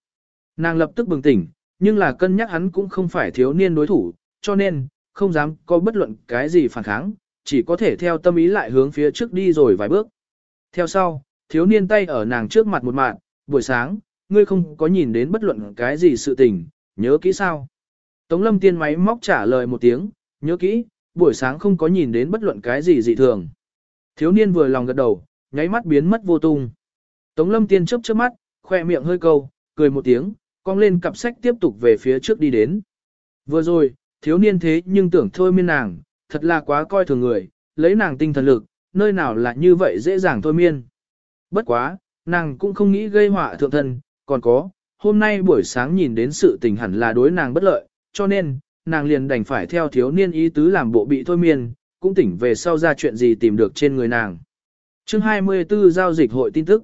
Nàng lập tức bừng tỉnh, nhưng là cân nhắc hắn cũng không phải thiếu niên đối thủ, cho nên, không dám có bất luận cái gì phản kháng, chỉ có thể theo tâm ý lại hướng phía trước đi rồi vài bước. Theo sau, thiếu niên tay ở nàng trước mặt một mạng, buổi sáng, ngươi không có nhìn đến bất luận cái gì sự tình, nhớ kỹ sao? Tống lâm tiên máy móc trả lời một tiếng, nhớ kỹ, buổi sáng không có nhìn đến bất luận cái gì dị thường. Thiếu niên vừa lòng gật đầu, nháy mắt biến mất vô tung. Tống lâm tiên chớp chớp mắt, khoe miệng hơi câu, cười một tiếng, cong lên cặp sách tiếp tục về phía trước đi đến. Vừa rồi, thiếu niên thế nhưng tưởng thôi miên nàng, thật là quá coi thường người, lấy nàng tinh thần lực, nơi nào là như vậy dễ dàng thôi miên. Bất quá, nàng cũng không nghĩ gây họa thượng thân, còn có, hôm nay buổi sáng nhìn đến sự tình hẳn là đối nàng bất lợi, cho nên, nàng liền đành phải theo thiếu niên ý tứ làm bộ bị thôi miên, cũng tỉnh về sau ra chuyện gì tìm được trên người nàng. chương 24 giao dịch hội tin tức.